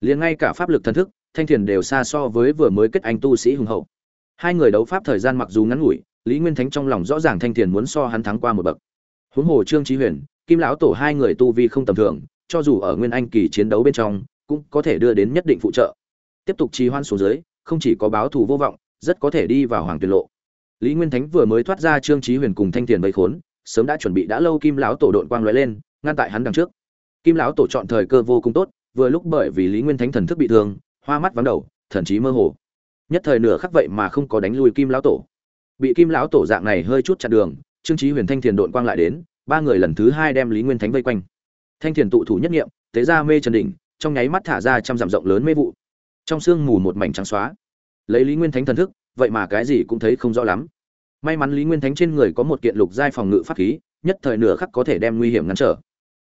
liền ngay cả pháp lực thần thức, thanh thiền đều xa so với vừa mới kết anh tu sĩ hùng hậu. Hai người đấu pháp thời gian mặc dù ngắn ngủi, lý nguyên thánh trong lòng rõ ràng thanh thiền muốn so hắn thắng qua một bậc. Huống hồ trương trí huyền, kim lão tổ hai người tu vi không tầm thường, cho dù ở nguyên anh kỳ chiến đấu bên trong, cũng có thể đưa đến nhất định phụ trợ. Tiếp tục trì hoan xuống dưới, không chỉ có báo thù vô vọng, rất có thể đi vào hoàng tuyệt lộ. Lý nguyên thánh vừa mới thoát ra trương trí huyền cùng thanh thiền vây khốn, sớm đã chuẩn bị đã lâu kim lão tổ đội quang lóe lên, ngăn tại hắn đằng trước. Kim lão tổ chọn thời cơ vô cùng tốt vừa lúc bởi vì lý nguyên thánh thần thức bị thương, hoa mắt vắng đầu, thần trí mơ hồ. Nhất thời nửa khắc vậy mà không có đánh lui kim lão tổ. Bị kim lão tổ dạng này hơi chút chặn đường, trương trí huyền thanh thiền đội quang lại đến, ba người lần thứ hai đem lý nguyên thánh vây quanh. Thanh thiền tụ thủ nhất nghiệm, tế ra mê trần đỉnh, trong nháy mắt thả ra trăm dặm rộng lớn mê vụ. Trong sương mù một mảnh trắng xóa. Lấy lý nguyên thánh thần thức, vậy mà cái gì cũng thấy không rõ lắm. May mắn lý nguyên thánh trên người có một kiện lục giai phòng ngự pháp khí, nhất thời nửa khắc có thể đem nguy hiểm ngăn trở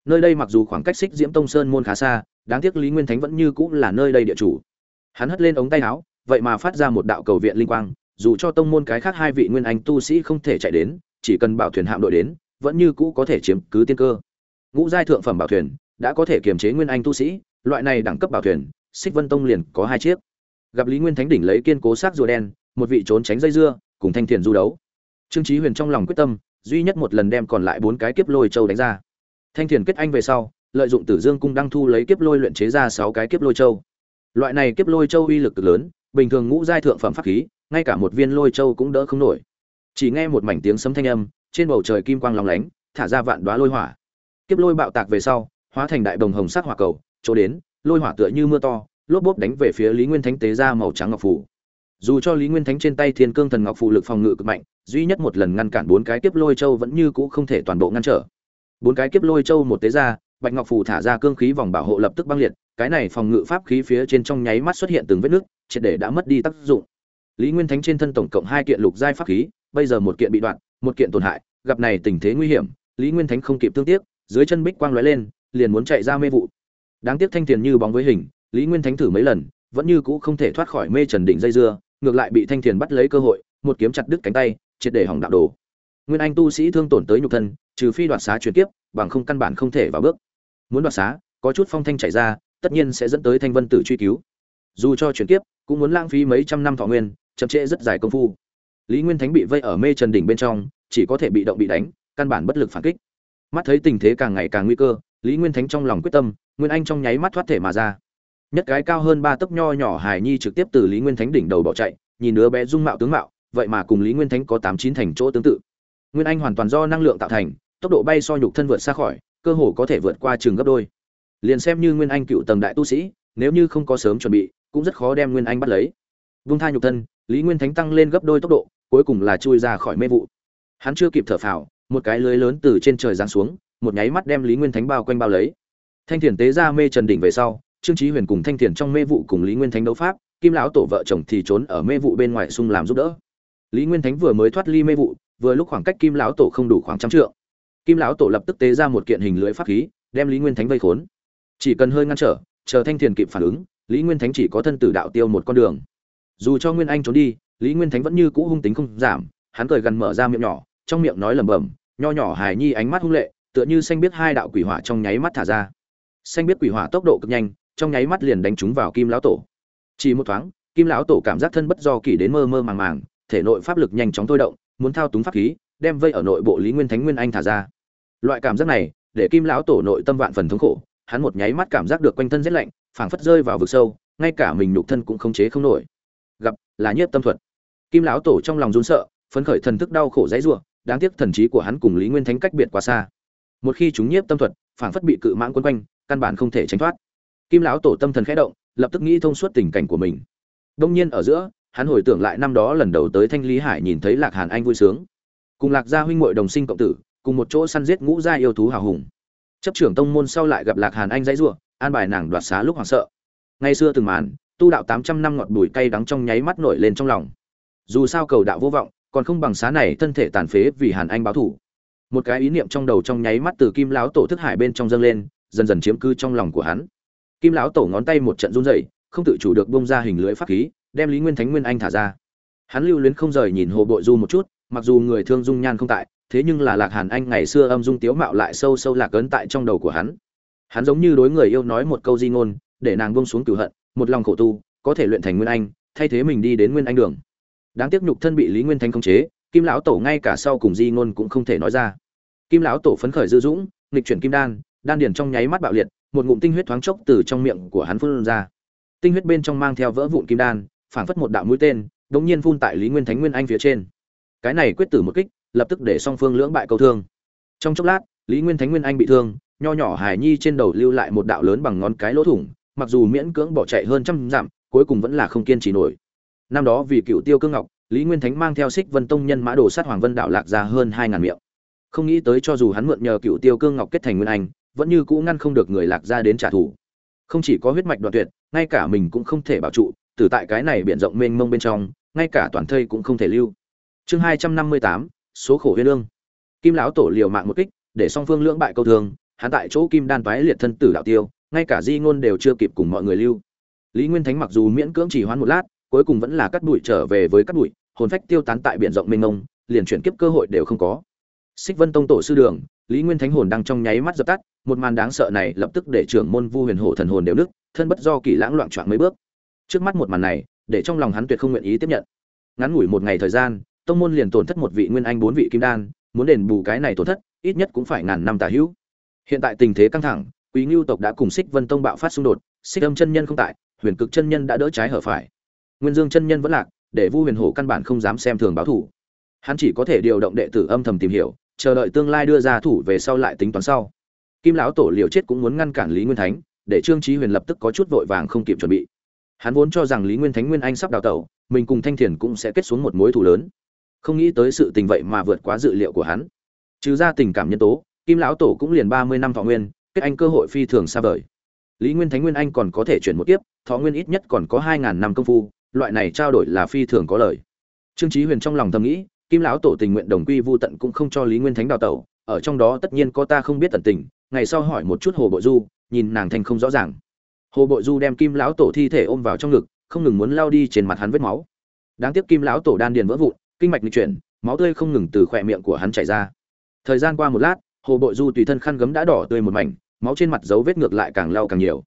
nơi đây mặc dù khoảng cách xích diễm tông sơn môn khá xa, đáng tiếc lý nguyên thánh vẫn như cũng là nơi đây địa chủ. Hắn hất lên ống tay áo, vậy mà phát ra một đạo cầu viện linh quang, dù cho tông môn cái khác hai vị nguyên anh tu sĩ không thể chạy đến, chỉ cần bảo thuyền hạm đội đến, vẫn như cũ có thể chiếm cứ tiên cơ. Ngũ giai thượng phẩm bảo thuyền đã có thể kiềm chế nguyên anh tu sĩ, loại này đẳng cấp bảo thuyền, xích vân tông liền có hai chiếc. Gặp lý nguyên thánh đỉnh lấy kiên cố xác rùa đen, một vị trốn tránh dây dưa, cùng thanh thiền du đấu. Trương trí huyền trong lòng quyết tâm, duy nhất một lần đem còn lại bốn cái kiếp lôi châu đánh ra thanh thiền kết anh về sau, lợi dụng tử dương cung đăng thu lấy kiếp lôi luyện chế ra sáu cái kiếp lôi châu. Loại này kiếp lôi châu uy lực cực lớn, bình thường ngũ giai thượng phẩm pháp khí, ngay cả một viên lôi châu cũng đỡ không nổi. Chỉ nghe một mảnh tiếng sấm thanh âm, trên bầu trời kim quang lóng lánh, thả ra vạn đoá lôi hỏa. Kiếp lôi bạo tạc về sau, hóa thành đại đồng hồng sắc hỏa cầu, chỗ đến, lôi hỏa tựa như mưa to, lốp bốp đánh về phía lý nguyên thánh tế ra màu trắng ngọc phủ dù cho lý nguyên thánh trên tay thiên cương thần ngọc phụ lực phòng ngự cực mạnh, duy nhất một lần ngăn cản bốn cái kiếp lôi châu vẫn như cũ không thể toàn bộ ngăn trở bốn cái kiếp lôi châu một tế ra, bạch ngọc phù thả ra cương khí vòng bảo hộ lập tức băng liệt, cái này phòng ngự pháp khí phía trên trong nháy mắt xuất hiện từng vết nước triệt để đã mất đi tác dụng. Lý nguyên thánh trên thân tổng cộng hai kiện lục giai pháp khí, bây giờ một kiện bị đoạn, một kiện tổn hại, gặp này tình thế nguy hiểm, lý nguyên thánh không kịp tương tiếc, dưới chân bích quang lóe lên, liền muốn chạy ra mê vụ. Đáng tiếc thanh tiền như bóng với hình, lý nguyên thánh thử mấy lần, vẫn như cũ không thể thoát khỏi mê trần đỉnh dây dưa, ngược lại bị thanh thiền bắt lấy cơ hội, một kiếm chặt đứt cánh tay, triệt để hỏng đạo đồ nguyên anh tu sĩ thương tổn tới nhục thân, trừ phi đoạt xá chuyển tiếp bằng không căn bản không thể vào bước. Muốn đoạt xá, có chút phong thanh chảy ra, tất nhiên sẽ dẫn tới thanh vân tử truy cứu. Dù cho chuyển tiếp cũng muốn lãng phí mấy trăm năm thọ nguyên, chậm trễ rất dài công phu. Lý nguyên thánh bị vây ở mê trần đỉnh bên trong, chỉ có thể bị động bị đánh, căn bản bất lực phản kích. Mắt thấy tình thế càng ngày càng nguy cơ, lý nguyên thánh trong lòng quyết tâm, nguyên anh trong nháy mắt thoát thể mà ra. Nhất cái cao hơn ba tấc nho nhỏ hài nhi trực tiếp từ lý nguyên thánh đỉnh đầu bỏ chạy, nhìn đứa bé dung mạo tướng mạo, vậy mà cùng lý nguyên thánh có tám chín thành chỗ tương tự nguyên anh hoàn toàn do năng lượng tạo thành, tốc độ bay so nhục thân vượt xa khỏi, cơ hồ có thể vượt qua trường gấp đôi. Liền xem như nguyên anh cựu tầng đại tu sĩ, nếu như không có sớm chuẩn bị, cũng rất khó đem nguyên anh bắt lấy. Vung tha nhục thân, lý nguyên thánh tăng lên gấp đôi tốc độ, cuối cùng là chui ra khỏi mê vụ. Hắn chưa kịp thở phào, một cái lưới lớn từ trên trời giáng xuống, một nháy mắt đem lý nguyên thánh bao quanh bao lấy. Thanh thiền tế ra mê trần đỉnh về sau, trương trí huyền cùng thanh thiền trong mê vụ cùng lý nguyên thánh đấu pháp, kim lão tổ vợ chồng thì trốn ở mê vụ bên ngoài sung làm giúp đỡ. Lý nguyên thánh vừa mới thoát ly mê vụ vừa lúc khoảng cách kim lão tổ không đủ khoảng trăm trượng. Kim lão tổ lập tức tế ra một kiện hình lưới pháp khí, đem lý nguyên thánh vây khốn. Chỉ cần hơi ngăn trở, chờ thanh thiền kịp phản ứng, lý nguyên thánh chỉ có thân tử đạo tiêu một con đường. Dù cho nguyên anh trốn đi, lý nguyên thánh vẫn như cũ hung tính không giảm, hắn cười gần mở ra miệng nhỏ, trong miệng nói lẩm bẩm, nho nhỏ hài nhi ánh mắt hung lệ, tựa như xanh biết hai đạo quỷ hỏa trong nháy mắt thả ra. Xanh biết quỷ hỏa tốc độ cực nhanh, trong nháy mắt liền đánh trúng vào kim lão tổ. Chỉ một thoáng, kim lão tổ cảm giác thân bất do kỳ đến mơ mơ màng màng, thể nội pháp lực nhanh chóng thôi động muốn thao túng pháp khí, đem vây ở nội bộ lý nguyên thánh nguyên anh thả ra. Loại cảm giác này, để kim lão tổ nội tâm vạn phần thống khổ, hắn một nháy mắt cảm giác được quanh thân rét lạnh, phảng phất rơi vào vực sâu, ngay cả mình nhục thân cũng không chế không nổi. Gặp là nhiếp tâm thuật. Kim lão tổ trong lòng run sợ, phấn khởi thần thức đau khổ dãy rủa, đáng tiếc thần trí của hắn cùng lý nguyên thánh cách biệt quá xa. Một khi chúng nhiếp tâm thuật, phảng phất bị cự mãn quấn quanh, căn bản không thể tránh thoát. Kim lão tổ tâm thần khẽ động, lập tức nghĩ thông suốt tình cảnh của mình. Đông nhiên ở giữa hắn hồi tưởng lại năm đó lần đầu tới thanh lý hải nhìn thấy lạc hàn anh vui sướng. Cùng lạc gia huynh muội đồng sinh cộng tử, cùng một chỗ săn giết ngũ gia yêu thú hào hùng. Chấp trưởng tông môn sau lại gặp lạc hàn anh dãy rủa, an bài nàng đoạt xá lúc hoảng sợ. Ngày xưa từng màn, tu đạo tám trăm năm ngọt bùi cay đắng trong nháy mắt nổi lên trong lòng. Dù sao cầu đạo vô vọng, còn không bằng xá này thân thể tàn phế vì hàn anh báo thủ một cái ý niệm trong đầu trong nháy mắt từ kim lão tổ thức hải bên trong dâng lên, dần dần chiếm cư trong lòng của hắn. Kim lão tổ ngón tay một trận run rẩy, không tự chủ được bông ra hình lưỡi pháp khí đem lý nguyên thánh nguyên anh thả ra. Hắn lưu luyến không rời nhìn hồ bội du một chút, mặc dù người thương dung nhan không tại, thế nhưng là lạc hàn anh ngày xưa âm dung tiếu mạo lại sâu sâu lạc ấn tại trong đầu của hắn. Hắn giống như đối người yêu nói một câu di ngôn, để nàng bông xuống cửu hận, một lòng khổ tu, có thể luyện thành nguyên anh, thay thế mình đi đến nguyên anh đường. Đáng tiếc nhục thân bị lý nguyên thanh khống chế, kim lão tổ ngay cả sau cùng di ngôn cũng không thể nói ra. Kim lão tổ phấn khởi dư dũng, nghịch chuyển kim đan đan điền trong nháy mắt bạo liệt, một ngụm tinh huyết thoáng chốc từ trong miệng của hắn phun ra. Tinh huyết bên trong mang theo vỡ vụn kim đan phảng phất một đạo mũi tên, đống nhiên phun tại lý nguyên thánh nguyên anh phía trên. Cái này quyết tử một kích, lập tức để song phương lưỡng bại câu thương. Trong chốc lát, lý nguyên thánh nguyên anh bị thương, nho nhỏ hài nhi trên đầu lưu lại một đạo lớn bằng ngón cái lỗ thủng, mặc dù miễn cưỡng bỏ chạy hơn trăm dặm, cuối cùng vẫn là không kiên trì nổi. Năm đó vì cựu tiêu cương ngọc, lý nguyên thánh mang theo xích vân tông nhân mã đồ sát hoàng vân đạo lạc ra hơn hai ngàn miệng. Không nghĩ tới cho dù hắn mượn nhờ cựu tiêu cương ngọc kết thành nguyên anh, vẫn như cũ ngăn không được người lạc ra đến trả thù. Không chỉ có huyết mạch đoạn tuyệt, ngay cả mình cũng không thể bảo trụ từ tại cái này biển rộng mênh mông bên trong, ngay cả toàn thây cũng không thể lưu. Chương hai trăm năm mươi tám, số khổ huyên lương. Kim lão tổ liều mạng một kích, để song phương lưỡng bại câu thường, hắn tại chỗ kim đan toái liệt thân tử đạo tiêu, ngay cả di ngôn đều chưa kịp cùng mọi người lưu. Lý nguyên thánh mặc dù miễn cưỡng chỉ hoãn một lát, cuối cùng vẫn là cắt bụi trở về với cắt bụi, hồn phách tiêu tán tại biển rộng mênh mông, liền chuyển kiếp cơ hội đều không có. Xích vân tông tổ sư đường, lý nguyên thánh hồn đang trong nháy mắt dập tắt, một màn đáng sợ này lập tức để trưởng môn vu huyền hổ thần hồn đều nức, thân bất do kỳ lãng loạn choạng mấy bước trước mắt một màn này, để trong lòng hắn tuyệt không nguyện ý tiếp nhận. Ngắn ngủi một ngày thời gian, tông môn liền tổn thất một vị nguyên anh bốn vị kim đan, muốn đền bù cái này tổn thất, ít nhất cũng phải ngàn năm tà hữu. Hiện tại tình thế căng thẳng, quý ngưu tộc đã cùng xích vân tông bạo phát xung đột xích âm chân nhân không tại, huyền cực chân nhân đã đỡ trái hở phải. Nguyên dương chân nhân vẫn lạc, để vu huyền hổ căn bản không dám xem thường báo thủ. Hắn chỉ có thể điều động đệ tử âm thầm tìm hiểu, chờ đợi tương lai đưa ra thủ về sau lại tính toán sau. Kim lão tổ liều chết cũng muốn ngăn cản lý nguyên thánh, để trương trí huyền lập tức có chút vội vàng không kịp chuẩn bị hắn vốn cho rằng lý nguyên thánh nguyên anh sắp đào tẩu, mình cùng thanh thiền cũng sẽ kết xuống một mối thù lớn. Không nghĩ tới sự tình vậy mà vượt quá dự liệu của hắn. Trừ ra tình cảm nhân tố, kim lão tổ cũng liền ba mươi năm thọ nguyên, kết anh cơ hội phi thường xa vời. Lý nguyên thánh nguyên anh còn có thể chuyển một tiếp thọ nguyên ít nhất còn có hai ngàn năm công phu, loại này trao đổi là phi thường có lời. Trương trí huyền trong lòng thầm nghĩ, kim lão tổ tình nguyện đồng quy vô tận cũng không cho lý nguyên thánh đào tẩu, ở trong đó tất nhiên có ta không biết tận tình, ngày sau hỏi một chút hồ bộ du, nhìn nàng thành không rõ ràng hồ Bội du đem kim lão tổ thi thể ôm vào trong ngực, không ngừng muốn lao đi trên mặt hắn vết máu. Đáng tiếc kim lão tổ đan điền vỡ vụn, kinh mạch lịch chuyển, máu tươi không ngừng từ khỏe miệng của hắn chảy ra. Thời gian qua một lát, hồ Bội du tùy thân khăn gấm đã đỏ tươi một mảnh, máu trên mặt dấu vết ngược lại càng lao càng nhiều.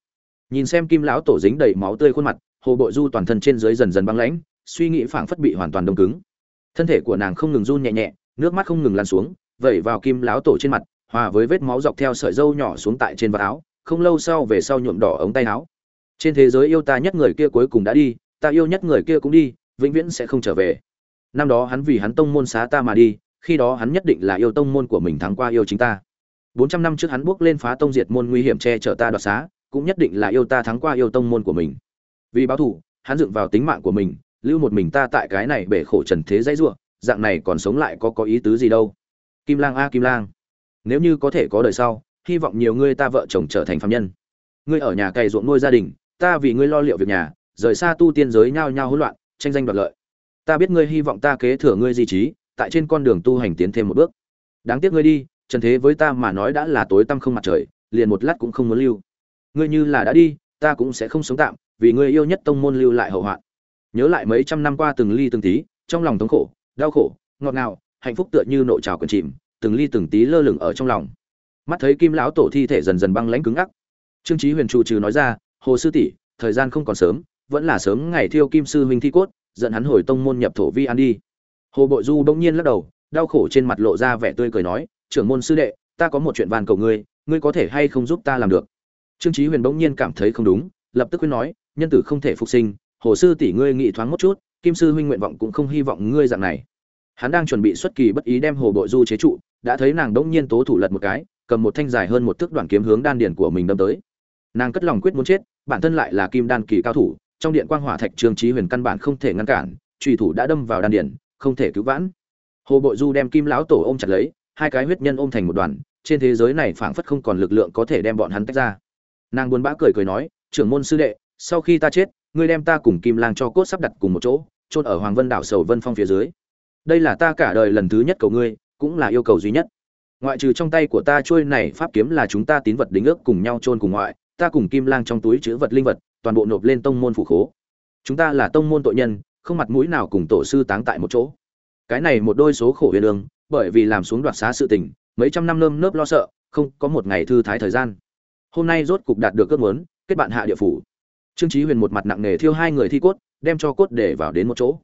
Nhìn xem kim lão tổ dính đầy máu tươi khuôn mặt, hồ Bội du toàn thân trên dưới dần dần băng lãnh, suy nghĩ phảng phất bị hoàn toàn đông cứng. Thân thể của nàng không ngừng run nhẹ nhẹ, nước mắt không ngừng lan xuống, vẩy vào kim láo tổ trên mặt, hòa với vết máu dọc theo sợi dâu nhỏ xuống tại trên vạt áo không lâu sau về sau nhuộm đỏ ống tay áo. Trên thế giới yêu ta nhất người kia cuối cùng đã đi ta yêu nhất người kia cũng đi vĩnh viễn sẽ không trở về. Năm đó hắn vì hắn tông môn xá ta mà đi khi đó hắn nhất định là yêu tông môn của mình thắng qua yêu chính ta. Bốn trăm năm trước hắn bước lên phá tông diệt môn nguy hiểm che chở ta đoạt xá cũng nhất định là yêu ta thắng qua yêu tông môn của mình. Vì báo thù hắn dựng vào tính mạng của mình lưu một mình ta tại cái này bể khổ trần thế dãy rủa, dạng này còn sống lại có có ý tứ gì đâu. Kim Lang a Kim Lang, nếu như có thể có đời sau, hy vọng nhiều ngươi ta vợ chồng trở thành phàm nhân. Ngươi ở nhà cày ruộng nuôi gia đình, ta vì ngươi lo liệu việc nhà, rời xa tu tiên giới nhao nhao hỗn loạn, tranh danh đoạt lợi. Ta biết ngươi hy vọng ta kế thừa ngươi di trí, tại trên con đường tu hành tiến thêm một bước. Đáng tiếc ngươi đi, trần thế với ta mà nói đã là tối tăm không mặt trời, liền một lát cũng không muốn lưu. Ngươi như là đã đi, ta cũng sẽ không sống tạm, vì ngươi yêu nhất tông môn lưu lại hậu hoạn nhớ lại mấy trăm năm qua từng ly từng tí trong lòng thống khổ đau khổ ngọt ngào hạnh phúc tựa như nội trào quần chìm từng ly từng tí lơ lửng ở trong lòng mắt thấy kim lão tổ thi thể dần dần băng lãnh cứng ngắc. Trương trí huyền trụ trừ nói ra, hồ sư tỷ, thời gian không còn sớm, vẫn là sớm ngày thiêu kim sư huynh thi cốt, dẫn hắn hồi tông môn nhập thổ vi an đi. Hồ bội du bỗng nhiên lắc đầu, đau khổ trên mặt lộ ra vẻ tươi cười nói, trưởng môn sư đệ, ta có một chuyện van cầu ngươi ngươi có thể hay không giúp ta làm được? Trương trí huyền bỗng nhiên cảm thấy không đúng, lập tức khuyên nói, nhân tử không thể phục sinh, hồ sư tỷ ngươi nghĩ thoáng một chút, kim sư huynh nguyện vọng cũng không hy vọng ngươi dạng này. Hắn đang chuẩn bị xuất kỳ bất ý đem hồ bội du chế trụ đã thấy nàng đỗng nhiên tố thủ lật một cái, cầm một thanh dài hơn một thước đoạn kiếm hướng đan điền của mình đâm tới. Nàng cất lòng quyết muốn chết, bản thân lại là kim đan kỳ cao thủ, trong điện quang hỏa thạch trương trí huyền căn bản không thể ngăn cản trùy thủ đã đâm vào đan điền, không thể cứu vãn. Hồ bội du đem kim lão tổ ôm chặt lấy, hai cái huyết nhân ôm thành một đoàn, trên thế giới này phảng phất không còn lực lượng có thể đem bọn hắn tách ra. Nàng buồn bã cười cười nói, trưởng môn sư đệ, sau khi ta chết, ngươi đem ta cùng kim lang cho cốt sắp đặt cùng một chỗ, chôn ở hoàng vân đảo sầu vân phong phía dưới. Đây là ta cả đời lần thứ nhất cầu ngươi cũng là yêu cầu duy nhất. Ngoại trừ trong tay của ta trôi này pháp kiếm là chúng ta tín vật đính ước cùng nhau chôn cùng ngoại, ta cùng kim lang trong túi chứa vật linh vật, toàn bộ nộp lên tông môn phủ khố. Chúng ta là tông môn tội nhân, không mặt mũi nào cùng tổ sư táng tại một chỗ. Cái này một đôi số khổ huyền đường bởi vì làm xuống đoạt xá sự tình, mấy trăm năm nơm nớp lo sợ, không có một ngày thư thái thời gian. Hôm nay rốt cục đạt được ước muốn, kết bạn hạ địa phủ. Trương chí huyền một mặt nặng nề thiêu hai người thi cốt, đem cho cốt để vào đến một chỗ.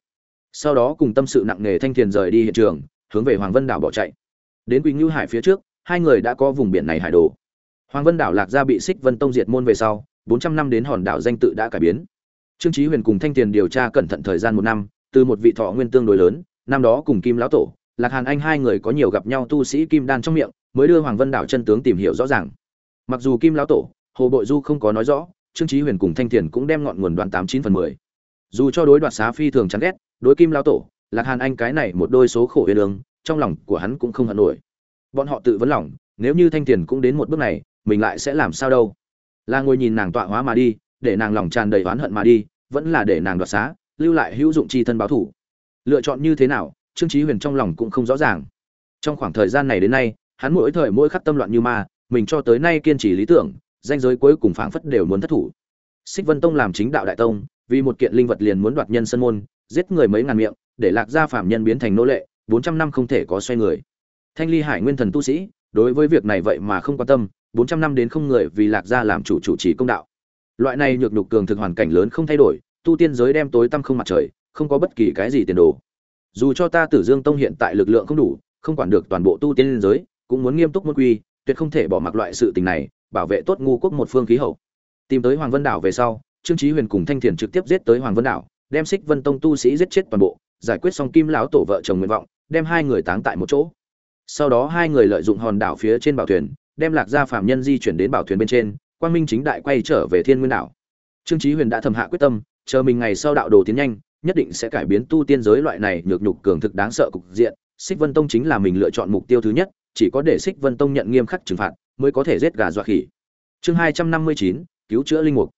Sau đó cùng tâm sự nặng nề thanh thiền rời đi hiện trường hướng về hoàng vân đảo bỏ chạy. Đến quỳnh ngưu hải phía trước, hai người đã có vùng biển này hải đồ. Hoàng vân đảo lạc gia bị xích vân tông diệt môn về sau, bốn trăm năm đến hòn đảo danh tự đã cải biến. Trương chí huyền cùng thanh tiền điều tra cẩn thận thời gian một năm, từ một vị thọ nguyên tương đối lớn, năm đó cùng kim lão tổ, lạc hàn anh hai người có nhiều gặp nhau tu sĩ kim đan trong miệng, mới đưa hoàng vân đảo chân tướng tìm hiểu rõ ràng. Mặc dù kim lão tổ, hồ bội du không có nói rõ, trương chí huyền cùng thanh tiền cũng đem ngọn nguồn đoạn tám chín phần mười. Dù cho đối đoạt xá phi thường chán ghét, đối kim lão tổ lạc hàn anh cái này một đôi số khổ huyền đường trong lòng của hắn cũng không hận nổi. Bọn họ tự vấn lòng, nếu như thanh tiền cũng đến một bước này, mình lại sẽ làm sao đâu? Là ngồi nhìn nàng tọa hóa mà đi, để nàng lòng tràn đầy oán hận mà đi, vẫn là để nàng đoạt xá, lưu lại hữu dụng chi thân báo thủ. Lựa chọn như thế nào, trương chí huyền trong lòng cũng không rõ ràng. Trong khoảng thời gian này đến nay, hắn mỗi thời mỗi khắc tâm loạn như ma, mình cho tới nay kiên trì lý tưởng, danh giới cuối cùng phảng phất đều muốn thất thủ. Xích vân tông làm chính đạo đại tông, vì một kiện linh vật liền muốn đoạt nhân sân môn, giết người mấy ngàn miệng để lạc gia phạm nhân biến thành nô lệ, bốn trăm năm không thể có xoay người. Thanh ly hải nguyên thần tu sĩ, đối với việc này vậy mà không quan tâm, bốn trăm năm đến không người vì lạc gia làm chủ chủ trì công đạo. Loại này nhược nhục cường thực hoàn cảnh lớn không thay đổi, tu tiên giới đem tối tăm không mặt trời, không có bất kỳ cái gì tiền đồ. Dù cho ta tử dương tông hiện tại lực lượng không đủ, không quản được toàn bộ tu tiên giới, cũng muốn nghiêm túc môn quy, tuyệt không thể bỏ mặc loại sự tình này, bảo vệ tốt ngu quốc một phương khí hậu. Tìm tới hoàng vân đảo về sau, trương chí huyền cùng thanh thiền trực tiếp giết tới hoàng vân đảo, đem xích vân tông tu sĩ giết chết toàn bộ giải quyết xong kim lão tổ vợ chồng nguyện vọng, đem hai người táng tại một chỗ. Sau đó hai người lợi dụng hòn đảo phía trên bảo thuyền, đem lạc gia phạm nhân di chuyển đến bảo thuyền bên trên, quang minh chính đại quay trở về thiên nguyên đảo. Trương chí huyền đã thầm hạ quyết tâm, chờ mình ngày sau đạo đồ tiến nhanh, nhất định sẽ cải biến tu tiên giới loại này nhược nhục cường thực đáng sợ cục diện. Xích vân tông chính là mình lựa chọn mục tiêu thứ nhất, chỉ có để xích vân tông nhận nghiêm khắc trừng phạt, mới có thể giết gà dọa khỉ. Chương hai trăm năm mươi chín, cứu chữa linh mục.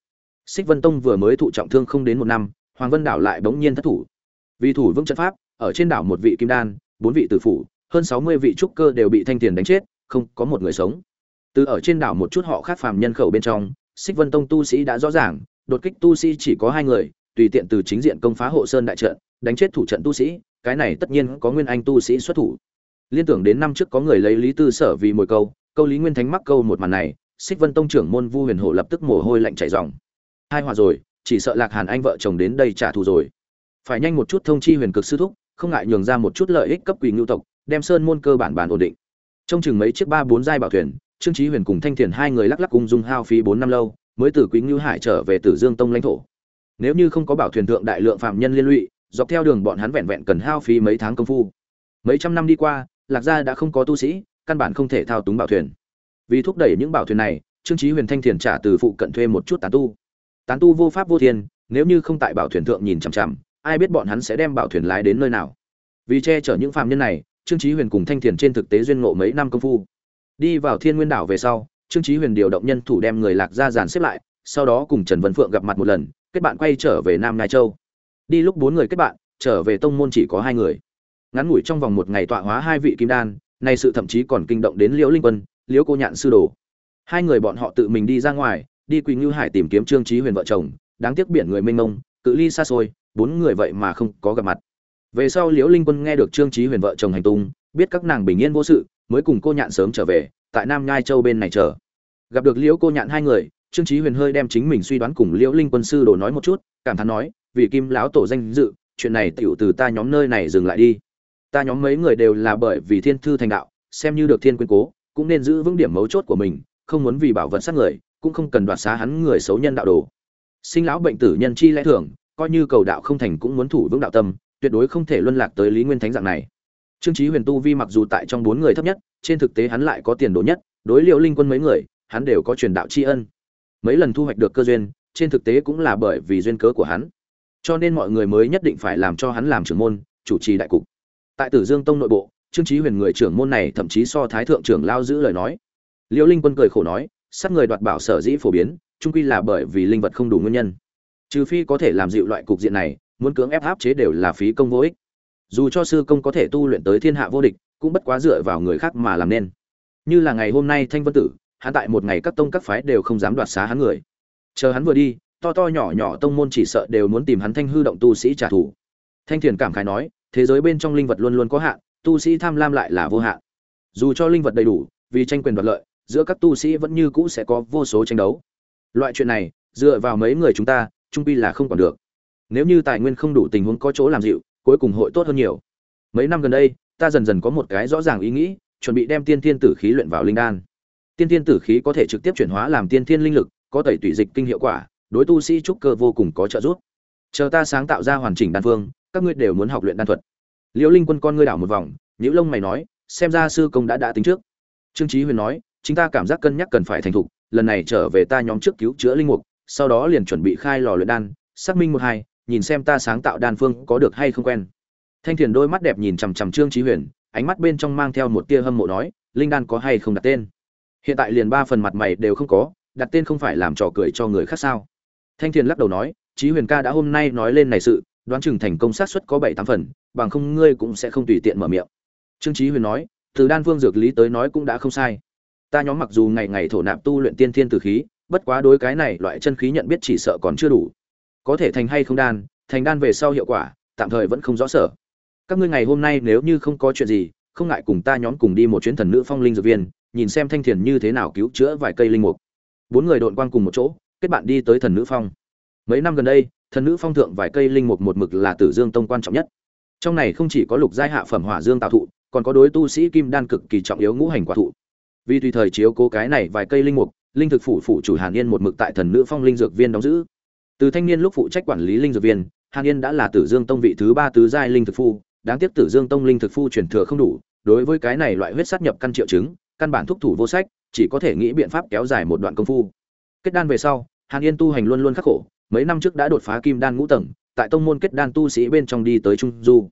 Xích vân tông vừa mới thụ trọng thương không đến một năm, hoàng vân đảo lại bỗng nhiên thất thủ vì thủ vững trận pháp, ở trên đảo một vị kim đan, bốn vị tử phủ, hơn sáu mươi vị trúc cơ đều bị thanh tiền đánh chết, không có một người sống. Từ ở trên đảo một chút họ khác phàm nhân khẩu bên trong, xích vân tông tu sĩ đã rõ ràng, đột kích tu sĩ chỉ có hai người, tùy tiện từ chính diện công phá hộ sơn đại trận, đánh chết thủ trận tu sĩ, cái này tất nhiên có nguyên anh tu sĩ xuất thủ. Liên tưởng đến năm trước có người lấy lý tư sở vì mồi câu câu lý nguyên thánh mắc câu một màn này, xích vân tông trưởng môn vu huyền hộ lập tức mồ hôi lạnh chảy ròng hai hòa rồi, chỉ sợ lạc hàn anh vợ chồng đến đây trả thù rồi phải nhanh một chút thông chi huyền cực sư thúc, không ngại nhường ra một chút lợi ích cấp quỳ ngưu tộc, đem sơn môn cơ bản bản ổn định. Trong chừng mấy chiếc ba bốn giai bảo thuyền, trương trí huyền cùng thanh thiền hai người lắc lắc cùng dung hao phí bốn năm lâu, mới từ quý ngưu hải trở về tử dương tông lãnh thổ. Nếu như không có bảo thuyền thượng đại lượng phạm nhân liên lụy, dọc theo đường bọn hắn vẹn vẹn cần hao phí mấy tháng công phu. Mấy trăm năm đi qua, lạc gia đã không có tu sĩ, căn bản không thể thao túng bảo thuyền. Vì thúc đẩy những bảo thuyền này, trương trí huyền thanh thiền trả từ phụ cận thuê một chút tán tu. Tán tu vô pháp vô thiên, nếu như không tại bảo thuyền thượng nhìn chằm chằm ai biết bọn hắn sẽ đem bảo thuyền lái đến nơi nào. Vì che chở những phạm nhân này, trương chí huyền cùng thanh thiền trên thực tế duyên ngộ mấy năm công phu. Đi vào thiên nguyên đảo về sau, trương chí huyền điều động nhân thủ đem người lạc ra dàn xếp lại, sau đó cùng trần vân phượng gặp mặt một lần, kết bạn quay trở về nam ngai châu. Đi lúc bốn người kết bạn, trở về tông môn chỉ có hai người. Ngắn ngủi trong vòng một ngày tọa hóa hai vị kim đan, nay sự thậm chí còn kinh động đến liễu linh quân, liễu cô nhạn sư đồ. Hai người bọn họ tự mình đi ra ngoài, đi quỳnh ngư hải tìm kiếm trương chí huyền vợ chồng, đáng tiếc biển người mênh mông, cự ly xa xôi bốn người vậy mà không có gặp mặt. Về sau liễu linh quân nghe được trương trí huyền vợ chồng hành tung, biết các nàng bình yên vô sự, mới cùng cô nhạn sớm trở về, tại nam nhai châu bên này chờ. Gặp được liễu cô nhạn hai người, trương trí huyền hơi đem chính mình suy đoán cùng liễu linh quân sư đồ nói một chút, cảm thán nói, vì kim lão tổ danh dự, chuyện này tựu từ ta nhóm nơi này dừng lại đi. Ta nhóm mấy người đều là bởi vì thiên thư thành đạo, xem như được thiên quyên cố, cũng nên giữ vững điểm mấu chốt của mình, không muốn vì bảo vật sát người, cũng không cần đoạt xá hắn người xấu nhân đạo đồ. Sinh lão bệnh tử nhân chi lẽ thường coi như cầu đạo không thành cũng muốn thủ vững đạo tâm, tuyệt đối không thể luân lạc tới lý nguyên thánh dạng này. Trương Chí huyền tu vi mặc dù tại trong bốn người thấp nhất, trên thực tế hắn lại có tiền đồ nhất, đối liệu linh quân mấy người, hắn đều có truyền đạo tri ân. Mấy lần thu hoạch được cơ duyên, trên thực tế cũng là bởi vì duyên cớ của hắn. Cho nên mọi người mới nhất định phải làm cho hắn làm trưởng môn, chủ trì đại cục. Tại tử dương tông nội bộ, trương Chí huyền người trưởng môn này thậm chí so thái thượng trưởng lao giữ lời nói. Liễu linh quân cười khổ nói, sát người đoạt bảo sở dĩ phổ biến trung quy là bởi vì linh vật không đủ nguyên nhân trừ phi có thể làm dịu loại cục diện này, muốn cưỡng ép áp chế đều là phí công vô ích. Dù cho sư công có thể tu luyện tới thiên hạ vô địch, cũng bất quá dựa vào người khác mà làm nên. Như là ngày hôm nay thanh vân tử, hắn tại một ngày các tông các phái đều không dám đoạt xá hắn người. Chờ hắn vừa đi, to to nhỏ nhỏ tông môn chỉ sợ đều muốn tìm hắn thanh hư động tu sĩ trả thù. Thanh thiền cảm khái nói, thế giới bên trong linh vật luôn luôn có hạn, tu sĩ tham lam lại là vô hạn. Dù cho linh vật đầy đủ, vì tranh quyền đoạt lợi, giữa các tu sĩ vẫn như cũ sẽ có vô số tranh đấu. Loại chuyện này, dựa vào mấy người chúng ta trung pi là không còn được. Nếu như tài nguyên không đủ tình huống có chỗ làm dịu, cuối cùng hội tốt hơn nhiều. Mấy năm gần đây, ta dần dần có một cái rõ ràng ý nghĩ, chuẩn bị đem tiên thiên tử khí luyện vào linh đan. Tiên thiên tử khí có thể trực tiếp chuyển hóa làm tiên thiên linh lực, có tẩy tủy dịch kinh hiệu quả, đối tu sĩ trúc cơ vô cùng có trợ giúp. Chờ ta sáng tạo ra hoàn chỉnh đan phương, các ngươi đều muốn học luyện đan thuật. Liễu linh quân con ngươi đảo một vòng nhữ lông mày nói, xem ra sư công đã đã tính trước. Trương trí huyền nói chúng ta cảm giác cân nhắc cần phải thành thục, lần này trở về ta nhóm trước cứu chữa linh mục sau đó liền chuẩn bị khai lò luyện đan, xác minh một hai, nhìn xem ta sáng tạo đan phương có được hay không quen. Thanh thiền đôi mắt đẹp nhìn chằm chằm trương trí huyền, ánh mắt bên trong mang theo một tia hâm mộ nói, linh đan có hay không đặt tên? Hiện tại liền ba phần mặt mày đều không có, đặt tên không phải làm trò cười cho người khác sao? Thanh thiền lắc đầu nói trí huyền ca đã hôm nay nói lên này sự, đoán chừng thành công xác suất có bảy tám phần, bằng không ngươi cũng sẽ không tùy tiện mở miệng. Trương trí huyền nói, từ đan phương dược lý tới nói cũng đã không sai. Ta nhóm mặc dù ngày ngày thổ nạp tu luyện tiên thiên tử khí bất quá đối cái này loại chân khí nhận biết chỉ sợ còn chưa đủ. Có thể thành hay không đan, thành đan về sau hiệu quả, tạm thời vẫn không rõ sở. Các ngươi ngày hôm nay nếu như không có chuyện gì, không ngại cùng ta nhóm cùng đi một chuyến thần nữ phong linh dược viên, nhìn xem thanh thiền như thế nào cứu chữa vài cây linh mục. Bốn người đội quang cùng một chỗ, kết bạn đi tới thần nữ phong. Mấy năm gần đây, thần nữ phong thượng vài cây linh mục một mực là tử dương tông quan trọng nhất. Trong này không chỉ có lục giai hạ phẩm hỏa dương tạo thụ, còn có đối tu sĩ kim đan cực kỳ trọng yếu ngũ hành quả thụ. Vì tùy thời chiếu cố cái này vài cây linh mục linh thực phủ phủ chủ hàn yên một mực tại thần nữ phong linh dược viên đóng giữ. Từ thanh niên lúc phụ trách quản lý linh dược viên, hàn yên đã là tử dương tông vị thứ ba tứ giai linh thực phu. Đáng tiếc tử dương tông linh thực phu truyền thừa không đủ, đối với cái này loại huyết sát nhập căn triệu chứng, căn bản thúc thủ vô sách, chỉ có thể nghĩ biện pháp kéo dài một đoạn công phu. Kết đan về sau, hàn yên tu hành luôn luôn khắc khổ, mấy năm trước đã đột phá kim đan ngũ tầng, tại tông môn kết đan tu sĩ bên trong đi tới trung du.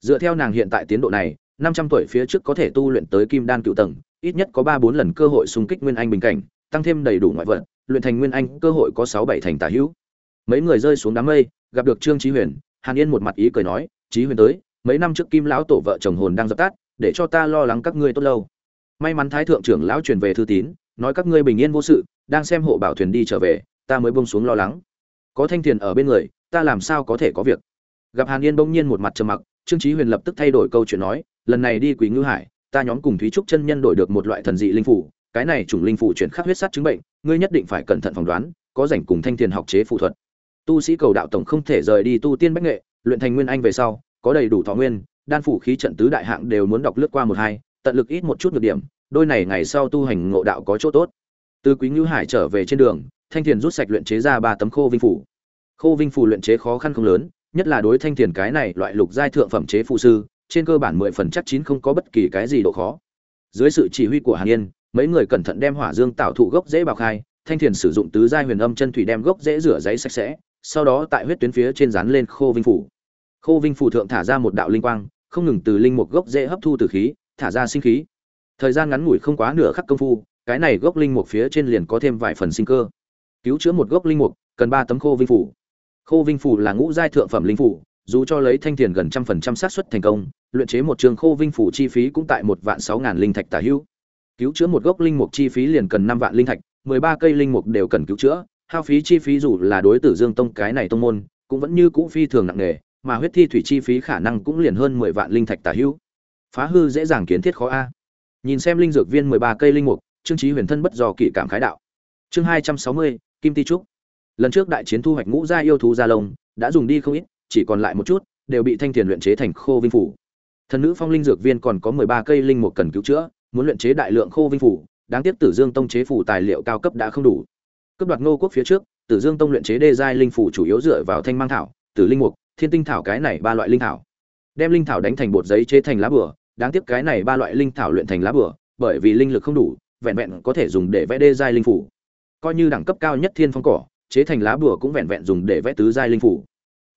Dựa theo nàng hiện tại tiến độ này, năm trăm tuổi phía trước có thể tu luyện tới kim đan cựu tầng, ít nhất có ba bốn lần cơ hội xung kích nguyên anh bình cảnh tăng thêm đầy đủ ngoại vật, luyện thành nguyên anh cơ hội có sáu bảy thành tả hữu. Mấy người rơi xuống đám mây gặp được trương chí huyền hàn yên một mặt ý cười nói chí huyền tới mấy năm trước kim lão tổ vợ chồng hồn đang dập tắt để cho ta lo lắng các ngươi tốt lâu. May mắn thái thượng trưởng lão truyền về thư tín nói các ngươi bình yên vô sự đang xem hộ bảo thuyền đi trở về ta mới buông xuống lo lắng. Có thanh tiền ở bên người ta làm sao có thể có việc? Gặp hàn yên bỗng nhiên một mặt trầm mặc trương chí huyền lập tức thay đổi câu chuyện nói lần này đi Quỷ ngư hải ta nhóm cùng thúy trúc chân nhân đổi được một loại thần dị linh phủ cái này chủng linh phụ chuyển khắc huyết sát chứng bệnh, ngươi nhất định phải cẩn thận phỏng đoán, có rảnh cùng thanh tiền học chế phụ thuật. Tu sĩ cầu đạo tổng không thể rời đi tu tiên bách nghệ, luyện thành nguyên anh về sau, có đầy đủ thọ nguyên, đan phủ khí trận tứ đại hạng đều muốn đọc lướt qua một hai, tận lực ít một chút nhược điểm, đôi này ngày sau tu hành ngộ đạo có chỗ tốt. Từ quý ngưu hải trở về trên đường, thanh tiền rút sạch luyện chế ra ba tấm khô vinh phủ. Khô vinh phủ luyện chế khó khăn không lớn, nhất là đối thanh tiền cái này loại lục giai thượng phẩm chế phụ sư, trên cơ bản mười phần chắc chín không có bất kỳ cái gì độ khó. Dưới sự chỉ huy của hàn yên mấy người cẩn thận đem hỏa dương tạo thụ gốc dễ bào khai, thanh thiền sử dụng tứ giai huyền âm chân thủy đem gốc dễ rửa giấy sạch sẽ, sau đó tại huyết tuyến phía trên dán lên khô vinh phủ. Khô vinh phủ thượng thả ra một đạo linh quang, không ngừng từ linh một gốc dễ hấp thu từ khí, thả ra sinh khí. Thời gian ngắn ngủi không quá nửa khắc công phu, cái này gốc linh mục phía trên liền có thêm vài phần sinh cơ. Cứu chữa một gốc linh mục, cần ba tấm khô vinh phủ. Khô vinh phủ là ngũ giai thượng phẩm linh phủ, dù cho lấy thanh tiền gần trăm phần trăm xác suất thành công, luyện chế một trường khô vinh phủ chi phí cũng tại một vạn sáu ngàn linh thạch tả hữu cứu chữa một gốc linh mục chi phí liền cần năm vạn linh thạch, mười ba cây linh mục đều cần cứu chữa, hao phí chi phí dù là đối tử dương tông cái này tông môn, cũng vẫn như cũ phi thường nặng nề, mà huyết thi thủy chi phí khả năng cũng liền hơn mười vạn linh thạch tả hữu. Phá hư dễ dàng kiến thiết khó a. Nhìn xem linh dược viên mười ba cây linh mục, trương trí huyền thân bất do kỵ cảm khái đạo. Chương hai trăm sáu mươi, kim ti trúc. Lần trước đại chiến thu hoạch ngũ gia yêu thú gia lông, đã dùng đi không ít, chỉ còn lại một chút, đều bị thanh tiền luyện chế thành khô vinh phủ. Thần nữ phong linh dược viên còn có mười ba cây linh mục cần cứu chữa muốn luyện chế đại lượng khô vinh phủ, đáng tiếc tử dương tông chế phủ tài liệu cao cấp đã không đủ. Cấp đoạt ngô quốc phía trước, tử dương tông luyện chế đê giai linh phủ chủ yếu dựa vào thanh mang thảo, tử linh mục, thiên tinh thảo cái này ba loại linh thảo. Đem linh thảo đánh thành bột giấy chế thành lá bửa, đáng tiếc cái này ba loại linh thảo luyện thành lá bửa, bởi vì linh lực không đủ, vẹn vẹn có thể dùng để vẽ đê giai linh phủ. Coi như đẳng cấp cao nhất thiên phong cỏ, chế thành lá bừa cũng vẹn vẹn dùng để vẽ tứ giai linh phủ.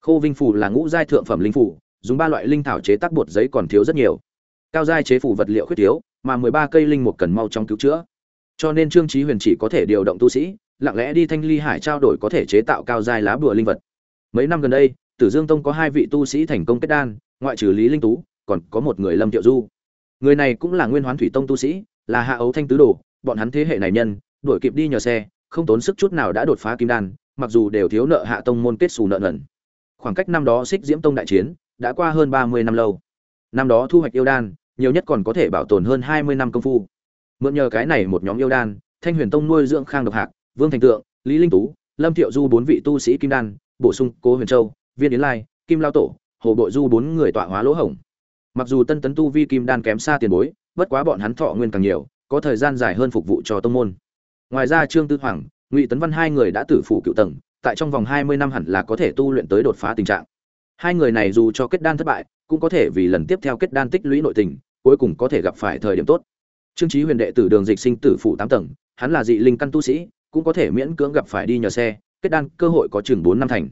Khô vinh phủ là ngũ giai thượng phẩm linh phủ, dùng ba loại linh thảo chế tác bột giấy còn thiếu rất nhiều. Cao giai chế phủ vật liệu khuyết thiếu mà mười ba cây linh mục cần mau chóng cứu chữa. Cho nên trương chí huyền chỉ có thể điều động tu sĩ, lặng lẽ đi thanh ly hải trao đổi có thể chế tạo cao giai lá bùa linh vật. Mấy năm gần đây, tử dương tông có hai vị tu sĩ thành công kết đan, ngoại trừ lý linh tú, còn có một người lâm tiệu du. Người này cũng là nguyên hoán thủy tông tu sĩ, là hạ ấu thanh tứ đồ, bọn hắn thế hệ này nhân, đuổi kịp đi nhờ xe, không tốn sức chút nào đã đột phá kim đan, mặc dù đều thiếu nợ hạ tông môn kết sù nợ nần. Khoảng cách năm đó xích diễm tông đại chiến đã qua hơn ba mươi năm lâu. Năm đó thu hoạch yêu đan nhiều nhất còn có thể bảo tồn hơn hai mươi năm công phu. Mượn nhờ cái này một nhóm yêu đan, thanh huyền tông nuôi dưỡng khang độc hạc, vương thành tượng, lý linh tú, lâm thiệu du bốn vị tu sĩ kim đan, bổ sung cố huyền châu, viên yến lai, kim lao tổ, hồ bội du bốn người tọa hóa lỗ hổng. Mặc dù tân tấn tu vi kim đan kém xa tiền bối, bất quá bọn hắn thọ nguyên càng nhiều, có thời gian dài hơn phục vụ cho tông môn. Ngoài ra trương tư hoàng, ngụy tấn văn hai người đã tử phủ cựu tầng, tại trong vòng hai mươi năm hẳn là có thể tu luyện tới đột phá tình trạng. Hai người này dù cho kết đan thất bại cũng có thể vì lần tiếp theo kết đan tích lũy nội tình, cuối cùng có thể gặp phải thời điểm tốt. Trương chí huyền đệ tử đường dịch sinh tử phụ tám tầng, hắn là dị linh căn tu sĩ, cũng có thể miễn cưỡng gặp phải đi nhờ xe, kết đan cơ hội có chừng bốn năm thành.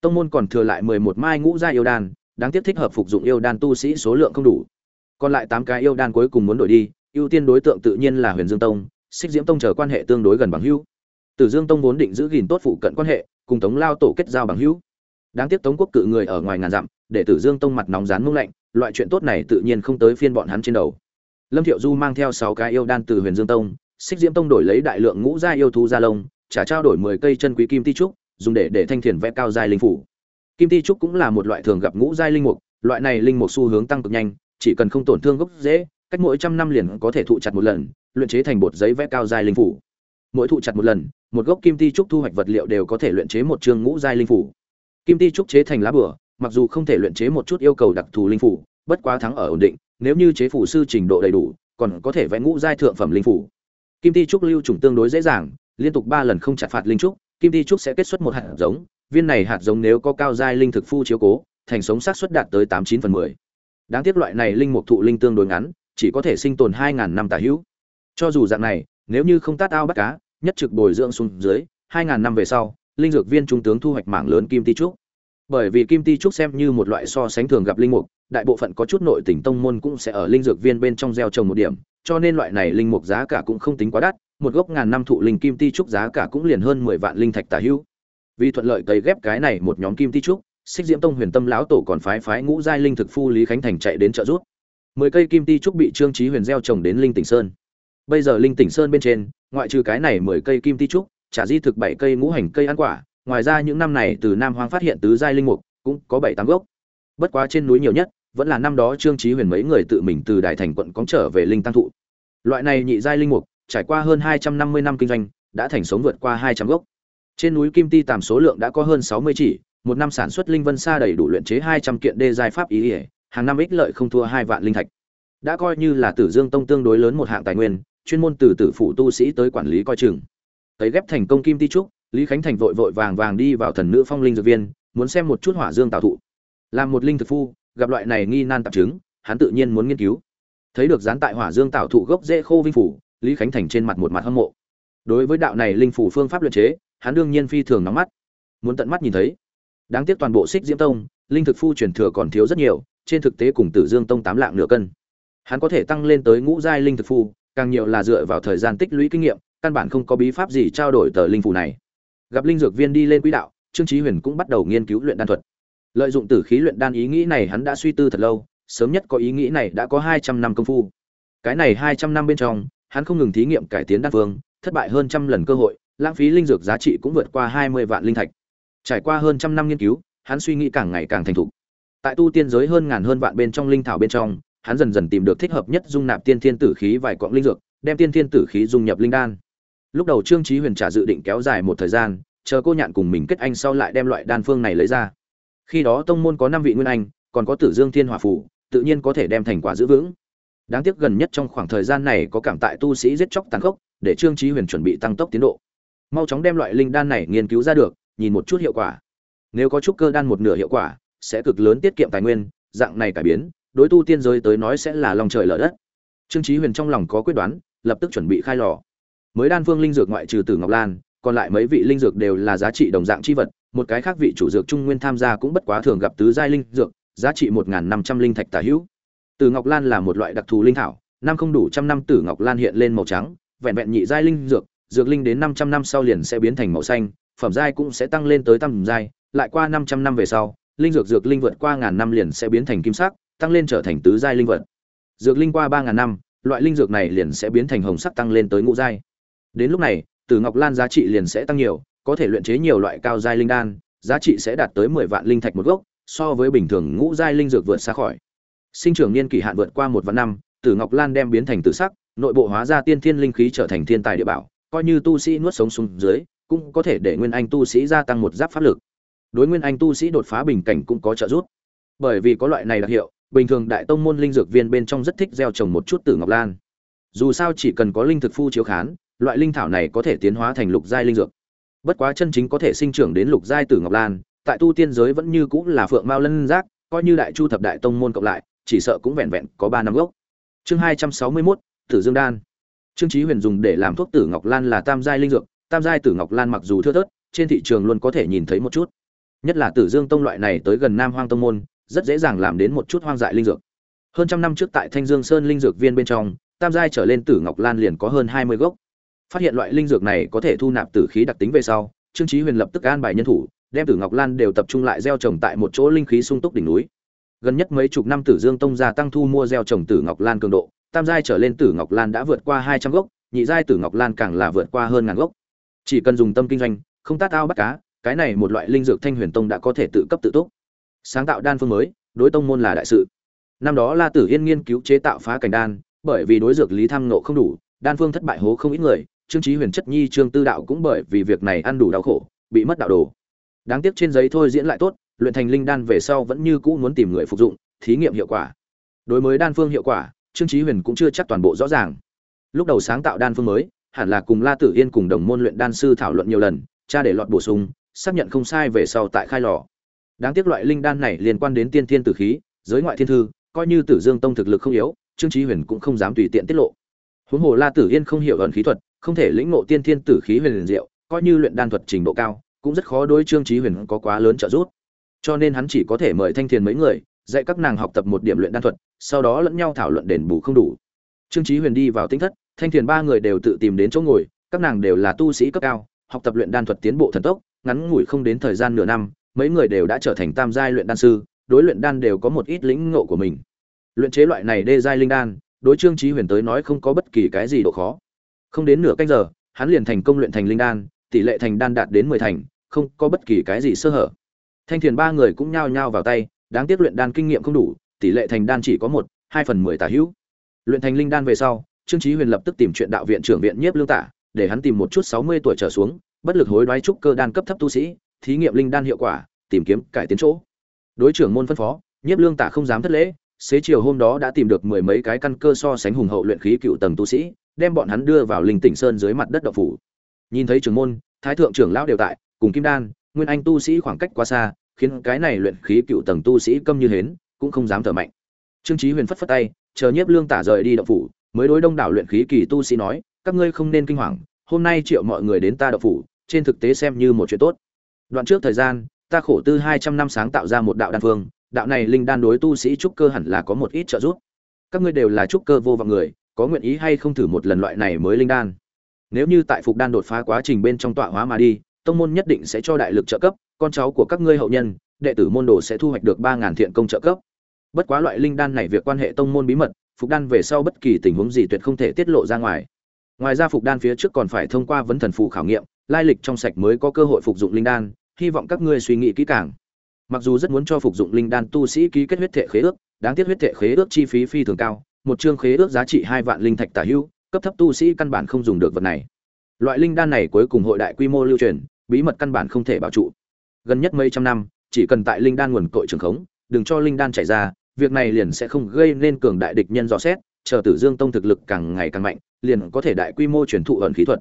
Tông môn còn thừa lại mười một mai ngũ gia yêu đan, đáng tiếc thích hợp phục dụng yêu đan tu sĩ số lượng không đủ. Còn lại tám cái yêu đan cuối cùng muốn đổi đi, ưu tiên đối tượng tự nhiên là huyền dương tông, xích diễm tông chờ quan hệ tương đối gần bằng hữu. Tử dương tông vốn định giữ gìn tốt phụ cận quan hệ, cùng tống lao tổ kết giao bằng hữu. Đáng tiếc tống quốc cự người ở ngoài ngàn dặm để tử dương tông mặt nóng rán mông lạnh, loại chuyện tốt này tự nhiên không tới phiên bọn hắn trên đầu. Lâm thiệu du mang theo sáu cái yêu đan từ huyền dương tông, xích diễm tông đổi lấy đại lượng ngũ gia yêu thú gia lông trả trao đổi mười cây chân quý kim ti trúc, dùng để để thanh thiền vẽ cao giai linh phủ. Kim ti trúc cũng là một loại thường gặp ngũ giai linh mục, loại này linh mục xu hướng tăng cực nhanh, chỉ cần không tổn thương gốc dễ cách mỗi trăm năm liền có thể thụ chặt một lần, luyện chế thành bột giấy vẽ cao giai linh phủ. Mỗi thụ chặt một lần, một gốc kim ti trúc thu hoạch vật liệu đều có thể luyện chế một chương ngũ giai linh phủ. Kim ti trúc chế thành lá bửa mặc dù không thể luyện chế một chút yêu cầu đặc thù linh phủ, bất quá thắng ở ổn định, nếu như chế phủ sư trình độ đầy đủ, còn có thể vẽ ngũ giai thượng phẩm linh phủ. Kim ti trúc lưu trùng tương đối dễ dàng, liên tục ba lần không chặt phạt linh trúc, kim ti trúc sẽ kết xuất một hạt giống, viên này hạt giống nếu có cao giai linh thực phu chiếu cố, thành sống xác suất đạt tới tám chín phần mười. Đáng tiếc loại này linh mục thụ linh tương đối ngắn, chỉ có thể sinh tồn hai ngàn năm tả hữu. Cho dù dạng này, nếu như không tát ao bắt cá, nhất trực bồi dưỡng xuống dưới, hai ngàn năm về sau, linh dược viên trung tướng thu hoạch mảng lớn kim ti trúc bởi vì kim ti trúc xem như một loại so sánh thường gặp linh mục, đại bộ phận có chút nội tỉnh tông môn cũng sẽ ở linh dược viên bên trong gieo trồng một điểm, cho nên loại này linh mục giá cả cũng không tính quá đắt, một gốc ngàn năm thụ linh kim ti trúc giá cả cũng liền hơn mười vạn linh thạch tả hữu. Vì thuận lợi cấy ghép cái này một nhóm kim ti trúc, xích diễm tông huyền tâm lão tổ còn phái phái ngũ giai linh thực phu lý khánh thành chạy đến trợ giúp. Mười cây kim ti trúc bị trương trí huyền gieo trồng đến linh tỉnh sơn. Bây giờ linh tỉnh sơn bên trên, ngoại trừ cái này mười cây kim ti trúc trả di thực bảy cây ngũ hành cây ăn quả ngoài ra những năm này từ nam hoang phát hiện tứ giai linh mục, cũng có bảy tám gốc. Bất quá trên núi nhiều nhất, vẫn là năm đó trương trí huyền mấy người tự mình từ đại thành quận cóng trở về linh tăng thụ. Loại này nhị giai linh mục, trải qua hơn hai trăm năm mươi năm kinh doanh, đã thành sống vượt qua hai trăm gốc. Trên núi kim ti tàm số lượng đã có hơn sáu mươi chỉ, một năm sản xuất linh vân sa đầy đủ luyện chế hai trăm kiện đê giai pháp ý ỉa hàng năm ích lợi không thua hai vạn linh thạch. Đã coi như là tử dương tông tương đối lớn một hạng tài nguyên, chuyên môn từ tử phụ tu sĩ tới quản lý coi chừng. Tấy ghép thành công kim ti trúc lý khánh thành vội vội vàng vàng đi vào thần nữ phong linh dược viên, muốn xem một chút hỏa dương tạo thụ. Làm một linh thực phu, gặp loại này nghi nan tạp chứng, hắn tự nhiên muốn nghiên cứu. Thấy được dán tại hỏa dương tạo thụ gốc dễ khô vinh phủ, lý khánh thành trên mặt một mặt hâm mộ. Đối với đạo này linh phủ phương pháp luyện chế, hắn đương nhiên phi thường nóng mắt. Muốn tận mắt nhìn thấy. Đáng tiếc toàn bộ xích diễm tông, linh thực phu truyền thừa còn thiếu rất nhiều, trên thực tế cùng tử dương tông tám lạng nửa cân. Hắn có thể tăng lên tới ngũ giai linh thực phu, càng nhiều là dựa vào thời gian tích lũy kinh nghiệm, căn bản không có bí pháp gì trao đổi tờ linh phủ này gặp linh dược viên đi lên quỹ đạo, trương trí huyền cũng bắt đầu nghiên cứu luyện đan thuật. Lợi dụng tử khí luyện đan ý nghĩ này hắn đã suy tư thật lâu, sớm nhất có ý nghĩ này đã có hai trăm năm công phu. Cái này hai trăm năm bên trong, hắn không ngừng thí nghiệm cải tiến đan phương, thất bại hơn trăm lần cơ hội, lãng phí linh dược giá trị cũng vượt qua hai mươi vạn linh thạch. Trải qua hơn trăm năm nghiên cứu, hắn suy nghĩ càng ngày càng thành thục. Tại tu tiên giới hơn ngàn hơn vạn bên trong linh thảo bên trong, hắn dần dần tìm được thích hợp nhất dung nạp tiên thiên tử khí vài quặng linh dược, đem tiên thiên tử khí dung nhập linh đan lúc đầu trương trí huyền trả dự định kéo dài một thời gian, chờ cô nhạn cùng mình kết anh sau lại đem loại đan phương này lấy ra. Khi đó tông môn có năm vị nguyên anh, còn có tử dương thiên hòa phủ, tự nhiên có thể đem thành quả giữ vững. Đáng tiếc gần nhất trong khoảng thời gian này có cảm tại tu sĩ giết chóc tàn khốc, để trương trí huyền chuẩn bị tăng tốc tiến độ. Mau chóng đem loại linh đan này nghiên cứu ra được, nhìn một chút hiệu quả. Nếu có chút cơ đan một nửa hiệu quả, sẽ cực lớn tiết kiệm tài nguyên, dạng này cải biến, đối tu tiên giới tới nói sẽ là lòng trời lở đất. Trương trí huyền trong lòng có quyết đoán, lập tức chuẩn bị khai lò mới đan phương linh dược ngoại trừ tử ngọc lan, còn lại mấy vị linh dược đều là giá trị đồng dạng chi vật, một cái khác vị chủ dược trung nguyên tham gia cũng bất quá thường gặp tứ giai linh dược, giá trị một năm trăm linh thạch tả hữu. Tử ngọc lan là một loại đặc thù linh thảo, năm không đủ trăm năm tử ngọc lan hiện lên màu trắng, vẹn vẹn nhị giai linh dược dược linh đến năm trăm năm sau liền sẽ biến thành màu xanh, phẩm giai cũng sẽ tăng lên tới tam giai, lại qua năm trăm năm về sau, linh dược dược linh vượt qua ngàn năm liền sẽ biến thành kim sắc, tăng lên trở thành tứ giai linh vật. Dược linh qua ba ngàn năm, loại linh dược này liền sẽ biến thành hồng sắc tăng lên tới ngũ giai đến lúc này tử ngọc lan giá trị liền sẽ tăng nhiều, có thể luyện chế nhiều loại cao giai linh đan, giá trị sẽ đạt tới mười vạn linh thạch một gốc, so với bình thường ngũ giai linh dược vượt xa khỏi. Sinh trưởng niên kỳ hạn vượt qua một vạn năm tử ngọc lan đem biến thành tử sắc, nội bộ hóa ra tiên thiên linh khí trở thành thiên tài địa bảo, coi như tu sĩ nuốt sống xuống dưới, cũng có thể để nguyên anh tu sĩ gia tăng một giáp pháp lực. Đối nguyên anh tu sĩ đột phá bình cảnh cũng có trợ giúp. Bởi vì có loại này đặc hiệu, bình thường đại tông môn linh dược viên bên trong rất thích gieo trồng một chút tử ngọc lan. Dù sao chỉ cần có linh thực phu chiếu khán loại linh thảo này có thể tiến hóa thành lục giai linh dược. Bất quá chân chính có thể sinh trưởng đến lục giai tử ngọc lan, tại tu tiên giới vẫn như cũng là phượng mao lân giác, coi như đại chu thập đại tông môn cộng lại, chỉ sợ cũng vẹn vẹn có ba năm gốc. Chương hai trăm sáu mươi mốt, tử dương đan. Trương trí huyền dùng để làm thuốc tử ngọc lan là tam giai linh dược, tam giai tử ngọc lan mặc dù thưa thớt, trên thị trường luôn có thể nhìn thấy một chút. Nhất là tử dương tông loại này tới gần nam hoang tông môn, rất dễ dàng làm đến một chút hoang dại linh dược. Hơn trăm năm trước tại thanh dương sơn linh dược viên bên trong, tam giai trở lên tử ngọc lan liền có hơn hai mươi gốc phát hiện loại linh dược này có thể thu nạp tử khí đặc tính về sau, trương trí huyền lập tức an bài nhân thủ, đem tử ngọc lan đều tập trung lại gieo trồng tại một chỗ linh khí sung túc đỉnh núi. Gần nhất mấy chục năm tử dương tông gia tăng thu mua gieo trồng tử ngọc lan cường độ, tam giai trở lên tử ngọc lan đã vượt qua hai trăm gốc, nhị giai tử ngọc lan càng là vượt qua hơn ngàn gốc. Chỉ cần dùng tâm kinh doanh, không tát ao bắt cá, cái này một loại linh dược thanh huyền tông đã có thể tự cấp tự túc. Sáng tạo đan phương mới, đối tông môn là đại sự. Năm đó la tử yên nghiên cứu chế tạo phá cảnh đan, bởi vì đối dược lý tham nộ không đủ, đan phương thất bại hố không ít người trương trí huyền chất nhi trương tư đạo cũng bởi vì việc này ăn đủ đau khổ, bị mất đạo đồ. Đáng tiếc trên giấy thôi diễn lại tốt, luyện thành linh đan về sau vẫn như cũ muốn tìm người phục dụng, thí nghiệm hiệu quả. Đối với đan phương hiệu quả, trương trí huyền cũng chưa chắc toàn bộ rõ ràng. Lúc đầu sáng tạo đan phương mới, hẳn là cùng la tử yên cùng đồng môn luyện đan sư thảo luận nhiều lần, cha để lọt bổ sung, xác nhận không sai về sau tại khai lò. Đáng tiếc loại linh đan này liên quan đến tiên thiên tử khí, giới ngoại thiên thư, coi như tử dương tông thực lực không yếu, trương trí huyền cũng không dám tùy tiện tiết lộ. Huống hồ la tử yên không hiểu ẩn khí thuật không thể lĩnh ngộ tiên thiên tử khí huyền diệu, coi như luyện đan thuật trình độ cao, cũng rất khó đối trương chí huyền có quá lớn trợ giúp. Cho nên hắn chỉ có thể mời thanh thiền mấy người, dạy các nàng học tập một điểm luyện đan thuật, sau đó lẫn nhau thảo luận đền bù không đủ. Trương Chí huyền đi vào tinh thất, thanh thiền ba người đều tự tìm đến chỗ ngồi, các nàng đều là tu sĩ cấp cao, học tập luyện đan thuật tiến bộ thần tốc, ngắn ngủi không đến thời gian nửa năm, mấy người đều đã trở thành tam giai luyện đan sư, đối luyện đan đều có một ít lĩnh ngộ của mình. Luyện chế loại này đê giai linh đan, đối trương chí huyền tới nói không có bất kỳ cái gì độ khó không đến nửa canh giờ, hắn liền thành công luyện thành linh đan, tỷ lệ thành đan đạt đến mười thành, không có bất kỳ cái gì sơ hở. Thanh thiền ba người cũng nhao nhao vào tay, đáng tiếc luyện đan kinh nghiệm không đủ, tỷ lệ thành đan chỉ có một, hai phần mười tả hữu. Luyện thành linh đan về sau, trương trí huyền lập tức tìm chuyện đạo viện trưởng viện nhiếp lương tả để hắn tìm một chút sáu mươi tuổi trở xuống, bất lực hối đoái trúc cơ đan cấp thấp tu sĩ, thí nghiệm linh đan hiệu quả, tìm kiếm cải tiến chỗ. Đối trưởng môn phân phó, nhiếp lương tả không dám thất lễ, xế chiều hôm đó đã tìm được mười mấy cái căn cơ so sánh hùng hậu luyện khí cựu tầng tu sĩ đem bọn hắn đưa vào linh tỉnh sơn dưới mặt đất đậu phủ. Nhìn thấy trưởng môn, thái thượng trưởng lão đều tại, cùng kim đan, nguyên anh tu sĩ khoảng cách quá xa, khiến cái này luyện khí cựu tầng tu sĩ câm như hến, cũng không dám thở mạnh. Trương chí huyền phất phất tay, chờ nhiếp lương tả rời đi đậu phủ, mới đối đông đảo luyện khí kỳ tu sĩ nói, các ngươi không nên kinh hoàng, hôm nay triệu mọi người đến ta đậu phủ, trên thực tế xem như một chuyện tốt. Đoạn trước thời gian, ta khổ tư hai trăm năm sáng tạo ra một đạo đan phương, đạo này linh đan đối tu sĩ trúc cơ hẳn là có một ít trợ giúp. Các ngươi đều là trúc cơ vô vọng người có nguyện ý hay không thử một lần loại này mới linh đan. Nếu như tại phục đan đột phá quá trình bên trong tọa hóa mà đi, tông môn nhất định sẽ cho đại lực trợ cấp, con cháu của các ngươi hậu nhân, đệ tử môn đồ sẽ thu hoạch được ba ngàn thiện công trợ cấp. Bất quá loại linh đan này việc quan hệ tông môn bí mật, phục đan về sau bất kỳ tình huống gì tuyệt không thể tiết lộ ra ngoài. Ngoài ra phục đan phía trước còn phải thông qua vấn thần phù khảo nghiệm, lai lịch trong sạch mới có cơ hội phục dụng linh đan, hy vọng các ngươi suy nghĩ kỹ càng. Mặc dù rất muốn cho phục dụng linh đan tu sĩ ký kết huyết thể khế ước, đáng tiếc huyết thể khế ước chi phí phi thường cao một chương khế ước giá trị hai vạn linh thạch tả hữu, cấp thấp tu sĩ căn bản không dùng được vật này. Loại linh đan này cuối cùng hội đại quy mô lưu truyền, bí mật căn bản không thể bảo trụ. Gần nhất mấy trăm năm, chỉ cần tại linh đan nguồn cội trường khống, đừng cho linh đan chảy ra, việc này liền sẽ không gây nên cường đại địch nhân dò xét, chờ tử dương tông thực lực càng ngày càng mạnh, liền có thể đại quy mô truyền thụ ẩn khí thuật.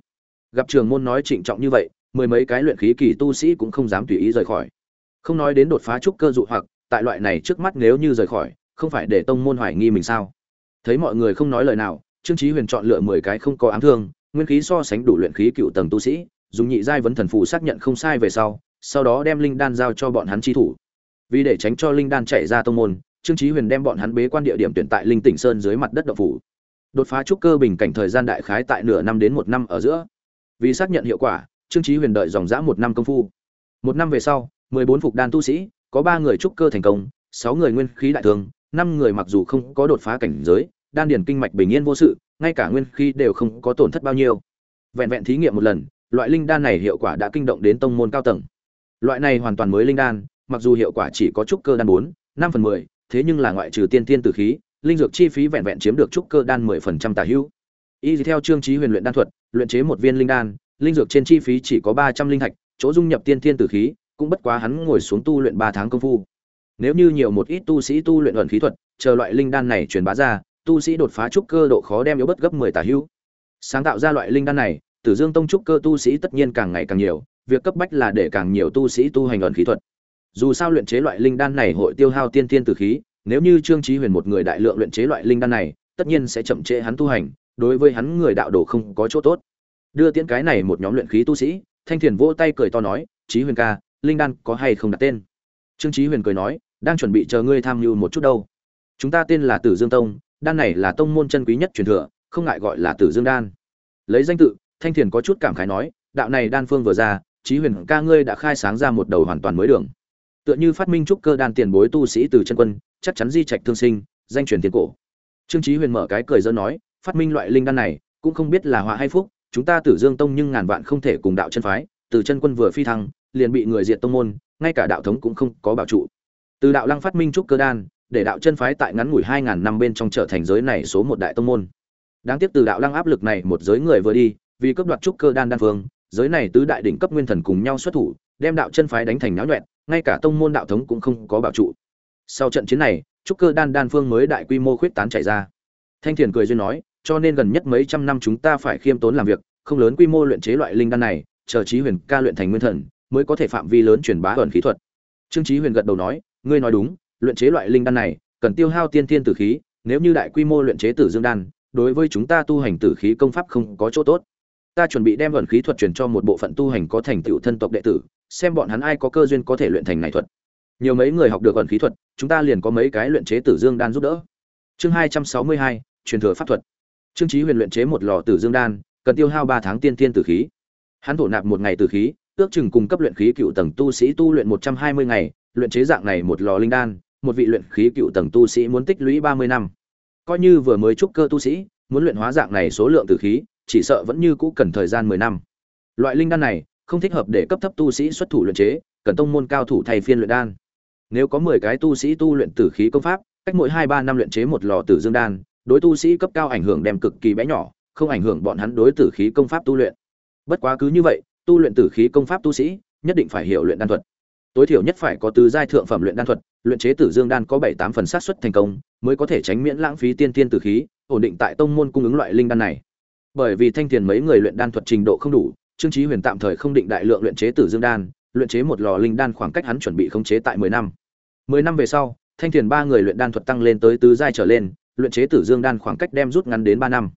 Gặp trường môn nói trịnh trọng như vậy, mười mấy cái luyện khí kỳ tu sĩ cũng không dám tùy ý rời khỏi. Không nói đến đột phá trúc cơ dụ hoặc, tại loại này trước mắt nếu như rời khỏi, không phải để tông môn hoài nghi mình sao? Thấy mọi người không nói lời nào, trương chí huyền chọn lựa mười cái không có ám thương, nguyên khí so sánh đủ luyện khí cựu tầng tu sĩ, dùng nhị giai vấn thần phù xác nhận không sai về sau sau đó đem linh đan giao cho bọn hắn chi thủ. Vì để tránh cho linh đan chạy ra tông môn, trương chí huyền đem bọn hắn bế quan địa điểm tuyển tại linh tỉnh sơn dưới mặt đất động phủ. Đột phá trúc cơ bình cảnh thời gian đại khái tại nửa năm đến một năm ở giữa. Vì xác nhận hiệu quả, trương chí huyền đợi dòng dã một năm công phu. Một năm về sau, mười bốn phục đan tu sĩ, có ba người trúc cơ thành công, sáu người nguyên khí đại thương năm người mặc dù không có đột phá cảnh giới, đan điền kinh mạch bình yên vô sự, ngay cả nguyên khí đều không có tổn thất bao nhiêu. Vẹn vẹn thí nghiệm một lần, loại linh đan này hiệu quả đã kinh động đến tông môn cao tầng. Loại này hoàn toàn mới linh đan, mặc dù hiệu quả chỉ có trúc cơ đan bốn, năm phần mười, thế nhưng là ngoại trừ tiên tiên tử khí, linh dược chi phí vẹn vẹn chiếm được trúc cơ đan mười phần trăm tả hữu. Y theo trương trí huyền luyện đan thuật, luyện chế một viên linh đan, linh dược trên chi phí chỉ có ba trăm linh thạch chỗ dung nhập tiên thiên tử khí, cũng bất quá hắn ngồi xuống tu luyện ba tháng công phu nếu như nhiều một ít tu sĩ tu luyện ẩn khí thuật, chờ loại linh đan này truyền bá ra, tu sĩ đột phá trúc cơ độ khó đem yếu bất gấp mười tả hữu sáng tạo ra loại linh đan này, tử dương tông trúc cơ tu sĩ tất nhiên càng ngày càng nhiều, việc cấp bách là để càng nhiều tu sĩ tu hành ẩn khí thuật. Dù sao luyện chế loại linh đan này hội tiêu hao tiên tiên tử khí, nếu như trương trí huyền một người đại lượng luyện chế loại linh đan này, tất nhiên sẽ chậm trễ hắn tu hành, đối với hắn người đạo đồ không có chỗ tốt. Đưa tiễn cái này một nhóm luyện khí tu sĩ, thanh thiền vỗ tay cười to nói trí huyền ca, linh đan có hay không đặt tên? Trương trí huyền cười nói đang chuẩn bị chờ ngươi tham mưu một chút đâu. Chúng ta tên là tử dương tông, đan này là tông môn chân quý nhất truyền thừa, không ngại gọi là tử dương đan. Lấy danh tự, thanh thiền có chút cảm khái nói, đạo này đan phương vừa ra trí huyền ca ngươi đã khai sáng ra một đầu hoàn toàn mới đường. Tựa như phát minh trúc cơ đan tiền bối tu sĩ từ chân quân, chắc chắn di trạch thương sinh, danh truyền tiền cổ. Trương trí huyền mở cái cười dân nói, phát minh loại linh đan này, cũng không biết là họa hay phúc, chúng ta tử dương tông nhưng ngàn vạn không thể cùng đạo chân phái, từ chân quân vừa phi thăng, liền bị người diệt tông môn, ngay cả đạo thống cũng không có bảo trụ từ đạo lăng phát minh trúc cơ đan, để đạo chân phái tại ngắn ngủi hai ngàn năm bên trong trở thành giới này số một đại tông môn. Đáng tiếc từ đạo lăng áp lực này một giới người vừa đi, vì cấp đoạt trúc cơ đan đan phương, giới này tứ đại đỉnh cấp nguyên thần cùng nhau xuất thủ, đem đạo chân phái đánh thành náo nhuẹn, ngay cả tông môn đạo thống cũng không có bảo trụ. Sau trận chiến này, trúc cơ đan đan phương mới đại quy mô khuyết tán chạy ra. Thanh thiền cười duyên nói, cho nên gần nhất mấy trăm năm chúng ta phải khiêm tốn làm việc, không lớn quy mô luyện chế loại linh đan này, chờ trí huyền ca luyện thành nguyên thần, mới có thể phạm vi lớn truyền bá ẩn khí thuật. Trương trí huyền gật đầu nói ngươi nói đúng, luyện chế loại linh đan này, cần tiêu hao tiên thiên tử khí, nếu như đại quy mô luyện chế tử dương đan, đối với chúng ta tu hành tử khí công pháp không có chỗ tốt. Ta chuẩn bị đem vận khí thuật truyền cho một bộ phận tu hành có thành tựu thân tộc đệ tử, xem bọn hắn ai có cơ duyên có thể luyện thành này thuật. Nhiều mấy người học được vận khí thuật, chúng ta liền có mấy cái luyện chế tử dương đan giúp đỡ. Chương hai trăm sáu mươi hai, truyền thừa pháp thuật. Trương trí huyền luyện chế một lò tử dương đan, cần tiêu hao ba tháng tiên tiên tử khí. Hắn thổ nạp một ngày tử khí, ước chừng cung cấp luyện khí cựu tầng tu sĩ tu luyện một trăm hai mươi ngày luyện chế dạng này một lò linh đan, một vị luyện khí cựu tầng tu sĩ muốn tích lũy ba mươi năm. Coi như vừa mới trúc cơ tu sĩ, muốn luyện hóa dạng này số lượng tử khí, chỉ sợ vẫn như cũ cần thời gian mười năm. Loại linh đan này, không thích hợp để cấp thấp tu sĩ xuất thủ luyện chế, cần tông môn cao thủ thay phiên luyện đan. Nếu có mười cái tu sĩ tu luyện tử khí công pháp, cách mỗi hai ba năm luyện chế một lò tử dương đan, đối tu sĩ cấp cao ảnh hưởng đem cực kỳ bé nhỏ, không ảnh hưởng bọn hắn đối tử khí công pháp tu luyện. Bất quá cứ như vậy, tu luyện tử khí công pháp tu sĩ, nhất định phải hiểu luyện đan thuật tối thiểu nhất phải có tứ giai thượng phẩm luyện đan thuật, luyện chế tử dương đan có bảy tám phần sát xuất thành công, mới có thể tránh miễn lãng phí tiên tiên tử khí, ổn định tại tông môn cung ứng loại linh đan này. Bởi vì thanh tiền mấy người luyện đan thuật trình độ không đủ, trương chí huyền tạm thời không định đại lượng luyện chế tử dương đan, luyện chế một lò linh đan khoảng cách hắn chuẩn bị khống chế tại mười năm. Mười năm về sau, thanh tiền ba người luyện đan thuật tăng lên tới tứ giai trở lên, luyện chế tử dương đan khoảng cách đem rút ngắn đến ba năm.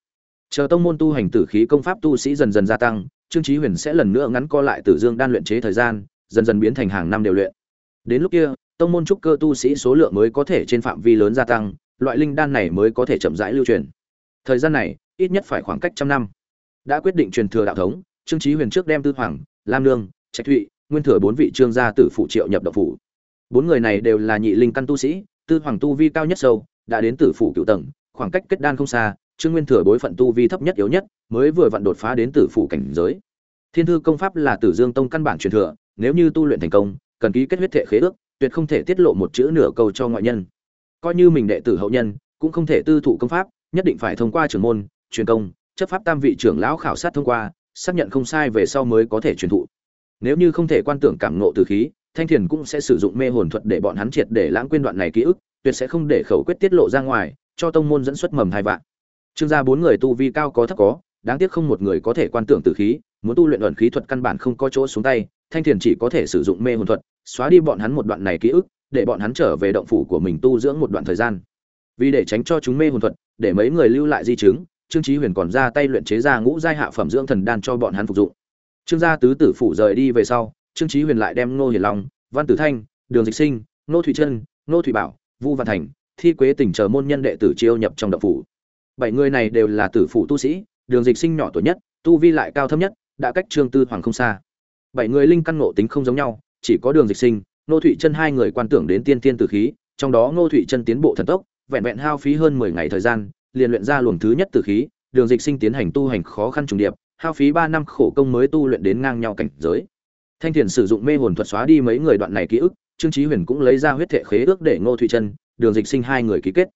Chờ tông môn tu hành tử khí công pháp tu sĩ dần dần gia tăng, trương chí huyền sẽ lần nữa ngắn co lại tử dương đan luyện chế thời gian dần dần biến thành hàng năm đều luyện. Đến lúc kia, tông môn trúc cơ tu sĩ số lượng mới có thể trên phạm vi lớn gia tăng, loại linh đan này mới có thể chậm rãi lưu truyền. Thời gian này, ít nhất phải khoảng cách trăm năm. Đã quyết định truyền thừa đạo thống, trương chí huyền trước đem tư hoàng, lam nương, trạch thụy, nguyên thừa bốn vị trương gia tử phụ triệu nhập đạo phủ. Bốn người này đều là nhị linh căn tu sĩ, tư hoàng tu vi cao nhất sâu, đã đến tử phủ cựu tầng, khoảng cách kết đan không xa, trương nguyên thừa bối phận tu vi thấp nhất yếu nhất, mới vừa vặn đột phá đến tử phủ cảnh giới. Thiên thư công pháp là tử dương tông căn bản truyền thừa nếu như tu luyện thành công, cần ký kết huyết thể khế ước, tuyệt không thể tiết lộ một chữ nửa câu cho ngoại nhân. Coi như mình đệ tử hậu nhân, cũng không thể tư thụ công pháp, nhất định phải thông qua trưởng môn, truyền công, chấp pháp tam vị trưởng lão khảo sát thông qua, xác nhận không sai về sau mới có thể truyền thụ. Nếu như không thể quan tưởng cảm ngộ từ khí, thanh thiền cũng sẽ sử dụng mê hồn thuật để bọn hắn triệt để lãng quên đoạn này ký ức, tuyệt sẽ không để khẩu quyết tiết lộ ra ngoài, cho tông môn dẫn xuất mầm hai vạn. Trương gia bốn người tu vi cao có thấp có, đáng tiếc không một người có thể quan tưởng từ khí muốn tu luyện ẩn khí thuật căn bản không có chỗ xuống tay, thanh thiền chỉ có thể sử dụng mê hồn thuật, xóa đi bọn hắn một đoạn này ký ức, để bọn hắn trở về động phủ của mình tu dưỡng một đoạn thời gian. Vì để tránh cho chúng mê hồn thuật, để mấy người lưu lại di chứng, trương chí huyền còn ra tay luyện chế ra ngũ giai hạ phẩm dưỡng thần đan cho bọn hắn phục dụng. Trương gia tứ tử phủ rời đi về sau, trương chí huyền lại đem ngô hiền long, văn tử thanh, đường dịch sinh, ngô thủy chân ngô thủy bảo, vu văn thành, thi quế tỉnh chờ môn nhân đệ tử chiêu nhập trong động phủ. Bảy người này đều là tử phủ tu sĩ, đường dịch sinh nhỏ tuổi nhất, tu vi lại cao thâm nhất đã cách trương tư hoàng không xa. Bảy người linh căn ngộ tính không giống nhau, chỉ có đường dịch sinh, ngô thụy chân hai người quan tưởng đến tiên tiên tử khí, trong đó ngô thụy chân tiến bộ thần tốc, vẹn vẹn hao phí hơn mười ngày thời gian, liền luyện ra luồng thứ nhất tử khí, đường dịch sinh tiến hành tu hành khó khăn trùng điệp, hao phí ba năm khổ công mới tu luyện đến ngang nhau cảnh giới. Thanh thiền sử dụng mê hồn thuật xóa đi mấy người đoạn này ký ức, trương chí huyền cũng lấy ra huyết thể khế ước để ngô thụy chân, đường dịch sinh hai người ký kết.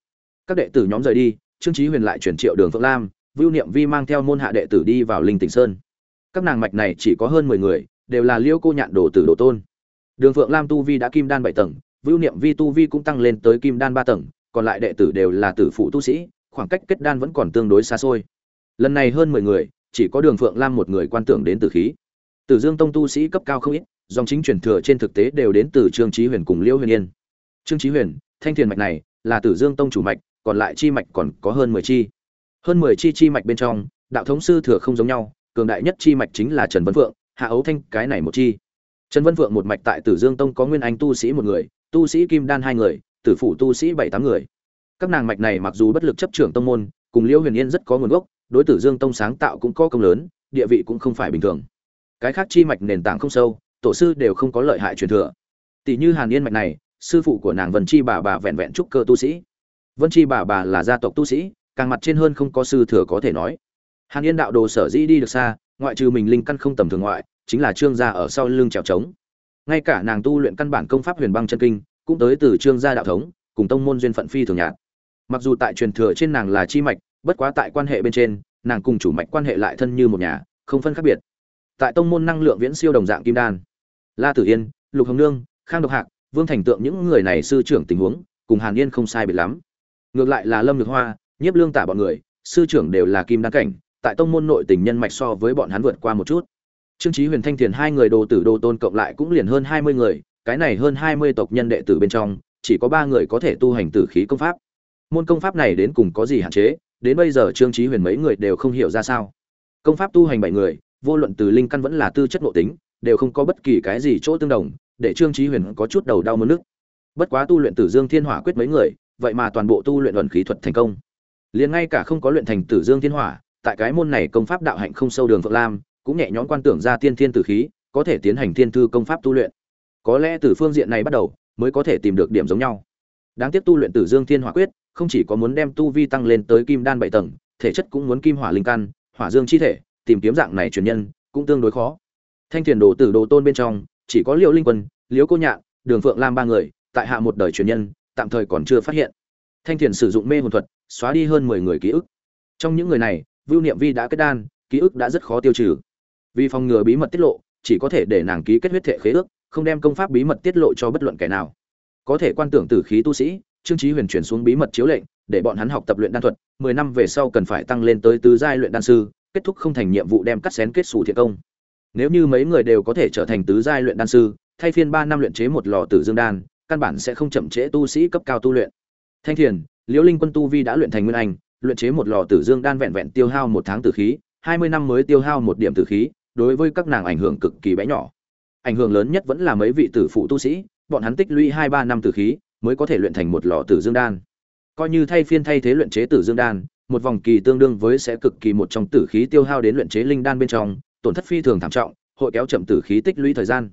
Các đệ tử nhóm rời đi, trương chí huyền lại chuyển triệu đường phượng lam, vưu niệm vi mang theo môn hạ đệ tử đi vào linh tỉnh sơn các nàng mạch này chỉ có hơn mười người, đều là liêu cô nhạn đồ tử đồ tôn. Đường phượng lam tu vi đã kim đan bảy tầng, vưu niệm vi tu vi cũng tăng lên tới kim đan ba tầng, còn lại đệ tử đều là tử phụ tu sĩ, khoảng cách kết đan vẫn còn tương đối xa xôi. Lần này hơn mười người, chỉ có đường phượng lam một người quan tưởng đến tử khí. Tử dương tông tu sĩ cấp cao không ít, dòng chính truyền thừa trên thực tế đều đến từ trương trí huyền cùng liêu huyền yên. Trương trí huyền, thanh thiền mạch này, là tử dương tông chủ mạch, còn lại chi mạch còn có hơn mười chi. Hơn mười chi chi mạch bên trong, đạo thống sư thừa không giống nhau cường đại nhất chi mạch chính là trần vân phượng, hạ ấu thanh, cái này một chi. Trần vân phượng một mạch tại tử dương tông có nguyên anh tu sĩ một người, tu sĩ kim đan hai người, tử phụ tu sĩ bảy tám người. Các nàng mạch này mặc dù bất lực chấp trưởng tông môn, cùng liễu huyền yên rất có nguồn gốc, đối tử dương tông sáng tạo cũng có công lớn, địa vị cũng không phải bình thường. Cái khác chi mạch nền tảng không sâu, tổ sư đều không có lợi hại truyền thừa. Tỷ như hàn yên mạch này, sư phụ của nàng vân chi bà bà vẹn vẹn trúc cơ tu sĩ. Vân chi bà bà là gia tộc tu sĩ, càng mặt trên hơn không có sư thừa có thể nói hàn yên đạo đồ sở dĩ đi được xa, ngoại trừ mình linh căn không tầm thường ngoại, chính là trương gia ở sau lưng trèo trống. Ngay cả nàng tu luyện căn bản công pháp huyền băng chân kinh, cũng tới từ trương gia đạo thống, cùng tông môn duyên phận phi thường nhạt. Mặc dù tại truyền thừa trên nàng là chi mạch, bất quá tại quan hệ bên trên, nàng cùng chủ mạch quan hệ lại thân như một nhà, không phân khác biệt. Tại tông môn năng lượng viễn siêu đồng dạng kim đan. La tử yên, lục hồng nương, khang độc hạc, vương thành tượng những người này sư trưởng tình huống, cùng hàn yên không sai biệt lắm. Ngược lại là lâm nhược hoa, nhiếp lương tả bọn người, sư trưởng đều là kim đan cảnh tại tông môn nội tình nhân mạch so với bọn hắn vượt qua một chút. Trương trí huyền thanh thiền hai người đồ tử đồ tôn cộng lại cũng liền hơn hai mươi người, cái này hơn hai mươi tộc nhân đệ tử bên trong, chỉ có ba người có thể tu hành tử khí công pháp. Môn công pháp này đến cùng có gì hạn chế, đến bây giờ trương trí huyền mấy người đều không hiểu ra sao. Công pháp tu hành bảy người, vô luận từ linh căn vẫn là tư chất nội tính, đều không có bất kỳ cái gì chỗ tương đồng, để trương trí huyền có chút đầu đau mất nước. Bất quá tu luyện tử dương thiên hỏa quyết mấy người, vậy mà toàn bộ tu luyện luận khí thuật thành công. Liền ngay cả không có luyện thành tử dương thiên hỏa tại cái môn này công pháp đạo hạnh không sâu đường phượng lam, cũng nhẹ nhõm quan tưởng ra tiên thiên tử khí, có thể tiến hành thiên thư công pháp tu luyện. Có lẽ từ phương diện này bắt đầu, mới có thể tìm được điểm giống nhau. Đáng tiếc tu luyện tử dương thiên hỏa quyết, không chỉ có muốn đem tu vi tăng lên tới kim đan bảy tầng, thể chất cũng muốn kim hỏa linh căn, hỏa dương chi thể, tìm kiếm dạng này truyền nhân, cũng tương đối khó. Thanh thiền đồ tử đồ tôn bên trong, chỉ có liễu linh quân, liễu cô nhạn, đường phượng lam ba người, tại hạ một đời truyền nhân, tạm thời còn chưa phát hiện. Thanh thiền sử dụng mê hồn thuật, xóa đi hơn mười người ký ức. Trong những người này vưu niệm vi đã kết đan, ký ức đã rất khó tiêu trừ. Vì phòng ngừa bí mật tiết lộ, chỉ có thể để nàng ký kết huyết thể khế ước, không đem công pháp bí mật tiết lộ cho bất luận kẻ nào. Có thể quan tưởng tử khí tu sĩ, trương trí huyền chuyển xuống bí mật chiếu lệnh, để bọn hắn học tập luyện đan thuật, mười năm về sau cần phải tăng lên tới tứ giai luyện đan sư, kết thúc không thành nhiệm vụ đem cắt xén kết xù thiệt công. Nếu như mấy người đều có thể trở thành tứ giai luyện đan sư, thay phiên ba năm luyện chế một lò tử dương đan, căn bản sẽ không chậm trễ tu sĩ cấp cao tu luyện. Thanh thiền, liễu linh quân tu vi đã luyện thành nguyên anh luyện chế một lò tử dương đan vẹn vẹn tiêu hao một tháng tử khí, hai mươi năm mới tiêu hao một điểm tử khí, đối với các nàng ảnh hưởng cực kỳ bé nhỏ. Ảnh hưởng lớn nhất vẫn là mấy vị tử phụ tu sĩ, bọn hắn tích lũy hai ba năm tử khí, mới có thể luyện thành một lò tử dương đan. Coi như thay phiên thay thế luyện chế tử dương đan, một vòng kỳ tương đương với sẽ cực kỳ một trong tử khí tiêu hao đến luyện chế linh đan bên trong, tổn thất phi thường thảm trọng, hội kéo chậm tử khí tích lũy thời gian.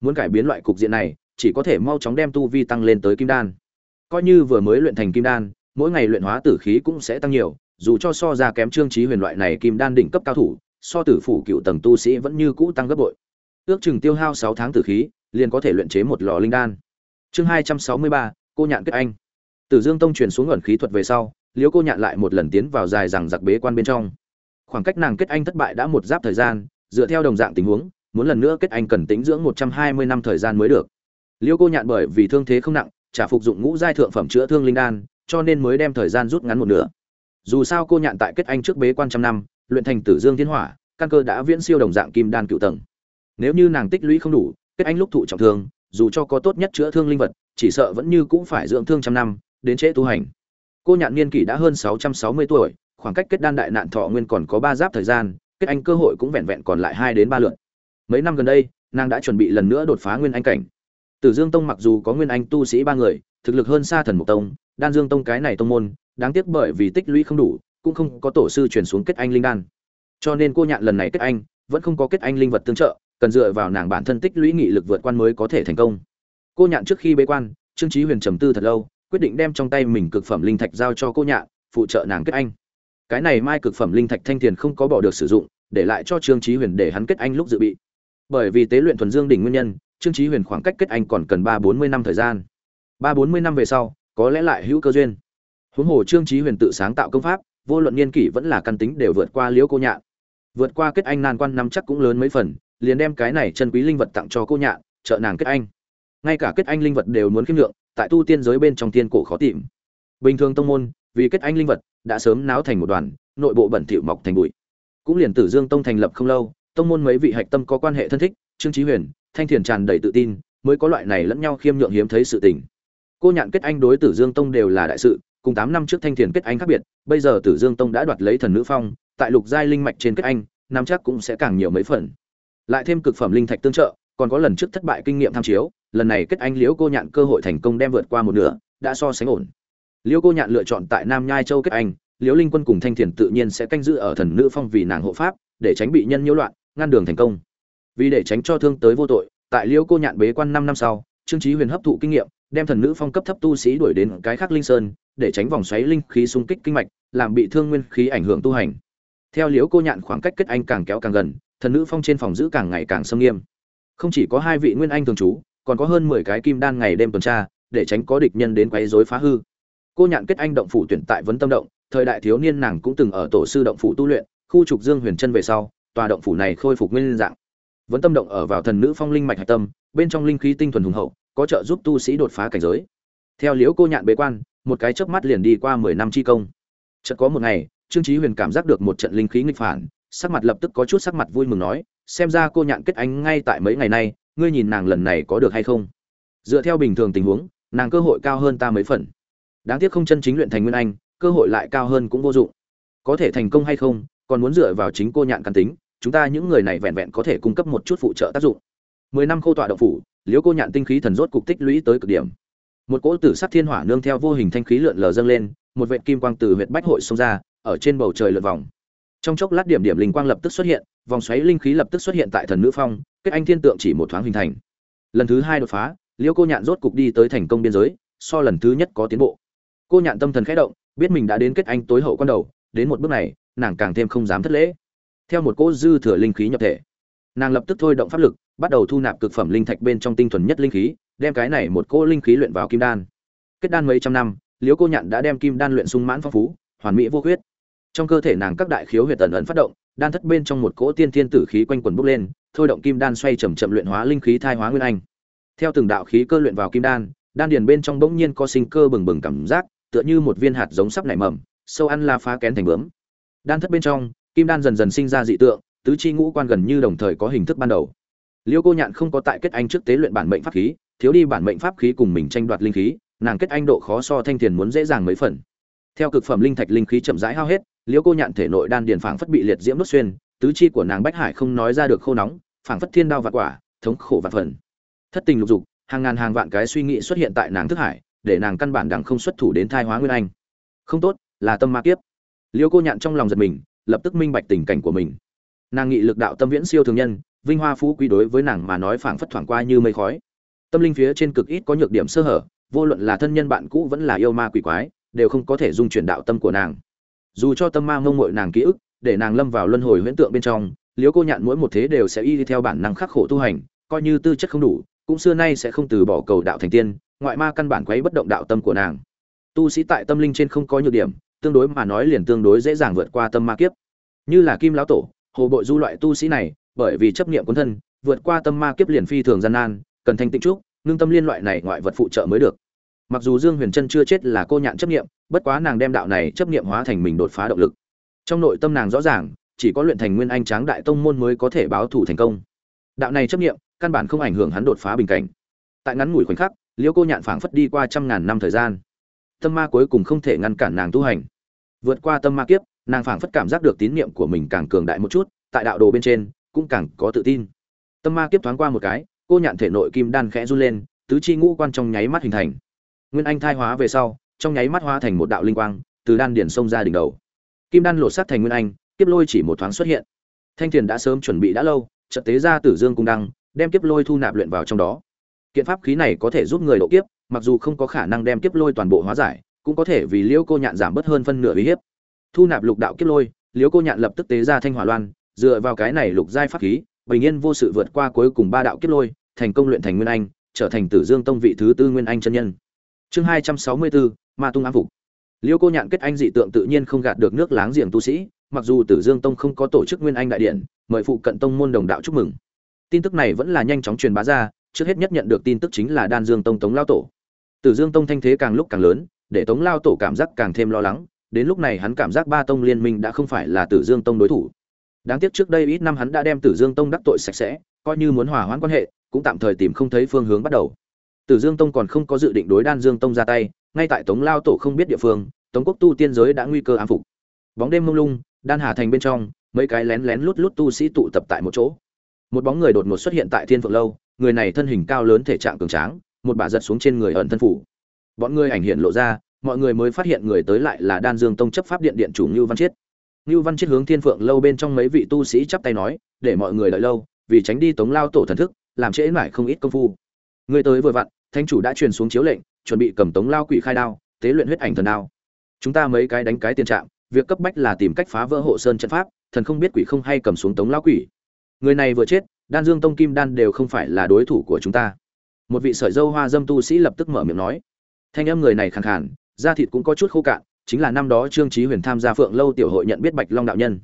Muốn cải biến loại cục diện này, chỉ có thể mau chóng đem tu vi tăng lên tới kim đan. Coi như vừa mới luyện thành kim đan mỗi ngày luyện hóa tử khí cũng sẽ tăng nhiều, dù cho so ra kém trương trí huyền loại này kim đan đỉnh cấp cao thủ, so tử phủ cựu tầng tu sĩ vẫn như cũ tăng gấp bội. Ước chừng tiêu hao sáu tháng tử khí, liền có thể luyện chế một lò linh đan. Chương hai trăm sáu mươi ba, cô nhạn kết anh. Tử dương tông truyền xuống ẩn khí thuật về sau, liễu cô nhạn lại một lần tiến vào dài rằng giặc bế quan bên trong. Khoảng cách nàng kết anh thất bại đã một giáp thời gian, dựa theo đồng dạng tình huống, muốn lần nữa kết anh cần tính dưỡng một trăm hai mươi năm thời gian mới được. Liễu cô nhạn bởi vì thương thế không nặng trả phục dụng ngũ giai thượng phẩm chữa thương linh đan cho nên mới đem thời gian rút ngắn một nửa. Dù sao cô nhạn tại kết anh trước bế quan trăm năm, luyện thành tử dương thiên hỏa, căn cơ đã viễn siêu đồng dạng kim đan cựu tầng. Nếu như nàng tích lũy không đủ, kết anh lúc thụ trọng thương, dù cho có tốt nhất chữa thương linh vật, chỉ sợ vẫn như cũng phải dưỡng thương trăm năm, đến trễ tu hành. Cô nhạn niên kỷ đã hơn sáu trăm sáu mươi tuổi, khoảng cách kết đan đại nạn thọ nguyên còn có ba giáp thời gian, kết anh cơ hội cũng vẹn vẹn còn lại hai đến ba lượt. Mấy năm gần đây, nàng đã chuẩn bị lần nữa đột phá nguyên anh cảnh. Tử dương tông mặc dù có nguyên anh tu sĩ ba người, thực lực hơn xa thần mục tông đan dương tông cái này tông môn, đáng tiếc bởi vì tích lũy không đủ, cũng không có tổ sư truyền xuống kết anh linh đan. Cho nên cô nhạn lần này kết anh, vẫn không có kết anh linh vật tương trợ, cần dựa vào nàng bản thân tích lũy nghị lực vượt quan mới có thể thành công. Cô nhạn trước khi bế quan, trương chí huyền trầm tư thật lâu, quyết định đem trong tay mình cực phẩm linh thạch giao cho cô nhạn, phụ trợ nàng kết anh. Cái này mai cực phẩm linh thạch thanh tiền không có bỏ được sử dụng, để lại cho trương chí huyền để hắn kết anh lúc dự bị. Bởi vì tế luyện thuần dương đỉnh nguyên nhân, trương chí huyền khoảng cách kết anh còn cần ba bốn mươi năm thời gian. Ba bốn mươi năm về sau có lẽ lại hữu cơ duyên. Huống hồ trương trí huyền tự sáng tạo công pháp, vô luận niên kỷ vẫn là căn tính đều vượt qua liễu cô nhạn. Vượt qua kết anh nan quan năm chắc cũng lớn mấy phần, liền đem cái này chân quý linh vật tặng cho cô nhạn, trợ nàng kết anh. Ngay cả kết anh linh vật đều muốn khiêm lượng, tại tu tiên giới bên trong tiên cổ khó tìm. Bình thường tông môn, vì kết anh linh vật, đã sớm náo thành một đoàn, nội bộ bẩn thỉu mọc thành bụi. Cũng liền tử dương tông thành lập không lâu, tông môn mấy vị hạch tâm có quan hệ thân thích, trương trí huyền, thanh thiền tràn đầy tự tin, mới có loại này lẫn nhau khiêm nhượng hiếm thấy sự tình cô nhạn kết anh đối tử dương tông đều là đại sự, cùng tám năm trước thanh thiền kết anh khác biệt, bây giờ tử dương tông đã đoạt lấy thần nữ phong, tại lục giai linh mạch trên kết anh, năm chắc cũng sẽ càng nhiều mấy phần. Lại thêm cực phẩm linh thạch tương trợ, còn có lần trước thất bại kinh nghiệm tham chiếu, lần này kết anh liễu cô nhạn cơ hội thành công đem vượt qua một nửa, đã so sánh ổn. Liễu cô nhạn lựa chọn tại nam nhai châu kết anh, liễu linh quân cùng thanh thiền tự nhiên sẽ canh giữ ở thần nữ phong vì nàng hộ pháp, để tránh bị nhân nhiễu loạn, ngăn đường thành công. Vì để tránh cho thương tới vô tội, tại liễu cô nhạn bế quan năm năm sau, trương trí huyền hấp thụ kinh nghiệm đem thần nữ phong cấp thấp tu sĩ đuổi đến cái khác linh sơn, để tránh vòng xoáy linh khí xung kích kinh mạch, làm bị thương nguyên khí ảnh hưởng tu hành. Theo liễu cô nhạn khoảng cách kết anh càng kéo càng gần, thần nữ phong trên phòng giữ càng ngày càng xâm nghiêm. Không chỉ có hai vị nguyên anh thường trú, còn có hơn mười cái kim đan ngày đêm tuần tra, để tránh có địch nhân đến quấy rối phá hư. Cô nhạn kết anh động phủ tuyển tại vấn tâm động, thời đại thiếu niên nàng cũng từng ở tổ sư động phủ tu luyện, khu trục dương huyền chân về sau, tòa động phủ này khôi phục nguyên dạng. Vấn tâm động ở vào thần nữ phong linh mạch hạch tâm, bên trong linh khí tinh thuần hùng hậu có trợ giúp tu sĩ đột phá cảnh giới. Theo liễu cô nhạn bế quan, một cái chớp mắt liền đi qua mười năm chi công. Chợt có một ngày, trương chí huyền cảm giác được một trận linh khí nghịch phản, sắc mặt lập tức có chút sắc mặt vui mừng nói, xem ra cô nhạn kết ánh ngay tại mấy ngày nay, ngươi nhìn nàng lần này có được hay không? Dựa theo bình thường tình huống, nàng cơ hội cao hơn ta mấy phần. Đáng tiếc không chân chính luyện thành nguyên anh, cơ hội lại cao hơn cũng vô dụng. Có thể thành công hay không, còn muốn dựa vào chính cô nhạn căn tính, chúng ta những người này vẹn vẹn có thể cung cấp một chút phụ trợ tác dụng. Mười năm khô tọa động phủ liễu cô nhạn tinh khí thần rốt cục tích lũy tới cực điểm. Một cỗ tử sắc thiên hỏa nương theo vô hình thanh khí lượn lờ dâng lên, một vệt kim quang từ huyệt bách hội xông ra, ở trên bầu trời lượn vòng. Trong chốc lát điểm điểm linh quang lập tức xuất hiện, vòng xoáy linh khí lập tức xuất hiện tại thần nữ phong, kết anh thiên tượng chỉ một thoáng hình thành. Lần thứ hai đột phá liễu cô nhạn rốt cục đi tới thành công biên giới, so lần thứ nhất có tiến bộ. Cô nhạn tâm thần khẽ động, biết mình đã đến kết anh tối hậu quan đầu, đến một bước này, nàng càng thêm không dám thất lễ. Theo một cỗ dư thừa linh khí nhập thể, nàng lập tức thôi động pháp lực bắt đầu thu nạp cực phẩm linh thạch bên trong tinh thuần nhất linh khí, đem cái này một cỗ linh khí luyện vào kim đan. Kết đan mấy trăm năm, liễu cô nhạn đã đem kim đan luyện sung mãn phong phú, hoàn mỹ vô khuyết. Trong cơ thể nàng các đại khiếu huyệt tần ẩn phát động, đan thất bên trong một cỗ tiên thiên tử khí quanh quẩn bốc lên, thôi động kim đan xoay chậm chậm luyện hóa linh khí thai hóa nguyên anh. Theo từng đạo khí cơ luyện vào kim đan đan điền bên trong bỗng nhiên có sinh cơ bừng bừng cảm giác, tựa như một viên hạt giống sắp nảy mầm, sâu ăn la phá kén thành bướm. Đan thất bên trong, kim đan dần dần sinh ra dị tượng, tứ chi ngũ quan gần như đồng thời có hình thức ban đầu liêu cô nhạn không có tại kết anh trước tế luyện bản mệnh pháp khí, thiếu đi bản mệnh pháp khí cùng mình tranh đoạt linh khí, nàng kết anh độ khó so thanh thiền muốn dễ dàng mấy phần. Theo cực phẩm linh thạch linh khí chậm rãi hao hết, liêu cô nhạn thể nội đan điền phảng phất bị liệt diễm đốt xuyên, tứ chi của nàng bách hải không nói ra được khô nóng, phảng phất thiên đao vạn quả, thống khổ vạn phần. Thất tình lục dục, hàng ngàn hàng vạn cái suy nghĩ xuất hiện tại nàng thức hải, để nàng căn bản đằng không xuất thủ đến thai hóa nguyên anh. Không tốt, là tâm ma kiếp. Liêu cô nhạn trong lòng giật mình, lập tức minh bạch tình cảnh của mình. Nàng nghị lực đạo tâm viễn siêu thường nhân vinh hoa phú quý đối với nàng mà nói phảng phất thoảng qua như mây khói. Tâm linh phía trên cực ít có nhược điểm sơ hở, vô luận là thân nhân bạn cũ vẫn là yêu ma quỷ quái, đều không có thể dung chuyển đạo tâm của nàng. Dù cho tâm ma ngông ngội nàng ký ức, để nàng lâm vào luân hồi huyễn tượng bên trong liếu cô nhạn mỗi một thế đều sẽ y theo bản năng khắc khổ tu hành, coi như tư chất không đủ, cũng xưa nay sẽ không từ bỏ cầu đạo thành tiên, ngoại ma căn bản quấy bất động đạo tâm của nàng. Tu sĩ tại tâm linh trên không có nhược điểm, tương đối mà nói liền tương đối dễ dàng vượt qua tâm ma kiếp. Như là kim lão tổ, hồ bội du loại tu sĩ này bởi vì chấp niệm cuốn thân, vượt qua tâm ma kiếp liền phi thường gian nan, cần thanh tịnh trúc, ngưng tâm liên loại này ngoại vật phụ trợ mới được. Mặc dù dương huyền trân chưa chết là cô nhạn chấp niệm, bất quá nàng đem đạo này chấp niệm hóa thành mình đột phá động lực. Trong nội tâm nàng rõ ràng, chỉ có luyện thành nguyên anh tráng đại tông môn mới có thể báo thủ thành công. Đạo này chấp niệm, căn bản không ảnh hưởng hắn đột phá bình cảnh. Tại ngắn ngủi khoảnh khắc, liễu cô nhạn phảng phất đi qua trăm ngàn năm thời gian. Tâm ma cuối cùng không thể ngăn cản nàng tu hành. Vượt qua tâm ma kiếp, nàng phảng phất cảm giác được tín niệm của mình càng cường đại một chút, tại đạo đồ bên trên cũng càng có tự tin. Tâm ma kiếp thoáng qua một cái, cô nhạn thể nội kim đan khẽ run lên, tứ chi ngũ quan trong nháy mắt hình thành. Nguyên anh thai hóa về sau, trong nháy mắt hóa thành một đạo linh quang, từ đan điển sông ra đỉnh đầu. Kim đan lộ sát thành nguyên anh, kiếp lôi chỉ một thoáng xuất hiện. Thanh thiền đã sớm chuẩn bị đã lâu trận tế ra tử dương cung đăng, đem kiếp lôi thu nạp luyện vào trong đó. Kiện pháp khí này có thể giúp người độ kiếp, mặc dù không có khả năng đem kiếp lôi toàn bộ hóa giải, cũng có thể vì liễu cô nhạn giảm bớt hơn phân nửa uy hiếp. Thu nạp lục đạo kiếp lôi, liễu cô nhạn lập tức tế ra thanh hỏa loan dựa vào cái này lục giai pháp khí bình yên vô sự vượt qua cuối cùng ba đạo kiếp lôi thành công luyện thành nguyên anh trở thành tử dương tông vị thứ tư nguyên anh chân nhân chương hai trăm sáu mươi bốn ma tung ám phục liêu cô nhạn kết anh dị tượng tự nhiên không gạt được nước láng giềng tu sĩ mặc dù Tử Dương Tông không có tổ chức Nguyên Anh đại điện, mời phụ cận tông môn đồng đạo chúc mừng. Tin tức này vẫn là nhanh chóng truyền bá ra, trước hết nhất nhận được tin tức chính là Đan Dương Tông Tống lao tổ. Tử Dương Tông thanh thế càng lúc càng lớn, để Tống lao tổ cảm giác càng thêm lo lắng, đến lúc này hắn cảm giác ba tông liên minh đã không phải là Tử Dương Tông đối thủ. Đáng tiếc trước đây ít năm hắn đã đem Tử Dương Tông đắc tội sạch sẽ, coi như muốn hòa hoãn quan hệ, cũng tạm thời tìm không thấy phương hướng bắt đầu. Tử Dương Tông còn không có dự định đối Đan Dương Tông ra tay, ngay tại Tống lao tổ không biết địa phương, Tống quốc tu tiên giới đã nguy cơ ám phục. Bóng đêm mông lung, Đan Hà thành bên trong, mấy cái lén lén lút lút tu sĩ tụ tập tại một chỗ. Một bóng người đột ngột xuất hiện tại Thiên Phượng lâu, người này thân hình cao lớn thể trạng cường tráng, một bà giật xuống trên người ẩn thân phủ. Bọn người ảnh hiện lộ ra, mọi người mới phát hiện người tới lại là Đan Dương Tông chấp pháp điện điện chủ ngưu Văn Chiết. Nưu Văn Chiết hướng Thiên Phượng lâu bên trong mấy vị tu sĩ chắp tay nói, để mọi người đợi lâu, vì tránh đi Tống lao tổ thần thức, làm trễ nải không ít công phu. Người tới vừa vặn, thánh chủ đã truyền xuống chiếu lệnh, chuẩn bị cầm Tống lao quỷ khai đao, tế luyện huyết ảnh thần đao. Chúng ta mấy cái đánh cái tiền trạng, việc cấp bách là tìm cách phá vỡ hộ sơn trận pháp, thần không biết quỷ không hay cầm xuống Tống lao quỷ. Người này vừa chết, Đan Dương Tông Kim Đan đều không phải là đối thủ của chúng ta. Một vị sợi dâu hoa dâm tu sĩ lập tức mở miệng nói. Thanh âm người này khàn khàn, da thịt cũng có chút khô cạn, chính là năm đó Trương Chí Huyền tham gia Phượng Lâu tiểu hội nhận biết Bạch Long đạo nhân.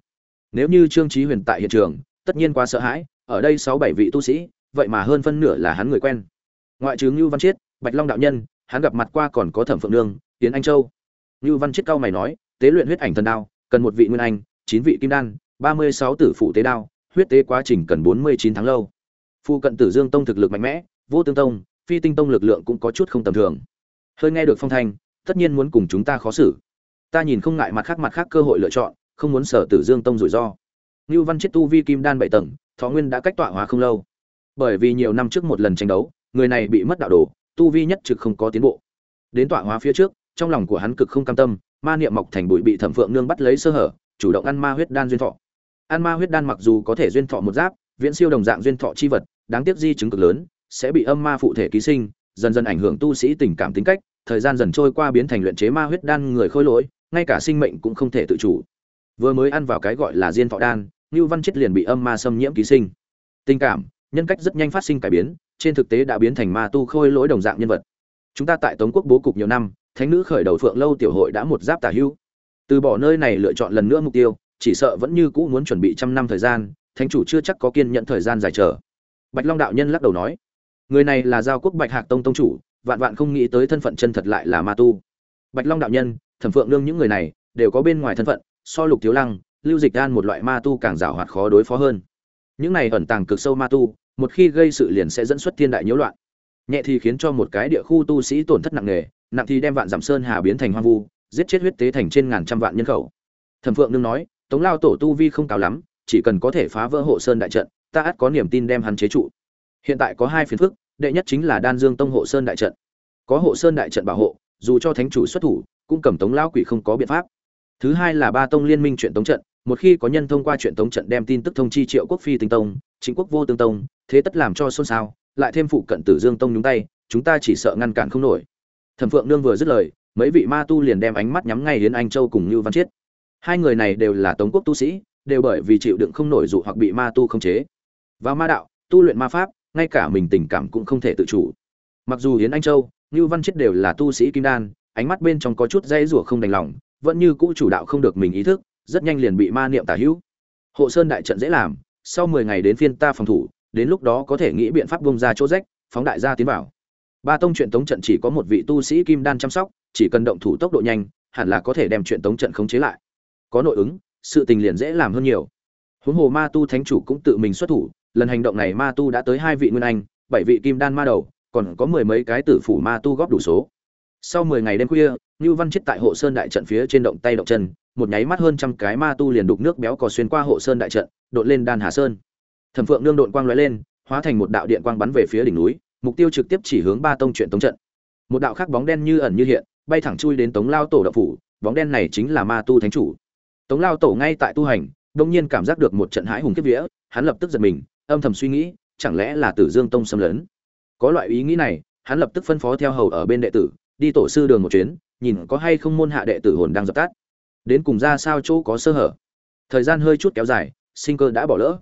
Nếu như Trương Chí Huyền tại hiện trường, tất nhiên quá sợ hãi, ở đây sáu bảy vị tu sĩ, vậy mà hơn phân nửa là hắn người quen. Ngoại trừ lưu Văn Chiết, Bạch Long đạo nhân, hắn gặp mặt qua còn có Thẩm Phượng Nương, Tiến Anh Châu. lưu Văn Chiết cao mày nói, tế luyện huyết ảnh thần đao, cần một vị nguyên anh, chín vị kim đan, ba mươi sáu tử phụ tế đao, huyết tế quá trình cần bốn mươi chín tháng lâu. Phu cận Tử Dương Tông thực lực mạnh mẽ, Vô Tương Tông, Phi Tinh Tông lực lượng cũng có chút không tầm thường. Hơi nghe được phong thanh, tất nhiên muốn cùng chúng ta khó xử. Ta nhìn không ngại mặt khác mặt khác cơ hội lựa chọn, không muốn sở Tử Dương Tông rủi ro. Nưu Văn chết tu vi kim đan bảy tầng, thọ nguyên đã cách tọa hóa không lâu. Bởi vì nhiều năm trước một lần tranh đấu, người này bị mất đạo đồ, tu vi nhất trực không có tiến bộ. Đến tọa hóa phía trước, trong lòng của hắn cực không cam tâm, ma niệm mọc thành bụi bị Thẩm Phượng nương bắt lấy sơ hở, chủ động ăn ma huyết đan duyên thọ. Ăn ma huyết đan mặc dù có thể duyên thọ một giáp, viễn siêu đồng dạng duyên thọ chi vật, đáng tiếc di chứng cực lớn, sẽ bị âm ma phụ thể ký sinh, dần dần ảnh hưởng tu sĩ tình cảm tính cách, thời gian dần trôi qua biến thành luyện chế ma huyết đan người khôi lỗi, ngay cả sinh mệnh cũng không thể tự chủ. Vừa mới ăn vào cái gọi là diên thọ đan, Nưu Văn Chết liền bị âm ma xâm nhiễm ký sinh. Tình cảm, nhân cách rất nhanh phát sinh cải biến, trên thực tế đã biến thành ma tu khôi lỗi đồng dạng nhân vật. Chúng ta tại Tống quốc bố cục nhiều năm, thánh nữ khởi đầu Phượng lâu tiểu hội đã một giáp tả hữu. Từ bỏ nơi này lựa chọn lần nữa mục tiêu, chỉ sợ vẫn như cũ muốn chuẩn bị trăm năm thời gian, thánh chủ chưa chắc có kiên nhận thời gian dài chờ. Bạch Long đạo nhân lắc đầu nói, người này là giao quốc Bạch Hạc tông tông chủ, vạn vạn không nghĩ tới thân phận chân thật lại là ma tu. Bạch Long đạo nhân, Thẩm Phượng Nương những người này đều có bên ngoài thân phận, so Lục Thiếu Lăng, Lưu Dịch đan một loại ma tu càng rào hoạt khó đối phó hơn. Những này ẩn tàng cực sâu ma tu, một khi gây sự liền sẽ dẫn xuất thiên đại nhiễu loạn. Nhẹ thì khiến cho một cái địa khu tu sĩ tổn thất nặng nề, nặng thì đem vạn giảm sơn hà biến thành hoang vu, giết chết huyết tế thành trên ngàn trăm vạn nhân khẩu. Thẩm Phượng Nương nói, Tống Lao tổ tu vi không cao lắm, chỉ cần có thể phá vỡ hộ sơn đại trận, ta ắt có niềm tin đem hắn chế trụ. Hiện tại có hai phiền phức, đệ nhất chính là Đan Dương Tông hộ sơn đại trận. Có hộ sơn đại trận bảo hộ, dù cho thánh chủ xuất thủ, cũng cầm Tống lão quỷ không có biện pháp. Thứ hai là ba tông liên minh chuyện tống trận, một khi có nhân thông qua chuyện tống trận đem tin tức thông chi Triệu Quốc Phi Tinh Tông, Chính Quốc Vô Tương Tông, thế tất làm cho xôn xao, lại thêm phụ cận Tử Dương Tông nhúng tay, chúng ta chỉ sợ ngăn cản không nổi. Thẩm Phượng Nương vừa dứt lời, mấy vị ma tu liền đem ánh mắt nhắm ngay đến Anh Châu cùng Như Văn Chiết. Hai người này đều là Tống quốc tu sĩ, đều bởi vì chịu đựng không nổi dụ hoặc bị ma tu khống chế. Vào ma đạo, tu luyện ma pháp, ngay cả mình tình cảm cũng không thể tự chủ. Mặc dù Yến Anh Châu, Ngưu Văn Chiết đều là tu sĩ kim đan, ánh mắt bên trong có chút dây rủa không đành lòng, vẫn như cũ chủ đạo không được mình ý thức, rất nhanh liền bị ma niệm tà hữu. Hộ Sơn đại trận dễ làm, sau 10 ngày đến phiên ta phòng thủ, đến lúc đó có thể nghĩ biện pháp bung ra chỗ rách, phóng đại gia tiến vào. Ba tông truyện tống trận chỉ có một vị tu sĩ kim đan chăm sóc, chỉ cần động thủ tốc độ nhanh, hẳn là có thể đem chuyện tống trận khống chế lại. Có nội ứng, sự tình liền dễ làm hơn nhiều. Huống hồ Ma tu thánh chủ cũng tự mình xuất thủ, lần hành động này Ma tu đã tới hai vị nguyên anh, bảy vị kim đan ma đầu, còn có mười mấy cái tử phủ Ma tu góp đủ số. Sau 10 ngày đêm khuya, Nưu Văn chết tại hộ sơn đại trận phía trên động tay động chân, một nháy mắt hơn trăm cái ma tu liền đục nước béo cò xuyên qua hộ sơn đại trận, đột lên đan hà sơn. Thẩm Phượng nương độn quang lóe lên, hóa thành một đạo điện quang bắn về phía đỉnh núi, mục tiêu trực tiếp chỉ hướng ba tông truyện tống trận. Một đạo khác bóng đen như ẩn như hiện, bay thẳng chui đến Tống Lao tổ đạo phủ, bóng đen này chính là ma tu thánh chủ. Tống Lao tổ ngay tại tu hành, đột nhiên cảm giác được một trận hãi hùng kết vía, hắn lập tức giật mình, âm thầm suy nghĩ, chẳng lẽ là Tử Dương tông xâm lấn? Có loại ý nghĩ này, hắn lập tức phân phó theo hầu ở bên đệ tử, đi tổ sư đường một chuyến nhìn có hay không môn hạ đệ tử hồn đang dập tắt. Đến cùng ra sao chỗ có sơ hở. Thời gian hơi chút kéo dài sinh cơ đã bỏ lỡ.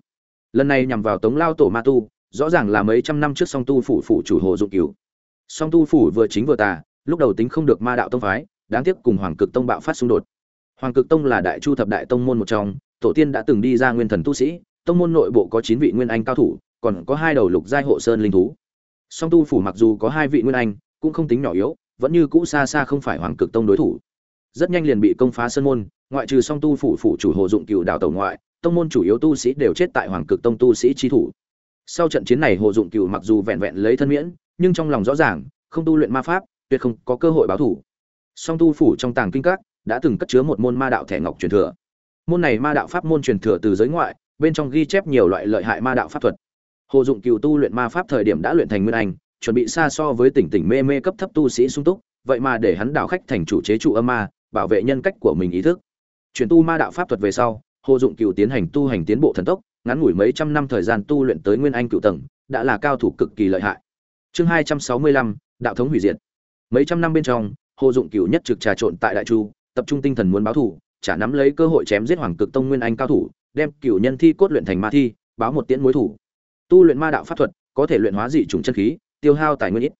Lần này nhằm vào tống lao tổ ma tu rõ ràng là mấy trăm năm trước song tu phủ phủ chủ hồ dụng cửu. Song tu phủ vừa chính vừa tà lúc đầu tính không được ma đạo tông phái đáng tiếc cùng hoàng cực tông bạo phát xung đột. Hoàng Cực Tông là đại chu thập đại tông môn một trong, tổ tiên đã từng đi ra nguyên thần tu sĩ, tông môn nội bộ có 9 vị nguyên anh cao thủ, còn có hai đầu lục giai hộ sơn linh thú. Song tu phủ mặc dù có hai vị nguyên anh, cũng không tính nhỏ yếu, vẫn như cũ xa xa không phải Hoàng Cực Tông đối thủ. Rất nhanh liền bị công phá sơn môn, ngoại trừ song tu phủ phủ chủ Hồ Dụng cựu đảo tẩu ngoại, tông môn chủ yếu tu sĩ đều chết tại Hoàng Cực Tông tu sĩ chi thủ. Sau trận chiến này Hồ Dụng cựu mặc dù vẹn vẹn lấy thân miễn, nhưng trong lòng rõ ràng, không tu luyện ma pháp, tuyệt không có cơ hội báo thủ. Song tu phủ trong tàng kinh các đã từng cất chứa một môn ma đạo thẻ ngọc truyền thừa. Môn này ma đạo pháp môn truyền thừa từ giới ngoại, bên trong ghi chép nhiều loại lợi hại ma đạo pháp thuật. Hồ Dụng Cựu tu luyện ma pháp thời điểm đã luyện thành nguyên anh, chuẩn bị xa so với tỉnh tỉnh mê mê cấp thấp tu sĩ sung túc, vậy mà để hắn đảo khách thành chủ chế trụ âm ma, bảo vệ nhân cách của mình ý thức. Chuyển tu ma đạo pháp thuật về sau, Hồ Dụng Cựu tiến hành tu hành tiến bộ thần tốc, ngắn ngủi mấy trăm năm thời gian tu luyện tới nguyên anh cựu tầng, đã là cao thủ cực kỳ lợi hại. Chương hai trăm sáu mươi lăm đạo thống hủy diệt. Mấy trăm năm bên trong, Hồ Dụng Cựu nhất trực trà trộn tại Đại Chu, tập trung tinh thần muốn báo thù, trả nắm lấy cơ hội chém giết Hoàng Cực Tông nguyên anh cao thủ, đem cựu nhân thi cốt luyện thành ma thi, báo một tiễn mối thủ. Tu luyện ma đạo pháp thuật, có thể luyện hóa dị trùng chân khí, tiêu hao tài nguyên ít.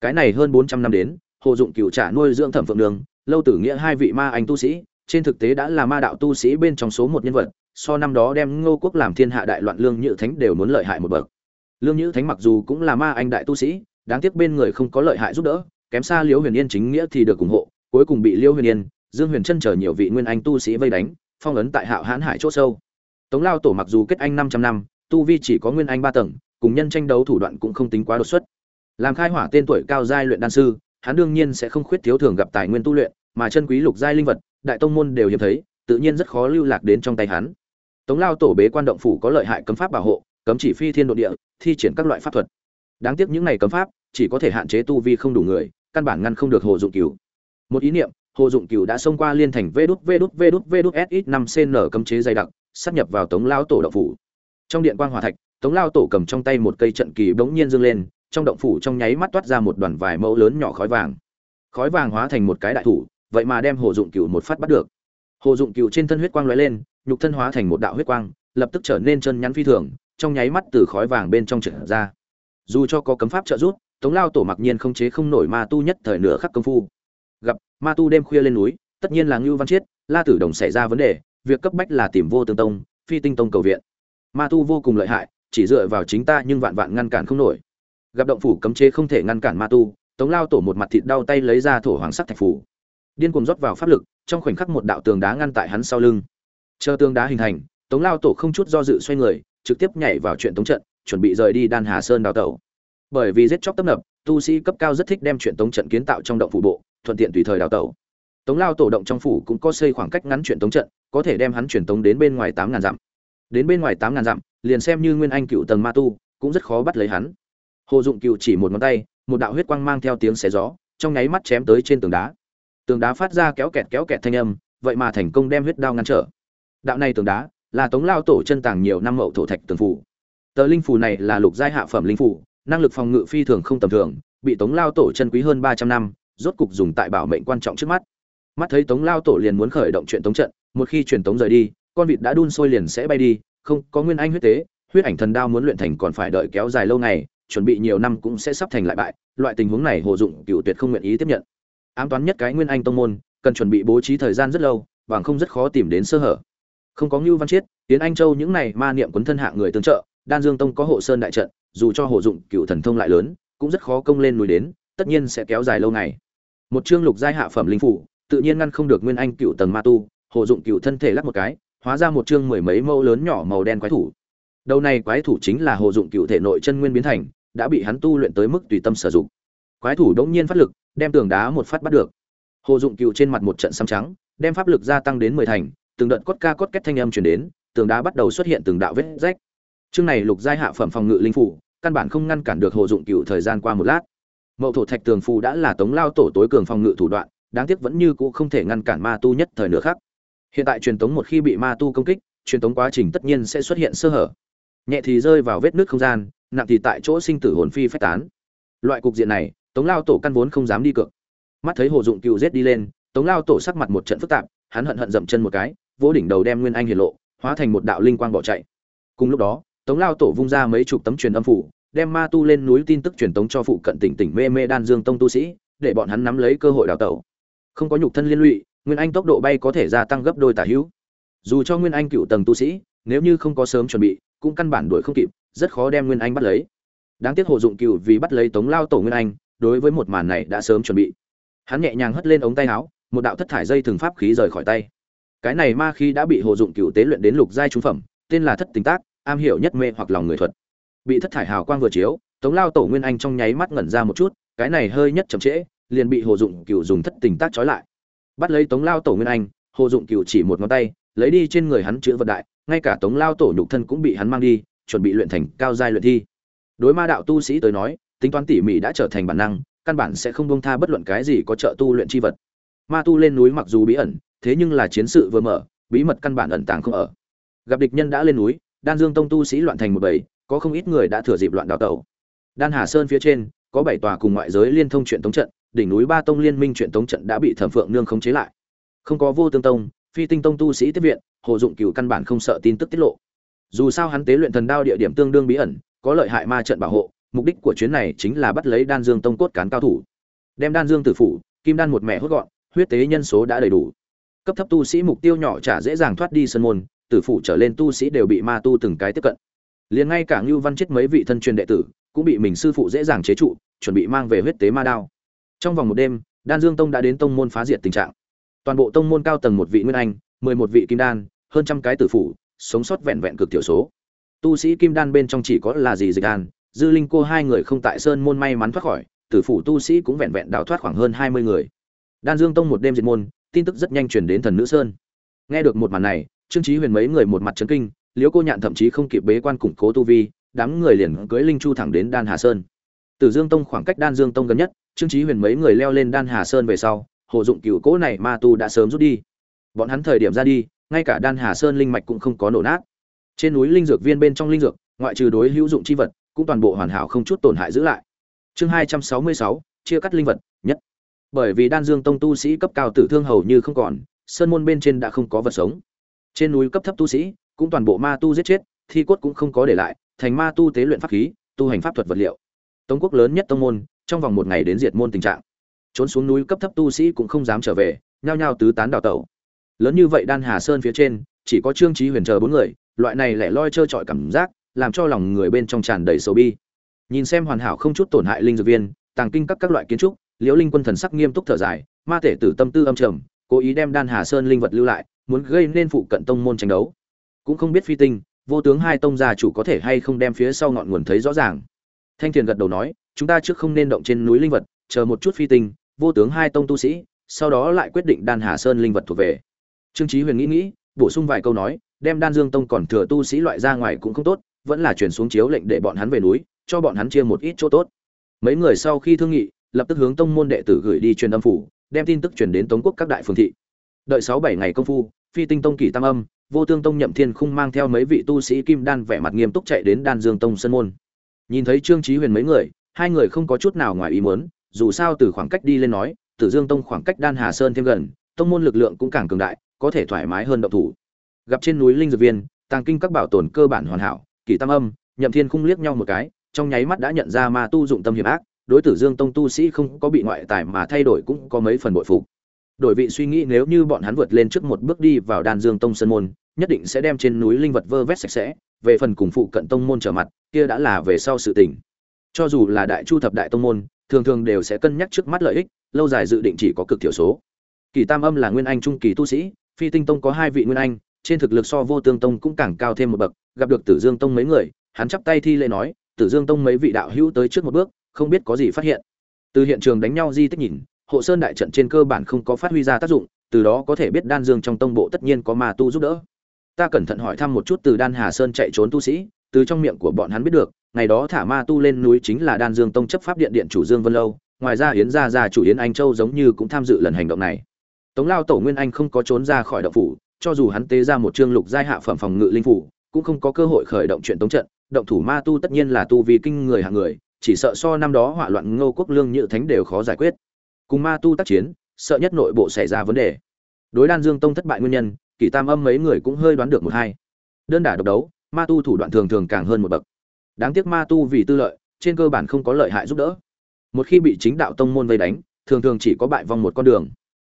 Cái này hơn bốn trăm năm đến, Hồ Dụng cựu trả nuôi dưỡng Thẩm Phượng Đường, lâu tử nghĩa hai vị ma anh tu sĩ, trên thực tế đã là ma đạo tu sĩ bên trong số một nhân vật, so năm đó đem Ngô Quốc làm thiên hạ đại loạn lương nhữ thánh đều muốn lợi hại một bậc. Lương nhữ thánh mặc dù cũng là ma anh đại tu sĩ, đáng tiếc bên người không có lợi hại giúp đỡ, kém xa Liễu Huyền Yên chính nghĩa thì được ủng hộ, cuối cùng bị Liễu Huyền Yên, Dương Huyền chân chở nhiều vị nguyên anh tu sĩ vây đánh, phong ấn tại Hạo hãn Hải chỗ sâu. Tống Lao tổ mặc dù kết anh 500 năm, tu vi chỉ có nguyên anh ba tầng, cùng nhân tranh đấu thủ đoạn cũng không tính quá đột xuất. Làm khai hỏa tên tuổi cao giai luyện đan sư, hắn đương nhiên sẽ không khuyết thiếu thường gặp tài nguyên tu luyện, mà chân quý lục giai linh vật, đại tông môn đều hiếm thấy, tự nhiên rất khó lưu lạc đến trong tay hắn. Tống Lao tổ bế quan động phủ có lợi hại cấm pháp bảo hộ, cấm chỉ phi thiên nội địa, thi triển các loại pháp thuật. Đáng tiếc những này cấm pháp chỉ có thể hạn chế tu vi không đủ người, căn bản ngăn không được Hồ Dụng Cửu. Một ý niệm, Hồ Dụng Cửu đã xông qua liên thành Vđ Vđ Vđ Vđ SX5CN cấm chế dày đặc, sắp nhập vào Tống Lao tổ động phủ. Trong điện quang hòa thạch, Tống Lao tổ cầm trong tay một cây trận kỳ bỗng nhiên dâng lên, trong động phủ trong nháy mắt toát ra một đoàn vài mẫu lớn nhỏ khói vàng. Khói vàng hóa thành một cái đại thủ, vậy mà đem Hồ Dụng cựu một phát bắt được. Hồ Dụng cựu trên thân huyết quang lóe lên, nhục thân hóa thành một đạo huyết quang, lập tức trở nên chân nhắn phi thường, trong nháy mắt từ khói vàng bên trong trở ra. Dù cho có cấm pháp trợ giúp, Tống Lao tổ mặc nhiên không chế không nổi ma tu nhất thời nửa khắc công phu. Gặp ma tu đêm khuya lên núi, tất nhiên là Ngưu Văn Chiết, La Tử Đồng xảy ra vấn đề, việc cấp bách là tìm Vô Tương Tông, Phi Tinh Tông cầu viện. Ma tu vô cùng lợi hại, chỉ dựa vào chính ta nhưng vạn vạn ngăn cản không nổi. Gặp động phủ cấm chế không thể ngăn cản ma tu, Tống Lao tổ một mặt thịt đau tay lấy ra thổ hoàng sắc thạch phủ. Điên cuồng rót vào pháp lực, trong khoảnh khắc một đạo tường đá ngăn tại hắn sau lưng. Chờ tường đá hình thành, Tống Lao tổ không chút do dự xoay người, trực tiếp nhảy vào chuyện tống trận, chuẩn bị rời đi Đan Hà Sơn đào tẩu. Bởi vì giết chóc tấp nập, tu sĩ cấp cao rất thích đem chuyện tống trận kiến tạo trong động phủ bộ, thuận tiện tùy thời đào tẩu. Tống Lao tổ động trong phủ cũng có xây khoảng cách ngắn chuyện tống trận, có thể đem hắn chuyển tống đến bên ngoài tám ngàn dặm. Đến bên ngoài tám ngàn dặm, liền xem như nguyên anh cựu tầng ma tu, cũng rất khó bắt lấy hắn. Hồ Dụng Cựu chỉ một ngón tay, một đạo huyết quang mang theo tiếng xé gió, trong nháy mắt chém tới trên tường đá. Tường đá phát ra kéo kẹt kéo kẹt thanh âm, vậy mà thành công đem huyết đao ngăn trở. Đạo này tường đá, là Tống Lao tổ chân tàng nhiều năm mậu thổ thạch tường phủ. Tờ linh phù này là lục giai hạ phẩm linh phù, năng lực phòng ngự phi thường không tầm thường, bị Tống Lao tổ chân quý hơn 300 năm, rốt cục dùng tại bảo mệnh quan trọng trước mắt. Mắt thấy Tống Lao tổ liền muốn khởi động chuyện tống trận, một khi truyền tống rời đi, con vịt đã đun sôi liền sẽ bay đi, không, có nguyên anh huyết tế, huyết ảnh thần đao muốn luyện thành còn phải đợi kéo dài lâu ngày, chuẩn bị nhiều năm cũng sẽ sắp thành lại bại, loại tình huống này Hồ Dụng Cửu tuyệt không nguyện ý tiếp nhận. Ám toán nhất cái nguyên anh tông môn, cần chuẩn bị bố trí thời gian rất lâu, bằng không rất khó tìm đến sơ hở. Không có ngưu Văn Chiết, Tiến Anh Châu những này ma niệm quấn thân hạ người tương trợ, Đan Dương Tông có hộ sơn đại trận, dù cho Hồ Dụng Cửu thần thông lại lớn, cũng rất khó công lên núi đến, tất nhiên sẽ kéo dài lâu ngày. Một chương lục giai hạ phẩm linh phủ, tự nhiên ngăn không được nguyên anh cựu tầng ma tu, Hồ Dụng Cửu thân thể lắc một cái, hóa ra một chương mười mấy mẫu lớn nhỏ màu đen quái thủ. Đầu này quái thủ chính là Hồ Dụng cựu thể nội chân nguyên biến thành, đã bị hắn tu luyện tới mức tùy tâm sử dụng. Quái thủ đống nhiên phát lực, đem tường đá một phát bắt được. Hồ Dụng cựu trên mặt một trận xám trắng, đem pháp lực gia tăng đến mười thành, từng đợt cốt ca cốt kết thanh âm truyền đến, tường đá bắt đầu xuất hiện từng đạo vết rách. Chương này lục giai hạ phẩm phòng ngự linh phủ, căn bản không ngăn cản được Hồ Dụng cựu thời gian qua một lát. Mậu thổ thạch tường phù đã là tống lao tổ tối cường phòng ngự thủ đoạn, đáng tiếc vẫn như cũ không thể ngăn cản ma tu nhất thời nữa khác. Hiện tại truyền tống một khi bị ma tu công kích, truyền tống quá trình tất nhiên sẽ xuất hiện sơ hở. Nhẹ thì rơi vào vết nứt không gian, nặng thì tại chỗ sinh tử hồn phi phách tán. Loại cục diện này, Tống Lao tổ căn vốn không dám đi cược. Mắt thấy Hồ Dụng cựu rết đi lên, Tống Lao tổ sắc mặt một trận phức tạp, hắn hận hận dậm chân một cái, vỗ đỉnh đầu đem Nguyên Anh hiển lộ, hóa thành một đạo linh quang bỏ chạy. Cùng lúc đó, Tống Lao tổ vung ra mấy chục tấm truyền âm phủ, đem ma tu lên núi tin tức truyền tống cho phụ cận tỉnh tỉnh mê mê đan dương tông tu sĩ, để bọn hắn nắm lấy cơ hội đào tẩu. Không có nhục thân liên lụy, nguyên anh tốc độ bay có thể gia tăng gấp đôi tả hữu. Dù cho nguyên anh cựu tầng tu sĩ, nếu như không có sớm chuẩn bị, cũng căn bản đuổi không kịp, rất khó đem nguyên anh bắt lấy. Đáng tiếc hồ dụng cựu vì bắt lấy tống lao tổ nguyên anh, đối với một màn này đã sớm chuẩn bị. Hắn nhẹ nhàng hất lên ống tay áo, một đạo thất thải dây thường pháp khí rời khỏi tay. Cái này ma khí đã bị hồ dụng cựu tế luyện đến lục giai trung phẩm, tên là thất tình tác, am hiểu nhất mê hoặc lòng người thuật. Bị thất thải hào quang vừa chiếu, tống lao tổ nguyên anh trong nháy mắt ngẩn ra một chút, cái này hơi nhất chậm trễ, liền bị hồ dụng cựu dùng thất tình tác trói lại bắt lấy tống lao tổ nguyên anh, hồ dụng cựu chỉ một ngón tay, lấy đi trên người hắn chữ vật đại, ngay cả tống lao tổ nhục thân cũng bị hắn mang đi, chuẩn bị luyện thành cao giai luyện thi. Đối ma đạo tu sĩ tới nói, tính toán tỉ mỉ đã trở thành bản năng, căn bản sẽ không bông tha bất luận cái gì có trợ tu luyện chi vật. Ma tu lên núi mặc dù bí ẩn, thế nhưng là chiến sự vừa mở, bí mật căn bản ẩn tàng không ở. Gặp địch nhân đã lên núi, đan dương tông tu sĩ loạn thành một bầy, có không ít người đã thừa dịp loạn đào tẩu. Đan hà sơn phía trên, có bảy tòa cùng ngoại giới liên thông chuyện tống trận đỉnh núi ba tông liên minh chuyện tống trận đã bị thẩm phượng nương khống chế lại. Không có vô tương tông, phi tinh tông tu sĩ tiếp viện, hồ dụng cựu căn bản không sợ tin tức tiết lộ. Dù sao hắn tế luyện thần đao địa điểm tương đương bí ẩn, có lợi hại ma trận bảo hộ, mục đích của chuyến này chính là bắt lấy đan dương tông cốt cán cao thủ. Đem đan dương tử phủ, kim đan một mẹ hốt gọn, huyết tế nhân số đã đầy đủ. Cấp thấp tu sĩ mục tiêu nhỏ trả dễ dàng thoát đi sân môn, tử phủ trở lên tu sĩ đều bị ma tu từng cái tiếp cận. Liền ngay cả ngưu văn chết mấy vị thân truyền đệ tử, cũng bị mình sư phụ dễ dàng chế trụ, chuẩn bị mang về huyết tế ma đao trong vòng một đêm, đan dương tông đã đến tông môn phá diệt tình trạng. Toàn bộ tông môn cao tầng một vị nguyên anh, mười một vị kim đan, hơn trăm cái tử phủ, sống sót vẹn vẹn cực thiểu số. Tu sĩ kim đan bên trong chỉ có là gì dịch đan, dư linh cô hai người không tại sơn môn may mắn thoát khỏi, tử phủ tu sĩ cũng vẹn vẹn đào thoát khoảng hơn hai mươi người. Đan dương tông một đêm diệt môn, tin tức rất nhanh truyền đến thần nữ sơn. Nghe được một màn này, trương trí huyền mấy người một mặt trấn kinh, liễu cô nhạn thậm chí không kịp bế quan củng cố tu vi, đám người liền cưỡi linh chu thẳng đến đan hà sơn tử dương tông khoảng cách đan dương tông gần nhất, trương Chí huyền mấy người leo lên đan hà sơn về sau, hồ dụng cửu cỗ này ma tu đã sớm rút đi. Bọn hắn thời điểm ra đi, ngay cả đan hà sơn linh mạch cũng không có nổ nát. Trên núi linh dược viên bên trong linh dược, ngoại trừ đối hữu dụng chi vật, cũng toàn bộ hoàn hảo không chút tổn hại giữ lại. Chương hai trăm sáu mươi sáu, chia cắt linh vật, nhất. Bởi vì đan dương tông tu sĩ cấp cao tử thương hầu như không còn, sơn môn bên trên đã không có vật sống. Trên núi cấp thấp tu sĩ, cũng toàn bộ ma tu giết chết, thi cốt cũng không có để lại, thành ma tu tế luyện pháp khí, tu hành pháp thuật vật liệu tống quốc lớn nhất tông môn, trong vòng một ngày đến diệt môn tình trạng. Trốn xuống núi cấp thấp tu sĩ cũng không dám trở về, nhao nhao tứ tán đào tẩu. Lớn như vậy đan hà sơn phía trên, chỉ có trương trí huyền chờ bốn người, loại này lẻ loi trơ trọi cảm giác, làm cho lòng người bên trong tràn đầy sầu bi. Nhìn xem hoàn hảo không chút tổn hại linh dược viên, tàng kinh các các loại kiến trúc, liễu linh quân thần sắc nghiêm túc thở dài, ma thể tử tâm tư âm trầm, cố ý đem đan hà sơn linh vật lưu lại, muốn gây nên phụ cận tông môn tranh đấu. Cũng không biết phi tinh, vô tướng hai tông gia chủ có thể hay không đem phía sau ngọn nguồn thấy rõ ràng thanh Tiền gật đầu nói, chúng ta trước không nên động trên núi linh vật, chờ một chút phi tinh, vô tướng hai tông tu sĩ, sau đó lại quyết định đan hà sơn linh vật thuộc về. Trương Chí huyền nghĩ nghĩ, bổ sung vài câu nói, đem đan dương tông còn thừa tu sĩ loại ra ngoài cũng không tốt, vẫn là chuyển xuống chiếu lệnh để bọn hắn về núi, cho bọn hắn chia một ít chỗ tốt. Mấy người sau khi thương nghị, lập tức hướng tông môn đệ tử gửi đi truyền âm phủ, đem tin tức truyền đến tống quốc các đại phường thị. Đợi sáu bảy ngày công phu, phi tinh tông kỳ tam âm, vô tương tông nhậm thiên khung mang theo mấy vị tu sĩ kim đan vẻ mặt nghiêm túc chạy đến đan dương tông sân môn nhìn thấy trương trí huyền mấy người, hai người không có chút nào ngoài ý muốn, dù sao từ khoảng cách đi lên nói, tử dương tông khoảng cách đan hà sơn thêm gần, tông môn lực lượng cũng càng cường đại, có thể thoải mái hơn động thủ. Gặp trên núi linh dược viên, tàng kinh các bảo tồn cơ bản hoàn hảo, kỳ tam âm, nhậm thiên khung liếc nhau một cái, trong nháy mắt đã nhận ra ma tu dụng tâm hiểm ác, đối tử dương tông tu sĩ không có bị ngoại tài mà thay đổi cũng có mấy phần bội phục. Đổi vị suy nghĩ nếu như bọn hắn vượt lên trước một bước đi vào đan dương tông sơn môn nhất định sẽ đem trên núi linh vật vơ vét sạch sẽ, về phần cùng phụ cận tông môn trở mặt, kia đã là về sau sự tình. Cho dù là đại chu thập đại tông môn, thường thường đều sẽ cân nhắc trước mắt lợi ích, lâu dài dự định chỉ có cực thiểu số. Kỳ tam âm là nguyên anh trung kỳ tu sĩ, phi tinh tông có hai vị nguyên anh, trên thực lực so vô tương tông cũng càng cao thêm một bậc, gặp được tử dương tông mấy người, hắn chắp tay thi lễ nói, tử dương tông mấy vị đạo hữu tới trước một bước, không biết có gì phát hiện. Từ hiện trường đánh nhau di tích nhìn, hộ sơn đại trận trên cơ bản không có phát huy ra tác dụng, từ đó có thể biết đan dương trong tông bộ tất nhiên có mà tu giúp đỡ ta cẩn thận hỏi thăm một chút từ đan hà sơn chạy trốn tu sĩ, từ trong miệng của bọn hắn biết được, ngày đó thả ma tu lên núi chính là đan dương tông chấp pháp điện điện chủ dương vân lâu, ngoài ra yến gia gia chủ yến anh châu giống như cũng tham dự lần hành động này. Tống lao tổ nguyên anh không có trốn ra khỏi động phủ, cho dù hắn tế ra một chương lục giai hạ phẩm phòng ngự linh phủ, cũng không có cơ hội khởi động chuyện tống trận. Động thủ ma tu tất nhiên là tu vì kinh người hạng người, chỉ sợ so năm đó hỏa loạn ngô quốc lương nhự thánh đều khó giải quyết. Cùng ma tu tác chiến, sợ nhất nội bộ xảy ra vấn đề. Đối đan dương tông thất bại nguyên nhân kỳ tam âm mấy người cũng hơi đoán được một hai. Đơn đả độc đấu, ma tu thủ đoạn thường thường càng hơn một bậc. Đáng tiếc ma tu vì tư lợi, trên cơ bản không có lợi hại giúp đỡ. Một khi bị chính đạo tông môn vây đánh, thường thường chỉ có bại vong một con đường.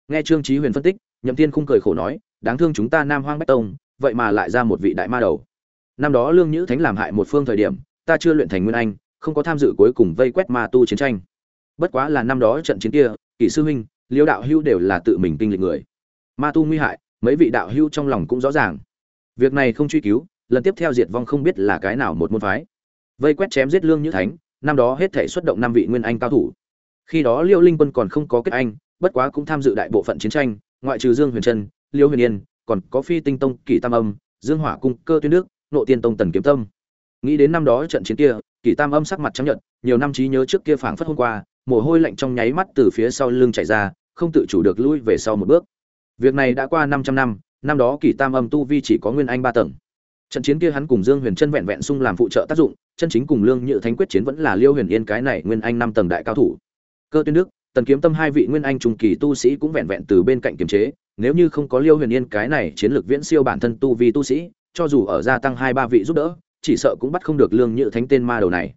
Nghe trương trí huyền phân tích, nhậm thiên khung cười khổ nói, đáng thương chúng ta nam hoang bách tông, vậy mà lại ra một vị đại ma đầu. Năm đó lương nhữ thánh làm hại một phương thời điểm, ta chưa luyện thành nguyên anh, không có tham dự cuối cùng vây quét ma tu chiến tranh. Bất quá là năm đó trận chiến kia, kỷ sư huynh, liêu đạo hưu đều là tự mình kinh lịch người. Ma tu nguy hại mấy vị đạo hưu trong lòng cũng rõ ràng. Việc này không truy cứu lần tiếp theo diệt vong không biết là cái nào một môn phái. Vây quét chém giết lương như thánh năm đó hết thể xuất động năm vị nguyên anh cao thủ. Khi đó liêu linh quân còn không có kết anh bất quá cũng tham dự đại bộ phận chiến tranh ngoại trừ dương huyền trân liêu huyền yên còn có phi tinh tông kỷ tam âm dương hỏa cung cơ tuyên nước, nộ tiên tông tần kiếm tâm. Nghĩ đến năm đó trận chiến kia kỷ tam âm sắc mặt trắng nhận nhiều năm trí nhớ trước kia phảng phất hôm qua mồ hôi lạnh trong nháy mắt từ phía sau lưng chảy ra không tự chủ được lui về sau một bước việc này đã qua 500 năm năm đó kỳ tam âm tu vi chỉ có nguyên anh ba tầng. Trận chiến kia hắn cùng dương huyền chân vẹn vẹn sung làm phụ trợ tác dụng, chân chính cùng lương nhự thánh quyết chiến vẫn là liêu huyền yên cái này nguyên anh năm tầng đại cao thủ. Cơ tuyên đức, tần kiếm tâm hai vị nguyên anh trung kỳ tu sĩ cũng vẹn vẹn từ bên cạnh kiềm chế, nếu như không có liêu huyền yên cái này chiến lược viễn siêu bản thân tu vi tu sĩ, cho dù ở gia tăng hai ba vị giúp đỡ, chỉ sợ cũng bắt không được lương nhự thánh tên ma đầu này.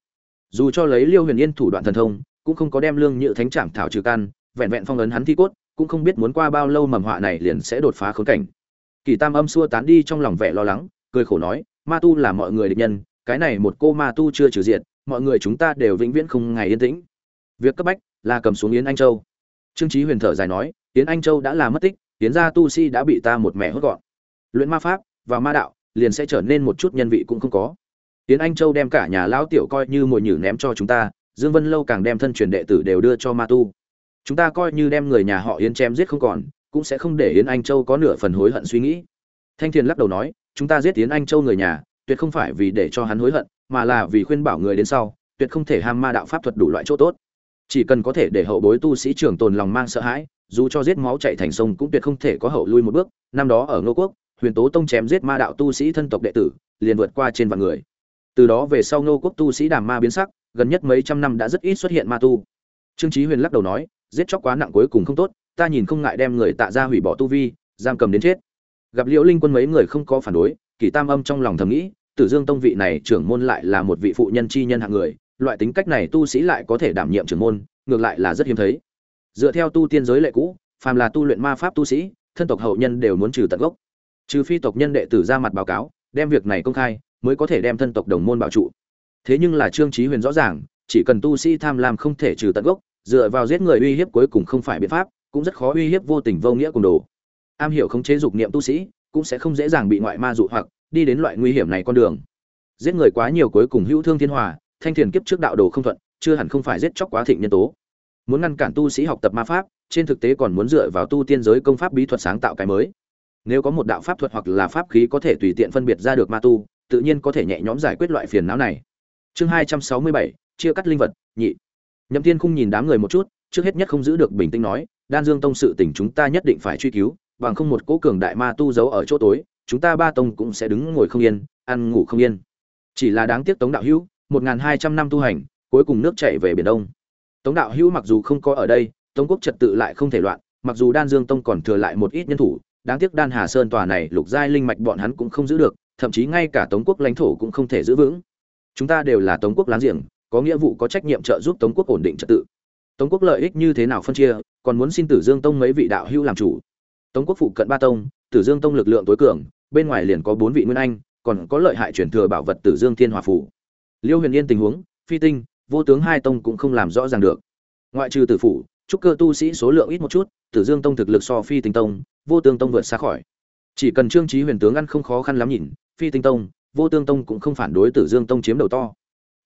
Dù cho lấy liêu huyền yên thủ đoạn thần thông, cũng không có đem lương nhự thánh trảm thảo trừ căn vẹn vẹn phong ấn hắn thi cốt cũng không biết muốn qua bao lâu mầm họa này liền sẽ đột phá khốn cảnh. Kỳ tam âm xua tán đi trong lòng vẻ lo lắng, cười khổ nói, ma tu là mọi người địch nhân, cái này một cô ma tu chưa trừ diệt, mọi người chúng ta đều vĩnh viễn không ngày yên tĩnh. Việc cấp bách là cầm xuống yến anh châu. Trương trí huyền thở dài nói, yến anh châu đã là mất tích, yến gia tu si đã bị ta một mẹ hốt gọn. Luyện ma pháp và ma đạo liền sẽ trở nên một chút nhân vị cũng không có. Yến anh châu đem cả nhà lão tiểu coi như mồi nhử ném cho chúng ta, dương vân lâu càng đem thân truyền đệ tử đều đưa cho ma tu chúng ta coi như đem người nhà họ yến chém giết không còn, cũng sẽ không để yến anh châu có nửa phần hối hận suy nghĩ. Thanh thiền lắc đầu nói, chúng ta giết yến anh châu người nhà, tuyệt không phải vì để cho hắn hối hận, mà là vì khuyên bảo người đến sau, tuyệt không thể ham ma đạo pháp thuật đủ loại chỗ tốt. Chỉ cần có thể để hậu bối tu sĩ trưởng tồn lòng mang sợ hãi, dù cho giết máu chạy thành sông cũng tuyệt không thể có hậu lui một bước. Năm đó ở ngô quốc, huyền tố tông chém giết ma đạo tu sĩ thân tộc đệ tử, liền vượt qua trên vạn người. Từ đó về sau ngô quốc tu sĩ đàm ma biến sắc, gần nhất mấy trăm năm đã rất ít xuất hiện ma tu. Trương trí huyền lắc đầu nói giết chóc quá nặng cuối cùng không tốt, ta nhìn không ngại đem người tạ ra hủy bỏ tu vi, giam cầm đến chết. Gặp liễu linh quân mấy người không có phản đối, kỳ tam âm trong lòng thầm nghĩ, tử dương tông vị này trưởng môn lại là một vị phụ nhân chi nhân hạng người, loại tính cách này tu sĩ lại có thể đảm nhiệm trưởng môn, ngược lại là rất hiếm thấy. Dựa theo tu tiên giới lệ cũ, phàm là tu luyện ma pháp tu sĩ, thân tộc hậu nhân đều muốn trừ tận gốc. Trừ phi tộc nhân đệ tử ra mặt báo cáo, đem việc này công khai, mới có thể đem thân tộc đồng môn bảo trụ. Thế nhưng là trương trí huyền rõ ràng, chỉ cần tu sĩ tham lam không thể trừ tận gốc dựa vào giết người uy hiếp cuối cùng không phải biện pháp, cũng rất khó uy hiếp vô tình vô nghĩa cùng đồ. Am hiểu không chế dục niệm tu sĩ, cũng sẽ không dễ dàng bị ngoại ma dụ hoặc, đi đến loại nguy hiểm này con đường. Giết người quá nhiều cuối cùng hữu thương thiên hòa, thanh thiền kiếp trước đạo đồ không thuận, chưa hẳn không phải giết chóc quá thịnh nhân tố. Muốn ngăn cản tu sĩ học tập ma pháp, trên thực tế còn muốn dựa vào tu tiên giới công pháp bí thuật sáng tạo cái mới. Nếu có một đạo pháp thuật hoặc là pháp khí có thể tùy tiện phân biệt ra được ma tu, tự nhiên có thể nhẹ nhõm giải quyết loại phiền não này. Chương hai trăm sáu mươi bảy, chia cắt linh vật, nhị nhậm Thiên không nhìn đám người một chút, trước hết nhất không giữ được bình tĩnh nói, đan dương tông sự tình chúng ta nhất định phải truy cứu, bằng không một cố cường đại ma tu giấu ở chỗ tối, chúng ta ba tông cũng sẽ đứng ngồi không yên, ăn ngủ không yên. Chỉ là đáng tiếc tống đạo hữu, một nghìn hai trăm năm tu hành, cuối cùng nước chảy về biển đông. Tống đạo hữu mặc dù không có ở đây tống quốc trật tự lại không thể loạn, mặc dù đan dương tông còn thừa lại một ít nhân thủ, đáng tiếc đan hà sơn tòa này lục giai linh mạch bọn hắn cũng không giữ được, thậm chí ngay cả tống quốc lãnh thổ cũng không thể giữ vững. Chúng ta đều là tống quốc láng giềng có nghĩa vụ có trách nhiệm trợ giúp tống quốc ổn định trật tự. Tống quốc lợi ích như thế nào phân chia, còn muốn xin tử dương tông mấy vị đạo hữu làm chủ. Tống quốc phụ cận ba tông, tử dương tông lực lượng tối cường, bên ngoài liền có bốn vị nguyên anh, còn có lợi hại truyền thừa bảo vật tử dương thiên hòa phủ. Liêu huyền yên tình huống, phi tinh, vô tướng hai tông cũng không làm rõ ràng được. Ngoại trừ tử phủ, trúc cơ tu sĩ số lượng ít một chút, tử dương tông thực lực so phi tinh tông, vô tướng tông vượt xa khỏi. Chỉ cần trương trí huyền tướng ăn không khó khăn lắm nhìn, phi tinh tông, vô tướng tông cũng không phản đối tử dương tông chiếm đầu to.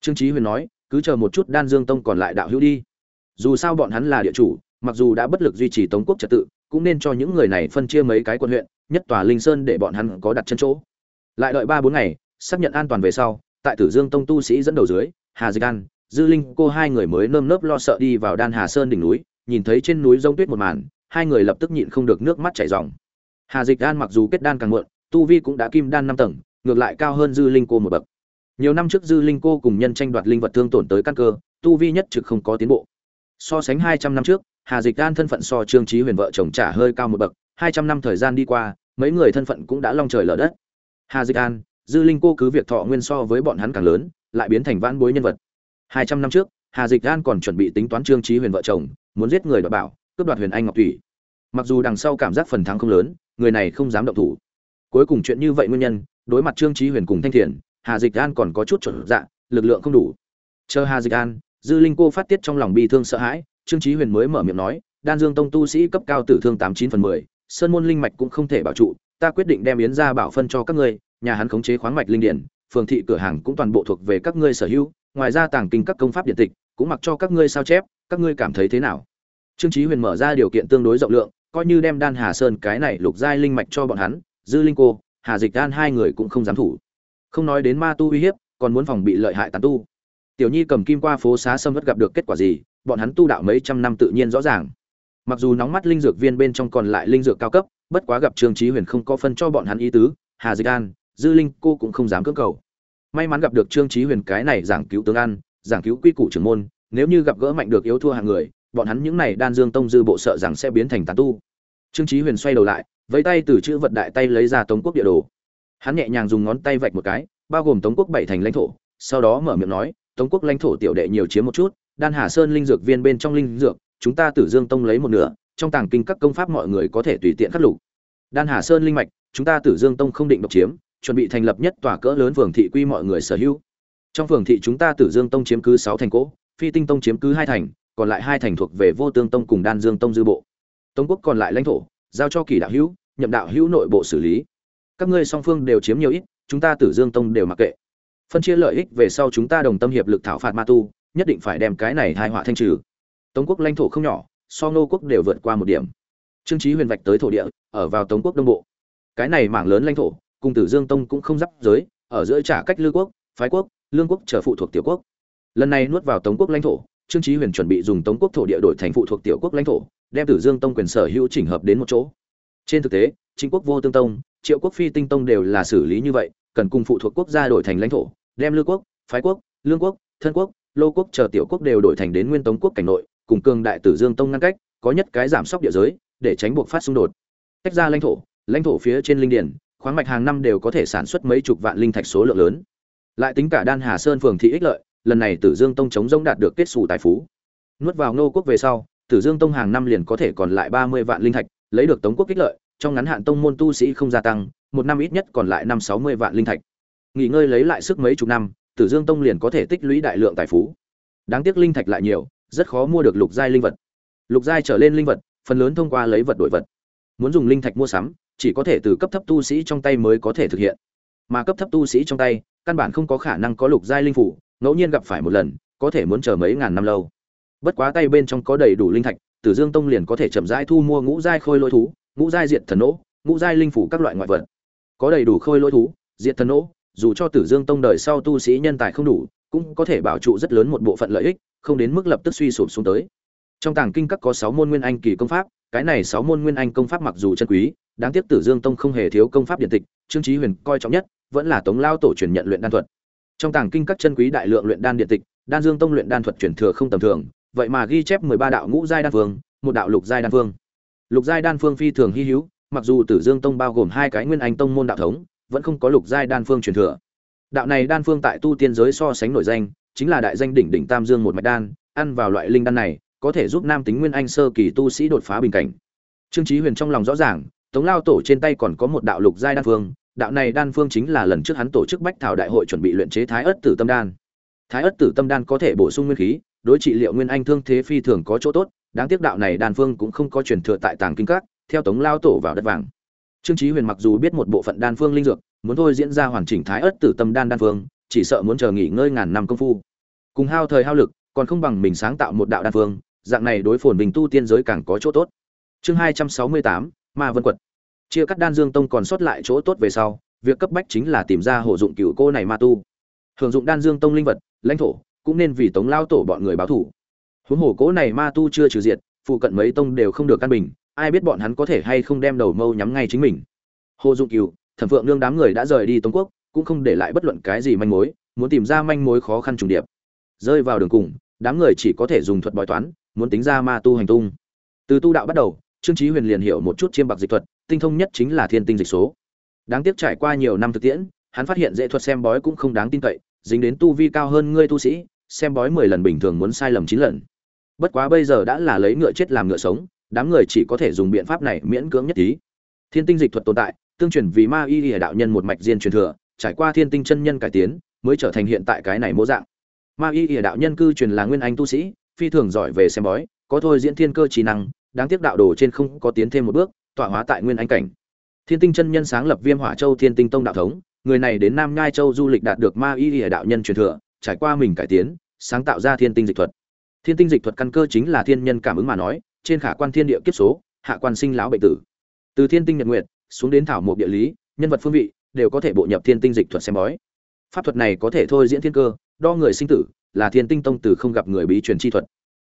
Trương trí huyền nói cứ chờ một chút đan dương tông còn lại đạo hữu đi. Dù sao bọn hắn là địa chủ, mặc dù đã bất lực duy trì tống quốc trật tự, cũng nên cho những người này phân chia mấy cái quận huyện, nhất tòa linh sơn để bọn hắn có đặt chân chỗ. Lại đợi ba bốn ngày, xác nhận an toàn về sau, tại tử dương tông tu sĩ dẫn đầu dưới, hà dịch an, dư linh, cô hai người mới nơm nớp lo sợ đi vào đan hà sơn đỉnh núi, nhìn thấy trên núi rông tuyết một màn, hai người lập tức nhịn không được nước mắt chảy ròng. Hà dịch an mặc dù kết đan càng muộn, tu vi cũng đã kim đan năm tầng, ngược lại cao hơn dư linh cô một bậc nhiều năm trước dư linh cô cùng nhân tranh đoạt linh vật thương tổn tới căn cơ, tu vi nhất trực không có tiến bộ. So sánh hai trăm năm trước, hà dịch an thân phận so trương trí huyền vợ chồng trả hơi cao một bậc, hai trăm năm thời gian đi qua, mấy người thân phận cũng đã long trời lở đất. Hà dịch an, dư linh cô cứ việc thọ nguyên so với bọn hắn càng lớn, lại biến thành vãn bối nhân vật. Hai trăm năm trước, hà dịch an còn chuẩn bị tính toán trương trí huyền vợ chồng, muốn giết người đoạt bảo, cướp đoạt huyền anh ngọc thủy. Mặc dù đằng sau cảm giác phần thắng không lớn, người này không dám động thủ. Cuối cùng chuyện như vậy nguyên nhân, đối mặt trương trí huyền cùng thanh thiền hà dịch an còn có chút chuẩn dạ lực lượng không đủ. Chờ hà dịch an, dư linh cô phát tiết trong lòng bi thương sợ hãi, trương Chí huyền mới mở miệng nói, đan dương tông tu sĩ cấp cao tử thương tám chín phần mười, sơn môn linh mạch cũng không thể bảo trụ, ta quyết định đem yến gia bảo phân cho các ngươi, nhà hắn khống chế khoáng mạch linh điển, phường thị cửa hàng cũng toàn bộ thuộc về các ngươi sở hữu, ngoài ra tàng kinh các công pháp điện tịch cũng mặc cho các ngươi sao chép, các ngươi cảm thấy thế nào? Trương chí huyền mở ra điều kiện tương đối rộng lượng, coi như đem đan hà sơn cái này lục giai linh mạch cho bọn hắn, dư linh cô, hà dịch đan hai người cũng không dám thủ không nói đến ma tu uy hiếp, còn muốn phòng bị lợi hại tàn tu. Tiểu nhi cầm kim qua phố xá sâm vất gặp được kết quả gì, bọn hắn tu đạo mấy trăm năm tự nhiên rõ ràng. Mặc dù nóng mắt linh dược viên bên trong còn lại linh dược cao cấp, bất quá gặp trương chí huyền không có phân cho bọn hắn ý tứ, hà dịch an, dư linh, cô cũng không dám cưỡng cầu. May mắn gặp được trương chí huyền cái này giảng cứu tướng ăn, giảng cứu quy củ trưởng môn, nếu như gặp gỡ mạnh được yếu thua hạng người, bọn hắn những này đan dương tông dư bộ sợ rằng sẽ biến thành tán tu. Trương chí huyền xoay đầu lại, vẫy tay từ chữ vật đại tay lấy ra tống quốc địa đồ hắn nhẹ nhàng dùng ngón tay vạch một cái, bao gồm tống quốc bảy thành lãnh thổ, sau đó mở miệng nói, tống quốc lãnh thổ tiểu đệ nhiều chiếm một chút, đan hà sơn linh dược viên bên trong linh dược, chúng ta tử dương tông lấy một nửa, trong tàng kinh các công pháp mọi người có thể tùy tiện khắc lục. Đan hà sơn linh mạch, chúng ta tử dương tông không định độc chiếm, chuẩn bị thành lập nhất tòa cỡ lớn phường thị quy mọi người sở hữu. Trong phường thị chúng ta tử dương tông chiếm cứ sáu thành cỗ, phi tinh tông chiếm cứ hai thành, còn lại hai thành thuộc về vô tương tông cùng đan dương tông dư bộ. Tống quốc còn lại lãnh thổ, giao cho kỳ đạo hữu, nhậm đạo hữu nội bộ xử lý các ngươi song phương đều chiếm nhiều ít, chúng ta tử dương tông đều mặc kệ. Phân chia lợi ích về sau chúng ta đồng tâm hiệp lực thảo phạt ma tu, nhất định phải đem cái này hai họa thanh trừ. Tống quốc lãnh thổ không nhỏ, so nô quốc đều vượt qua một điểm. Trương trí huyền vạch tới thổ địa, ở vào tống quốc đông bộ. Cái này mảng lớn lãnh thổ, cùng tử dương tông cũng không giáp giới, ở giữa trả cách lư quốc, phái quốc, lương quốc trở phụ thuộc tiểu quốc. Lần này nuốt vào tống quốc lãnh thổ, trương trí huyền chuẩn bị dùng tống quốc thổ địa đổi thành phụ thuộc tiểu quốc lãnh thổ, đem tử dương tông quyền sở hữu chỉnh hợp đến một chỗ. Trên thực tế chính quốc vô tương tông, triệu quốc phi tinh tông đều là xử lý như vậy, cần cùng phụ thuộc quốc gia đổi thành lãnh thổ, đem lư quốc, phái quốc, lương quốc, thân quốc, lô quốc chờ tiểu quốc đều đổi thành đến nguyên tống quốc cảnh nội, cùng cường đại tử dương tông ngăn cách, có nhất cái giảm sóc địa giới, để tránh buộc phát xung đột. Tách ra lãnh thổ lãnh thổ phía trên linh điển, khoáng mạch hàng năm đều có thể sản xuất mấy chục vạn linh thạch số lượng lớn. Lại tính cả đan hà sơn phường thị ích lợi, lần này tử dương tông chống rống đạt được kết sủ tài phú. Nuốt vào nô quốc về sau, tử dương tông hàng năm liền có thể còn lại ba mươi vạn linh thạch, lấy được tống quốc kích lợi trong ngắn hạn tông môn tu sĩ không gia tăng, một năm ít nhất còn lại năm sáu mươi vạn linh thạch. Nghỉ ngơi lấy lại sức mấy chục năm, tử dương tông liền có thể tích lũy đại lượng tài phú. Đáng tiếc linh thạch lại nhiều, rất khó mua được lục giai linh vật. Lục giai trở lên linh vật, phần lớn thông qua lấy vật đổi vật. Muốn dùng linh thạch mua sắm, chỉ có thể từ cấp thấp tu sĩ trong tay mới có thể thực hiện. Mà cấp thấp tu sĩ trong tay, căn bản không có khả năng có lục giai linh phủ, ngẫu nhiên gặp phải một lần, có thể muốn chờ mấy ngàn năm lâu. Bất quá tay bên trong có đầy đủ linh thạch, tử dương tông liền có thể chậm rãi thu mua ngũ giai khôi lỗi thú ngũ giai diệt thần nỗ ngũ giai linh phủ các loại ngoại vật có đầy đủ khôi lỗi thú diệt thần nỗ dù cho tử dương tông đời sau tu sĩ nhân tài không đủ cũng có thể bảo trụ rất lớn một bộ phận lợi ích không đến mức lập tức suy sụp xuống tới trong tàng kinh các có sáu môn nguyên anh kỳ công pháp cái này sáu môn nguyên anh công pháp mặc dù chân quý đáng tiếc Tử Dương Tông không hề thiếu công pháp điện tịch, Trương Chí Huyền coi trọng nhất vẫn là Tống lao tổ truyền nhận luyện đan thuật. Trong tàng kinh các chân quý đại lượng luyện đan điện tịch, Đan Dương Tông luyện đan thuật truyền thừa không tầm thường, vậy mà ghi chép 13 đạo ngũ giai đan phương, một đạo lục giai đan phương. Lục giai đan phương phi thường hy hữu, mặc dù Tử Dương Tông bao gồm hai cái nguyên anh tông môn đạo thống, vẫn không có lục giai đan phương truyền thừa. Đạo này đan phương tại tu tiên giới so sánh nổi danh, chính là đại danh đỉnh đỉnh Tam Dương một mạch đan, ăn vào loại linh đan này, có thể giúp nam tính nguyên anh sơ kỳ tu sĩ đột phá bình cảnh. Trương Chí Huyền trong lòng rõ ràng, Tống Lao tổ trên tay còn có một đạo lục giai đan phương, đạo này đan phương chính là lần trước hắn tổ chức Bách Thảo đại hội chuẩn bị luyện chế Thái ất Tử Tâm đan. Thái ất Tử Tâm đan có thể bổ sung nguyên khí, đối trị liệu nguyên anh thương thế phi thường có chỗ tốt, đáng tiếc đạo này đan phương cũng không có truyền thừa tại tàng kinh các, theo Tống Lao tổ vào đất vàng. Trương Chí Huyền mặc dù biết một bộ phận đan phương linh dược, muốn thôi diễn ra hoàn chỉnh Thái ất Tử Tâm đan đan phương, chỉ sợ muốn chờ nghỉ ngơi ngàn năm công phu. Cùng hao thời hao lực, còn không bằng mình sáng tạo một đạo đan phương, dạng này đối phồn bình tu tiên giới càng có chỗ tốt. Chương hai trăm sáu mươi tám Ma Vân Quật chia cắt đan dương tông còn sót lại chỗ tốt về sau việc cấp bách chính là tìm ra hộ dụng cựu cô này ma tu hưởng dụng đan dương tông linh vật lãnh thổ cũng nên vì tống lao tổ bọn người báo thủ huống hồ cố này ma tu chưa trừ diệt, phụ cận mấy tông đều không được căn bình, ai biết bọn hắn có thể hay không đem đầu mâu nhắm ngay chính mình. Hồ dụng cựu thẩm phượng nương đám người đã rời đi tống quốc, cũng không để lại bất luận cái gì manh mối, muốn tìm ra manh mối khó khăn trùng điệp. Rơi vào đường cùng, đám người chỉ có thể dùng thuật bói toán, muốn tính ra ma tu hành tung. Từ tu đạo bắt đầu, trương chí huyền liền hiểu một chút chiêm bạc dịch thuật, tinh thông nhất chính là thiên tinh dịch số. Đáng tiếc trải qua nhiều năm thực tiễn, hắn phát hiện dễ thuật xem bói cũng không đáng tin cậy, dính đến tu vi cao hơn ngươi tu sĩ, xem bói mười lần bình thường muốn sai lầm chín lần bất quá bây giờ đã là lấy ngựa chết làm ngựa sống, đám người chỉ có thể dùng biện pháp này miễn cưỡng nhất tí thiên tinh dịch thuật tồn tại, tương truyền vì ma y y đạo nhân một mạch diên truyền thừa, trải qua thiên tinh chân nhân cải tiến, mới trở thành hiện tại cái này mô dạng. Ma y y đạo nhân cư truyền là nguyên anh tu sĩ, phi thường giỏi về xem bói, có thôi diễn thiên cơ trí năng, đáng tiếc đạo đồ trên không có tiến thêm một bước, tọa hóa tại nguyên anh cảnh. Thiên tinh chân nhân sáng lập viêm hỏa châu thiên tinh tông đạo thống, người này đến nam nhai châu du lịch đạt được ma y y đạo nhân truyền thừa, trải qua mình cải tiến, sáng tạo ra thiên tinh dịch thuật thiên tinh dịch thuật căn cơ chính là thiên nhân cảm ứng mà nói, trên khả quan thiên địa kiếp số, hạ quan sinh lão bệnh tử. Từ thiên tinh nhật nguyệt, xuống đến thảo mộc địa lý, nhân vật phương vị đều có thể bộ nhập thiên tinh dịch thuật xem bói. Pháp thuật này có thể thôi diễn thiên cơ, đo người sinh tử, là thiên tinh tông từ không gặp người bí truyền chi thuật.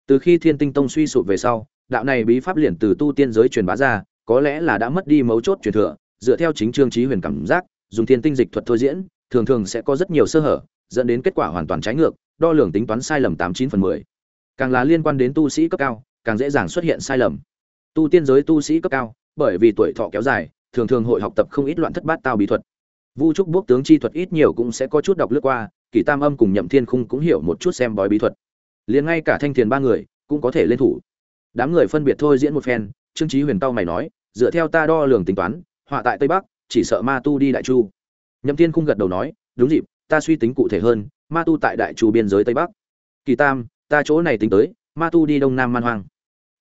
Từ khi thiên tinh tông suy sụp về sau, đạo này bí pháp liền từ tu tiên giới truyền bá ra, có lẽ là đã mất đi mấu chốt truyền thừa, dựa theo chính trương trí huyền cảm giác, dùng thiên tinh dịch thuật thôi diễn, thường thường sẽ có rất nhiều sơ hở, dẫn đến kết quả hoàn toàn trái ngược, đo lường tính toán sai lầm tám chín phần mười càng là liên quan đến tu sĩ cấp cao, càng dễ dàng xuất hiện sai lầm. Tu tiên giới tu sĩ cấp cao, bởi vì tuổi thọ kéo dài, thường thường hội học tập không ít loạn thất bát tao bí thuật. Vu trúc bước tướng chi thuật ít nhiều cũng sẽ có chút đọc lướt qua, kỳ tam âm cùng nhậm thiên khung cũng hiểu một chút xem bói bí thuật. Liền ngay cả thanh thiền ba người cũng có thể lên thủ. Đám người phân biệt thôi diễn một phen, trương trí huyền tao mày nói, dựa theo ta đo lường tính toán, họa tại tây bắc, chỉ sợ ma tu đi đại chu. Nhậm thiên khung gật đầu nói, đúng dịp, ta suy tính cụ thể hơn, ma tu tại đại chu biên giới tây bắc. Kỳ tam ta chỗ này tính tới, ma tu đi đông nam man hoang.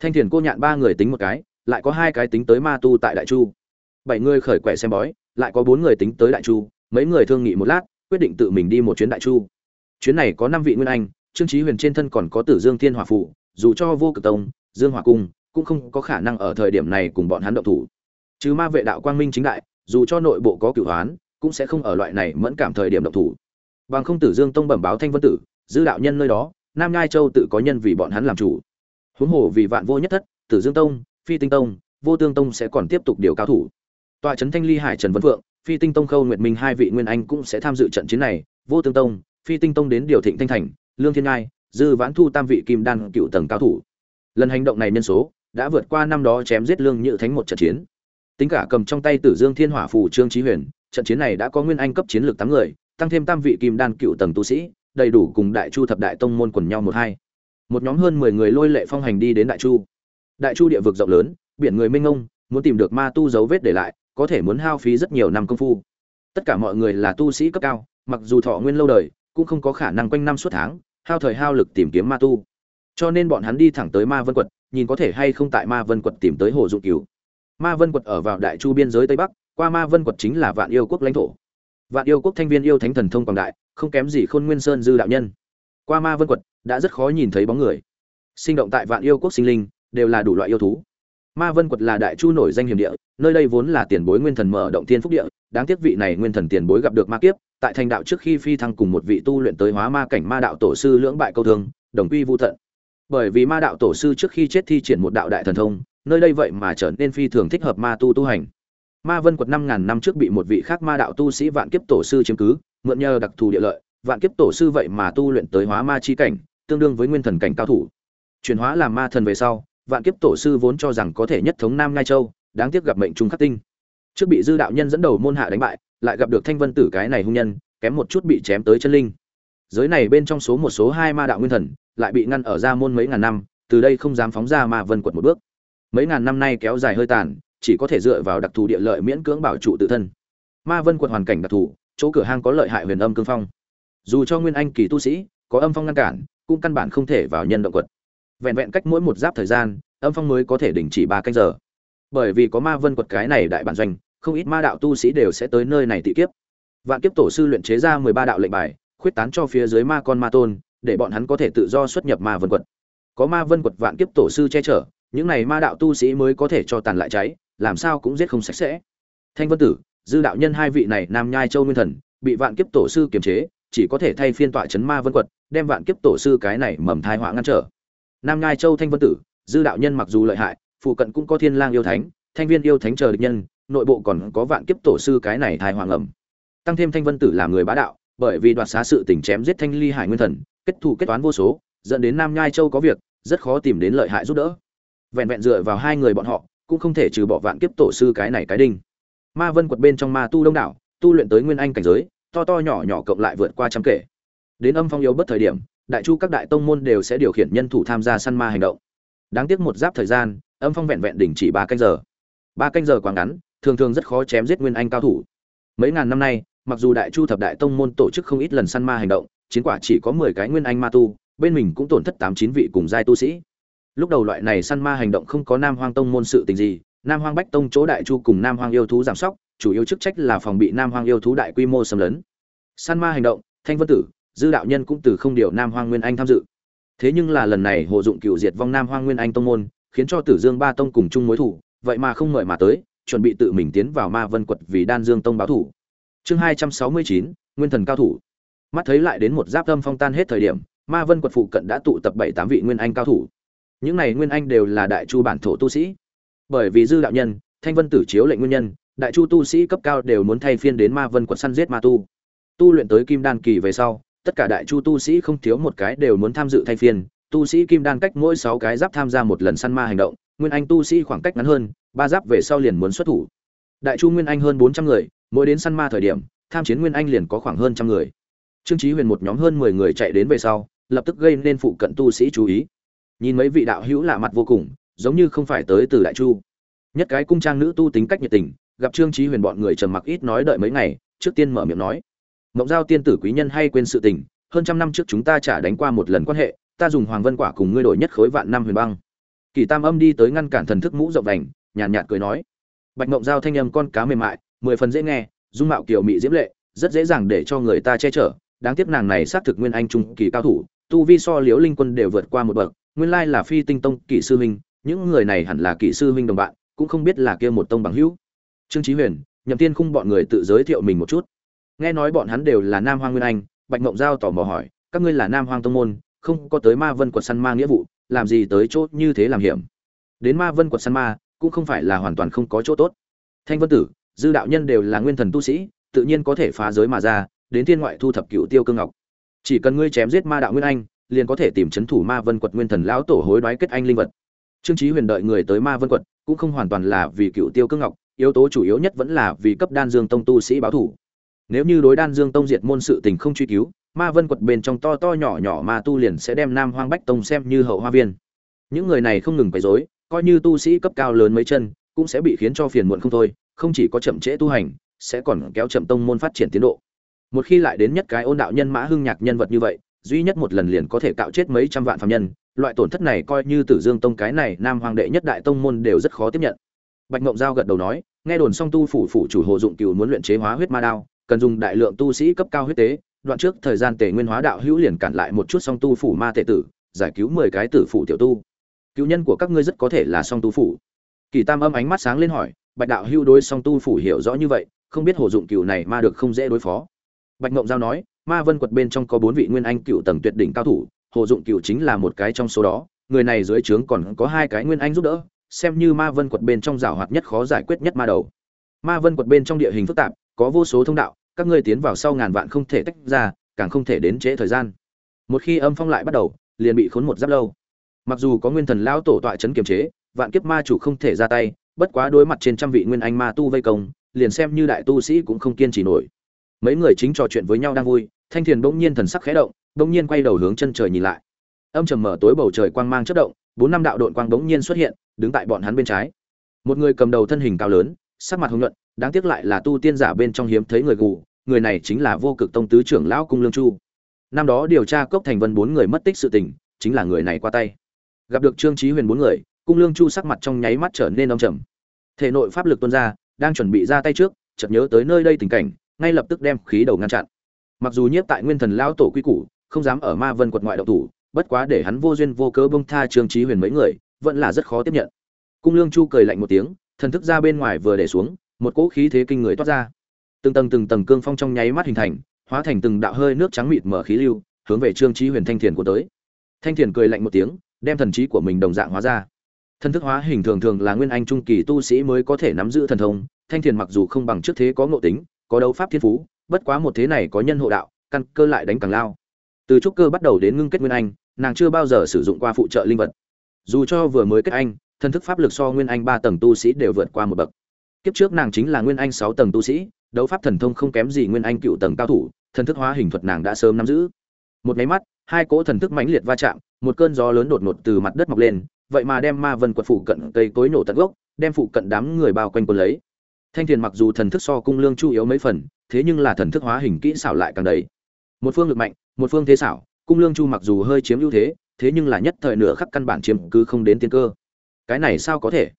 Thanh thiền cô nhạn ba người tính một cái, lại có hai cái tính tới ma tu tại đại chu. Bảy người khởi quẻ xem bói, lại có bốn người tính tới đại chu, mấy người thương nghị một lát, quyết định tự mình đi một chuyến đại chu. Chuyến này có năm vị nguyên anh, trương trí huyền trên thân còn có tử dương thiên hòa phụ dù cho vô cực tông, dương hòa cung, cũng không có khả năng ở thời điểm này cùng bọn hắn động thủ. Chứ ma vệ đạo quang minh chính đại, dù cho nội bộ có cửu hoán cũng sẽ không ở loại này mẫn cảm thời điểm động thủ. Bằng không tử dương tông bẩm báo thanh vân tử, dư đạo nhân nơi đó nam nhai châu tự có nhân vì bọn hắn làm chủ. Huống hồ vì vạn vô nhất thất, tử dương tông, phi tinh tông, vô tương tông sẽ còn tiếp tục điều cao thủ. Tòa trấn thanh ly hải trần vân phượng, phi tinh tông khâu nguyệt minh hai vị nguyên anh cũng sẽ tham dự trận chiến này. Vô tương tông, phi tinh tông đến điều thịnh thanh thành, lương thiên ngai dư vãn thu tam vị kim đan cựu tầng cao thủ. Lần hành động này nhân số đã vượt qua năm đó chém giết lương nhự thánh một trận chiến. Tính cả cầm trong tay tử dương thiên hỏa phù trương trí huyền, trận chiến này đã có nguyên anh cấp chiến lược tám người, tăng thêm tam vị kim đan cựu tầng tu sĩ đầy đủ cùng đại chu thập đại tông môn quần nhau một hai. Một nhóm hơn mười người lôi lệ phong hành đi đến đại chu. Đại chu địa vực rộng lớn, biển người mênh ông muốn tìm được ma tu dấu vết để lại, có thể muốn hao phí rất nhiều năm công phu. Tất cả mọi người là tu sĩ cấp cao, mặc dù thọ nguyên lâu đời, cũng không có khả năng quanh năm suốt tháng, hao thời hao lực tìm kiếm ma tu. Cho nên bọn hắn đi thẳng tới ma vân quật, nhìn có thể hay không tại ma vân quật tìm tới hồ dụng cửu. Ma vân quật ở vào đại chu biên giới tây bắc, qua ma vân quật chính là vạn yêu quốc lãnh thổ vạn yêu quốc thanh viên yêu thánh thần thông quảng đại, không kém gì khôn nguyên sơn dư đạo nhân. Qua ma vân quật, đã rất khó nhìn thấy bóng người. Sinh động tại vạn yêu quốc sinh linh, đều là đủ loại yêu thú. Ma vân quật là đại chu nổi danh hiểm địa, nơi đây vốn là tiền bối nguyên thần mở động thiên phúc địa. Đáng tiếc vị này nguyên thần tiền bối gặp được ma kiếp, tại thành đạo trước khi phi thăng cùng một vị tu luyện tới hóa ma cảnh ma đạo tổ sư lưỡng bại câu thương, đồng quy vu thận bởi vì ma đạo tổ sư trước khi chết thi triển một đạo đại thần thông, nơi đây vậy mà trở nên phi thường thích hợp ma tu tu hành ma vân quật năm ngàn năm trước bị một vị khác ma đạo tu sĩ vạn kiếp tổ sư chiếm cứ, mượn nhờ đặc thù địa lợi, vạn kiếp tổ sư vậy mà tu luyện tới hóa ma chi cảnh, tương đương với nguyên thần cảnh cao thủ. Chuyển hóa làm ma thần về sau, vạn kiếp tổ sư vốn cho rằng có thể nhất thống nam ngai châu, đáng tiếc gặp mệnh trung khắc tinh. Trước bị dư đạo nhân dẫn đầu môn hạ đánh bại, lại gặp được thanh vân tử cái này hung nhân, kém một chút bị chém tới chân linh. Giới này bên trong số một số hai ma đạo nguyên thần, lại bị ngăn ở ra môn mấy ngàn năm, từ đây không dám phóng ra ma vân quật một bước. Mấy ngàn năm nay kéo dài hơi tàn chỉ có thể dựa vào đặc thù địa lợi miễn cưỡng bảo trụ tự thân. Ma vân quật hoàn cảnh đặc thù, chỗ cửa hang có lợi hại huyền âm cương phong. Dù cho nguyên anh kỳ tu sĩ, có âm phong ngăn cản, cũng căn bản không thể vào nhân động quật. Vẹn vẹn cách mỗi một giáp thời gian, âm phong mới có thể đình chỉ ba canh giờ. Bởi vì có ma vân quật cái này đại bản doanh, không ít ma đạo tu sĩ đều sẽ tới nơi này tị kiếp. Vạn kiếp tổ sư luyện chế ra mười ba đạo lệnh bài, khuyết tán cho phía dưới ma con ma tôn, để bọn hắn có thể tự do xuất nhập ma vân quật. Có ma vân quật vạn kiếp tổ sư che chở, những này ma đạo tu sĩ mới có thể cho tàn lại cháy làm sao cũng giết không sạch sẽ. Thanh vân tử, dư đạo nhân hai vị này nam nhai châu nguyên thần, bị vạn kiếp tổ sư kiềm chế, chỉ có thể thay phiên tọa chấn ma vân quật, đem vạn kiếp tổ sư cái này mầm thai họa ngăn trở. Nam nhai châu thanh vân tử, dư đạo nhân mặc dù lợi hại, phụ cận cũng có thiên lang yêu thánh, thanh viên yêu thánh chờ địch nhân, nội bộ còn có vạn kiếp tổ sư cái này thai hoàng ẩm tăng thêm thanh vân tử làm người bá đạo, bởi vì đoạt xá sự tình chém giết thanh ly hải nguyên thần, kết thù kết toán vô số, dẫn đến nam nhai châu có việc, rất khó tìm đến lợi hại giúp đỡ. Vẹn vẹn dựa vào hai người bọn họ cũng không thể trừ bỏ vạn kiếp tổ sư cái này cái đinh. Ma vân quật bên trong ma tu đông đảo, tu luyện tới nguyên anh cảnh giới, to to nhỏ nhỏ cộng lại vượt qua trăm kể. Đến âm phong yếu bất thời điểm, đại chu các đại tông môn đều sẽ điều khiển nhân thủ tham gia săn ma hành động. Đáng tiếc một giáp thời gian, âm phong vẹn vẹn đỉnh chỉ ba canh giờ. Ba canh giờ quá ngắn, thường thường rất khó chém giết nguyên anh cao thủ. Mấy ngàn năm nay, mặc dù đại chu thập đại tông môn tổ chức không ít lần săn ma hành động, chiến quả chỉ có mười cái nguyên anh ma tu, bên mình cũng tổn thất tám chín vị cùng giai tu sĩ lúc đầu loại này săn ma hành động không có nam hoang tông môn sự tình gì, nam hoang bách tông chỗ đại chu cùng nam hoang yêu thú giảm sóc, chủ yếu chức trách là phòng bị nam hoang yêu thú đại quy mô xâm lấn. Săn ma hành động, thanh vân tử, dư đạo nhân cũng từ không điều nam hoang nguyên anh tham dự. Thế nhưng là lần này hộ dụng cựu diệt vong nam hoang nguyên anh tông môn, khiến cho tử dương ba tông cùng chung mối thủ, vậy mà không mời mà tới, chuẩn bị tự mình tiến vào ma vân quật vì đan dương tông báo thủ. Chương hai trăm sáu mươi chín, nguyên thần cao thủ. Mắt thấy lại đến một giáp tâm phong tan hết thời điểm, ma vân quật phụ cận đã tụ tập bảy tám vị nguyên anh cao thủ những này nguyên anh đều là đại chu bản thổ tu sĩ. Bởi vì dư đạo nhân, thanh vân tử chiếu lệnh nguyên nhân, đại chu tu sĩ cấp cao đều muốn thay phiên đến ma vân quật săn giết ma tu. Tu luyện tới kim đan kỳ về sau, tất cả đại chu tu sĩ không thiếu một cái đều muốn tham dự thay phiên. Tu sĩ kim đan cách mỗi sáu cái giáp tham gia một lần săn ma hành động, nguyên anh tu sĩ khoảng cách ngắn hơn, ba giáp về sau liền muốn xuất thủ. Đại chu nguyên anh hơn bốn trăm người, mỗi đến săn ma thời điểm, tham chiến nguyên anh liền có khoảng hơn trăm người. Trương chí huyền một nhóm hơn mười người chạy đến về sau, lập tức gây nên phụ cận tu sĩ chú ý nhìn mấy vị đạo hữu lạ mặt vô cùng giống như không phải tới từ đại chu. Nhất cái cung trang nữ tu tính cách nhiệt tình gặp trương trí huyền bọn người trầm mặc ít nói đợi mấy ngày trước tiên mở miệng nói. Mộng giao tiên tử quý nhân hay quên sự tình hơn trăm năm trước chúng ta trả đánh qua một lần quan hệ ta dùng hoàng vân quả cùng ngươi đổi nhất khối vạn năm huyền băng. Kỳ tam âm đi tới ngăn cản thần thức mũ rộng đành nhàn nhạt, nhạt cười nói. Bạch mộng giao thanh âm con cá mềm mại mười phần dễ nghe dung mạo kiều mị diễm lệ rất dễ dàng để cho người ta che chở đáng tiếc nàng này xác thực nguyên anh trung kỳ cao thủ tu vi so liễu linh quân đều vượt qua một bậc nguyên lai là phi tinh tông kỹ sư huynh, những người này hẳn là kỹ sư huynh đồng bạn, cũng không biết là kia một tông bằng hữu. Trương chí huyền, nhậm tiên khung bọn người tự giới thiệu mình một chút. Nghe nói bọn hắn đều là nam hoang nguyên anh, bạch mộng giao tò mò hỏi, các ngươi là nam hoang tông môn, không có tới ma vân quật săn ma nghĩa vụ, làm gì tới chỗ như thế làm hiểm? Đến ma vân quật săn ma, cũng không phải là hoàn toàn không có chỗ tốt. Thanh vân tử, dư đạo nhân đều là nguyên thần tu sĩ, tự nhiên có thể phá giới mà ra, đến thiên ngoại thu thập cựu tiêu cương ngọc. Chỉ cần ngươi chém giết ma đạo nguyên anh liền có thể tìm chấn thủ ma vân quật nguyên thần lão tổ hối đoái kết anh linh vật. Trương chí huyền đợi người tới ma vân quật, cũng không hoàn toàn là vì cựu tiêu cương ngọc, yếu tố chủ yếu nhất vẫn là vì cấp đan dương tông tu sĩ báo thủ. Nếu như đối đan dương tông diệt môn sự tình không truy cứu, ma vân quật bên trong to to nhỏ nhỏ ma tu liền sẽ đem nam hoang bách tông xem như hậu hoa viên. Những người này không ngừng quấy rối, coi như tu sĩ cấp cao lớn mấy chân, cũng sẽ bị khiến cho phiền muộn không thôi, không chỉ có chậm trễ tu hành, sẽ còn kéo chậm tông môn phát triển tiến độ. Một khi lại đến nhất cái ôn đạo nhân mã hưng nhạc nhân vật như vậy duy nhất một lần liền có thể cạo chết mấy trăm vạn phạm nhân, loại tổn thất này coi như tử dương tông cái này nam hoàng đệ nhất đại tông môn đều rất khó tiếp nhận. Bạch ngộng giao gật đầu nói, nghe đồn song tu phủ phủ chủ hồ dụng cựu muốn luyện chế hóa huyết ma đao, cần dùng đại lượng tu sĩ cấp cao huyết tế, đoạn trước thời gian tề nguyên hóa đạo hữu liền cản lại một chút song tu phủ ma tệ tử, giải cứu mười cái tử phủ tiểu tu. Cứu nhân của các ngươi rất có thể là song tu phủ. Kỳ tam âm ánh mắt sáng lên hỏi, bạch đạo hữu đối song tu phủ hiểu rõ như vậy, không biết hồ dụng cựu này ma được không dễ đối phó. Bạch ngộng giao nói ma vân quật bên trong có bốn vị nguyên anh cựu tầng tuyệt đỉnh cao thủ, hồ dụng cựu chính là một cái trong số đó, người này dưới trướng còn có hai cái nguyên anh giúp đỡ, xem như ma vân quật bên trong rào hoạt nhất khó giải quyết nhất ma đầu. Ma vân quật bên trong địa hình phức tạp, có vô số thông đạo, các ngươi tiến vào sau ngàn vạn không thể tách ra, càng không thể đến trễ thời gian. Một khi âm phong lại bắt đầu, liền bị khốn một giáp lâu. Mặc dù có nguyên thần lão tổ tọa chấn kiềm chế, vạn kiếp ma chủ không thể ra tay, bất quá đối mặt trên trăm vị nguyên anh ma tu vây công, liền xem như đại tu sĩ cũng không kiên trì nổi. Mấy người chính trò chuyện với nhau đang vui thanh thiền bỗng nhiên thần sắc khẽ động, bỗng nhiên quay đầu hướng chân trời nhìn lại. Âm trầm mở tối bầu trời quang mang chất động, bốn năm đạo đội quang bỗng nhiên xuất hiện, đứng tại bọn hắn bên trái. Một người cầm đầu thân hình cao lớn, sắc mặt hồng nhuận, đáng tiếc lại là tu tiên giả bên trong hiếm thấy người gù, người này chính là vô cực tông tứ trưởng lão cung lương chu. Năm đó điều tra cốc thành vân bốn người mất tích sự tình, chính là người này qua tay. Gặp được trương trí huyền bốn người, cung lương chu sắc mặt trong nháy mắt trở nên đông trầm. Thể nội pháp lực tuôn ra, đang chuẩn bị ra tay trước, chợt nhớ tới nơi đây tình cảnh, ngay lập tức đem khí đầu ngăn chặn mặc dù nhiếp tại nguyên thần lão tổ quy củ, không dám ở ma vân quật ngoại độc thủ, bất quá để hắn vô duyên vô cớ bông tha trương trí huyền mấy người, vẫn là rất khó tiếp nhận. Cung lương chu cười lạnh một tiếng, thần thức ra bên ngoài vừa để xuống, một cỗ khí thế kinh người toát ra. Từng tầng từng tầng cương phong trong nháy mắt hình thành, hóa thành từng đạo hơi nước trắng mịt mở khí lưu, hướng về trương trí huyền thanh thiền của tới. Thanh thiền cười lạnh một tiếng, đem thần trí của mình đồng dạng hóa ra. Thần thức hóa hình thường thường là nguyên anh trung kỳ tu sĩ mới có thể nắm giữ thần thông, thanh thiền mặc dù không bằng trước thế có ngộ tính, có đấu pháp thiên phú bất quá một thế này có nhân hộ đạo, căn cơ lại đánh càng lao. Từ trúc cơ bắt đầu đến ngưng kết nguyên anh, nàng chưa bao giờ sử dụng qua phụ trợ linh vật. Dù cho vừa mới kết anh, thân thức pháp lực so nguyên anh ba tầng tu sĩ đều vượt qua một bậc. Kiếp trước nàng chính là nguyên anh sáu tầng tu sĩ, đấu pháp thần thông không kém gì nguyên anh cựu tầng cao thủ thần thức hóa hình thuật nàng đã sớm nắm giữ. Một máy mắt, hai cỗ thần thức mãnh liệt va chạm, một cơn gió lớn đột ngột từ mặt đất mọc lên, vậy mà đem ma vân quật phụ cận cây cối nổ tận gốc, đem phụ cận đám người bao quanh quân lấy thanh thiền mặc dù thần thức so cung lương chu yếu mấy phần, thế nhưng là thần thức hóa hình kỹ xảo lại càng đầy. Một phương lực mạnh, một phương thế xảo, cung lương chu mặc dù hơi chiếm ưu thế thế nhưng là nhất thời nửa khắc căn bản chiếm cứ không đến tiên cơ. Cái này sao có thể?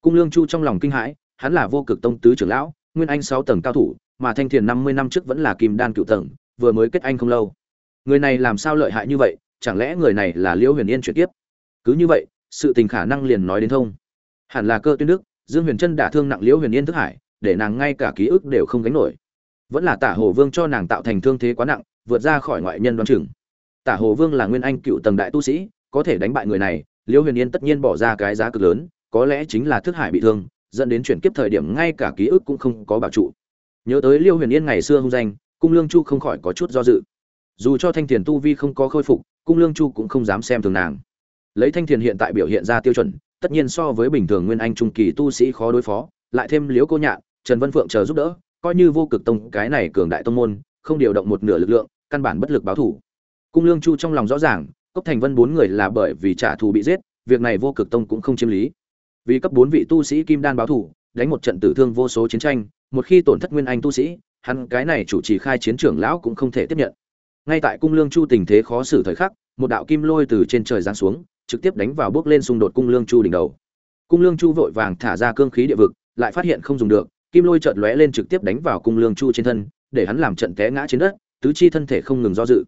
Cung lương chu trong lòng kinh hãi, hắn là vô cực tông tứ trưởng lão, nguyên anh sáu tầng cao thủ, mà thanh thiền năm mươi năm trước vẫn là kim đan cựu tầng, vừa mới kết anh không lâu. Người này làm sao lợi hại như vậy, chẳng lẽ người này là liễu huyền yên chuyển tiếp? Cứ như vậy, sự tình khả năng liền nói đến thông. Hẳn là cơ tuyên đức, dương huyền trân đả thương nặng liễu huyền yên thức hải để nàng ngay cả ký ức đều không gánh nổi. Vẫn là tả hồ vương cho nàng tạo thành thương thế quá nặng, vượt ra khỏi ngoại nhân đoán chừng. Tả hồ vương là nguyên anh cựu tầng đại tu sĩ, có thể đánh bại người này Liêu huyền yên tất nhiên bỏ ra cái giá cực lớn, có lẽ chính là thức hải bị thương, dẫn đến chuyển kiếp thời điểm ngay cả ký ức cũng không có bảo trụ. Nhớ tới liêu huyền yên ngày xưa hung danh, cung lương chu không khỏi có chút do dự. Dù cho thanh thiền tu vi không có khôi phục, cung lương chu cũng không dám xem thường nàng. Lấy thanh thiền hiện tại biểu hiện ra tiêu chuẩn, tất nhiên so với bình thường nguyên anh trung kỳ tu sĩ khó đối phó, lại thêm liếu cô nhạn trần vân phượng chờ giúp đỡ, coi như vô cực tông cái này cường đại tông môn, không điều động một nửa lực lượng, căn bản bất lực báo thủ. Cung lương chu trong lòng rõ ràng, cốc thành vân bốn người là bởi vì trả thù bị giết, việc này vô cực tông cũng không chiếm lý. Vì cấp bốn vị tu sĩ kim đan báo thủ, đánh một trận tử thương vô số chiến tranh, một khi tổn thất nguyên anh tu sĩ, hắn cái này chủ trì khai chiến trưởng lão cũng không thể tiếp nhận. Ngay tại cung lương chu tình thế khó xử thời khắc, một đạo kim lôi từ trên trời giáng xuống, trực tiếp đánh vào bước lên xung đột cung lương chu đỉnh đầu. Cung lương chu vội vàng thả ra cương khí địa vực, lại phát hiện không dùng được kim lôi chợt lóe lên trực tiếp đánh vào cung lương chu trên thân, để hắn làm trận té ngã trên đất, tứ chi thân thể không ngừng do dự.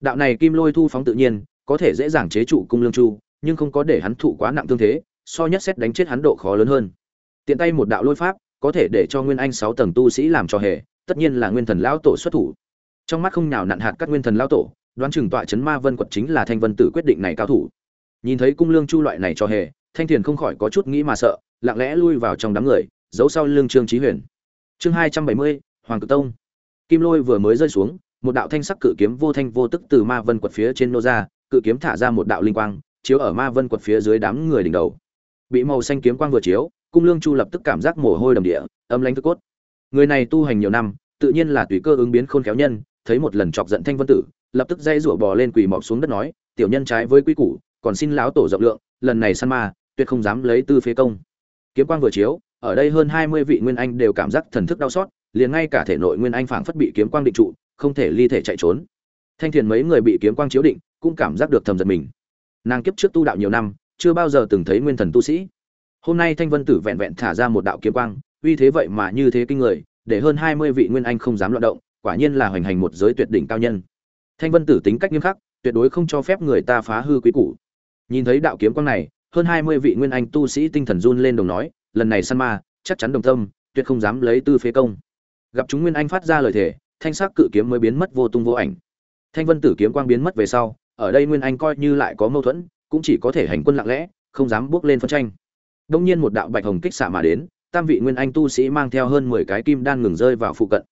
Đạo này kim lôi thu phóng tự nhiên, có thể dễ dàng chế trụ cung lương chu, nhưng không có để hắn thụ quá nặng thương thế, so nhất xét đánh chết hắn độ khó lớn hơn. Tiện tay một đạo lôi pháp, có thể để cho nguyên anh sáu tầng tu sĩ làm cho hề, tất nhiên là nguyên thần lão tổ xuất thủ. Trong mắt không nào nặn hạt các nguyên thần lão tổ, đoán chừng tọa chấn ma vân quật chính là thanh vân tử quyết định này cao thủ. Nhìn thấy cung lương chu loại này cho hề, thanh thiền không khỏi có chút nghĩ mà sợ, lặng lẽ lui vào trong đám người giấu sau lưng trương trí huyền. Chương hai trăm bảy mươi, hoàng cực tông. Kim lôi vừa mới rơi xuống, một đạo thanh sắc cự kiếm vô thanh vô tức từ ma vân quật phía trên nô ra, cự kiếm thả ra một đạo linh quang, chiếu ở ma vân quật phía dưới đám người đỉnh đầu. Bị màu xanh kiếm quang vừa chiếu, cung lương chu lập tức cảm giác mồ hôi đầm địa, âm lãnh thức cốt. Người này tu hành nhiều năm, tự nhiên là tùy cơ ứng biến khôn khéo nhân, thấy một lần chọc giận thanh vân tử, lập tức dây rủa bò lên quỳ mọc xuống đất nói, tiểu nhân trái với quy củ, còn xin lão tổ rộng lượng, lần này săn ma, tuyệt không dám lấy tư phế công. Kiếm quang vừa chiếu ở đây hơn hai mươi vị nguyên anh đều cảm giác thần thức đau xót, liền ngay cả thể nội nguyên anh phảng phất bị kiếm quang định trụ, không thể ly thể chạy trốn. Thanh thiền mấy người bị kiếm quang chiếu định, cũng cảm giác được thầm giật mình. Nàng kiếp trước tu đạo nhiều năm, chưa bao giờ từng thấy nguyên thần tu sĩ. Hôm nay thanh vân tử vẹn vẹn thả ra một đạo kiếm quang, uy thế vậy mà như thế kinh người, để hơn hai mươi vị nguyên anh không dám loạn động, quả nhiên là hoành hành một giới tuyệt đỉnh cao nhân. Thanh vân tử tính cách nghiêm khắc, tuyệt đối không cho phép người ta phá hư quý củ. Nhìn thấy đạo kiếm quang này, hơn hai mươi vị nguyên anh tu sĩ tinh thần run lên đồng nói lần này săn ma, chắc chắn đồng tâm, tuyệt không dám lấy tư phế công. Gặp chúng nguyên anh phát ra lời thề, thanh sắc cự kiếm mới biến mất vô tung vô ảnh. Thanh vân tử kiếm quang biến mất về sau, ở đây nguyên anh coi như lại có mâu thuẫn, cũng chỉ có thể hành quân lặng lẽ, không dám bước lên phân tranh. Đông nhiên một đạo bạch hồng kích xạ mà đến, tam vị nguyên anh tu sĩ mang theo hơn mười cái kim đan ngừng rơi vào phụ cận.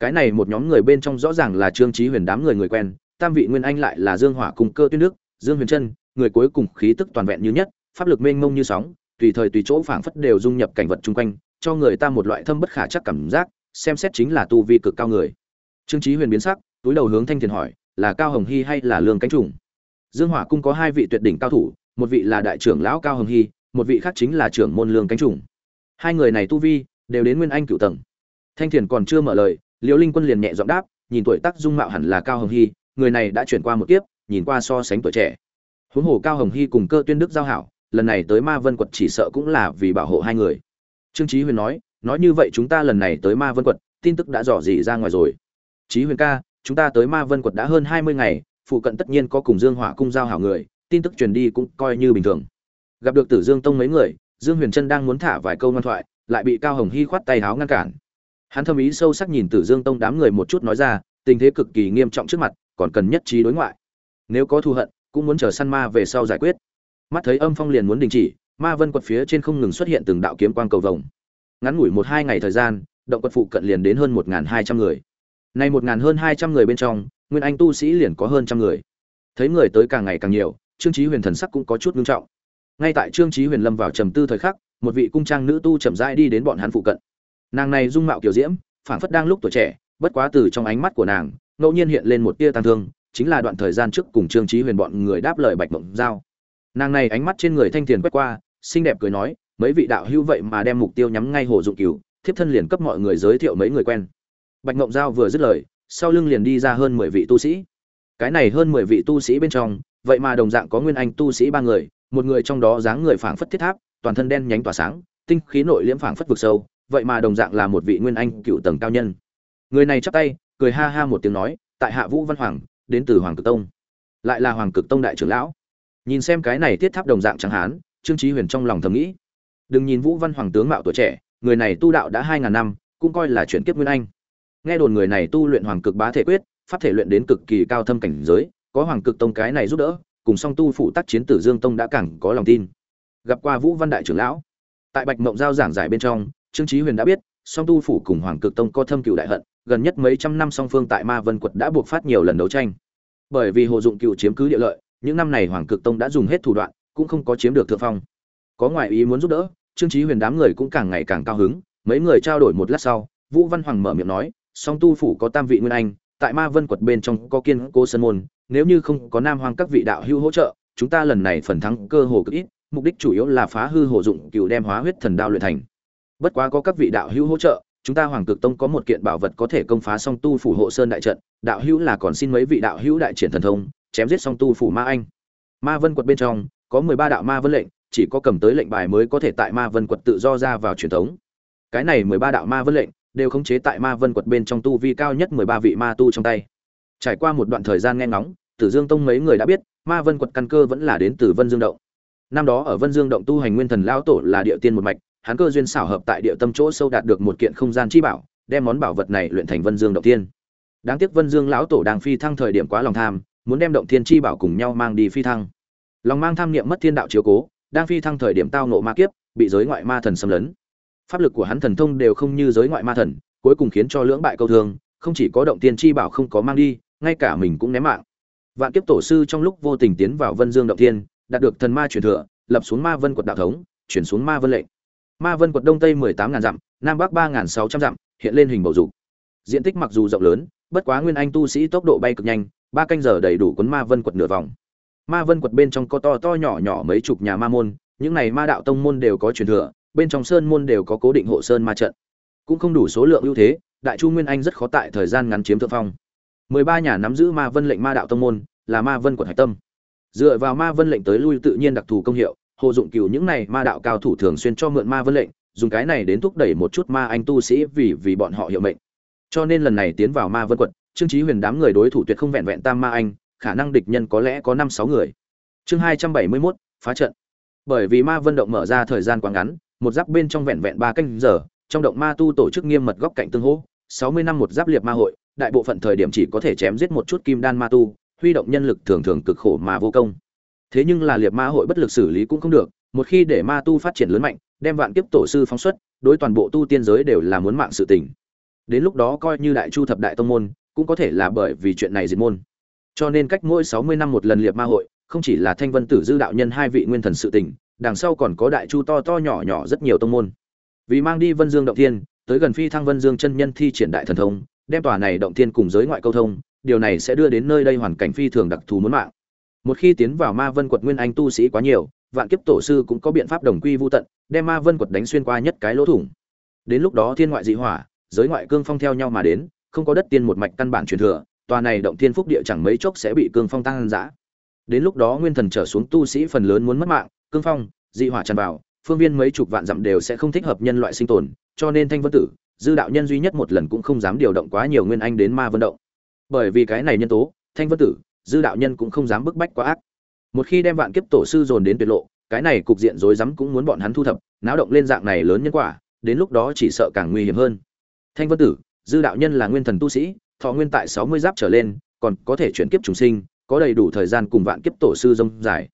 Cái này một nhóm người bên trong rõ ràng là trương trí huyền đám người người quen, tam vị nguyên anh lại là dương hỏa cùng cơ tuyết nước dương huyền trân người cuối cùng khí tức toàn vẹn như nhất, pháp lực mênh mông như sóng tùy thời tùy chỗ phảng phất đều dung nhập cảnh vật chung quanh, cho người ta một loại thâm bất khả chắc cảm giác, xem xét chính là tu vi cực cao người. Trương trí huyền biến sắc, túi đầu hướng thanh thiền hỏi, là cao hồng hy hay là lương cánh trùng? Dương hỏa cung có hai vị tuyệt đỉnh cao thủ, một vị là đại trưởng lão cao hồng hy, một vị khác chính là trưởng môn lương cánh trùng. Hai người này tu vi đều đến nguyên anh cửu tầng. Thanh thiền còn chưa mở lời, liễu linh quân liền nhẹ giọng đáp, nhìn tuổi tác dung mạo hẳn là cao hồng hy, người này đã chuyển qua một kiếp, nhìn qua so sánh tuổi trẻ. Huống hồ cao hồng hy cùng cơ tuyên đức giao hảo lần này tới ma vân quật chỉ sợ cũng là vì bảo hộ hai người. Trương Chí huyền nói nói như vậy chúng ta lần này tới ma vân quật, tin tức đã dò dỉ ra ngoài rồi. Chí huyền ca, chúng ta tới ma vân quật đã hơn hai mươi ngày, phụ cận tất nhiên có cùng dương hỏa cung giao hảo người, tin tức truyền đi cũng coi như bình thường. Gặp được tử dương tông mấy người, dương huyền trân đang muốn thả vài câu ngoan thoại, lại bị cao hồng hy khoát tay háo ngăn cản. Hắn thâm ý sâu sắc nhìn tử dương tông đám người một chút nói ra, tình thế cực kỳ nghiêm trọng trước mặt, còn cần nhất trí đối ngoại. Nếu có thù hận, cũng muốn chờ săn ma về sau giải quyết mắt thấy âm phong liền muốn đình chỉ, ma vân quật phía trên không ngừng xuất hiện từng đạo kiếm quang cầu vồng. Ngắn ngủi một hai ngày thời gian, động quật phụ cận liền đến hơn một hai trăm người. Nay một hơn hai trăm người bên trong, nguyên anh tu sĩ liền có hơn trăm người. Thấy người tới càng ngày càng nhiều, trương trí huyền thần sắc cũng có chút ngưng trọng. Ngay tại trương trí huyền lâm vào trầm tư thời khắc, một vị cung trang nữ tu chậm rãi đi đến bọn hắn phụ cận. Nàng này dung mạo kiểu diễm, phảng phất đang lúc tuổi trẻ, bất quá từ trong ánh mắt của nàng, ngẫu nhiên hiện lên một tia tăng thương, chính là đoạn thời gian trước cùng trương trí huyền bọn người đáp lời bạch mộng giao nàng này ánh mắt trên người thanh thiền quét qua, xinh đẹp cười nói, mấy vị đạo hữu vậy mà đem mục tiêu nhắm ngay hồ dụng cửu, thiếp thân liền cấp mọi người giới thiệu mấy người quen. Bạch ngộng giao vừa dứt lời, sau lưng liền đi ra hơn mười vị tu sĩ. Cái này hơn mười vị tu sĩ bên trong, vậy mà đồng dạng có nguyên anh tu sĩ ba người, một người trong đó dáng người phảng phất thiết tháp, toàn thân đen nhánh tỏa sáng, tinh khí nội liễm phảng phất vực sâu, vậy mà đồng dạng là một vị nguyên anh cựu tầng cao nhân. Người này chắp tay, cười ha ha một tiếng nói, tại hạ vũ văn hoàng, đến từ hoàng cực tông. Lại là hoàng cực tông đại trưởng lão nhìn xem cái này thiết tháp đồng dạng trắng hán, trương trí huyền trong lòng thầm nghĩ. Đừng nhìn vũ văn hoàng tướng mạo tuổi trẻ, người này tu đạo đã hai ngàn năm, cũng coi là chuyển kiếp nguyên anh. Nghe đồn người này tu luyện hoàng cực bá thể quyết, pháp thể luyện đến cực kỳ cao thâm cảnh giới, có hoàng cực tông cái này giúp đỡ, cùng song tu phụ tác chiến tử dương tông đã càng có lòng tin. Gặp qua vũ văn đại trưởng lão. Tại bạch mộng giao giảng giải bên trong, trương trí huyền đã biết, song tu phủ cùng hoàng cực tông có thâm cựu đại hận, gần nhất mấy trăm năm song phương tại ma vân quật đã buộc phát nhiều lần đấu tranh. Bởi vì hồ dụng cựu chiếm cứ địa lợi những năm này hoàng cực tông đã dùng hết thủ đoạn, cũng không có chiếm được thượng phong. Có ngoại ý muốn giúp đỡ, trương trí huyền đám người cũng càng ngày càng cao hứng, mấy người trao đổi một lát sau, vũ văn hoàng mở miệng nói, song tu phủ có tam vị nguyên anh, tại ma vân quật bên trong có kiên cố sân môn, nếu như không có nam hoàng các vị đạo hữu hỗ trợ, chúng ta lần này phần thắng cơ hồ cực ít, mục đích chủ yếu là phá hư hồ dụng, cựu đem hóa huyết thần đao luyện thành. Bất quá có các vị đạo hữu hỗ trợ, chúng ta hoàng cực tông có một kiện bảo vật có thể công phá song tu phủ hộ sơn đại trận, đạo hữu là còn xin mấy vị đạo hữu đại triển thần thông chém giết song tu phủ ma anh. Ma vân quật bên trong, có mười ba đạo ma vân lệnh, chỉ có cầm tới lệnh bài mới có thể tại ma vân quật tự do ra vào truyền thống. Cái này mười ba đạo ma vân lệnh, đều khống chế tại ma vân quật bên trong tu vi cao nhất mười ba vị ma tu trong tay. Trải qua một đoạn thời gian nghe ngóng, tử dương tông mấy người đã biết, ma vân quật căn cơ vẫn là đến từ vân dương động. Năm đó ở vân dương động tu hành nguyên thần lão tổ là địa tiên một mạch, hắn cơ duyên xảo hợp tại địa tâm chỗ sâu đạt được một kiện không gian chi bảo, đem món bảo vật này luyện thành vân dương động tiên. Đáng tiếc vân dương lão tổ đang phi thăng thời điểm quá lòng tham muốn đem động thiên chi bảo cùng nhau mang đi phi thăng. Lòng mang tham niệm mất thiên đạo chiếu cố, đang phi thăng thời điểm tao nộ ma kiếp, bị giới ngoại ma thần xâm lấn. Pháp lực của hắn thần thông đều không như giới ngoại ma thần, cuối cùng khiến cho lưỡng bại câu thương, không chỉ có động tiên chi bảo không có mang đi, ngay cả mình cũng ném mạng. Vạn kiếp tổ sư trong lúc vô tình tiến vào vân dương động tiên đạt được thần ma truyền thừa, lập xuống ma vân quật đạo thống, chuyển xuống ma vân lệnh. Ma vân quật đông tây mười tám ngàn dặm, nam bắc ba ngàn sáu trăm dặm, hiện lên hình bầu dục. Diện tích mặc dù rộng lớn, bất quá nguyên anh tu sĩ tốc độ bay cực nhanh ba canh giờ đầy đủ cuốn ma vân quật nửa vòng. Ma vân quật bên trong có to to nhỏ nhỏ mấy chục nhà ma môn, những này ma đạo tông môn đều có truyền thừa, bên trong sơn môn đều có cố định hộ sơn ma trận. Cũng không đủ số lượng ưu thế, đại chu nguyên anh rất khó tại thời gian ngắn chiếm thượng phong. Mười ba nhà nắm giữ ma vân lệnh ma đạo tông môn, là ma vân quật hải tâm. Dựa vào ma vân lệnh tới lui tự nhiên đặc thù công hiệu, hồ dụng cửu những này ma đạo cao thủ thường xuyên cho mượn ma vân lệnh, dùng cái này đến thúc đẩy một chút ma anh tu sĩ vì vì bọn họ hiệu mệnh. Cho nên lần này tiến vào ma vân quật trương chí huyền đám người đối thủ tuyệt không vẹn vẹn tam ma anh khả năng địch nhân có lẽ có năm sáu người. Chương hai trăm bảy mươi 271, phá trận. Bởi vì ma vân động mở ra thời gian quá ngắn một giáp bên trong vẹn vẹn ba canh giờ trong động ma tu tổ chức nghiêm mật góc cạnh tương hỗ sáu mươi năm một giáp liệt ma hội đại bộ phận thời điểm chỉ có thể chém giết một chút kim đan ma tu huy động nhân lực thường thường cực khổ mà vô công. Thế nhưng là liệt ma hội bất lực xử lý cũng không được một khi để ma tu phát triển lớn mạnh đem vạn kiếp tổ sư phóng xuất đối toàn bộ tu tiên giới đều là muốn mạng sự tình. Đến lúc đó coi như đại chu thập đại tông môn cũng có thể là bởi vì chuyện này diệt môn. Cho nên cách mỗi sáu mươi năm một lần liệt ma hội, không chỉ là thanh vân tử dư đạo nhân hai vị nguyên thần sự tình, đằng sau còn có đại chu to to nhỏ nhỏ rất nhiều tông môn. Vì mang đi vân dương động thiên, tới gần phi thăng vân dương chân nhân thi triển đại thần thông, đem tòa này động thiên cùng giới ngoại câu thông, điều này sẽ đưa đến nơi đây hoàn cảnh phi thường đặc thù muốn mạng. Một khi tiến vào ma vân quật nguyên anh tu sĩ quá nhiều, vạn kiếp tổ sư cũng có biện pháp đồng quy vô tận, đem ma vân quật đánh xuyên qua nhất cái lỗ thủng. Đến lúc đó thiên ngoại dị hỏa, giới ngoại cương phong theo nhau mà đến không có đất tiên một mạch căn bản truyền thừa, tòa này động thiên phúc địa chẳng mấy chốc sẽ bị cương phong tăng dã đến lúc đó nguyên thần trở xuống tu sĩ phần lớn muốn mất mạng, cương phong, dị hỏa tràn vào, phương viên mấy chục vạn dặm đều sẽ không thích hợp nhân loại sinh tồn, cho nên thanh vân tử, dư đạo nhân duy nhất một lần cũng không dám điều động quá nhiều nguyên anh đến ma vân động. Bởi vì cái này nhân tố, thanh vân tử, dư đạo nhân cũng không dám bức bách quá ác. Một khi đem vạn kiếp tổ sư dồn đến tuyệt lộ, cái này cục diện rối rắm cũng muốn bọn hắn thu thập, náo động lên dạng này lớn nhân quả, đến lúc đó chỉ sợ càng nguy hiểm hơn. Thanh vân tử dư đạo nhân là nguyên thần tu sĩ, thọ nguyên tại sáu mươi giáp trở lên, còn có thể chuyển kiếp trùng sinh, có đầy đủ thời gian cùng vạn kiếp tổ sư rông dài.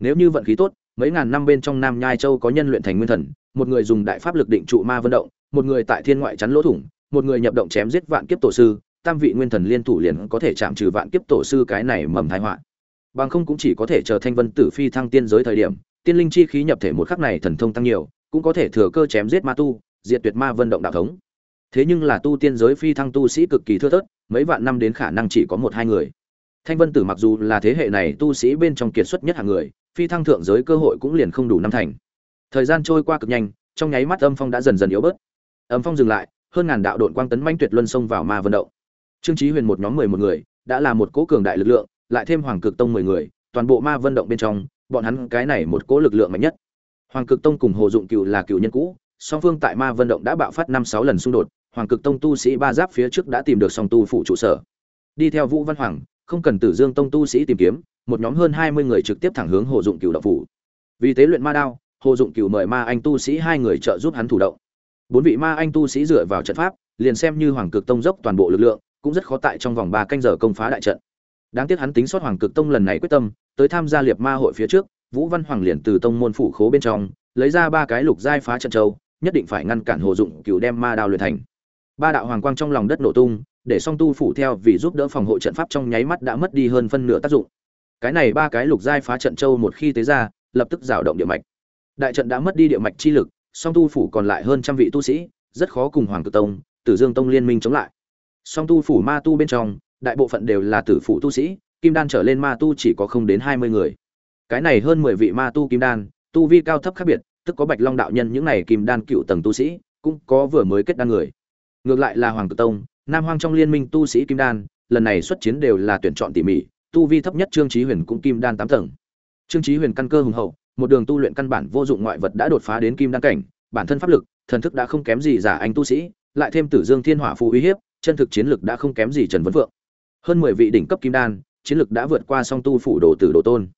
Nếu như vận khí tốt, mấy ngàn năm bên trong nam nhai châu có nhân luyện thành nguyên thần, một người dùng đại pháp lực định trụ ma vân động, một người tại thiên ngoại chắn lỗ thủng, một người nhập động chém giết vạn kiếp tổ sư, tam vị nguyên thần liên thủ liền có thể chạm trừ vạn kiếp tổ sư cái này mầm thái họa. Bằng không cũng chỉ có thể chờ thanh vân tử phi thăng tiên giới thời điểm, tiên linh chi khí nhập thể một khắc này thần thông tăng nhiều, cũng có thể thừa cơ chém giết ma tu, diệt tuyệt ma vân động đạo thống thế nhưng là tu tiên giới phi thăng tu sĩ cực kỳ thưa thớt, mấy vạn năm đến khả năng chỉ có một hai người. Thanh vân tử mặc dù là thế hệ này tu sĩ bên trong kiệt xuất nhất hàng người, phi thăng thượng giới cơ hội cũng liền không đủ năm thành. Thời gian trôi qua cực nhanh, trong nháy mắt âm phong đã dần dần yếu bớt. Âm phong dừng lại, hơn ngàn đạo đội quang tấn manh tuyệt luân xông vào ma vận động. Trương trí huyền một nhóm mười một người, đã là một cố cường đại lực lượng, lại thêm hoàng cực tông mười người, toàn bộ ma vận động bên trong, bọn hắn cái này một cố lực lượng mạnh nhất. Hoàng cực tông cùng hồ dụng cựu là cựu nhân cũ song phương tại ma vận động đã bạo phát năm sáu lần xung đột, hoàng cực tông tu sĩ ba giáp phía trước đã tìm được song tu phụ trụ sở. Đi theo vũ văn hoàng, không cần tử dương tông tu sĩ tìm kiếm, một nhóm hơn hai mươi người trực tiếp thẳng hướng hồ dụng cựu động phủ. Vì tế luyện ma đao, hồ dụng cựu mời ma anh tu sĩ hai người trợ giúp hắn thủ động. Bốn vị ma anh tu sĩ dựa vào trận pháp, liền xem như hoàng cực tông dốc toàn bộ lực lượng, cũng rất khó tại trong vòng ba canh giờ công phá đại trận. Đáng tiếc hắn tính sót hoàng cực tông lần này quyết tâm, tới tham gia liệt ma hội phía trước, vũ văn hoàng liền từ tông môn phủ khố bên trong, lấy ra ba cái lục giai phá trận châu nhất định phải ngăn cản hồ dụng cựu đem ma đao luyện thành. Ba đạo hoàng quang trong lòng đất nổ tung, để song tu phủ theo vì giúp đỡ phòng hộ trận pháp trong nháy mắt đã mất đi hơn phân nửa tác dụng. Cái này ba cái lục giai phá trận châu một khi tế ra, lập tức rào động địa mạch. Đại trận đã mất đi địa mạch chi lực, song tu phủ còn lại hơn trăm vị tu sĩ, rất khó cùng hoàng cự tông, tử dương tông liên minh chống lại. Song tu phủ ma tu bên trong, đại bộ phận đều là tử phủ tu sĩ, kim đan trở lên ma tu chỉ có không đến hai mươi người. Cái này hơn mười vị ma tu kim đan, tu vi cao thấp khác biệt tức có bạch long đạo nhân những này kim đan cựu tầng tu sĩ, cũng có vừa mới kết đan người. Ngược lại là hoàng cực tông, nam hoang trong liên minh tu sĩ kim đan, lần này xuất chiến đều là tuyển chọn tỉ mỉ, tu vi thấp nhất trương chí huyền cũng kim đan tám tầng. Trương chí huyền căn cơ hùng hậu, một đường tu luyện căn bản vô dụng ngoại vật đã đột phá đến kim đan cảnh, bản thân pháp lực, thần thức đã không kém gì giả anh tu sĩ, lại thêm tử dương thiên hỏa phù uy hiếp, chân thực chiến lực đã không kém gì trần vấn vượng hơn mười vị đỉnh cấp kim đan, chiến lực đã vượt qua song tu phủ đồ tử đồ tôn.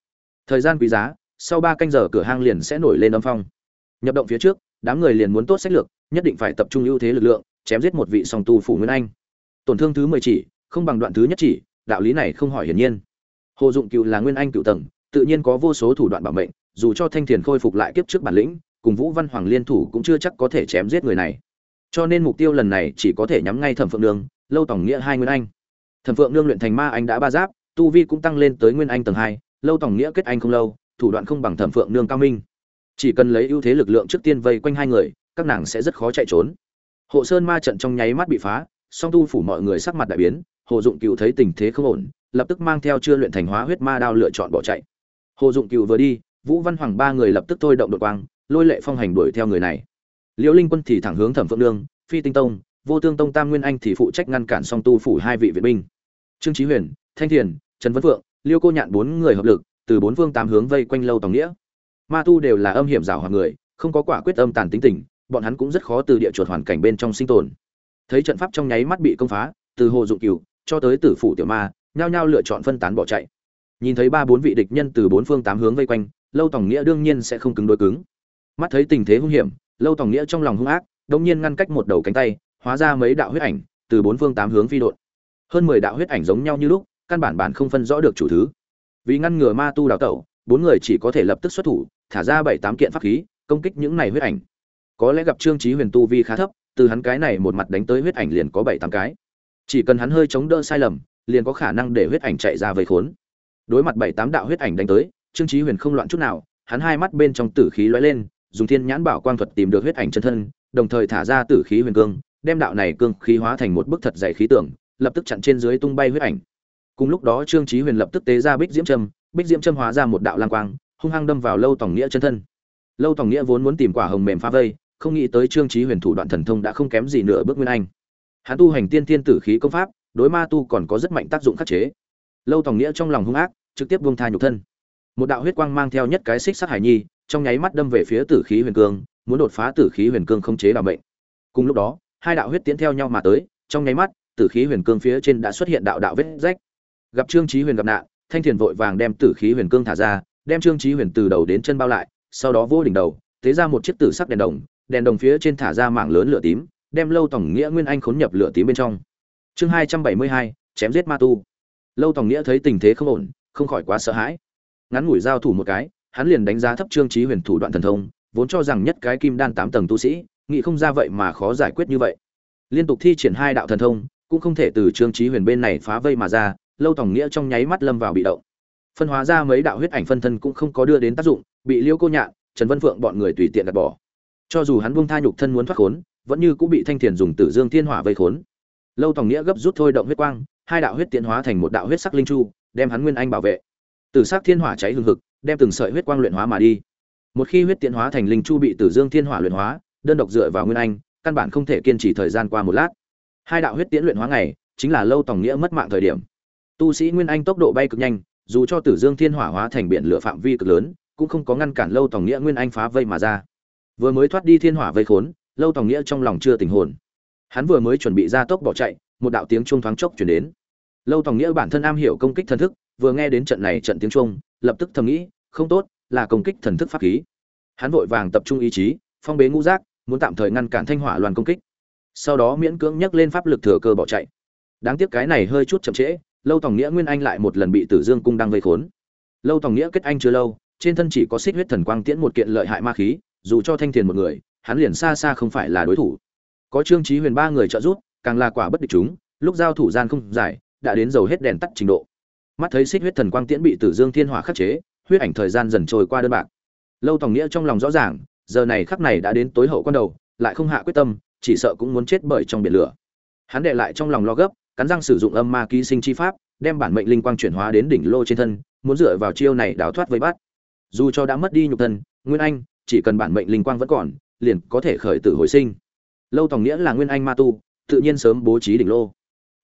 Thời gian quý giá, sau ba canh giờ cửa hang liền sẽ nổi lên âm phong nhập động phía trước, đám người liền muốn tốt sách lược, nhất định phải tập trung ưu thế lực lượng, chém giết một vị song tu phủ nguyên anh. Tổn thương thứ mười chỉ, không bằng đoạn thứ nhất chỉ, đạo lý này không hỏi hiển nhiên. Hồ dụng cựu là nguyên anh cựu tầng, tự nhiên có vô số thủ đoạn bảo mệnh, dù cho thanh thiền khôi phục lại kiếp trước bản lĩnh, cùng vũ văn hoàng liên thủ cũng chưa chắc có thể chém giết người này. Cho nên mục tiêu lần này chỉ có thể nhắm ngay thẩm phượng nương, lâu tổng nghĩa hai nguyên anh. Thẩm phượng nương luyện thành ma anh đã ba giáp, tu vi cũng tăng lên tới nguyên anh tầng hai, lâu tổng nghĩa kết anh không lâu, thủ đoạn không bằng thẩm phượng nương cao minh chỉ cần lấy ưu thế lực lượng trước tiên vây quanh hai người, các nàng sẽ rất khó chạy trốn. Hộ sơn ma trận trong nháy mắt bị phá, song tu phủ mọi người sắc mặt đại biến, hồ dụng cựu thấy tình thế không ổn, lập tức mang theo chưa luyện thành hóa huyết ma đao lựa chọn bỏ chạy. Hồ dụng cựu vừa đi, vũ văn hoàng ba người lập tức thôi động đột quang, lôi lệ phong hành đuổi theo người này. Liễu linh quân thì thẳng hướng thẩm phượng lương phi tinh tông, vô tương tông tam nguyên anh thì phụ trách ngăn cản song tu phủ hai vị viện binh. Trương trí huyền, thanh thiền, trần văn phượng, liêu cô nhạn bốn người hợp lực, từ bốn phương tám hướng vây quanh lâu tòng nghĩa ma tu đều là âm hiểm rào hoặc người, không có quả quyết âm tàn tính tình, bọn hắn cũng rất khó từ địa chuột hoàn cảnh bên trong sinh tồn. Thấy trận pháp trong nháy mắt bị công phá, từ hồ dụng cửu cho tới tử phủ tiểu ma, nhao nhao lựa chọn phân tán bỏ chạy. Nhìn thấy ba bốn vị địch nhân từ bốn phương tám hướng vây quanh, lâu tổng nghĩa đương nhiên sẽ không cứng đối cứng. Mắt thấy tình thế hung hiểm, lâu tổng nghĩa trong lòng hung ác đông nhiên ngăn cách một đầu cánh tay, hóa ra mấy đạo huyết ảnh từ bốn phương tám hướng phi đột hơn mười đạo huyết ảnh giống nhau như lúc, căn bản bản không phân rõ được chủ thứ. Vì ngăn ngừa ma tu đào tẩu, bốn người chỉ có thể lập tức xuất thủ thả ra bảy tám kiện pháp khí, công kích những này huyết ảnh. Có lẽ gặp trương trí huyền tu vi khá thấp, từ hắn cái này một mặt đánh tới huyết ảnh liền có bảy tám cái. Chỉ cần hắn hơi chống đỡ sai lầm, liền có khả năng để huyết ảnh chạy ra vây khốn. Đối mặt bảy tám đạo huyết ảnh đánh tới, trương trí huyền không loạn chút nào, hắn hai mắt bên trong tử khí lóe lên, dùng thiên nhãn bảo quang thuật tìm được huyết ảnh chân thân, đồng thời thả ra tử khí huyền cương, đem đạo này cương khí hóa thành một bức thật dày khí tưởng lập tức chặn trên dưới tung bay huyết ảnh. Cùng lúc đó trương trí huyền lập tức tế ra bích diễm trâm bích diễm trâm hóa ra một đạo lang quang hung hăng đâm vào lâu tổng nghĩa chân thân. Lâu tổng nghĩa vốn muốn tìm quả hồng mềm phá vây, không nghĩ tới trương trí huyền thủ đoạn thần thông đã không kém gì nửa bước nguyên anh. Hắn tu hành tiên thiên tử khí công pháp, đối ma tu còn có rất mạnh tác dụng khắc chế. Lâu tổng nghĩa trong lòng hung ác, trực tiếp buông tha nhục thân. Một đạo huyết quang mang theo nhất cái xích sát hải nhi, trong nháy mắt đâm về phía tử khí huyền cương, muốn đột phá tử khí huyền cương không chế đ bệnh cùng lúc đó, hai đạo huyết tiến theo nhau mà tới, trong nháy mắt, tử khí huyền cương phía trên đã xuất hiện đạo đạo vết rách. Gặp trương trí huyền gặp nạn, thanh thiền vội vàng đem tử khí huyền cương thả ra đem trương trí huyền từ đầu đến chân bao lại, sau đó vô đỉnh đầu thế ra một chiếc tử sắc đèn đồng đèn đồng phía trên thả ra mạng lớn lửa tím, đem lâu tổng nghĩa nguyên anh khốn nhập lửa tím bên trong. Chương hai trăm bảy mươi hai, chém giết ma tu. Lâu tổng nghĩa thấy tình thế không ổn, không khỏi quá sợ hãi. Ngắn ngủi giao thủ một cái, hắn liền đánh giá thấp trương trí huyền thủ đoạn thần thông, vốn cho rằng nhất cái kim đan tám tầng tu sĩ, nghĩ không ra vậy mà khó giải quyết như vậy. Liên tục thi triển hai đạo thần thông, cũng không thể từ trương trí huyền bên này phá vây mà ra, lâu tổng nghĩa trong nháy mắt lâm vào bị động phân hóa ra mấy đạo huyết ảnh phân thân cũng không có đưa đến tác dụng, bị liêu cô nhạn, trần vân phượng bọn người tùy tiện đặt bỏ. Cho dù hắn buông tha nhục thân muốn thoát khốn, vẫn như cũng bị thanh thiền dùng tử dương thiên hỏa vây khốn. Lâu Tòng nghĩa gấp rút thôi động huyết quang, hai đạo huyết tiến hóa thành một đạo huyết sắc linh chu, đem hắn nguyên anh bảo vệ. Tử sắc thiên hỏa cháy hừng hực, đem từng sợi huyết quang luyện hóa mà đi. Một khi huyết tiện hóa thành linh chu bị tử dương thiên hỏa luyện hóa, đơn độc dựa vào nguyên anh, căn bản không thể kiên trì thời gian qua một lát. Hai đạo huyết tiến luyện hóa ngày, chính là lâu tòng nghĩa mất mạng thời điểm. Tu sĩ nguyên anh tốc độ bay cực nhanh dù cho tử dương thiên hỏa hóa thành biển lửa phạm vi cực lớn, cũng không có ngăn cản lâu tòng nghĩa nguyên anh phá vây mà ra. Vừa mới thoát đi thiên hỏa vây khốn, lâu tòng nghĩa trong lòng chưa tình hồn. Hắn vừa mới chuẩn bị ra tốc bỏ chạy, một đạo tiếng chuông thoáng chốc chuyển đến. Lâu tòng nghĩa bản thân am hiểu công kích thần thức, vừa nghe đến trận này trận tiếng chuông, lập tức thầm nghĩ, không tốt, là công kích thần thức pháp khí. Hắn vội vàng tập trung ý chí, phong bế ngũ giác, muốn tạm thời ngăn cản thanh hỏa loàn công kích. Sau đó miễn cưỡng nhấc lên pháp lực thừa cơ bỏ chạy. Đáng tiếc cái này hơi chút chậm trễ lâu tòng nghĩa nguyên anh lại một lần bị tử dương cung đang vây khốn. Lâu tòng nghĩa kết anh chưa lâu, trên thân chỉ có xích huyết thần quang tiễn một kiện lợi hại ma khí, dù cho thanh thiền một người, hắn liền xa xa không phải là đối thủ. Có trương trí huyền ba người trợ giúp, càng là quả bất địch chúng, lúc giao thủ gian không dài đã đến dầu hết đèn tắt trình độ. Mắt thấy xích huyết thần quang tiễn bị tử dương thiên hỏa khắc chế, huyết ảnh thời gian dần trôi qua đơn bạc. Lâu tòng nghĩa trong lòng rõ ràng, giờ này khắc này đã đến tối hậu quan đầu, lại không hạ quyết tâm, chỉ sợ cũng muốn chết bởi trong biển lửa. Hắn đệ lại trong lòng lo gấp cắn răng sử dụng âm ma ký sinh chi pháp, đem bản mệnh linh quang chuyển hóa đến đỉnh lô trên thân, muốn dựa vào chiêu này đào thoát với bắt. Dù cho đã mất đi nhục thân, nguyên anh, chỉ cần bản mệnh linh quang vẫn còn, liền có thể khởi tử hồi sinh. Lâu tòng nghĩa là nguyên anh ma tu, tự nhiên sớm bố trí đỉnh lô.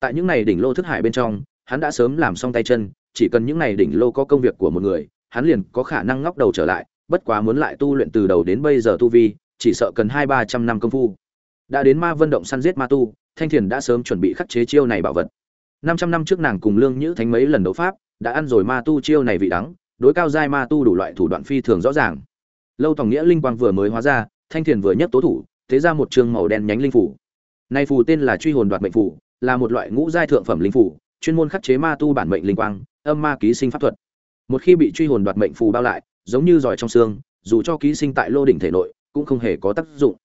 Tại những này đỉnh lô thức hải bên trong, hắn đã sớm làm xong tay chân, chỉ cần những này đỉnh lô có công việc của một người, hắn liền có khả năng ngóc đầu trở lại, bất quá muốn lại tu luyện từ đầu đến bây giờ tu vi, chỉ sợ cần hai ba trăm năm công phu. Đã đến ma vân động săn giết ma tu thanh thiền đã sớm chuẩn bị khắc chế chiêu này bảo vật. Năm trăm năm trước nàng cùng lương nhữ thánh mấy lần đấu pháp, đã ăn rồi ma tu chiêu này vị đắng, đối cao giai ma tu đủ loại thủ đoạn phi thường rõ ràng. Lâu tòng nghĩa linh quang vừa mới hóa ra, thanh thiền vừa nhất tố thủ, thế ra một trường màu đen nhánh linh phủ. Nay phù tên là truy hồn đoạt mệnh phủ, là một loại ngũ giai thượng phẩm linh phủ, chuyên môn khắc chế ma tu bản mệnh linh quang, âm ma ký sinh pháp thuật. Một khi bị truy hồn đoạt mệnh phù bao lại, giống như giỏi trong xương, dù cho ký sinh tại lô đỉnh thể nội, cũng không hề có tác dụng.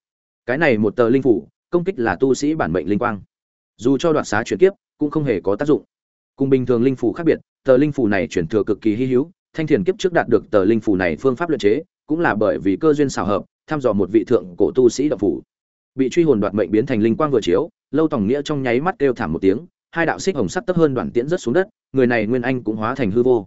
Cái này một tờ linh phủ công kích là tu sĩ bản mệnh linh quang. Dù cho đoạt xá chuyển kiếp, cũng không hề có tác dụng. Cùng bình thường linh phủ khác biệt, tờ linh phủ này chuyển thừa cực kỳ hy hữu, thanh thiền kiếp trước đạt được tờ linh phủ này phương pháp luyện chế, cũng là bởi vì cơ duyên xảo hợp, thăm dò một vị thượng cổ tu sĩ độc phủ. Bị truy hồn đoạt mệnh biến thành linh quang vừa chiếu, lâu tổng nghĩa trong nháy mắt kêu thảm một tiếng, hai đạo xích hồng sắc tấp hơn đoạn tiễn rất xuống đất, người này nguyên anh cũng hóa thành hư vô.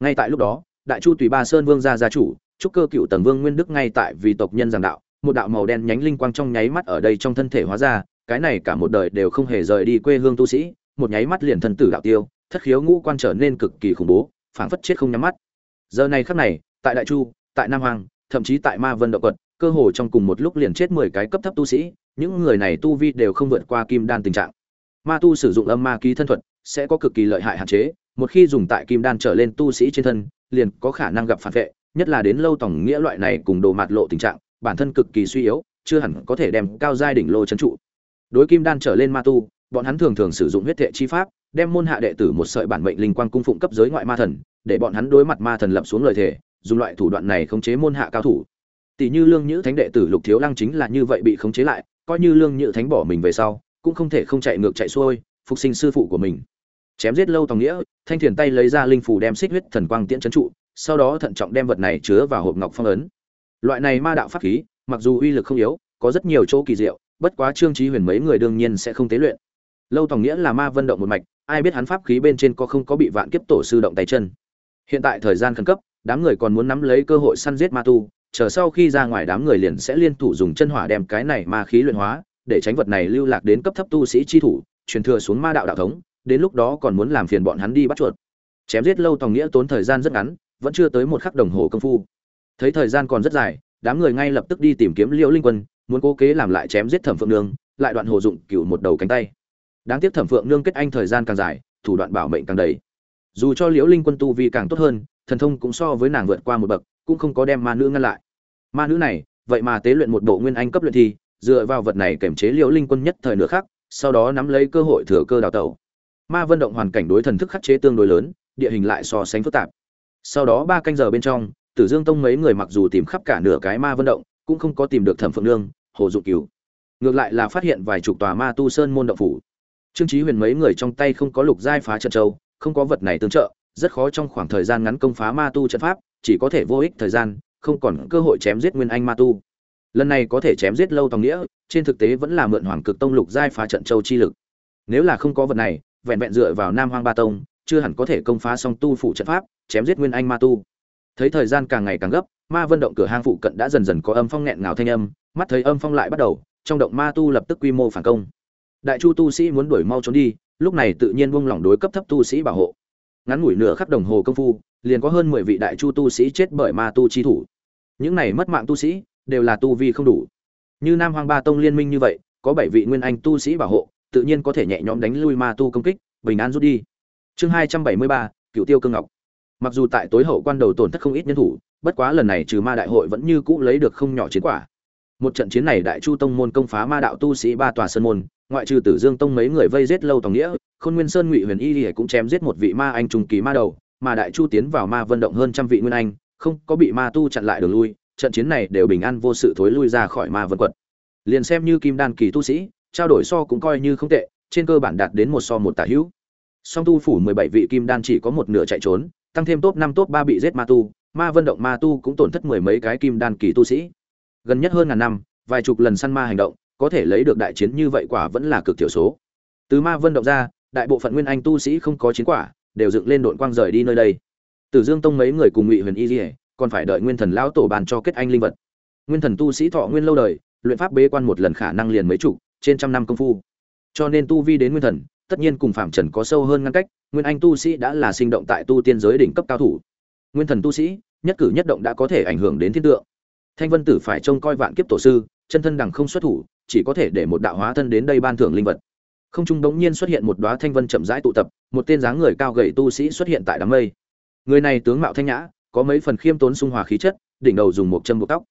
Ngay tại lúc đó, đại chu tùy ba sơn vương gia gia chủ, trúc cơ cựu tầng vương nguyên đức ngay tại vì tộc nhân giảng đạo một đạo màu đen nhánh linh quang trong nháy mắt ở đây trong thân thể hóa ra, cái này cả một đời đều không hề rời đi quê hương tu sĩ, một nháy mắt liền thân tử đạo tiêu, thất khiếu ngũ quan trở nên cực kỳ khủng bố, phảng phất chết không nhắm mắt. Giờ này khắc này, tại đại chu, tại nam hoàng thậm chí tại ma vân động quật, cơ hồ trong cùng một lúc liền chết mười cái cấp thấp tu sĩ, những người này tu vi đều không vượt qua kim đan tình trạng. Ma tu sử dụng âm ma ký thân thuật sẽ có cực kỳ lợi hại hạn chế, một khi dùng tại kim đan trở lên tu sĩ trên thân, liền có khả năng gặp phản vệ, nhất là đến lâu tổng nghĩa loại này cùng đồ mạt lộ tình trạng bản thân cực kỳ suy yếu, chưa hẳn có thể đem cao giai đỉnh lô trấn trụ. Đối kim đan trở lên ma tu, bọn hắn thường thường sử dụng huyết thệ chi pháp, đem môn hạ đệ tử một sợi bản mệnh linh quang cung phụng cấp giới ngoại ma thần, để bọn hắn đối mặt ma thần lập xuống lời thề, dùng loại thủ đoạn này khống chế môn hạ cao thủ. Tỷ như lương nhữ thánh đệ tử lục thiếu lăng chính là như vậy bị khống chế lại, coi như lương nhữ thánh bỏ mình về sau, cũng không thể không chạy ngược chạy xuôi, phục sinh sư phụ của mình. Chém giết lâu tòng nghĩa, thanh thiền tay lấy ra linh phù đem xích huyết thần quang tiễn trấn trụ, sau đó thận trọng đem vật này chứa vào hộp ngọc phong ấn loại này ma đạo pháp khí, mặc dù uy lực không yếu, có rất nhiều chỗ kỳ diệu, bất quá trương trí huyền mấy người đương nhiên sẽ không tế luyện. Lâu tòng nghĩa là ma vân động một mạch, ai biết hắn pháp khí bên trên có không có bị vạn kiếp tổ sư động tay chân. Hiện tại thời gian khẩn cấp, đám người còn muốn nắm lấy cơ hội săn giết ma tu, chờ sau khi ra ngoài đám người liền sẽ liên thủ dùng chân hỏa đem cái này ma khí luyện hóa, để tránh vật này lưu lạc đến cấp thấp tu sĩ chi thủ, truyền thừa xuống ma đạo đạo thống, đến lúc đó còn muốn làm phiền bọn hắn đi bắt chuột. Chém giết lâu tòng nghĩa tốn thời gian rất ngắn, vẫn chưa tới một khắc đồng hồ công phu thấy thời gian còn rất dài, đám người ngay lập tức đi tìm kiếm liễu linh quân, muốn cố kế làm lại chém giết thẩm phượng nương, lại đoạn hồ dụng cựu một đầu cánh tay. Đáng tiếc thẩm phượng nương kết anh thời gian càng dài, thủ đoạn bảo mệnh càng đầy. Dù cho liễu linh quân tu vi càng tốt hơn, thần thông cũng so với nàng vượt qua một bậc, cũng không có đem ma nữ ngăn lại. Ma nữ này, vậy mà tế luyện một bộ nguyên anh cấp luyện thi, dựa vào vật này kiểm chế liễu linh quân nhất thời nửa khác sau đó nắm lấy cơ hội thừa cơ đào tẩu. Ma vân động hoàn cảnh đối thần thức khắc chế tương đối lớn, địa hình lại so sánh phức tạp. Sau đó ba canh giờ bên trong tử dương tông mấy người mặc dù tìm khắp cả nửa cái ma vân động, cũng không có tìm được thẩm phượng nương, hồ dụng Cửu. ngược lại là phát hiện vài chục tòa ma tu sơn môn động phủ. Trương chí huyền mấy người trong tay không có lục giai phá trận châu, không có vật này tương trợ, rất khó trong khoảng thời gian ngắn công phá ma tu trận pháp, chỉ có thể vô ích thời gian, không còn cơ hội chém giết nguyên anh ma tu. Lần này có thể chém giết lâu tòng nghĩa, trên thực tế vẫn là mượn hoàng cực tông lục giai phá trận châu chi lực. Nếu là không có vật này, vẹn vẹn dựa vào nam hoang ba tông, chưa hẳn có thể công phá xong tu phủ trận pháp, chém giết nguyên anh ma tu thấy thời gian càng ngày càng gấp, ma vân động cửa hang phụ cận đã dần dần có âm phong nghẹn ngào thanh âm, mắt thấy âm phong lại bắt đầu, trong động ma tu lập tức quy mô phản công. Đại chu tu sĩ muốn đuổi mau trốn đi, lúc này tự nhiên buông lỏng đối cấp thấp tu sĩ bảo hộ. Ngắn ngủi nửa khắc đồng hồ công phu, liền có hơn mười vị đại chu tu sĩ chết bởi ma tu chi thủ. Những này mất mạng tu sĩ, đều là tu vi không đủ. Như nam hoàng ba tông liên minh như vậy, có bảy vị nguyên anh tu sĩ bảo hộ, tự nhiên có thể nhẹ nhõm đánh lui ma tu công kích, bình an rút đi. Chương hai trăm bảy mươi ba cựu tiêu cương ngọc mặc dù tại tối hậu quan đầu tổn thất không ít nhân thủ, bất quá lần này trừ ma đại hội vẫn như cũ lấy được không nhỏ chiến quả. Một trận chiến này đại chu tông môn công phá ma đạo tu sĩ ba tòa sơn môn, ngoại trừ tử dương tông mấy người vây giết lâu tòng nghĩa, khôn nguyên sơn ngụy huyền y thì cũng chém giết một vị ma anh trung kỳ ma đầu, mà đại chu tiến vào ma vận động hơn trăm vị nguyên anh, không có bị ma tu chặn lại đường lui, trận chiến này đều bình an vô sự thối lui ra khỏi ma vân quật liền xem như kim đan kỳ tu sĩ, trao đổi so cũng coi như không tệ, trên cơ bản đạt đến một so một tả hữu. Song tu phủ mười bảy vị kim đan chỉ có một nửa chạy trốn tăng thêm top năm, top ba bị giết ma tu. Ma vân động, ma tu cũng tổn thất mười mấy cái kim đan kỳ tu sĩ. Gần nhất hơn ngàn năm, vài chục lần săn ma hành động, có thể lấy được đại chiến như vậy quả vẫn là cực thiểu số. Từ ma vân động ra, đại bộ phận nguyên anh tu sĩ không có chiến quả, đều dựng lên đội quang rời đi nơi đây. Tử dương tông mấy người cùng ngụy huyền y dỉa còn phải đợi nguyên thần lão tổ bàn cho kết anh linh vật. Nguyên thần tu sĩ thọ nguyên lâu đời, luyện pháp bế quan một lần khả năng liền mấy chục, trên trăm năm công phu. Cho nên tu vi đến nguyên thần tất nhiên cùng phạm trần có sâu hơn ngăn cách, nguyên anh tu sĩ đã là sinh động tại tu tiên giới đỉnh cấp cao thủ. Nguyên thần tu sĩ, nhất cử nhất động đã có thể ảnh hưởng đến thiên tượng. Thanh vân tử phải trông coi vạn kiếp tổ sư, chân thân đằng không xuất thủ, chỉ có thể để một đạo hóa thân đến đây ban thưởng linh vật. Không trung đống nhiên xuất hiện một đóa thanh vân chậm rãi tụ tập, một tên dáng người cao gầy tu sĩ xuất hiện tại đám mây. Người này tướng mạo thanh nhã, có mấy phần khiêm tốn sung hòa khí chất, đỉnh đầu dùng một châm buộc tóc.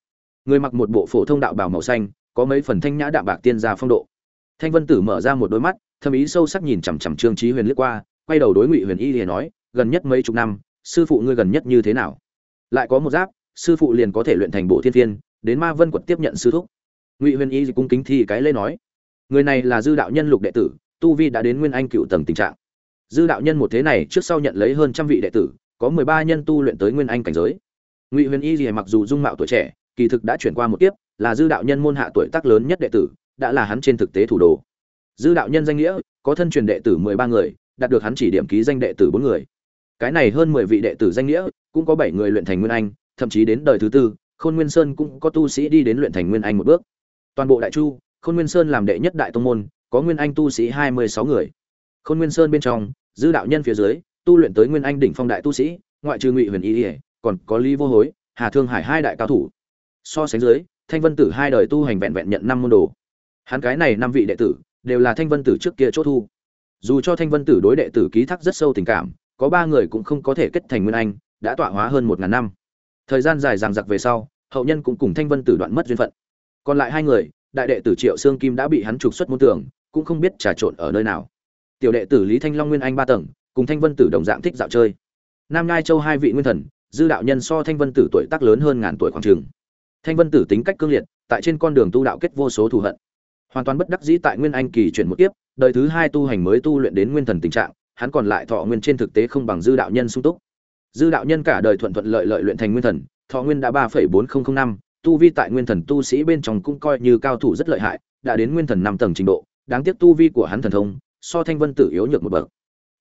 Người mặc một bộ phổ thông đạo bào màu xanh, có mấy phần thanh nhã đạm bạc tiên gia phong độ. Thanh vân tử mở ra một đôi mắt thâm ý sâu sắc nhìn chằm chằm trương trí huyền liếc qua, quay đầu đối ngụy huyền y liền nói, gần nhất mấy chục năm, sư phụ ngươi gần nhất như thế nào? Lại có một giáp, sư phụ liền có thể luyện thành bộ thiên thiên, đến ma vân quật tiếp nhận sư thúc. Ngụy huyền y cung kính thi cái lê nói, người này là dư đạo nhân lục đệ tử, tu vi đã đến nguyên anh cựu tầng tình trạng. Dư đạo nhân một thế này trước sau nhận lấy hơn trăm vị đệ tử, có mười ba nhân tu luyện tới nguyên anh cảnh giới. Ngụy huyền y gì mặc dù dung mạo tuổi trẻ, kỳ thực đã chuyển qua một kiếp, là dư đạo nhân môn hạ tuổi tác lớn nhất đệ tử, đã là hắn trên thực tế thủ đồ dư đạo nhân danh nghĩa, có thân truyền đệ tử mười ba người, đạt được hắn chỉ điểm ký danh đệ tử bốn người. Cái này hơn mười vị đệ tử danh nghĩa, cũng có bảy người luyện thành nguyên anh, thậm chí đến đời thứ tư, khôn nguyên sơn cũng có tu sĩ đi đến luyện thành nguyên anh một bước. Toàn bộ đại chu, khôn nguyên sơn làm đệ nhất đại tông môn, có nguyên anh tu sĩ hai mươi sáu người. Khôn nguyên sơn bên trong, dư đạo nhân phía dưới, tu luyện tới nguyên anh đỉnh phong đại tu sĩ, ngoại trừ ngụy huyền y ỉa còn có lý vô hối, hà thương hải hai đại cao thủ. So sánh dưới, thanh vân tử hai đời tu hành vẹn vẹn nhận năm môn đồ. Hắn cái này năm vị đệ tử đều là thanh vân tử trước kia chốt thu. Dù cho thanh vân tử đối đệ tử ký thác rất sâu tình cảm, có ba người cũng không có thể kết thành nguyên anh, đã tọa hóa hơn một ngàn năm. Thời gian dài dằng dặc về sau, hậu nhân cũng cùng thanh vân tử đoạn mất duyên phận. Còn lại hai người, đại đệ tử triệu sương kim đã bị hắn trục xuất môn tưởng cũng không biết trà trộn ở nơi nào. Tiểu đệ tử lý thanh long nguyên anh ba tầng, cùng thanh vân tử đồng dạng thích dạo chơi. Nam ngai châu hai vị nguyên thần, dư đạo nhân so thanh vân tử tuổi tác lớn hơn ngàn tuổi khoảng trường thanh vân tử tính cách cương liệt, tại trên con đường tu đạo kết vô số thù hận hoàn toàn bất đắc dĩ tại nguyên anh kỳ chuyển một kiếp, đời thứ hai tu hành mới tu luyện đến nguyên thần tình trạng, hắn còn lại thọ nguyên trên thực tế không bằng dư đạo nhân sung túc. Dư đạo nhân cả đời thuận thuận lợi lợi luyện thành nguyên thần, thọ nguyên đã ba bốn nghìn năm, tu vi tại nguyên thần tu sĩ bên trong cũng coi như cao thủ rất lợi hại, đã đến nguyên thần năm tầng trình độ, đáng tiếc tu vi của hắn thần thông, so thanh vân tử yếu nhược một bậc.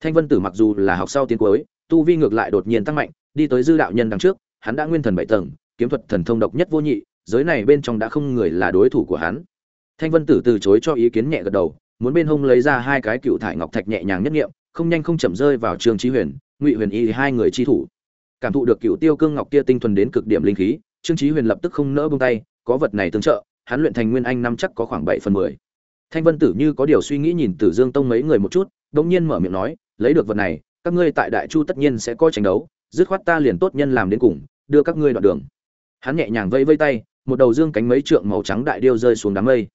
Thanh vân tử mặc dù là học sau tiến cuối, tu vi ngược lại đột nhiên tăng mạnh, đi tới dư đạo nhân đằng trước, hắn đã nguyên thần bảy tầng, kiếm thuật thần thông độc nhất vô nhị, giới này bên trong đã không người là đối thủ của hắn thanh vân tử từ chối cho ý kiến nhẹ gật đầu, muốn bên hông lấy ra hai cái cựu thải ngọc thạch nhẹ nhàng nhất nghiệm, không nhanh không chậm rơi vào trương trí huyền, ngụy huyền y hai người chi thủ. Cảm thụ được cựu tiêu cương ngọc kia tinh thuần đến cực điểm linh khí, trương trí huyền lập tức không nỡ buông tay, có vật này tương trợ, hắn luyện thành nguyên anh năm chắc có khoảng bảy phần mười. Thanh vân tử như có điều suy nghĩ nhìn tử dương tông mấy người một chút đ ỗ n g nhiên mở miệng nói, lấy được vật này, các ngươi tại đại chu tất nhiên sẽ coi tranh đấu, dứt khoát ta liền tốt nhân làm đến cùng, đưa các ngươi đoạn đường. Hắn nhẹ nhàng vây vây tay, một đầu dương cánh mấy trượng màu trắng đại điêu rơi xuống đám mây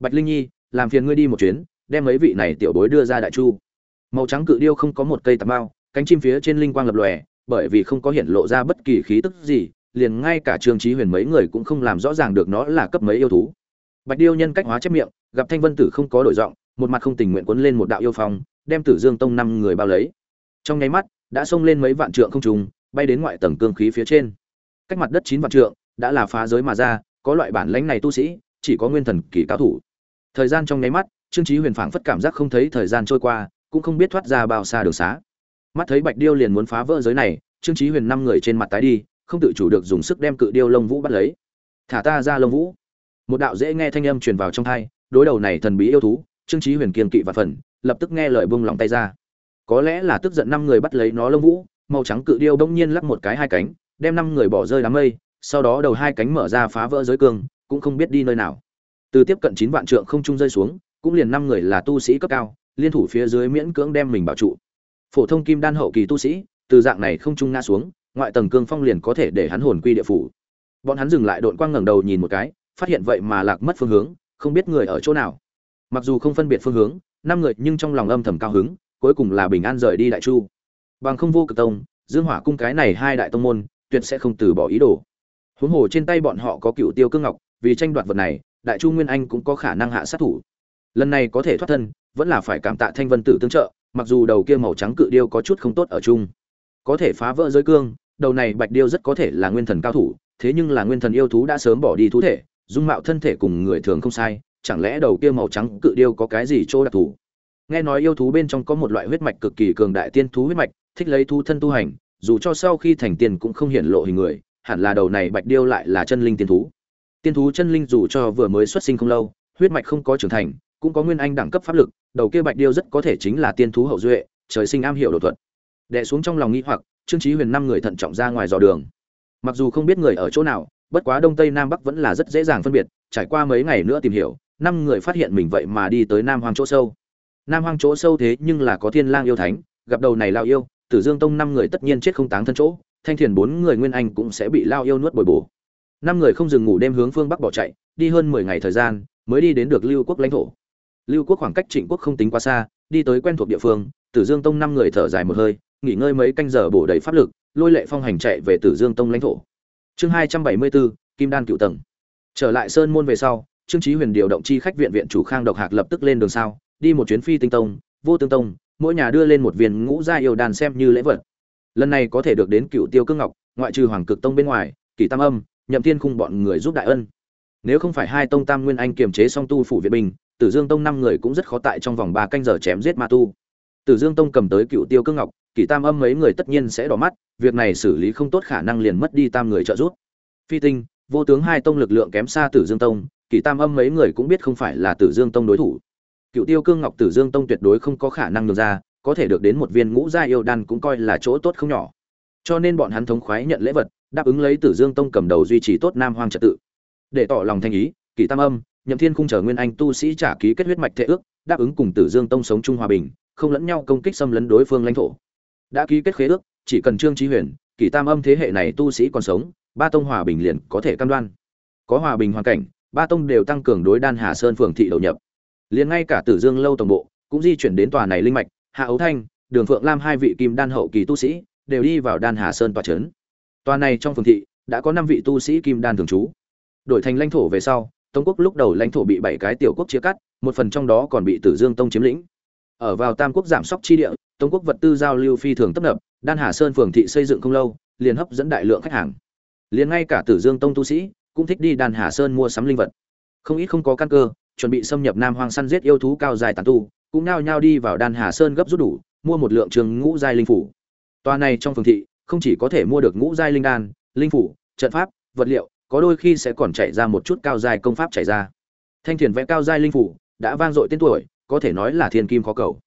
bạch linh nhi, làm phiền ngươi đi một chuyến, đem mấy vị này tiểu bối đưa ra đại chu. Màu trắng cự điêu không có một cây tạp bao cánh chim phía trên linh quang lập lòe, bởi vì không có hiện lộ ra bất kỳ khí tức gì, liền ngay cả Trường trí huyền mấy người cũng không làm rõ ràng được nó là cấp mấy yêu thú. Bạch điêu nhân cách hóa chép miệng, gặp thanh vân tử không có đổi giọng, một mặt không tình nguyện quấn lên một đạo yêu phong, đem tử dương tông năm người bao lấy. Trong nháy mắt, đã xông lên mấy vạn trượng không trùng bay đến ngoại tầng cương khí phía trên. Cách mặt đất chín vạn trượng, đã là phá giới mà ra, có loại bản lãnh này tu sĩ chỉ có nguyên thần kỳ cao thủ. Thời gian trong nháy mắt, trương chí huyền phảng phất cảm giác không thấy thời gian trôi qua, cũng không biết thoát ra bao xa đường xá. Mắt thấy bạch điêu liền muốn phá vỡ giới này, trương chí huyền năm người trên mặt tái đi, không tự chủ được dùng sức đem cự điêu lông vũ bắt lấy. Thả ta ra lông vũ. Một đạo dễ nghe thanh âm truyền vào trong tai, đối đầu này thần bí yêu thú, trương chí huyền kiên kỵ và phần, lập tức nghe lời buông lòng tay ra. Có lẽ là tức giận năm người bắt lấy nó lông vũ, màu trắng cự điêu bỗng nhiên lắc một cái hai cánh, đem năm người bỏ rơi đám mây, sau đó đầu hai cánh mở ra phá vỡ giới cương cũng không biết đi nơi nào. Từ tiếp cận chín vạn trượng không trung rơi xuống, cũng liền năm người là tu sĩ cấp cao, liên thủ phía dưới miễn cưỡng đem mình bảo trụ. Phổ thông kim đan hậu kỳ tu sĩ, từ dạng này không trung ngã xuống, ngoại tầng cương phong liền có thể để hắn hồn quy địa phủ. Bọn hắn dừng lại đội quang ngẩng đầu nhìn một cái, phát hiện vậy mà lạc mất phương hướng, không biết người ở chỗ nào. Mặc dù không phân biệt phương hướng, năm người nhưng trong lòng âm thầm cao hứng, cuối cùng là bình an rời đi đại chu. Bằng không vô cực tông, dương hỏa cung cái này hai đại tông môn, tuyệt sẽ không từ bỏ ý đồ. Huống hồ trên tay bọn họ có cựu tiêu cương ngọc vì tranh đoạt vật này, đại chu nguyên anh cũng có khả năng hạ sát thủ. Lần này có thể thoát thân, vẫn là phải cảm tạ thanh vân tử tương trợ, mặc dù đầu kia màu trắng cự điêu có chút không tốt ở chung. Có thể phá vỡ giới cương, đầu này bạch điêu rất có thể là nguyên thần cao thủ, thế nhưng là nguyên thần yêu thú đã sớm bỏ đi thú thể, dung mạo thân thể cùng người thường không sai, chẳng lẽ đầu kia màu trắng cự điêu có cái gì chỗ đặc thù? Nghe nói yêu thú bên trong có một loại huyết mạch cực kỳ cường đại tiên thú huyết mạch, thích lấy thú thân tu hành, dù cho sau khi thành tiên cũng không hiện lộ hình người, hẳn là đầu này bạch điêu lại là chân linh tiên thú tiên thú chân linh dù cho vừa mới xuất sinh không lâu, huyết mạch không có trưởng thành, cũng có nguyên anh đẳng cấp pháp lực, đầu kia bạch điêu rất có thể chính là tiên thú hậu duệ, trời sinh am hiểu đột thuật. Đệ xuống trong lòng nghĩ hoặc, trương chí huyền năm người thận trọng ra ngoài dò đường. Mặc dù không biết người ở chỗ nào, bất quá đông tây nam bắc vẫn là rất dễ dàng phân biệt, trải qua mấy ngày nữa tìm hiểu, năm người phát hiện mình vậy mà đi tới nam hoang chỗ sâu. Nam hoang chỗ sâu thế nhưng là có thiên lang yêu thánh, gặp đầu này lao yêu, tử dương tông năm người tất nhiên chết không táng thân chỗ, thanh thiền bốn người nguyên anh cũng sẽ bị lao yêu nuốt bồi bổ năm người không dừng ngủ đêm hướng phương bắc bỏ chạy, đi hơn mười ngày thời gian, mới đi đến được lưu quốc lãnh thổ. Lưu quốc khoảng cách trịnh quốc không tính quá xa, đi tới quen thuộc địa phương, tử dương tông năm người thở dài một hơi, nghỉ ngơi mấy canh giờ bổ đầy pháp lực, lôi lệ phong hành chạy về tử dương tông lãnh thổ. Chương hai trăm bảy mươi bốn, kim đan cựu tầng. Trở lại sơn môn về sau, trương chí huyền điều động chi khách viện viện chủ khang độc hạc lập tức lên đường sao đi một chuyến phi tinh tông, vô tương tông, mỗi nhà đưa lên một viên ngũ gia yêu đàn xem như lễ vật. Lần này có thể được đến cựu tiêu cương ngọc, ngoại trừ hoàng cực tông bên ngoài Kỷ tam âm nhậm thiên khung bọn người giúp đại ân. Nếu không phải hai tông tam nguyên anh kiềm chế song tu phủ viện binh, tử dương tông năm người cũng rất khó tại trong vòng ba canh giờ chém giết ma tu. Tử dương tông cầm tới cựu tiêu cương ngọc kỳ tam âm mấy người tất nhiên sẽ đỏ mắt, việc này xử lý không tốt khả năng liền mất đi tam người trợ giúp. Phi tinh, vô tướng hai tông lực lượng kém xa tử dương tông kỳ tam âm mấy người cũng biết không phải là tử dương tông đối thủ. Cựu tiêu cương ngọc tử dương tông tuyệt đối không có khả năng được ra, có thể được đến một viên ngũ gia yêu đan cũng coi là chỗ tốt không nhỏ. Cho nên bọn hắn thống khoái nhận lễ vật đáp ứng lấy tử dương tông cầm đầu duy trì tốt nam hoang trật tự. Để tỏ lòng thanh ý, kỳ tam âm, nhậm thiên khung chờ nguyên anh tu sĩ trả ký kết huyết mạch thệ ước, đáp ứng cùng tử dương tông sống chung hòa bình, không lẫn nhau công kích xâm lấn đối phương lãnh thổ. Đã ký kết khế ước, chỉ cần trương Chí huyền, kỳ tam âm thế hệ này tu sĩ còn sống, ba tông hòa bình liền có thể cam đoan. Có hòa bình hoàn cảnh, ba tông đều tăng cường đối đan hà sơn phường thị đầu nhập. Liền ngay cả tử dương lâu tổng bộ, cũng di chuyển đến tòa này linh mạch, hạ ấu thanh, đường phượng lam hai vị kim đan hậu kỳ tu sĩ, đều đi vào đan hà sơn tòa trấn Toàn này trong phường thị đã có năm vị tu sĩ kim đan thường trú. Đổi thành lãnh thổ về sau, tống quốc lúc đầu lãnh thổ bị bảy cái tiểu quốc chia cắt, một phần trong đó còn bị tử dương tông chiếm lĩnh. Ở vào tam quốc giảm sóc chi địa, tống quốc vật tư giao lưu phi thường tấp nập, đan hà sơn phường thị xây dựng không lâu, liền hấp dẫn đại lượng khách hàng. Liền ngay cả tử dương tông tu sĩ cũng thích đi đan hà sơn mua sắm linh vật. Không ít không có căn cơ, chuẩn bị xâm nhập nam hoang săn giết yêu thú cao dài tán tu, cũng nao nhao đi vào đan hà sơn gấp rút đủ, mua một lượng trường ngũ giai linh phủ. Toa này trong phường thị không chỉ có thể mua được ngũ giai linh đan, linh phủ, trận pháp, vật liệu, có đôi khi sẽ còn chạy ra một chút cao giai công pháp chạy ra. Thanh thiền vẽ cao giai linh phủ, đã vang dội tên tuổi, có thể nói là thiên kim khó cầu.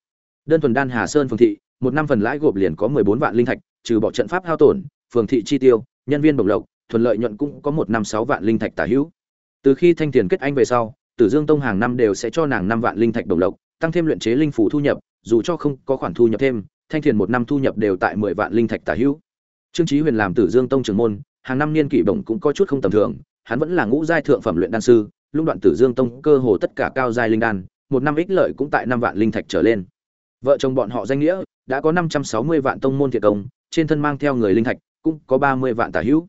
Đơn thuần đan hà sơn phường thị, một năm phần lãi gộp liền có mười bốn vạn linh thạch, trừ bỏ trận pháp hao tổn, phường thị chi tiêu, nhân viên bổng lộc, thuận lợi nhuận cũng có một năm sáu vạn linh thạch tả hữu. Từ khi thanh thiền kết anh về sau, tử dương tông hàng năm đều sẽ cho nàng năm vạn linh thạch bổng lộc, tăng thêm luyện chế linh phủ thu nhập, dù cho không có khoản thu nhập thêm, thanh thiền một năm thu nhập đều tại mười vạn linh thạch tả hữu trương Chí huyền làm tử dương tông trưởng môn, hàng năm niên kỷ bổng cũng có chút không tầm thường, hắn vẫn là ngũ giai thượng phẩm luyện đan sư lúc đoạn tử dương tông cơ hồ tất cả cao giai linh đan, một năm ích lợi cũng tại năm vạn linh thạch trở lên. Vợ chồng bọn họ danh nghĩa, đã có năm trăm sáu mươi vạn tông môn thiệt công, trên thân mang theo người linh thạch, cũng có ba mươi vạn tả hữu.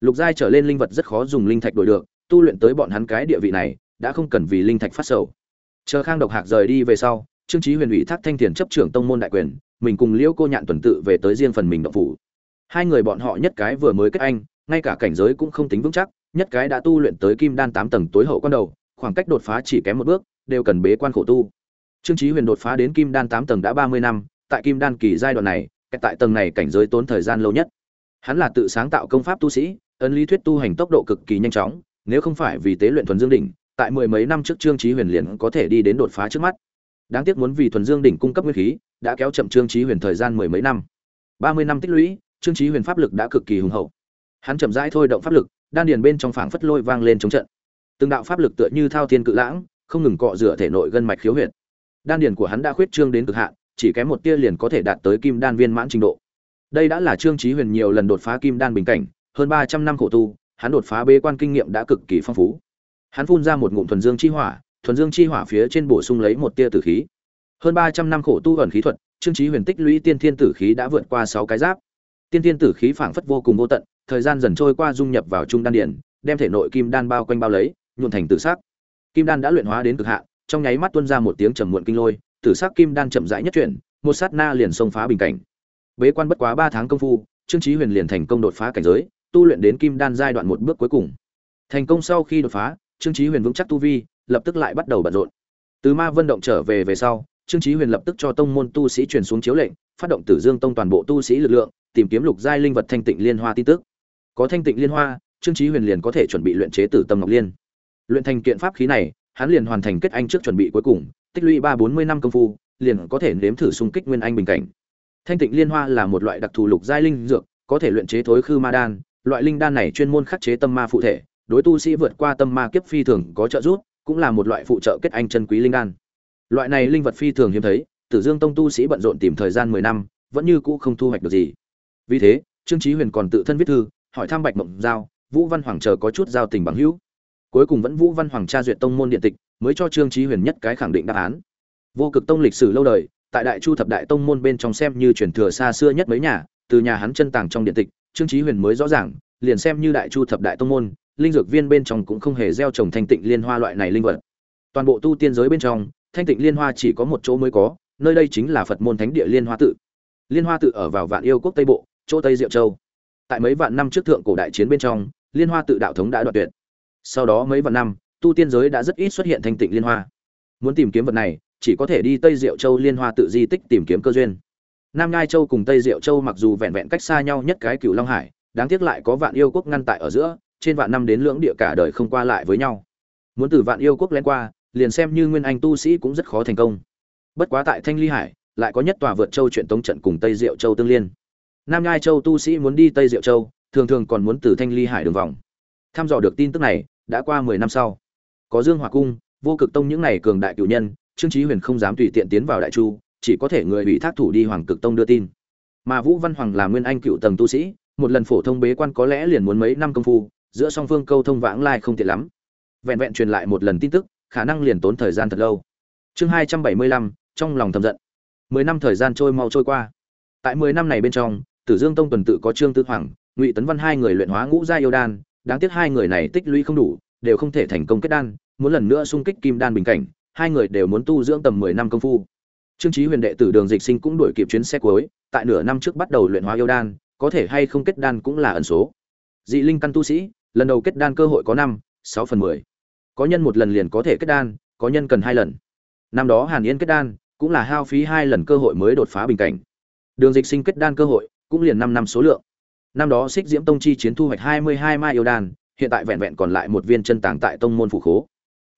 Lục giai trở lên linh vật rất khó dùng linh thạch đổi được, tu luyện tới bọn hắn cái địa vị này, đã không cần vì linh thạch phát sầu. Chờ khang độc hạc rời đi về sau, trương chí huyền ủy thác thanh tiền chấp trưởng tông môn đại quyền, mình cùng liễu cô nhạn tuần tự về tới riêng phần mình động phủ hai người bọn họ nhất cái vừa mới kết anh, ngay cả cảnh giới cũng không tính vững chắc, nhất cái đã tu luyện tới kim đan tám tầng tối hậu quan đầu, khoảng cách đột phá chỉ kém một bước, đều cần bế quan khổ tu. Trương chí huyền đột phá đến kim đan tám tầng đã ba mươi năm, tại kim đan kỳ giai đoạn này tại tầng này cảnh giới tốn thời gian lâu nhất. Hắn là tự sáng tạo công pháp tu sĩ, ấn lý thuyết tu hành tốc độ cực kỳ nhanh chóng, nếu không phải vì tế luyện thuần dương đỉnh, tại mười mấy năm trước trương chí huyền liền có thể đi đến đột phá trước mắt. Đáng tiếc muốn vì thuần dương đỉnh cung cấp nguyên khí, đã kéo chậm trương chí huyền thời gian mười mấy năm. Ba mươi năm tích lũy trương chí huyền pháp lực đã cực kỳ hùng hậu. Hắn chậm rãi thôi động pháp lực, đan điền bên trong phảng phất lôi vang lên chống trận. Từng đạo pháp lực tựa như thao thiên cự lãng, không ngừng cọ rửa thể nội gân mạch khiếu huyệt. Đan điền của hắn đã khuyết trương đến cực hạn, chỉ kém một tia liền có thể đạt tới kim đan viên mãn trình độ. Đây đã là trương chí huyền nhiều lần đột phá kim đan bình cảnh, hơn ba trăm năm khổ tu, hắn đột phá bế quan kinh nghiệm đã cực kỳ phong phú. Hắn phun ra một ngụm thuần dương chi hỏa, thuần dương chi hỏa phía trên bổ sung lấy một tia tử khí. Hơn ba trăm năm khổ tu ẩn khí thuật, trương chí huyền tích lũy tiên thiên tử khí đã vượt qua sáu cái giáp tiên thiên tử khí phảng phất vô cùng vô tận, thời gian dần trôi qua dung nhập vào trung đan điển đem thể nội kim đan bao quanh bao lấy nhuộn thành tử sắc. Kim đan đã luyện hóa đến cực hạn, trong nháy mắt tuôn ra một tiếng trầm muộn kinh lôi, tử sắc kim đan chậm rãi nhất chuyển, một sát na liền xông phá bình cảnh. Bế quan bất quá ba tháng công phu, trương chí huyền liền thành công đột phá cảnh giới, tu luyện đến kim đan giai đoạn một bước cuối cùng. Thành công sau khi đột phá, trương chí huyền vững chắc tu vi, lập tức lại bắt đầu bận rộn. Từ ma vân động trở về về sau, trương chí huyền lập tức cho tông môn tu sĩ truyền xuống chiếu lệnh, phát động tử dương tông toàn bộ tu sĩ lực lượng tìm kiếm lục giai linh vật thanh tịnh liên hoa tin tức. Có thanh tịnh liên hoa, trương chí huyền liền có thể chuẩn bị luyện chế tử tâm ngọc liên. Luyện thành kiện pháp khí này, hắn liền hoàn thành kết anh trước chuẩn bị cuối cùng, tích lũy ba bốn mươi năm công phu, liền có thể nếm thử xung kích nguyên anh bình cảnh. Thanh tịnh liên hoa là một loại đặc thù lục giai linh dược, có thể luyện chế thối khư ma đan, loại linh đan này chuyên môn khắc chế tâm ma phụ thể, đối tu sĩ vượt qua tâm ma kiếp phi thường có trợ giúp, cũng là một loại phụ trợ kết anh chân quý linh đan. Loại này linh vật phi thường hiếm thấy, tử dương tông tu sĩ bận rộn tìm thời gian mười năm, vẫn như cũ không thu hoạch được gì vì thế, trương chí huyền còn tự thân viết thư, hỏi thăm bạch mộng giao, vũ văn hoàng chờ có chút giao tình bằng hữu. Cuối cùng vẫn vũ văn hoàng tra duyệt tông môn điện tịch, mới cho trương chí huyền nhất cái khẳng định đáp án. Vô cực tông lịch sử lâu đời, tại đại chu thập đại tông môn bên trong xem như truyền thừa xa xưa nhất mấy nhà, từ nhà hắn chân tàng trong điện tịch, trương chí huyền mới rõ ràng, liền xem như đại chu thập đại tông môn, linh dược viên bên trong cũng không hề gieo trồng thanh tịnh liên hoa loại này linh vật. Toàn bộ tu tiên giới bên trong, thanh tịnh liên hoa chỉ có một chỗ mới có, nơi đây chính là phật môn thánh địa liên hoa tự. Liên hoa tự ở vào vạn yêu quốc tây bộ chỗ tây diệu châu. Tại mấy vạn năm trước thượng cổ đại chiến bên trong, liên hoa tự đạo thống đã đoạt tuyệt. Sau đó mấy vạn năm, tu tiên giới đã rất ít xuất hiện thanh tịnh liên hoa. Muốn tìm kiếm vật này, chỉ có thể đi tây diệu châu liên hoa tự di tích tìm kiếm cơ duyên. Nam ngai châu cùng tây diệu châu mặc dù vẹn vẹn cách xa nhau nhất cái cựu long hải, đáng tiếc lại có vạn yêu quốc ngăn tại ở giữa, trên vạn năm đến lưỡng địa cả đời không qua lại với nhau. Muốn từ vạn yêu quốc len qua, liền xem như nguyên anh tu sĩ cũng rất khó thành công. Bất quá tại thanh ly hải, lại có nhất tòa vượt châu chuyện tống trận cùng tây diệu châu tương liên nam ngai châu tu sĩ muốn đi tây diệu châu, thường thường còn muốn từ thanh ly hải đường vòng. Thăm dò được tin tức này, đã qua mười năm sau. Có dương Hỏa cung, vô cực tông những này cường đại cửu nhân, trương chí huyền không dám tùy tiện tiến vào đại chu, chỉ có thể người ủy thác thủ đi hoàng cực tông đưa tin. Mà vũ văn hoàng là nguyên anh cựu tầng tu sĩ, một lần phổ thông bế quan có lẽ liền muốn mấy năm công phu, giữa song phương câu thông vãng lai không tiện lắm. Vẹn vẹn truyền lại một lần tin tức, khả năng liền tốn thời gian thật lâu. Chương hai trăm bảy mươi lăm, trong lòng thầm giận. Mười năm thời gian trôi mau trôi qua. Tại mười năm này bên trong tử dương tông tuần tự có trương tư hoàng, ngụy tấn văn hai người luyện hóa ngũ gia yêu đan, đáng tiếc hai người này tích lũy không đủ, đều không thể thành công kết đan, muốn lần nữa xung kích kim đan bình cảnh, hai người đều muốn tu dưỡng tầm mười năm công phu. Trương chí huyền đệ tử đường dịch sinh cũng đuổi kịp chuyến xe cuối, tại nửa năm trước bắt đầu luyện hóa yêu đan, có thể hay không kết đan cũng là ẩn số. Dị linh căn tu sĩ, lần đầu kết đan cơ hội có năm, sáu phần mười. Có nhân một lần liền có thể kết đan, có nhân cần hai lần. Năm đó hàn yên kết đan, cũng là hao phí hai lần cơ hội mới đột phá bình cảnh. Đường dịch sinh kết đan cơ hội cũng liền năm năm số lượng. Năm đó xích diễm tông chi chiến thu hoạch hai mươi hai mai yêu đan, hiện tại vẹn vẹn còn lại một viên chân tàng tại tông môn phủ khố.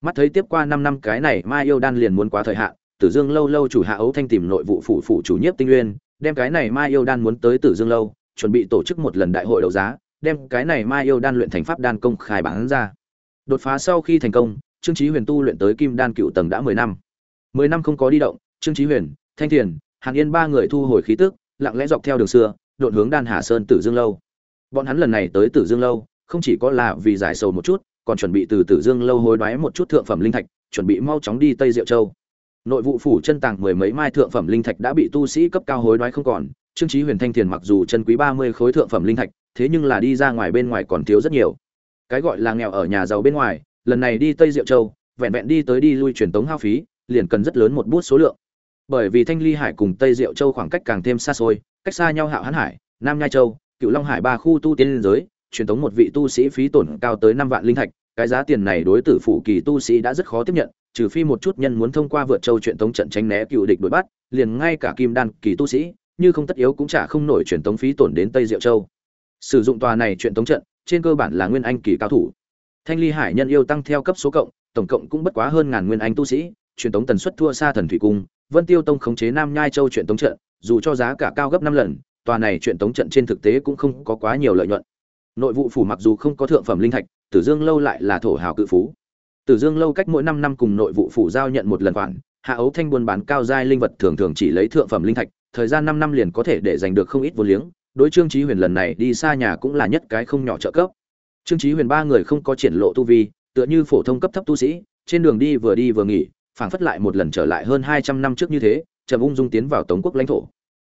Mắt thấy tiếp qua năm năm cái này mai yêu đan liền muốn quá thời hạn, tử dương lâu lâu chủ hạ ấu thanh tìm nội vụ phủ phủ chủ nhiếp tinh nguyên đem cái này mai yêu đan muốn tới tử dương lâu, chuẩn bị tổ chức một lần đại hội đấu giá, đem cái này mai yêu đan luyện thành pháp đan công khai bán ra. Đột phá sau khi thành công, trương chí huyền tu luyện tới kim đan cựu tầng đã mười năm. mười năm không có đi động, trương chí huyền, thanh thiền, hàn yên ba người thu hồi khí tức lặng lẽ dọc theo đường xưa, đột hướng đan hà sơn tử dương lâu. Bọn hắn lần này tới tử dương lâu, không chỉ có là vì giải sầu một chút, còn chuẩn bị từ tử dương lâu hối đoái một chút thượng phẩm linh thạch, chuẩn bị mau chóng đi tây diệu châu. Nội vụ phủ chân tàng mười mấy mai thượng phẩm linh thạch đã bị tu sĩ cấp cao hối đoái không còn, trương chí huyền thanh thiền mặc dù chân quý ba mươi khối thượng phẩm linh thạch, thế nhưng là đi ra ngoài bên ngoài còn thiếu rất nhiều. Cái gọi là nghèo ở nhà giàu bên ngoài, lần này đi tây diệu châu, vẹn vẹn đi tới đi lui truyền tống hao phí, liền cần rất lớn một bút số lượng bởi vì thanh ly hải cùng tây diệu châu khoảng cách càng thêm xa xôi, cách xa nhau hạo hán hải, nam nhai châu, cựu long hải ba khu tu tiên liên giới, truyền thống một vị tu sĩ phí tổn cao tới năm vạn linh thạch, cái giá tiền này đối tử phủ kỳ tu sĩ đã rất khó tiếp nhận, trừ phi một chút nhân muốn thông qua vượt châu truyền thống trận tránh né cựu địch đuổi bắt, liền ngay cả kim đan kỳ tu sĩ, như không tất yếu cũng chả không nổi truyền thống phí tổn đến tây diệu châu. Sử dụng tòa này truyền thống trận, trên cơ bản là nguyên anh kỳ cao thủ. Thanh ly hải nhân yêu tăng theo cấp số cộng, tổng cộng cũng bất quá hơn ngàn nguyên anh tu sĩ, truyền thống tần suất thua xa thần thủy cung vân tiêu tông khống chế nam nhai châu chuyện tống trận, dù cho giá cả cao gấp năm lần, tòa này chuyện tống trận trên thực tế cũng không có quá nhiều lợi nhuận. Nội vụ phủ mặc dù không có thượng phẩm linh thạch, tử dương lâu lại là thổ hào cự phú. Tử dương lâu cách mỗi năm năm cùng nội vụ phủ giao nhận một lần khoản, hạ ấu thanh buôn bán cao giai linh vật thường thường chỉ lấy thượng phẩm linh thạch, thời gian năm năm liền có thể để giành được không ít vốn liếng. Đối trương chí huyền lần này đi xa nhà cũng là nhất cái không nhỏ trợ cấp. Trương chí huyền ba người không có triển lộ tu vi, tựa như phổ thông cấp thấp tu sĩ, trên đường đi vừa đi vừa nghỉ phảng phất lại một lần trở lại hơn 200 năm trước như thế chậm ung dung tiến vào tống quốc lãnh thổ.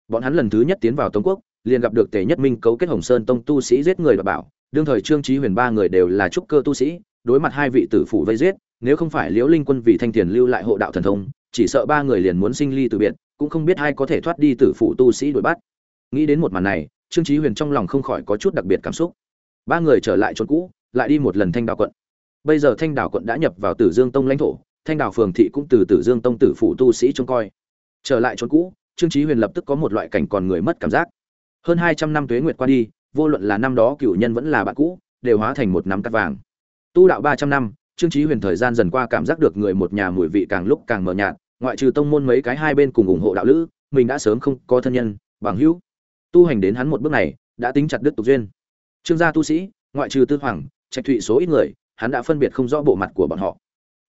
Bọn hắn lần thứ nhất tiến vào tống quốc, liền gặp được tề nhất minh cấu kết hồng sơn tông tu sĩ giết người và bảo. Đương thời trương chí huyền ba người đều là trúc cơ tu sĩ, đối mặt hai vị tử phụ vây giết, nếu không phải liễu linh quân vì thanh tiền lưu lại hộ đạo thần thông, chỉ sợ ba người liền muốn sinh ly từ biệt, cũng không biết ai có thể thoát đi tử phụ tu sĩ đuổi bắt. Nghĩ đến một màn này, trương chí huyền trong lòng không khỏi có chút đặc biệt cảm xúc. Ba người trở lại chốn cũ, lại đi một lần thanh đảo quận. Bây giờ thanh đảo quận đã nhập vào tử dương tông lãnh thổ thanh đảo phường thị cũng từ tử dương tông tử phủ tu sĩ trông coi. Trở lại chốn cũ, trương chí huyền lập tức có một loại cảnh còn người mất cảm giác. Hơn hai trăm năm tuế nguyệt qua đi, vô luận là năm đó cựu nhân vẫn là bạn cũ, đều hóa thành một nắm cát vàng. Tu đạo ba trăm năm, trương chí huyền thời gian dần qua cảm giác được người một nhà mùi vị càng lúc càng mờ nhạt, ngoại trừ tông môn mấy cái hai bên cùng ủng hộ đạo lữ, mình đã sớm không có thân nhân, bằng hữu. Tu hành đến hắn một bước này, đã tính chặt đứt tục duyên. Trương gia tu sĩ, ngoại trừ tư hoàng, trạch thụy số ít người, hắn đã phân biệt không rõ bộ mặt của bọn họ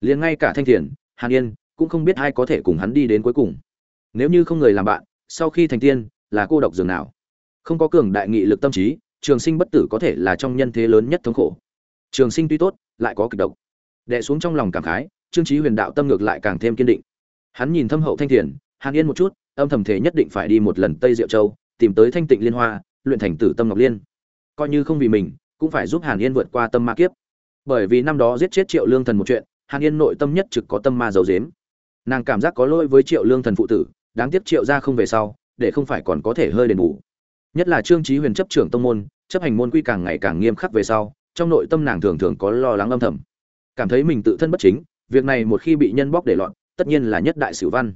liền ngay cả thanh thiền, hàn yên cũng không biết ai có thể cùng hắn đi đến cuối cùng. Nếu như không người làm bạn, sau khi thành tiên, là cô độc dường nào? Không có cường đại nghị lực tâm trí, trường sinh bất tử có thể là trong nhân thế lớn nhất thống khổ. Trường sinh tuy tốt, lại có kịch độc. Đệ xuống trong lòng cảm khái, trương trí huyền đạo tâm ngược lại càng thêm kiên định. Hắn nhìn thâm hậu thanh thiền, hàn yên một chút, âm thầm thế nhất định phải đi một lần tây diệu châu, tìm tới thanh tịnh liên hoa, luyện thành tử tâm ngọc liên. Coi như không vì mình, cũng phải giúp hàn yên vượt qua tâm ma kiếp. Bởi vì năm đó giết chết triệu lương thần một chuyện hàn yên nội tâm nhất trực có tâm ma dấu dếm nàng cảm giác có lỗi với triệu lương thần phụ tử, đáng tiếc triệu ra không về sau, để không phải còn có thể hơi đền bù. Nhất là trương trí huyền chấp trưởng tông môn, chấp hành môn quy càng ngày càng nghiêm khắc về sau, trong nội tâm nàng thường thường có lo lắng âm thầm. Cảm thấy mình tự thân bất chính, việc này một khi bị nhân bóc để loạn, tất nhiên là nhất đại sử văn.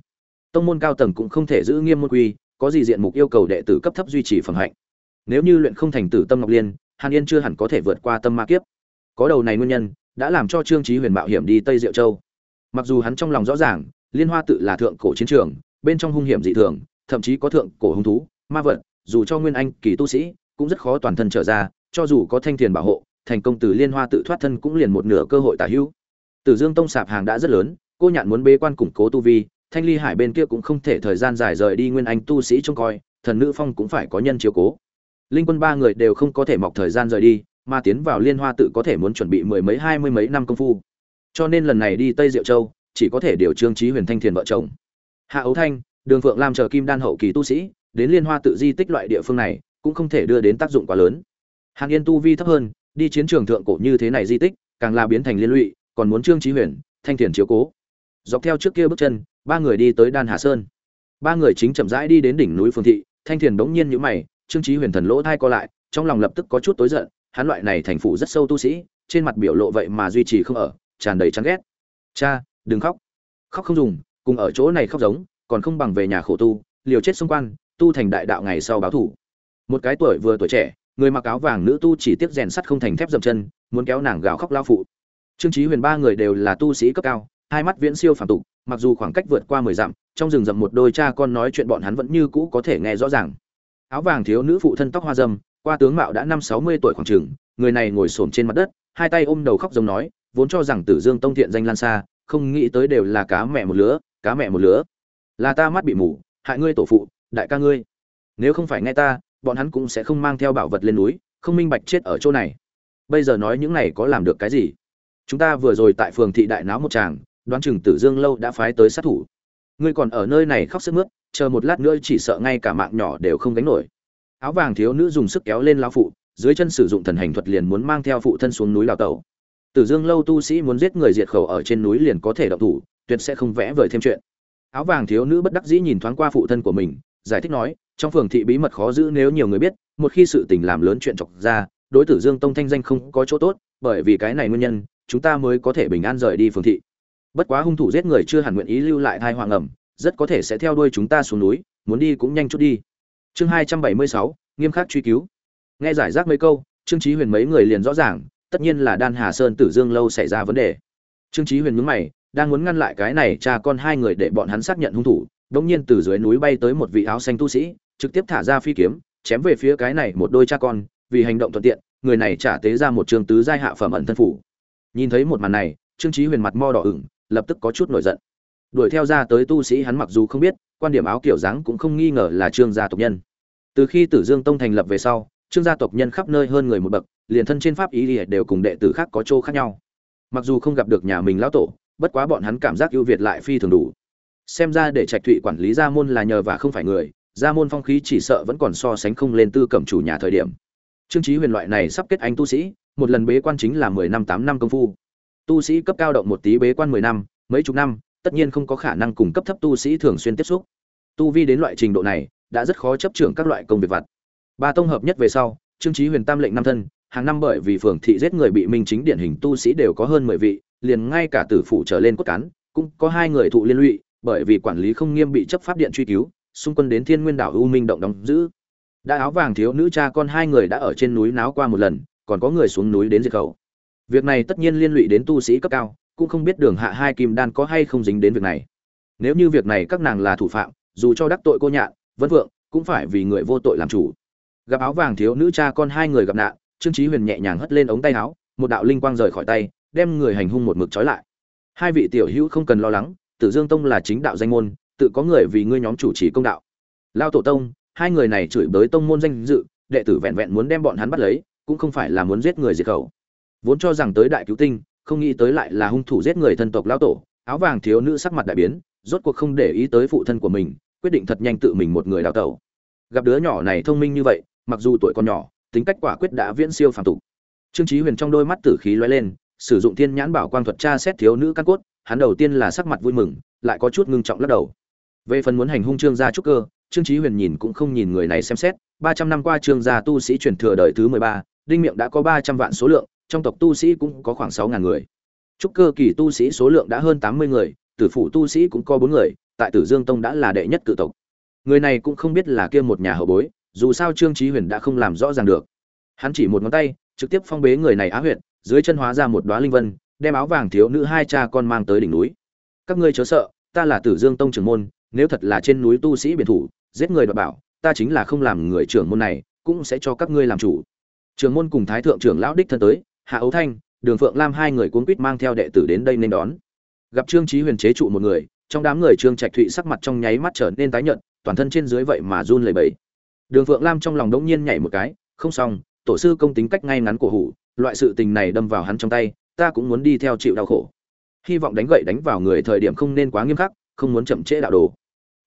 Tông môn cao tầng cũng không thể giữ nghiêm môn quy, có gì diện mục yêu cầu đệ tử cấp thấp duy trì phẩm hạnh. Nếu như luyện không thành tử tâm ngọc liên, hàn yên chưa hẳn có thể vượt qua tâm ma kiếp. Có đầu này nguyên nhân đã làm cho trương trí huyền mạo hiểm đi tây diệu châu. Mặc dù hắn trong lòng rõ ràng, liên hoa tự là thượng cổ chiến trường, bên trong hung hiểm dị thường, thậm chí có thượng cổ hung thú, ma vật, dù cho nguyên anh, kỳ tu sĩ, cũng rất khó toàn thân trở ra, cho dù có thanh tiền bảo hộ, thành công từ liên hoa tự thoát thân cũng liền một nửa cơ hội tả hữu. Tử dương tông sạp hàng đã rất lớn, cô nhạn muốn bế quan củng cố tu vi, thanh ly hải bên kia cũng không thể thời gian dài rời đi nguyên anh tu sĩ trông coi, thần nữ phong cũng phải có nhân chiếu cố. Linh quân ba người đều không có thể mọc thời gian rời đi mà tiến vào liên hoa tự có thể muốn chuẩn bị mười mấy, hai mươi mấy năm công phu. Cho nên lần này đi tây diệu châu, chỉ có thể điều trương trí huyền thanh thiền vợ chồng. Hạ ấu thanh, đường phượng làm chờ kim đan hậu kỳ tu sĩ, đến liên hoa tự di tích loại địa phương này, cũng không thể đưa đến tác dụng quá lớn. Hàn yên tu vi thấp hơn, đi chiến trường thượng cổ như thế này di tích, càng là biến thành liên lụy, còn muốn trương trí huyền, thanh thiền chiếu cố. Dọc theo trước kia bước chân, ba người đi tới đan hà sơn. Ba người chính chậm rãi đi đến đỉnh núi phương thị, thanh thiền bỗng nhiên nhữ mày, trương trí huyền thần lỗ thai co lại, trong lòng lập tức có chút tối giận hắn loại này thành phủ rất sâu tu sĩ, trên mặt biểu lộ vậy mà duy trì không ở, tràn đầy chán ghét. Cha, đừng khóc. Khóc không dùng, cùng ở chỗ này khóc giống, còn không bằng về nhà khổ tu, liều chết xung quanh, tu thành đại đạo ngày sau báo thủ. Một cái tuổi vừa tuổi trẻ, người mặc áo vàng nữ tu chỉ tiếc rèn sắt không thành thép dậm chân, muốn kéo nàng gào khóc lao phụ. Trương trí huyền ba người đều là tu sĩ cấp cao, hai mắt viễn siêu phản tục, mặc dù khoảng cách vượt qua mười dặm, trong rừng rậm một đôi cha con nói chuyện bọn hắn vẫn như cũ có thể nghe rõ ràng. Áo vàng thiếu nữ phụ thân tóc hoa dâm qua tướng mạo đã năm sáu mươi tuổi khoảng trường người này ngồi xổm trên mặt đất, hai tay ôm đầu khóc giống nói, vốn cho rằng tử dương tông thiện danh lan xa, không nghĩ tới đều là cá mẹ một lứa, cá mẹ một lứa. Là ta mắt bị mù, hại ngươi tổ phụ, đại ca ngươi. Nếu không phải nghe ta, bọn hắn cũng sẽ không mang theo bảo vật lên núi, không minh bạch chết ở chỗ này. Bây giờ nói những này có làm được cái gì? Chúng ta vừa rồi tại phường thị đại náo một tràng, đoán chừng tử dương lâu đã phái tới sát thủ. Ngươi còn ở nơi này khóc sức mướt, chờ một lát nữa chỉ sợ ngay cả mạng nhỏ đều không gánh nổi áo vàng thiếu nữ dùng sức kéo lên lão phụ, dưới chân sử dụng thần hành thuật liền muốn mang theo phụ thân xuống núi lão tẩu. Tử dương lâu tu sĩ muốn giết người diệt khẩu ở trên núi liền có thể động thủ, tuyệt sẽ không vẽ vời thêm chuyện. Áo vàng thiếu nữ bất đắc dĩ nhìn thoáng qua phụ thân của mình, giải thích nói, trong phường thị bí mật khó giữ nếu nhiều người biết, một khi sự tình làm lớn chuyện chọc ra, đối tử dương tông thanh danh không có chỗ tốt, bởi vì cái này nguyên nhân, chúng ta mới có thể bình an rời đi phường thị. Bất quá hung thủ giết người chưa hẳn nguyện ý lưu lại thai hoàng ẩm rất có thể sẽ theo đuôi chúng ta xuống núi, muốn đi cũng nhanh chút đi chương hai trăm bảy mươi sáu, nghiêm khắc truy cứu. Nghe giải rác mấy câu, trương chí huyền mấy người liền rõ ràng, tất nhiên là đan hà sơn tử dương lâu xảy ra vấn đề. Trương chí huyền nhướng mày, đang muốn ngăn lại cái này cha con hai người để bọn hắn xác nhận hung thủ, đống nhiên từ dưới núi bay tới một vị áo xanh tu sĩ, trực tiếp thả ra phi kiếm, chém về phía cái này một đôi cha con, vì hành động thuận tiện, người này trả tế ra một trường tứ giai hạ phẩm ẩn thân phủ. Nhìn thấy một màn này, trương chí huyền mặt mo đỏ ửng, lập tức có chút nổi giận đuổi theo ra tới tu sĩ hắn mặc dù không biết, quan điểm áo kiểu dáng cũng không nghi ngờ là trương gia tộc nhân. Từ khi tử dương tông thành lập về sau, trương gia tộc nhân khắp nơi hơn người một bậc, liền thân trên pháp ý đều cùng đệ tử khác có chỗ khác nhau. Mặc dù không gặp được nhà mình lão tổ, bất quá bọn hắn cảm giác ưu việt lại phi thường đủ. Xem ra để trạch thụy quản lý gia môn là nhờ và không phải người, gia môn phong khí chỉ sợ vẫn còn so sánh không lên tư cẩm chủ nhà thời điểm. Trương trí huyền loại này sắp kết anh tu sĩ, một lần bế quan chính là mười năm tám năm công phu. Tu sĩ cấp cao động một tí bế quan mười năm, mấy chục năm tất nhiên không có khả năng cùng cấp thấp tu sĩ thường xuyên tiếp xúc. Tu vi đến loại trình độ này, đã rất khó chấp trưởng các loại công việc vặt. Ba tông hợp nhất về sau, trương trí huyền tam lệnh năm thân, hàng năm bởi vì phường thị giết người bị minh chính điển hình tu sĩ đều có hơn mười vị, liền ngay cả tử phụ trở lên cốt cán, cũng có hai người thụ liên lụy, bởi vì quản lý không nghiêm bị chấp pháp điện truy cứu, xung quân đến thiên nguyên đảo u minh động đóng giữ. Đã áo vàng thiếu nữ cha con hai người đã ở trên núi náo qua một lần, còn có người xuống núi đến diệt khẩu. Việc này tất nhiên liên lụy đến tu sĩ cấp cao cũng không biết đường hạ hai kim đan có hay không dính đến việc này. Nếu như việc này các nàng là thủ phạm, dù cho đắc tội cô nhạn, vân vượng cũng phải vì người vô tội làm chủ. Gặp áo vàng thiếu nữ cha con hai người gặp nạn, trương trí huyền nhẹ nhàng hất lên ống tay áo, một đạo linh quang rời khỏi tay, đem người hành hung một mực trói lại. Hai vị tiểu hữu không cần lo lắng, tử dương tông là chính đạo danh môn, tự có người vì ngươi nhóm chủ trì công đạo. Lao tổ tông, hai người này chửi bới tông môn danh dự, đệ tử vẹn vẹn muốn đem bọn hắn bắt lấy, cũng không phải là muốn giết người diệt khẩu. Vốn cho rằng tới đại cứu tinh không nghĩ tới lại là hung thủ giết người thân tộc lão tổ, áo vàng thiếu nữ sắc mặt đại biến, rốt cuộc không để ý tới phụ thân của mình, quyết định thật nhanh tự mình một người đào tẩu. Gặp đứa nhỏ này thông minh như vậy, mặc dù tuổi còn nhỏ, tính cách quả quyết đã viễn siêu phàm tục. Trương chí huyền trong đôi mắt tử khí lóe lên, sử dụng thiên nhãn bảo quang thuật tra xét thiếu nữ căn cốt, hắn đầu tiên là sắc mặt vui mừng, lại có chút ngưng trọng lắc đầu. Về phần muốn hành hung trương gia trúc cơ, trương chí huyền nhìn cũng không nhìn người này xem xét, ba trăm năm qua trương gia tu sĩ truyền thừa đời thứ mười ba, đinh miệng đã có ba trăm vạn số lượng trong tộc tu sĩ cũng có khoảng sáu ngàn người. Trúc cơ kỳ tu sĩ số lượng đã hơn tám mươi người, tử phụ tu sĩ cũng có bốn người, tại tử dương tông đã là đệ nhất cự tộc. Người này cũng không biết là kia một nhà hậu bối, dù sao trương chí huyền đã không làm rõ ràng được. Hắn chỉ một ngón tay, trực tiếp phong bế người này á huyệt, dưới chân hóa ra một đóa linh vân, đem áo vàng thiếu nữ hai cha con mang tới đỉnh núi. Các ngươi chớ sợ, ta là tử dương tông trưởng môn, nếu thật là trên núi tu sĩ biển thủ, giết người đoạt bảo, ta chính là không làm người trưởng môn này, cũng sẽ cho các ngươi làm chủ. Trưởng môn cùng thái thượng trưởng lão đích thân tới hạ ấu thanh, đường phượng lam hai người cuốn quýt mang theo đệ tử đến đây nên đón. Gặp trương chí huyền chế trụ một người, trong đám người trương trạch thụy sắc mặt trong nháy mắt trở nên tái nhợt, toàn thân trên dưới vậy mà run lẩy bẩy. Đường phượng lam trong lòng đống nhiên nhảy một cái, không xong, tổ sư công tính cách ngay ngắn của hủ, loại sự tình này đâm vào hắn trong tay, ta cũng muốn đi theo chịu đau khổ. Hy vọng đánh gậy đánh vào người thời điểm không nên quá nghiêm khắc, không muốn chậm trễ đạo đồ.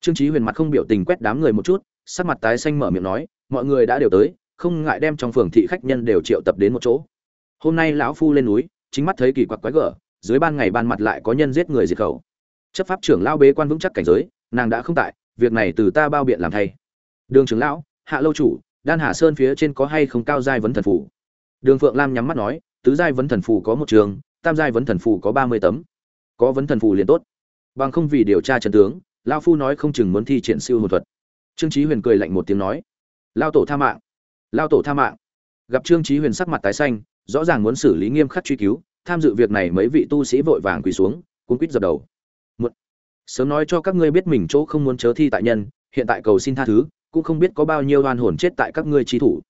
Trương chí huyền mặt không biểu tình quét đám người một chút, sắc mặt tái xanh mở miệng nói, mọi người đã đều tới, không ngại đem trong phường thị khách nhân đều triệu tập đến một chỗ hôm nay lão phu lên núi, chính mắt thấy kỳ quặc quái gở, dưới ban ngày ban mặt lại có nhân giết người diệt khẩu. Chấp pháp trưởng lão bế quan vững chắc cảnh giới, nàng đã không tại, việc này từ ta bao biện làm thay. Đường trưởng lão, hạ lâu chủ, đan hà sơn phía trên có hay không cao giai vấn thần phủ? Đường phượng lam nhắm mắt nói, tứ giai vấn thần phủ có một trường, tam giai vấn thần phủ có ba mươi tấm. Có vấn thần phủ liền tốt. Bằng không vì điều tra trận tướng lao phu nói không chừng muốn thi triển siêu hồn thuật. Trương trí huyền cười lạnh một tiếng nói lao tổ tha mạng lao tổ tha mạng. Gặp trương trí huyền sắc mặt tái xanh rõ ràng muốn xử lý nghiêm khắc truy cứu, tham dự việc này mấy vị tu sĩ vội vàng quỳ xuống, cuống quýt dập đầu. Một sớm nói cho các ngươi biết mình chỗ không muốn chớ thi tại nhân, hiện tại cầu xin tha thứ, cũng không biết có bao nhiêu oan hồn chết tại các ngươi trí thủ.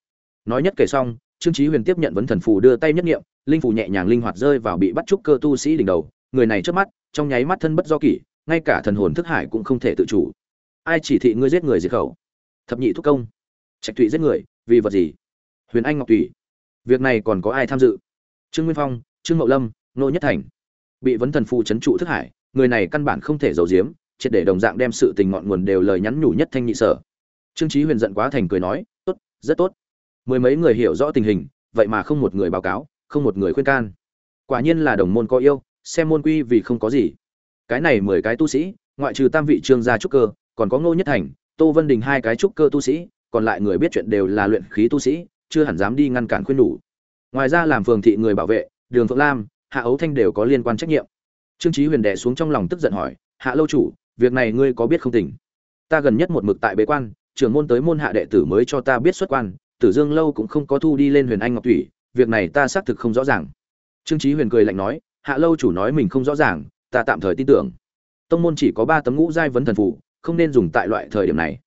Nói nhất kể xong, trương chí huyền tiếp nhận vấn thần phù đưa tay nhất niệm linh phù nhẹ nhàng linh hoạt rơi vào bị bắt trúc cơ tu sĩ đỉnh đầu. Người này trước mắt, trong nháy mắt thân bất do kỷ, ngay cả thần hồn thức hải cũng không thể tự chủ. Ai chỉ thị ngươi giết người diệt khẩu? Thập nhị thúc công. Trạch thụy giết người, vì vật gì? Huyền anh ngọc thủy việc này còn có ai tham dự? Trương nguyên phong, trương mậu lâm, nô nhất thành. Bị vấn thần phù chấn trụ thức hải, người này căn bản không thể giấu giếm, triệt để đồng dạng đem sự tình ngọn nguồn đều lời nhắn nhủ nhất thanh nhị sở. Trương chí huyền giận quá thành cười nói, tốt, rất tốt. Mười mấy người hiểu rõ tình hình, vậy mà không một người báo cáo, không một người khuyên can. Quả nhiên là đồng môn có yêu, xem môn quy vì không có gì. Cái này mười cái tu sĩ, ngoại trừ tam vị trương gia trúc cơ, còn có ngô nhất thành, tô vân đình hai cái trúc cơ tu sĩ, còn lại người biết chuyện đều là luyện khí tu sĩ chưa hẳn dám đi ngăn cản khuyên đủ ngoài ra làm phường thị người bảo vệ, đường phượng lam, hạ ấu thanh đều có liên quan trách nhiệm. Trương chí huyền đè xuống trong lòng tức giận hỏi, hạ lâu chủ, việc này ngươi có biết không tỉnh ta gần nhất một mực tại bế quan, trưởng môn tới môn hạ đệ tử mới cho ta biết xuất quan, tử dương lâu cũng không có thu đi lên huyền anh ngọc thủy, việc này ta xác thực không rõ ràng. Trương trí huyền cười lạnh nói, hạ lâu chủ nói mình không rõ ràng, ta tạm thời tin tưởng. Tông môn chỉ có ba tấm ngũ giai vấn thần phủ không nên dùng tại loại thời điểm này.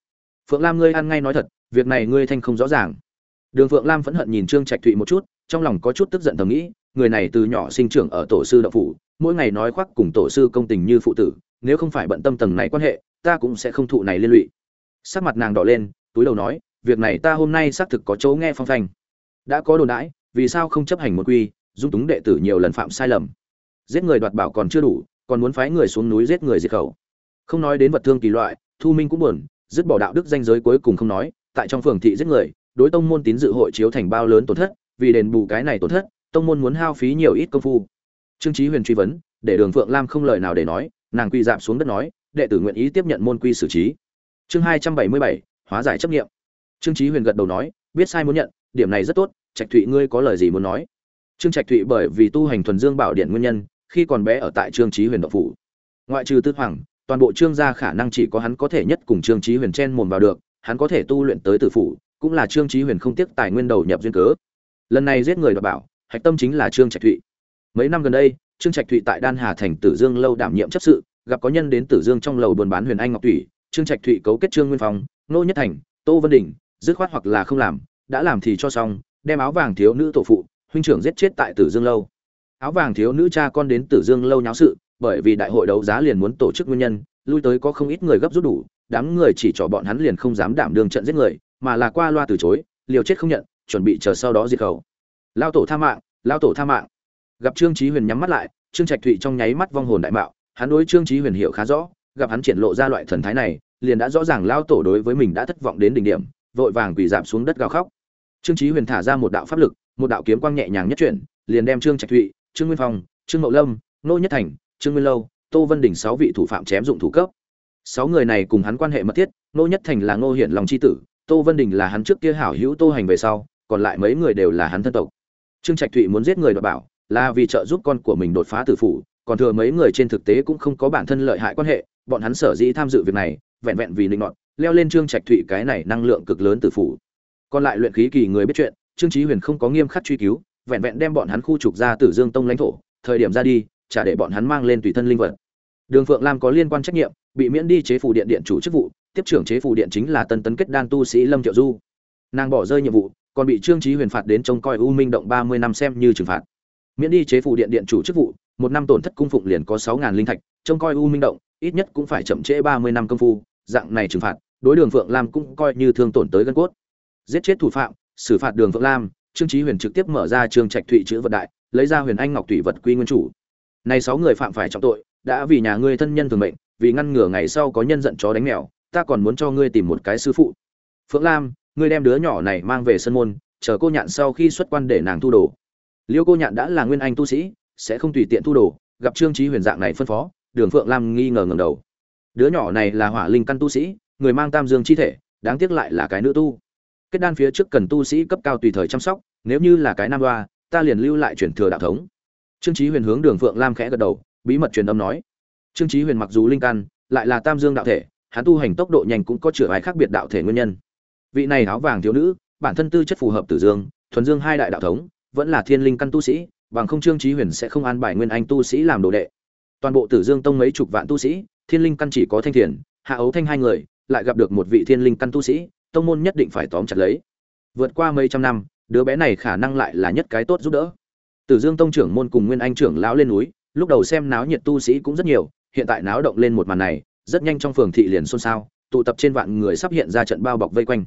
Phượng lam ngươi ăn ngay nói thật, việc này ngươi thanh không rõ ràng đường phượng lam phẫn hận nhìn trương trạch thụy một chút, trong lòng có chút tức giận thầm nghĩ, người này từ nhỏ sinh trưởng ở tổ sư đạo phủ, mỗi ngày nói khoác cùng tổ sư công tình như phụ tử, nếu không phải bận tâm tầng này quan hệ, ta cũng sẽ không thụ này liên lụy. Sắc mặt nàng đỏ lên, túi đầu nói, việc này ta hôm nay xác thực có chỗ nghe phong phanh. Đã có đồn đãi, vì sao không chấp hành một quy, dung túng đệ tử nhiều lần phạm sai lầm. Giết người đoạt bảo còn chưa đủ, còn muốn phái người xuống núi giết người diệt khẩu. Không nói đến vật thương kỳ loại, thu minh cũng buồn, dứt bỏ đạo đức danh giới cuối cùng không nói, tại trong phường thị giết người đối tông môn tín dự hội chiếu thành bao lớn tổn thất, vì đền bù cái này tổn thất, tông môn muốn hao phí nhiều ít công phu. Trương chí huyền truy vấn, để đường phượng lam không lời nào để nói, nàng quy dạp xuống đất nói, đệ tử nguyện ý tiếp nhận môn quy xử trí. Chương hai trăm bảy mươi bảy, hóa giải chấp nghiệm trương chí huyền gật đầu nói, biết sai muốn nhận, điểm này rất tốt, trạch thụy ngươi có lời gì muốn nói? Trương trạch thụy bởi vì tu hành thuần dương bảo điện nguyên nhân, khi còn bé ở tại trương chí huyền độc phủ. Ngoại trừ tư hoàng, toàn bộ trương gia khả năng chỉ có hắn có thể nhất cùng trương chí huyền chen mồm vào được, hắn có thể tu luyện tới tử phủ cũng là trương chí huyền không tiếc tài nguyên đầu nhập duyên cớ. Lần này giết người đoạt bảo, hạch tâm chính là trương trạch thụy. Mấy năm gần đây, trương trạch thụy tại đan hà thành tử dương lâu đảm nhiệm chấp sự, gặp có nhân đến tử dương trong lầu buôn bán huyền anh ngọc thủy, trương trạch thụy cấu kết trương nguyên phong, nô nhất thành, tô vân đình dứt khoát hoặc là không làm, đã làm thì cho xong, đem áo vàng thiếu nữ tổ phụ, huynh trưởng giết chết tại tử dương lâu. Áo vàng thiếu nữ cha con đến tử dương lâu nháo sự, bởi vì đại hội đấu giá liền muốn tổ chức nguyên nhân, lui tới có không ít người gấp rút đủ, đám người chỉ cho bọn hắn liền không dám đảm đương trận giết người mà là qua loa từ chối, liều chết không nhận, chuẩn bị chờ sau đó diệt khẩu. Lao tổ tha mạng, lao tổ tha mạng. Gặp trương chí huyền nhắm mắt lại, trương trạch thụy trong nháy mắt vong hồn đại mạo, hắn đối trương chí huyền hiểu khá rõ, gặp hắn triển lộ ra loại thần thái này, liền đã rõ ràng lao tổ đối với mình đã thất vọng đến đỉnh điểm, vội vàng quỳ giảm xuống đất gào khóc. Trương chí huyền thả ra một đạo pháp lực, một đạo kiếm quang nhẹ nhàng nhất chuyển, liền đem trương trạch thụy, trương nguyên phong, trương mậu lâm nô nhất thành, trương nguyên lâu, tô vân đỉnh sáu vị thủ phạm chém dụng thủ cấp. Sáu người này cùng hắn quan hệ mật thiết nô nhất thành là ngô hiển lòng chi tử tô vân đình là hắn trước kia hảo hữu tô hành về sau, còn lại mấy người đều là hắn thân tộc. Trương trạch thụy muốn giết người đoạt bảo, là vì trợ giúp con của mình đột phá tử phủ, còn thừa mấy người trên thực tế cũng không có bản thân lợi hại quan hệ, bọn hắn sở dĩ tham dự việc này, vẹn vẹn vì linh nọt, leo lên trương trạch thụy cái này năng lượng cực lớn tử phủ. Còn lại luyện khí kỳ người biết chuyện, trương trí huyền không có nghiêm khắc truy cứu, vẹn vẹn đem bọn hắn khu trục ra tử dương tông lãnh thổ, thời điểm ra đi trả để bọn hắn mang lên tùy thân linh vật. Đường phượng lam có liên quan trách nhiệm, bị miễn đi chế phủ điện điện chủ chức vụ tiếp trưởng chế phủ điện chính là tân tấn kết đan tu sĩ lâm thiệu du. Nàng bỏ rơi nhiệm vụ, còn bị trương trí huyền phạt đến trông coi u minh động ba mươi năm xem như trừng phạt. Miễn đi chế phủ điện điện chủ chức vụ, một năm tổn thất cung phụng liền có sáu ngàn linh thạch, trông coi u minh động, ít nhất cũng phải chậm trễ ba mươi năm công phu, dạng này trừng phạt, đối đường phượng lam cũng coi như thương tổn tới gân cốt. Giết chết thủ phạm, xử phạt đường phượng lam, trương trí huyền trực tiếp mở ra trường trạch thụy chữ vật đại, lấy ra huyền anh ngọc thủy vật quy nguyên chủ. Này sáu người phạm phải trọng tội, đã vì nhà ngươi thân nhân thường mệnh, vì ngăn ngừa ngày sau có nhân giận chó đánh mèo ta còn muốn cho ngươi tìm một cái sư phụ. Phượng lam, ngươi đem đứa nhỏ này mang về sân môn, chờ cô nhạn sau khi xuất quan để nàng thu đồ. Liêu cô nhạn đã là nguyên anh tu sĩ, sẽ không tùy tiện thu đồ, gặp trương trí huyền dạng này phân phó, đường phượng lam nghi ngờ ngầm đầu. Đứa nhỏ này là hỏa linh căn tu sĩ, người mang tam dương chi thể, đáng tiếc lại là cái nữ tu. Kết đan phía trước cần tu sĩ cấp cao tùy thời chăm sóc, nếu như là cái nam đoa ta liền lưu lại truyền thừa đạo thống. Trương trí huyền hướng đường phượng lam khẽ gật đầu, bí mật truyền âm nói. Trương trí huyền mặc dù linh căn, lại là tam dương đạo thể hắn tu hành tốc độ nhanh cũng có chữa ai khác biệt đạo thể nguyên nhân. Vị này áo vàng thiếu nữ, bản thân tư chất phù hợp tử dương, thuần dương hai đại đạo thống, vẫn là thiên linh căn tu sĩ, bằng không trương trí huyền sẽ không an bài nguyên anh tu sĩ làm đồ đệ. Toàn bộ tử dương tông mấy chục vạn tu sĩ, thiên linh căn chỉ có thanh thiền, hạ ấu thanh hai người, lại gặp được một vị thiên linh căn tu sĩ, tông môn nhất định phải tóm chặt lấy. Vượt qua mấy trăm năm, đứa bé này khả năng lại là nhất cái tốt giúp đỡ. Tử dương tông trưởng môn cùng nguyên anh trưởng lão lên núi, lúc đầu xem náo nhiệt tu sĩ cũng rất nhiều, hiện tại náo động lên một màn này rất nhanh trong phường thị liền xôn xao, tụ tập trên vạn người sắp hiện ra trận bao bọc vây quanh.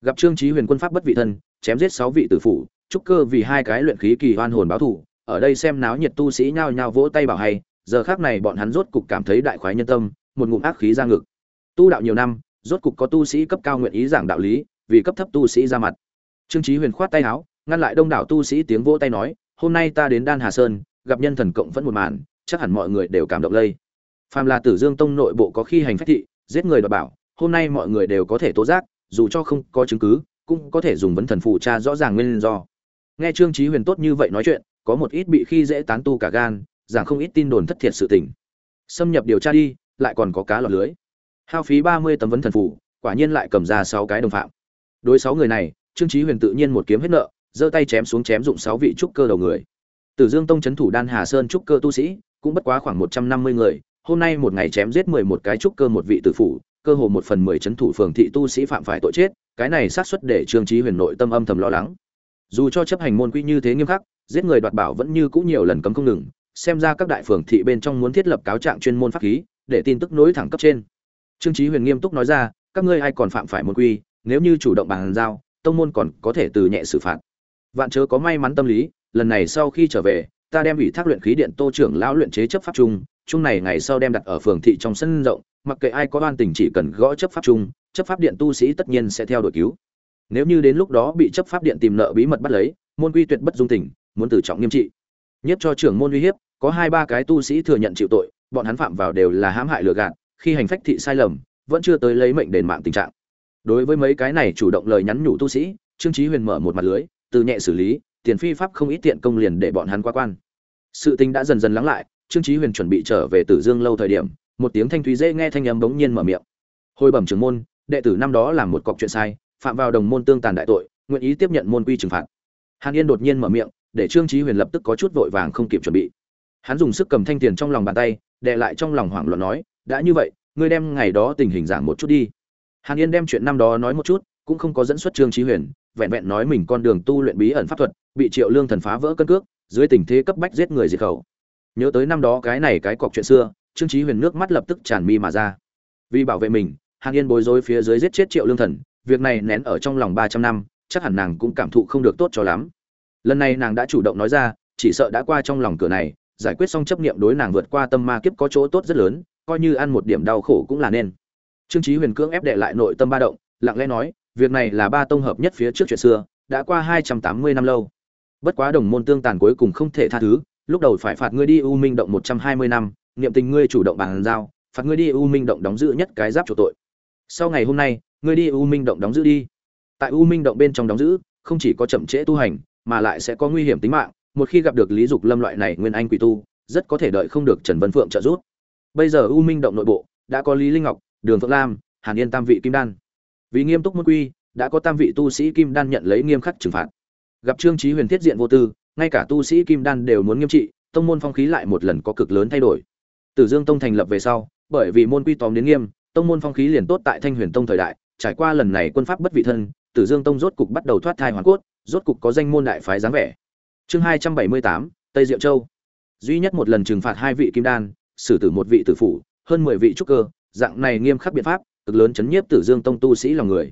Gặp trương chí huyền quân pháp bất vị thân, chém giết sáu vị tử phủ trúc cơ vì hai cái luyện khí kỳ hoan hồn báo thù ở đây xem náo nhiệt tu sĩ nhao nhao vỗ tay bảo hay, giờ khắc này bọn hắn rốt cục cảm thấy đại khoái nhân tâm, một ngụm ác khí ra ngực. Tu đạo nhiều năm, rốt cục có tu sĩ cấp cao nguyện ý giảng đạo lý, vì cấp thấp tu sĩ ra mặt. Trương chí huyền khoát tay áo, ngăn lại đông đảo tu sĩ tiếng vỗ tay nói, hôm nay ta đến đan hà sơn, gặp nhân thần cộng vẫn một màn, chắc hẳn mọi người đều cảm động lây phàm là tử dương tông nội bộ có khi hành phách thị, giết người đoạt bảo, hôm nay mọi người đều có thể tố giác, dù cho không có chứng cứ, cũng có thể dùng vấn thần phụ tra rõ ràng nguyên do. Nghe trương chí huyền tốt như vậy nói chuyện, có một ít bị khi dễ tán tu cả gan rằng không ít tin đồn thất thiệt sự tình. Xâm nhập điều tra đi, lại còn có cá lọt lưới. Hao phí ba mươi tấm vấn thần phủ quả nhiên lại cầm ra sáu cái đồng phạm. Đối sáu người này, trương chí huyền tự nhiên một kiếm hết nợ, giơ tay chém xuống chém dụng sáu vị trúc cơ đầu người. Tử dương tông chấn thủ đan hà sơn trúc cơ tu sĩ, cũng bất quá khoảng một trăm năm mươi người hôm nay một ngày chém giết mười một cái trúc cơ một vị tử phủ, cơ hồ một phần mười chấn thủ phường thị tu sĩ phạm phải tội chết, cái này xác suất để trương chí huyền nội tâm âm thầm lo lắng. Dù cho chấp hành môn quy như thế nghiêm khắc, giết người đoạt bảo vẫn như cũ nhiều lần cấm không ngừng, xem ra các đại phường thị bên trong muốn thiết lập cáo trạng chuyên môn pháp khí, để tin tức nối thẳng cấp trên. Trương chí huyền nghiêm túc nói ra, các ngươi ai còn phạm phải môn quy, nếu như chủ động bàn giao, tông môn còn có thể từ nhẹ xử phạt. Vạn chớ có may mắn tâm lý, lần này sau khi trở về, ta đem ủy thác luyện khí điện tô trưởng lão luyện chế chấp pháp chung chung này ngày sau đem đặt ở phường thị trong sân rộng, mặc kệ ai có oan tình chỉ cần gõ chấp pháp chung, chấp pháp điện tu sĩ tất nhiên sẽ theo đội cứu. Nếu như đến lúc đó bị chấp pháp điện tìm nợ bí mật bắt lấy, môn quy tuyệt bất dung tình, muốn tử trọng nghiêm trị. Nhất cho trưởng môn uy hiếp, có hai ba cái tu sĩ thừa nhận chịu tội, bọn hắn phạm vào đều là hãm hại lừa gạt, khi hành phách thị sai lầm, vẫn chưa tới lấy mệnh đền mạng tình trạng. Đối với mấy cái này chủ động lời nhắn nhủ tu sĩ, trương chí huyền mở một mặt lưới, từ nhẹ xử lý, tiền phi pháp không ít tiện công liền để bọn hắn qua quan. Sự tình đã dần dần lắng lại trương chí huyền chuẩn bị trở về tử dương lâu thời điểm, một tiếng thanh thúy dễ nghe thanh âm bỗng nhiên mở miệng. Hồi bẩm trưởng môn, đệ tử năm đó làm một cọc chuyện sai, phạm vào đồng môn tương tàn đại tội, nguyện ý tiếp nhận môn quy trừng phạt. Hàn yên đột nhiên mở miệng, để trương chí huyền lập tức có chút vội vàng không kịp chuẩn bị. Hắn dùng sức cầm thanh tiền trong lòng bàn tay, đè lại trong lòng hoảng loạn nói, đã như vậy, ngươi đem ngày đó tình hình giảng một chút đi. Hàn yên đem chuyện năm đó nói một chút, cũng không có dẫn xuất trương chí huyền, vẹn vẹn nói mình con đường tu luyện bí ẩn pháp thuật, bị triệu lương thần phá vỡ cân cước, dưới tình thế cấp bách giết người diệt khẩu nhớ tới năm đó cái này cái cọc chuyện xưa, trương chí huyền nước mắt lập tức tràn mi mà ra. Vì bảo vệ mình, hàn yên bối rối phía dưới giết chết triệu lương thần, việc này nén ở trong lòng ba trăm năm, chắc hẳn nàng cũng cảm thụ không được tốt cho lắm. Lần này nàng đã chủ động nói ra, chỉ sợ đã qua trong lòng cửa này, giải quyết xong chấp niệm đối nàng vượt qua tâm ma kiếp có chỗ tốt rất lớn, coi như ăn một điểm đau khổ cũng là nên. Trương chí huyền cưỡng ép đệ lại nội tâm ba động, lặng lẽ nói, việc này là ba tông hợp nhất phía trước chuyện xưa, đã qua hai trăm tám mươi năm lâu. Bất quá đồng môn tương tàn cuối cùng không thể tha thứ lúc đầu phải phạt ngươi đi u minh động một trăm hai mươi năm, niệm tình ngươi chủ động bàn giao, phạt ngươi đi u minh động đóng giữ nhất cái giáp chỗ tội. Sau ngày hôm nay, ngươi đi u minh động đóng giữ đi. Tại u minh động bên trong đóng giữ, không chỉ có chậm trễ tu hành, mà lại sẽ có nguy hiểm tính mạng. Một khi gặp được lý dục lâm loại này nguyên anh quỷ tu, rất có thể đợi không được trần vân phượng trợ giúp. Bây giờ u minh động nội bộ, đã có lý linh ngọc, đường phượng lam, hàn yên tam vị kim đan. Vì nghiêm túc môn quy, đã có tam vị tu sĩ kim đan nhận lấy nghiêm khắc trừng phạt. Gặp trương trí huyền thiết diện vô tư ngay cả tu sĩ kim đan đều muốn nghiêm trị, tông môn phong khí lại một lần có cực lớn thay đổi. Tử dương tông thành lập về sau, bởi vì môn quy tóm đến nghiêm, tông môn phong khí liền tốt tại thanh huyền tông thời đại, trải qua lần này quân pháp bất vị thân tử dương tông rốt cục bắt đầu thoát thai hoàn cốt, rốt cục có danh môn đại phái dáng vẻ. Chương hai trăm bảy mươi tám, tây diệu châu. Duy nhất một lần trừng phạt hai vị kim đan, xử tử một vị tử phủ, hơn mười vị trúc cơ, dạng này nghiêm khắc biện pháp, cực lớn chấn nhiếp tử dương tông tu sĩ lòng người.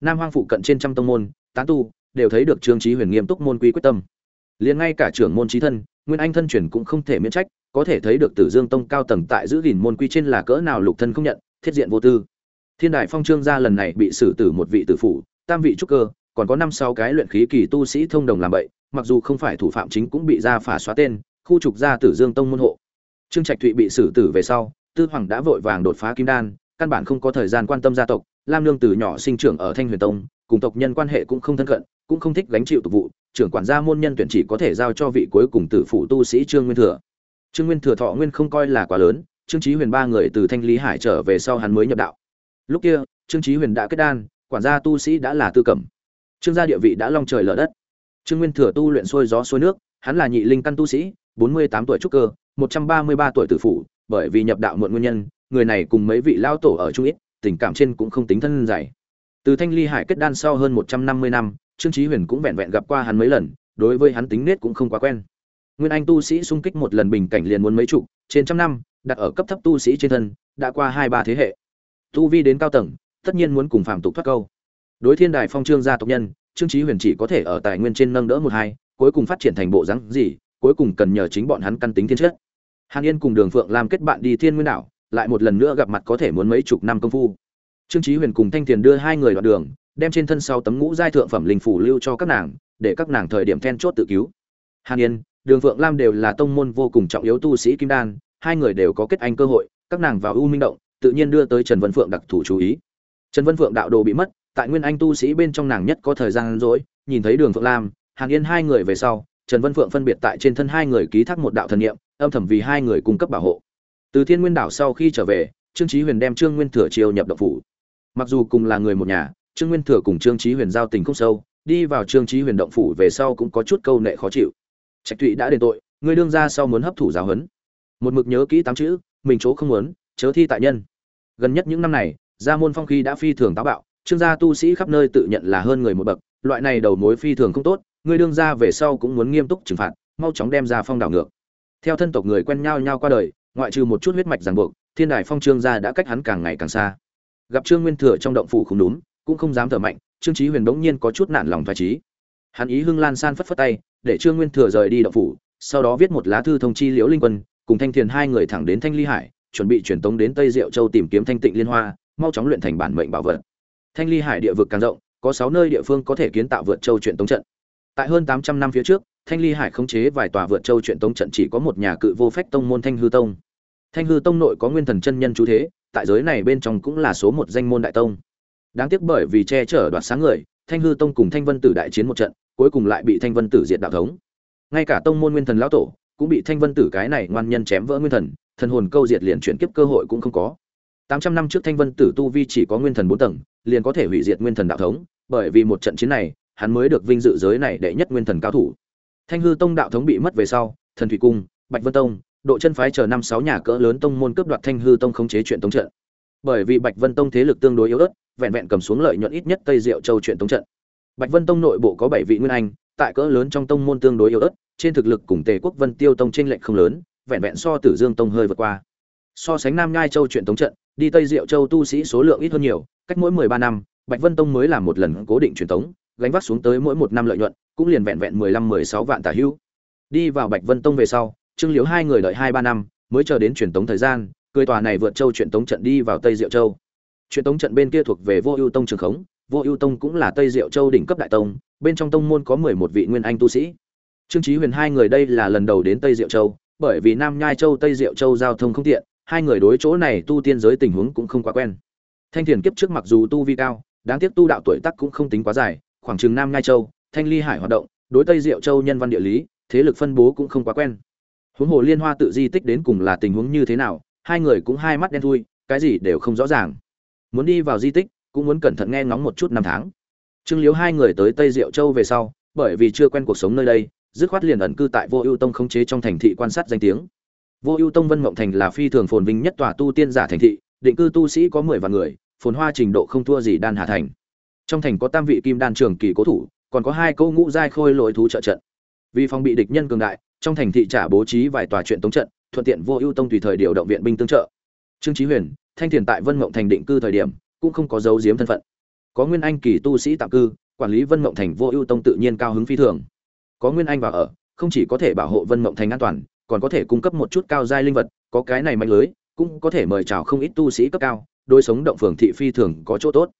Nam hoang phụ cận trên trăm tông môn, tán tu, đều thấy được trương trí huyền nghiêm túc môn quy quyết tâm liền ngay cả trưởng môn trí thân nguyên anh thân truyền cũng không thể miễn trách có thể thấy được tử dương tông cao tầng tại giữ gìn môn quy trên là cỡ nào lục thân không nhận thiết diện vô tư. Thiên đại phong trương gia lần này bị xử tử một vị tử phủ tam vị trúc cơ còn có năm sáu cái luyện khí kỳ tu sĩ thông đồng làm bậy, mặc dù không phải thủ phạm chính cũng bị ra phả xóa tên khu trục ra tử dương tông môn hộ. Trương trạch thụy bị xử tử về sau tư hoàng đã vội vàng đột phá kim đan căn bản không có thời gian quan tâm gia tộc lam lương từ nhỏ sinh trưởng ở thanh huyền tông cùng tộc nhân quan hệ cũng không thân cận cũng không thích gánh chịu tục vụ trưởng quản gia môn nhân tuyển chỉ có thể giao cho vị cuối cùng tử phụ tu sĩ trương nguyên thừa. Trương nguyên thừa thọ nguyên không coi là quá lớn, trương trí huyền ba người từ thanh lý hải trở về sau hắn mới nhập đạo. Lúc kia, trương trí huyền đã kết đan, quản gia tu sĩ đã là tư cẩm. Trương gia địa vị đã long trời lở đất. Trương nguyên thừa tu luyện xuôi gió xuôi nước, hắn là nhị linh căn tu sĩ, bốn mươi tám tuổi trúc cơ, một trăm ba mươi ba tuổi tử phụ bởi vì nhập đạo muộn nguyên nhân, người này cùng mấy vị lao tổ ở trung ít, tình cảm trên cũng không tính thân dày từ thanh ly hải kết đan sau hơn một trăm năm mươi năm trương chí huyền cũng vẹn vẹn gặp qua hắn mấy lần, đối với hắn tính nết cũng không quá quen. Nguyên anh tu sĩ xung kích một lần bình cảnh liền muốn mấy chục, trên trăm năm, đặt ở cấp thấp tu sĩ trên thân, đã qua hai ba thế hệ. Tu vi đến cao tầng, tất nhiên muốn cùng phạm tục thoát câu. Đối thiên đài phong trương gia tộc nhân, trương chí huyền chỉ có thể ở tài nguyên trên nâng đỡ một hai, cuối cùng phát triển thành bộ dáng gì, cuối cùng cần nhờ chính bọn hắn căn tính thiên chất. Hàn yên cùng đường phượng làm kết bạn đi thiên nguyên đảo, lại một lần nữa gặp mặt có thể muốn mấy chục năm công phu. Trương chí huyền cùng thanh tiền đưa hai người đoạn đường đem trên thân sau tấm ngũ giai thượng phẩm linh phủ lưu cho các nàng, để các nàng thời điểm then chốt tự cứu. Hàn yên, đường phượng lam đều là tông môn vô cùng trọng yếu tu sĩ kim đan, hai người đều có kết anh cơ hội, các nàng vào u minh động, tự nhiên đưa tới trần vân phượng đặc thủ chú ý. Trần vân phượng đạo đồ bị mất, tại nguyên anh tu sĩ bên trong nàng nhất có thời gian rỗi, nhìn thấy đường phượng lam, hàn yên hai người về sau, trần vân phượng phân biệt tại trên thân hai người ký thác một đạo thần niệm, âm thầm vì hai người cung cấp bảo hộ. Từ thiên nguyên đảo sau khi trở về, trương chí huyền đem trương nguyên thừa chiêu nhập động phủ. Mặc dù cùng là người một nhà trương nguyên thừa cùng trương trí huyền giao tình không sâu, đi vào trương trí huyền động phủ về sau cũng có chút câu nệ khó chịu. Trạch thụy đã đền tội, người đương ra sau muốn hấp thụ giáo huấn. Một mực nhớ kỹ tám chữ, mình chỗ không muốn, chớ thi tại nhân. Gần nhất những năm này, gia môn phong khí đã phi thường táo bạo, trương gia tu sĩ khắp nơi tự nhận là hơn người một bậc, loại này đầu mối phi thường không tốt, người đương ra về sau cũng muốn nghiêm túc trừng phạt, mau chóng đem ra phong đảo ngược. Theo thân tộc người quen nhau nhau qua đời, ngoại trừ một chút huyết mạch ràng buộc, thiên đài phong trương gia đã cách hắn càng ngày càng xa. Gặp trương nguyên thừa trong động phủ không đúng cũng không dám thở mạnh, trương chí huyền đống nhiên có chút nản lòng phái trí hắn ý hưng lan san phất phất tay, để trương nguyên thừa rời đi động phủ, sau đó viết một lá thư thông chi liễu linh quân, cùng thanh thiền hai người thẳng đến thanh ly hải, chuẩn bị truyền tống đến tây diệu châu tìm kiếm thanh tịnh liên hoa, mau chóng luyện thành bản mệnh bảo vật. Thanh ly hải địa vực càng rộng, có sáu nơi địa phương có thể kiến tạo vượt châu truyền tống trận. Tại hơn tám trăm năm phía trước, thanh ly hải khống chế vài tòa vượt châu truyền tống trận chỉ có một nhà cự vô phách tông môn thanh hư tông. Thanh hư tông nội có nguyên thần chân nhân chú thế, tại giới này bên trong cũng là số một danh môn đại tông đáng tiếc bởi vì che chở đoạt sáng người, thanh hư tông cùng thanh vân tử đại chiến một trận, cuối cùng lại bị thanh vân tử diệt đạo thống. Ngay cả tông môn nguyên thần lão tổ cũng bị thanh vân tử cái này ngoan nhân chém vỡ nguyên thần thần hồn câu diệt liền chuyển kiếp cơ hội cũng không có. Tám trăm năm trước thanh vân tử tu vi chỉ có nguyên thần bốn tầng, liền có thể hủy diệt nguyên thần đạo thống, bởi vì một trận chiến này, hắn mới được vinh dự giới này đệ nhất nguyên thần cao thủ. Thanh hư tông đạo thống bị mất về sau, thần thủy cung, bạch vân tông, độ chân phái chờ năm sáu nhà cỡ lớn tông môn cướp đoạt thanh hư tông khống chế chuyện tống trận. Bởi vì bạch vân tông thế lực tương đối yếu ớt vẹn vẹn cầm xuống lợi nhuận ít nhất tây diệu châu chuyện tống trận. Bạch vân tông nội bộ có bảy vị nguyên anh, tại cỡ lớn trong tông môn tương đối yếu ớt, trên thực lực cùng tề quốc vân tiêu tông chênh lệnh không lớn, vẹn vẹn so tử dương tông hơi vượt qua. So sánh nam nhai châu chuyện tống trận, đi tây diệu châu tu sĩ số lượng ít hơn nhiều, cách mỗi mười ba năm, bạch vân tông mới làm một lần cố định truyền tống gánh vác xuống tới mỗi một năm lợi nhuận, cũng liền vẹn vẹn mười lăm, mười sáu vạn tả hữu đi vào bạch vân tông về sau, trương liễu hai người đợi hai ba năm, mới chờ đến truyền tống thời gian, cười tòa này vượt châu truyền tống trận đi vào tây diệu châu truyền tống trận bên kia thuộc về vô ưu tông trường khống, vô ưu tông cũng là tây diệu châu đỉnh cấp đại tông, bên trong tông môn có mười một vị nguyên anh tu sĩ. Trương chí huyền hai người đây là lần đầu đến tây diệu châu, bởi vì nam nhai châu tây diệu châu giao thông không tiện, hai người đối chỗ này tu tiên giới tình huống cũng không quá quen. Thanh thiền kiếp trước mặc dù tu vi cao, đáng tiếc tu đạo tuổi tác cũng không tính quá dài, khoảng chừng nam nhai châu, thanh ly hải hoạt động, đối tây diệu châu nhân văn địa lý, thế lực phân bố cũng không quá quen. Huống hồ liên hoa tự di tích đến cùng là tình huống như thế nào, hai người cũng hai mắt đen thui, cái gì đều không rõ ràng muốn đi vào di tích, cũng muốn cẩn thận nghe ngóng một chút năm tháng. Trương liếu hai người tới tây diệu châu về sau, bởi vì chưa quen cuộc sống nơi đây, dứt khoát liền ẩn cư tại vô ưu tông khống chế trong thành thị quan sát danh tiếng. Vô ưu tông vân mộng thành là phi thường phồn vinh nhất tòa tu tiên giả thành thị, định cư tu sĩ có mười vạn người, phồn hoa trình độ không thua gì đan hà thành. Trong thành có tam vị kim đan trường kỳ cố thủ, còn có hai câu ngũ giai khôi lỗi thú trợ trận. Vì phòng bị địch nhân cường đại, trong thành thị trả bố trí vài tòa chuyện tống trận, thuận tiện vô ưu tông tùy thời điều động viện binh tương trợ. Trương chí huyền thanh thiền tại vân mộng thành định cư thời điểm, cũng không có dấu giếm thân phận. Có nguyên anh kỳ tu sĩ tạm cư, quản lý vân mộng thành vô ưu tông tự nhiên cao hứng phi thường. Có nguyên anh vào ở, không chỉ có thể bảo hộ vân mộng thành an toàn, còn có thể cung cấp một chút cao giai linh vật, có cái này mạnh lưới, cũng có thể mời chào không ít tu sĩ cấp cao đôi sống động phường thị phi thường có chỗ tốt.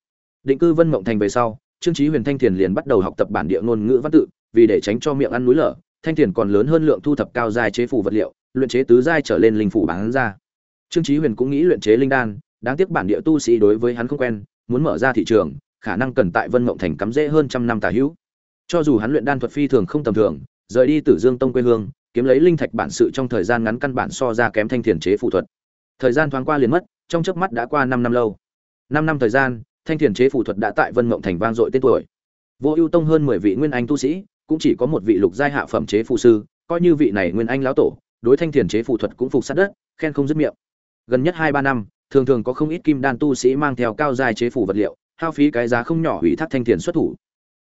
Định cư vân mộng thành về sau, trương chí huyền thanh thiền liền bắt đầu học tập bản địa ngôn ngữ văn tự, vì để tránh cho miệng ăn núi lở, thanh thiền còn lớn hơn lượng thu thập cao giai chế phủ vật liệu, luyện chế tứ giai trở lên linh phủ bán ra trương chí huyền cũng nghĩ luyện chế linh đan, đáng tiếc bản địa tu sĩ đối với hắn không quen, muốn mở ra thị trường, khả năng cần tại vân mộng thành cắm rễ hơn trăm năm tà hữu. Cho dù hắn luyện đan thuật phi thường không tầm thường, rời đi tử dương tông quê hương, kiếm lấy linh thạch bản sự trong thời gian ngắn căn bản so ra kém thanh thiền chế phụ thuật. Thời gian thoáng qua liền mất, trong chớp mắt đã qua năm năm lâu. Năm năm thời gian, thanh thiền chế phụ thuật đã tại vân mộng thành vang dội tên tuổi. Vô ưu tông hơn mười vị nguyên anh tu sĩ, cũng chỉ có một vị lục giai hạ phẩm chế phụ sư, coi như vị này nguyên anh lão tổ, đối thanh thiền chế phụ thuật cũng phục sát đất, khen không dứt miệng gần nhất hai ba năm, thường thường có không ít kim đan tu sĩ mang theo cao giai chế phủ vật liệu, hao phí cái giá không nhỏ hủy thác thanh thiền xuất thủ.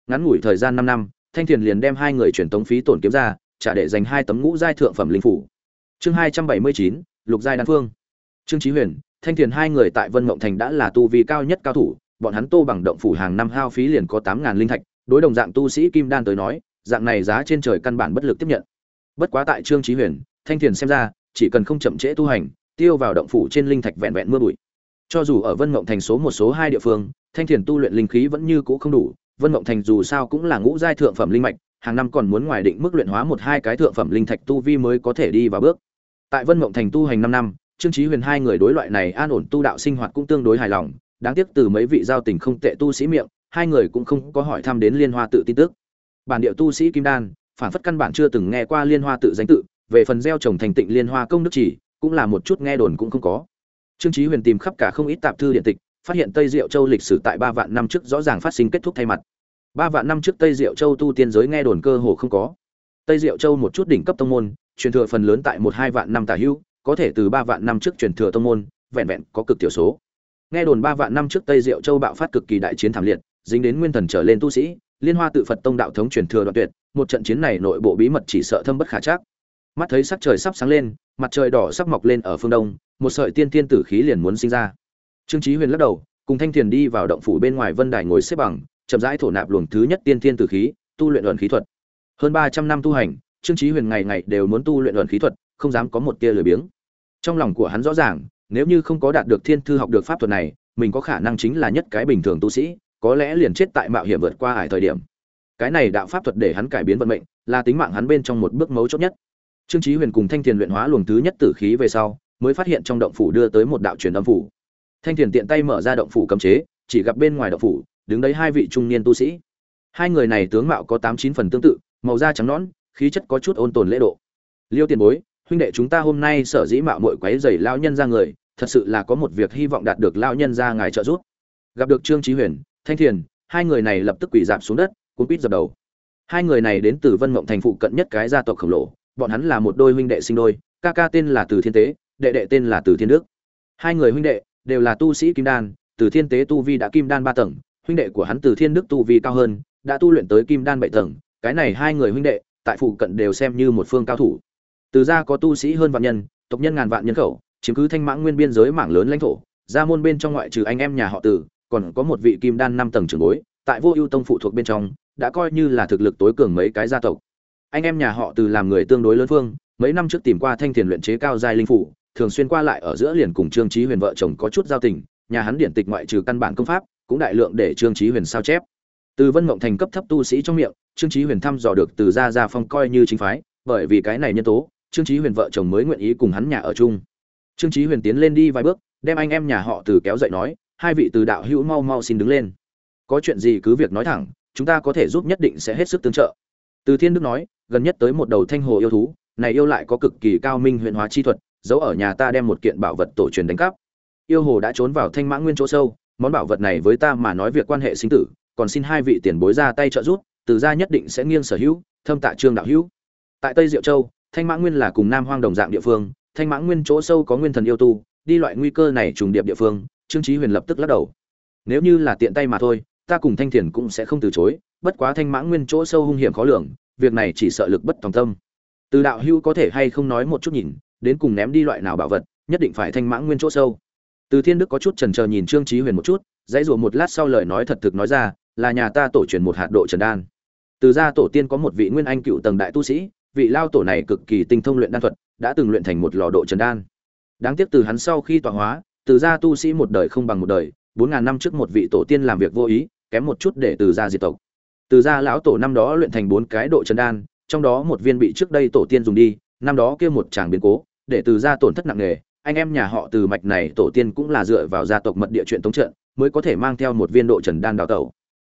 Ngắn ngủi thời gian năm năm, thanh thiền liền đem hai người truyền tống phí tổn kiếm ra, trả để dành hai tấm ngũ giai thượng phẩm linh phủ. Chương hai trăm bảy mươi chín, lục giai đan phương. Trương chí huyền, thanh thiền hai người tại vân mộng thành đã là tu vi cao nhất cao thủ, bọn hắn tô bằng động phủ hàng năm hao phí liền có tám ngàn linh thạch, đối đồng dạng tu sĩ kim đan tới nói, dạng này giá trên trời căn bản bất lực tiếp nhận. Bất quá tại trương chí huyền, thanh thiền xem ra, chỉ cần không chậm trễ tu hành tiêu vào động phủ trên linh thạch vẹn vẹn mưa bụi. Cho dù ở vân mộng thành số một, số hai địa phương, thanh thiền tu luyện linh khí vẫn như cũ không đủ. Vân mộng thành dù sao cũng là ngũ giai thượng phẩm linh mạch, hàng năm còn muốn ngoài định mức luyện hóa một, hai cái thượng phẩm linh thạch tu vi mới có thể đi vào bước. Tại vân mộng thành tu hành năm năm, trương chí huyền hai người đối loại này an ổn tu đạo sinh hoạt cũng tương đối hài lòng. Đáng tiếc từ mấy vị giao tình không tệ tu sĩ miệng, hai người cũng không có hỏi thăm đến liên hoa tự tin tức. Bản địa tu sĩ kim đan phản phất căn bản chưa từng nghe qua liên hoa tự danh tự, về phần gieo trồng thành tịnh liên hoa công đức chỉ cũng là một chút nghe đồn cũng không có. Trương chí huyền tìm khắp cả không ít tạp thư điện tịch, phát hiện tây diệu châu lịch sử tại ba vạn năm trước rõ ràng phát sinh kết thúc thay mặt. Ba vạn năm trước tây diệu châu tu tiên giới nghe đồn cơ hồ không có. Tây diệu châu một chút đỉnh cấp tông môn, truyền thừa phần lớn tại một hai vạn năm tả hữu, có thể từ ba vạn năm trước truyền thừa tông môn, vẹn vẹn có cực tiểu số. Nghe đồn ba vạn năm trước tây diệu châu bạo phát cực kỳ đại chiến thảm liệt, dính đến nguyên thần trở lên tu sĩ, liên hoa tự phật tông đạo thống truyền thừa đoạn tuyệt, một trận chiến này nội bộ bí mật chỉ sợ thâm bất khả chắc. Mắt thấy sắc trời sắp sáng lên mặt trời đỏ sắp mọc lên ở phương đông, một sợi tiên tiên tử khí liền muốn sinh ra. Trương chí huyền lắc đầu, cùng thanh thiền đi vào động phủ bên ngoài vân đài ngồi xếp bằng, chậm rãi thổ nạp luồng thứ nhất tiên tiên tử khí, tu luyện luận khí thuật. Hơn ba trăm năm tu hành, trương chí huyền ngày ngày đều muốn tu luyện luận khí thuật, không dám có một tia lười biếng. Trong lòng của hắn rõ ràng, nếu như không có đạt được thiên thư học được pháp thuật này, mình có khả năng chính là nhất cái bình thường tu sĩ, có lẽ liền chết tại mạo hiểm vượt qua hải thời điểm. Cái này đạo pháp thuật để hắn cải biến vận mệnh, là tính mạng hắn bên trong một bước mấu chốt nhất trương chí huyền cùng thanh Tiền luyện hóa luồng thứ nhất tử khí về sau, mới phát hiện trong động phủ đưa tới một đạo truyền âm phủ. Thanh Tiền tiện tay mở ra động phủ cấm chế, chỉ gặp bên ngoài động phủ, đứng đấy hai vị trung niên tu sĩ. Hai người này tướng mạo có tám chín phần tương tự, màu da trắng nõn, khí chất có chút ôn tồn lễ độ. Liêu tiền bối, huynh đệ chúng ta hôm nay sở dĩ mạo muội quấy rầy lão nhân ra người, thật sự là có một việc hy vọng đạt được lão nhân ra ngài trợ giúp. Gặp được trương chí huyền, thanh thiền, hai người này lập tức quỳ dạp xuống đất, cuốn quýt dập đầu. Hai người này đến từ vân mộng thành phụ cận nhất cái gia tộc khổng lồ bọn hắn là một đôi huynh đệ sinh đôi, ca ca tên là từ thiên tế, đệ đệ tên là từ thiên đức. Hai người huynh đệ đều là tu sĩ kim đan, từ thiên tế tu vi đã kim đan ba tầng, huynh đệ của hắn từ thiên đức tu vi cao hơn, đã tu luyện tới kim đan bảy tầng, cái này hai người huynh đệ tại phụ cận đều xem như một phương cao thủ. Từ gia có tu sĩ hơn vạn nhân, tộc nhân ngàn vạn nhân khẩu, chiếm cứ thanh mãng nguyên biên giới mảng lớn lãnh thổ, gia môn bên trong ngoại trừ anh em nhà họ từ, còn có một vị kim đan năm tầng trưởng bối, tại vô ưu tông phụ thuộc bên trong, đã coi như là thực lực tối cường mấy cái gia tộc anh em nhà họ từ làm người tương đối lớn phương, mấy năm trước tìm qua thanh thiền luyện chế cao giai linh phủ, thường xuyên qua lại ở giữa liền cùng trương trí huyền vợ chồng có chút giao tình, nhà hắn điển tịch ngoại trừ căn bản công pháp, cũng đại lượng để trương trí huyền sao chép. Từ vân mộng thành cấp thấp tu sĩ trong miệng, trương trí huyền thăm dò được từ gia gia phong coi như chính phái, bởi vì cái này nhân tố, trương trí huyền vợ chồng mới nguyện ý cùng hắn nhà ở chung. Trương trí huyền tiến lên đi vài bước, đem anh em nhà họ từ kéo dậy nói, hai vị từ đạo hữu mau mau xin đứng lên. Có chuyện gì cứ việc nói thẳng, chúng ta có thể giúp nhất định sẽ hết sức tương trợ. Từ thiên đức nói gần nhất tới một đầu thanh hồ yêu thú, này yêu lại có cực kỳ cao minh huyền hóa chi thuật, giấu ở nhà ta đem một kiện bảo vật tổ truyền đánh cắp. Yêu hồ đã trốn vào thanh mã nguyên chỗ sâu, món bảo vật này với ta mà nói việc quan hệ sinh tử, còn xin hai vị tiền bối ra tay trợ giúp, từ gia nhất định sẽ nghiêng sở hữu, thâm tạ trương đạo hữu. Tại tây diệu châu, thanh mã nguyên là cùng nam hoang đồng dạng địa phương, thanh mã nguyên chỗ sâu có nguyên thần yêu tu, đi loại nguy cơ này trùng điệp địa phương, trương chí huyền lập tức lắc đầu. Nếu như là tiện tay mà thôi, ta cùng thanh thiền cũng sẽ không từ chối, bất quá thanh mã nguyên chỗ sâu hung hiểm khó lường việc này chỉ sợ lực bất tòng tâm. Từ đạo hưu có thể hay không nói một chút nhìn, đến cùng ném đi loại nào bảo vật, nhất định phải thanh mãng nguyên chỗ sâu. Từ thiên đức có chút chần chờ nhìn trương chí huyền một chút, dãy rủa một lát sau lời nói thật thực nói ra, là nhà ta tổ truyền một hạt độ trần đan. Từ gia tổ tiên có một vị nguyên anh cựu tầng đại tu sĩ, vị lao tổ này cực kỳ tinh thông luyện đan thuật, đã từng luyện thành một lò độ trần đan. Đáng tiếc từ hắn sau khi tọa hóa, từ gia tu sĩ một đời không bằng một đời, bốn ngàn năm trước một vị tổ tiên làm việc vô ý, kém một chút để từ gia diệt tộc từ gia lão tổ năm đó luyện thành bốn cái độ trần đan, trong đó một viên bị trước đây tổ tiên dùng đi, năm đó kia một chàng biến cố, để từ gia tổn thất nặng nề. Anh em nhà họ từ mạch này tổ tiên cũng là dựa vào gia tộc mật địa chuyện tống trận, mới có thể mang theo một viên độ trần đan đào tẩu.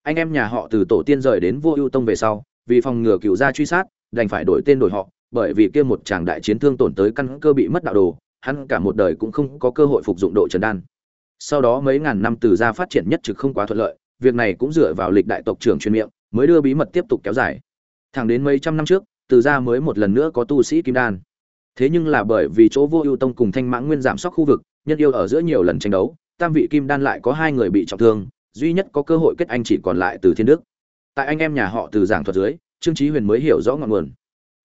Anh em nhà họ từ tổ tiên rời đến vô ưu tông về sau, vì phòng ngừa cựu gia truy sát, đành phải đổi tên đổi họ, bởi vì kia một chàng đại chiến thương tổn tới căn cơ bị mất đạo đồ, hắn cả một đời cũng không có cơ hội phục dụng độ trần đan. Sau đó mấy ngàn năm từ gia phát triển nhất trực không quá thuận lợi, việc này cũng dựa vào lịch đại tộc trưởng truyền miệng mới đưa bí mật tiếp tục kéo dài. Thẳng đến mấy trăm năm trước, từ gia mới một lần nữa có tu sĩ kim đan. Thế nhưng là bởi vì chỗ vô ưu tông cùng thanh mãng nguyên giảm sóc khu vực, nhân yêu ở giữa nhiều lần tranh đấu, tam vị kim đan lại có hai người bị trọng thương, duy nhất có cơ hội kết anh chỉ còn lại từ thiên đức. Tại anh em nhà họ từ giảng thuật dưới, trương trí huyền mới hiểu rõ ngọn nguồn.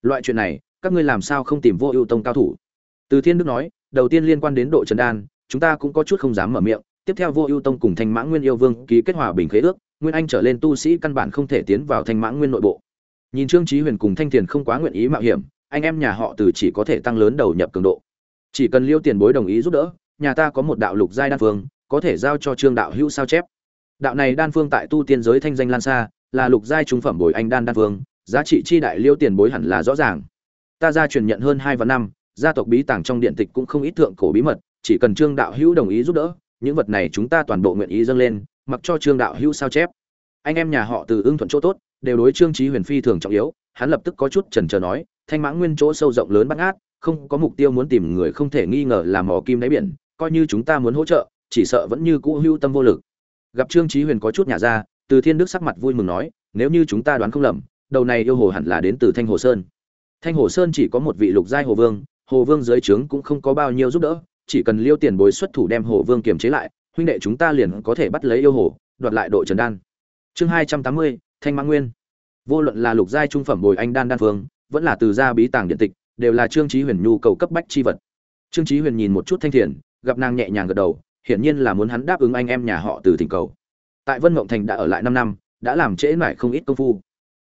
Loại chuyện này, các ngươi làm sao không tìm vô ưu tông cao thủ? Từ thiên đức nói, đầu tiên liên quan đến độ trần đan, chúng ta cũng có chút không dám mở miệng, tiếp theo vô ưu tông cùng thanh mãng nguyên yêu vương ký kết hòa bình khế ước nguyên anh trở lên tu sĩ căn bản không thể tiến vào thanh mãng nguyên nội bộ. Nhìn trương trí huyền cùng thanh thiền không quá nguyện ý mạo hiểm, anh em nhà họ từ chỉ có thể tăng lớn đầu nhập cường độ. Chỉ cần liêu tiền bối đồng ý giúp đỡ, nhà ta có một đạo lục giai đan phương, có thể giao cho trương đạo hữu sao chép. Đạo này đan phương tại tu tiên giới thanh danh lan xa là lục giai trung phẩm bồi anh đan đan phương, giá trị chi đại liêu tiền bối hẳn là rõ ràng. Ta gia truyền nhận hơn hai và năm, gia tộc bí tàng trong điện tịch cũng không ít thượng cổ bí mật, chỉ cần trương đạo hữu đồng ý giúp đỡ, những vật này chúng ta toàn bộ nguyện ý dâng lên mặc cho trương đạo hữu sao chép. Anh em nhà họ từ ưng thuận chỗ tốt, đều đối trương trí huyền phi thường trọng yếu, hắn lập tức có chút chần chờ nói, thanh mãng nguyên chỗ sâu rộng lớn bắt ngát, không có mục tiêu muốn tìm người không thể nghi ngờ là mỏ kim đáy biển, coi như chúng ta muốn hỗ trợ, chỉ sợ vẫn như cũ hưu tâm vô lực. Gặp trương chí huyền có chút nhà ra, từ thiên đức sắc mặt vui mừng nói, nếu như chúng ta đoán không lầm, đầu này yêu hồ hẳn là đến từ thanh hồ sơn. Thanh hồ sơn chỉ có một vị lục giai hồ vương hồ vương dưới trướng cũng không có bao nhiêu giúp đỡ, chỉ cần liêu tiền bối xuất thủ đem hồ vương kiềm chế lại huynh đệ chúng ta liền có thể bắt lấy yêu hồ, đoạt lại đội trần đan. Chương hai trăm tám mươi, thanh mãng nguyên. Vô luận là lục giai trung phẩm bồi anh đan đan phương vẫn là từ gia bí tàng điện tịch, đều là trương chí huyền nhu cầu cấp bách chi vật. Trương chí huyền nhìn một chút thanh thiền, gặp nàng nhẹ nhàng gật đầu, hiển nhiên là muốn hắn đáp ứng anh em nhà họ từ thỉnh cầu. Tại vân mộng thành đã ở lại năm năm, đã làm trễ mãi không ít công phu.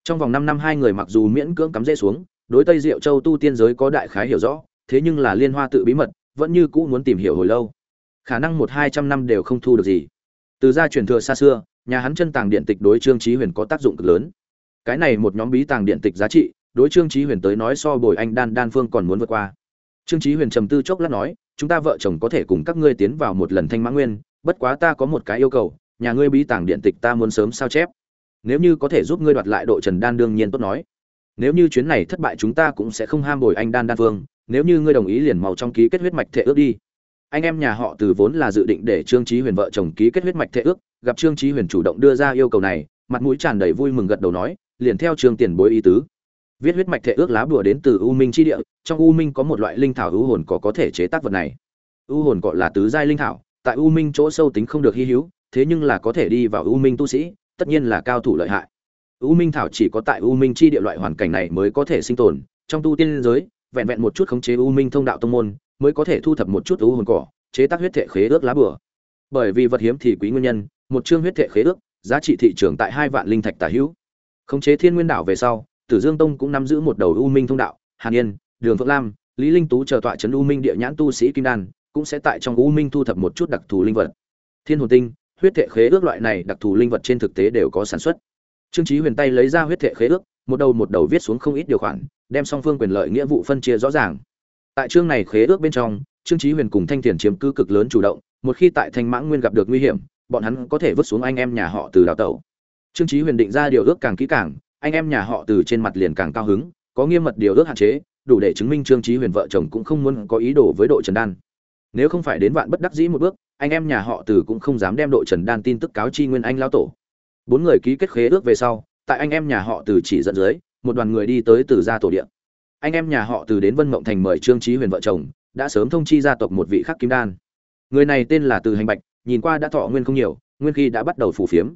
Trong vòng năm năm hai người mặc dù miễn cưỡng cắm rễ xuống, đối tây diệu châu tu tiên giới có đại khái hiểu rõ, thế nhưng là liên hoa tự bí mật, vẫn như cũ muốn tìm hiểu hồi lâu khả năng một hai trăm năm đều không thu được gì. Từ gia truyền thừa xa xưa, nhà hắn chân tàng điện tịch đối trương trí huyền có tác dụng cực lớn. Cái này một nhóm bí tàng điện tịch giá trị, đối trương trí huyền tới nói so bồi anh đan đan phương còn muốn vượt qua. Trương trí huyền trầm tư chốc lát nói, chúng ta vợ chồng có thể cùng các ngươi tiến vào một lần thanh mã nguyên, bất quá ta có một cái yêu cầu, nhà ngươi bí tàng điện tịch ta muốn sớm sao chép. Nếu như có thể giúp ngươi đoạt lại độ trần đan đương nhiên tốt nói. Nếu như chuyến này thất bại chúng ta cũng sẽ không ham bồi anh đan đan phương, nếu như ngươi đồng ý liền màu trong ký kết huyết mạch thệ ước đi anh em nhà họ từ vốn là dự định để trương trí huyền vợ chồng ký kết huyết mạch thệ ước, gặp trương trí huyền chủ động đưa ra yêu cầu này, mặt mũi tràn đầy vui mừng gật đầu nói, liền theo trương tiền bối ý tứ. Viết huyết mạch thệ ước lá bùa đến từ u minh chi địa, trong u minh có một loại linh thảo u hồn có có thể chế tác vật này. U hồn gọi là tứ giai linh thảo, tại u minh chỗ sâu tính không được hy hữu, thế nhưng là có thể đi vào u minh tu sĩ, tất nhiên là cao thủ lợi hại. U minh thảo chỉ có tại u minh chi địa loại hoàn cảnh này mới có thể sinh tồn, trong tu tiên giới, vẹn vẹn một chút khống chế u minh thông đạo tông môn mới có thể thu thập một chút u hồn cỏ, chế tác huyết thể khế ước lá bừa. Bởi vì vật hiếm thì quý nguyên nhân, một chương huyết thể khế ước, giá trị thị trường tại hai vạn linh thạch tả hữu. Khống chế thiên nguyên đảo về sau, tử dương tông cũng nắm giữ một đầu u minh thông đạo, hàn yên, đường phượng lam, lý linh tú chờ tọa trấn u minh địa nhãn tu sĩ kim đan, cũng sẽ tại trong u minh thu thập một chút đặc thù linh vật. Thiên hồn tinh, huyết thể khế ước loại này đặc thù linh vật trên thực tế đều có sản xuất. Trương chí huyền tay lấy ra huyết thể khế ước, một đầu một đầu viết xuống không ít điều khoản, đem song phương quyền lợi nghĩa vụ phân chia rõ ràng tại chương này khế ước bên trong, trương chí huyền cùng thanh tiền chiếm cứ cực lớn chủ động, một khi tại thanh mãng nguyên gặp được nguy hiểm, bọn hắn có thể vứt xuống anh em nhà họ từ đào tẩu. Trương chí huyền định ra điều ước càng kỹ càng, anh em nhà họ từ trên mặt liền càng cao hứng, có nghiêm mật điều ước hạn chế, đủ để chứng minh trương chí huyền vợ chồng cũng không muốn có ý đồ với đội trần đan. Nếu không phải đến vạn bất đắc dĩ một bước, anh em nhà họ từ cũng không dám đem đội trần đan tin tức cáo chi nguyên anh lão tổ. Bốn người ký kết khế ước về sau, tại anh em nhà họ từ chỉ dẫn dưới, một đoàn người đi tới từ gia tổ điện anh em nhà họ từ đến vân mộng thành mời trương trí huyền vợ chồng, đã sớm thông chi gia tộc một vị khắc kim đan. Người này tên là từ hành bạch, nhìn qua đã thọ nguyên không nhiều, nguyên khi đã bắt đầu phủ phiếm.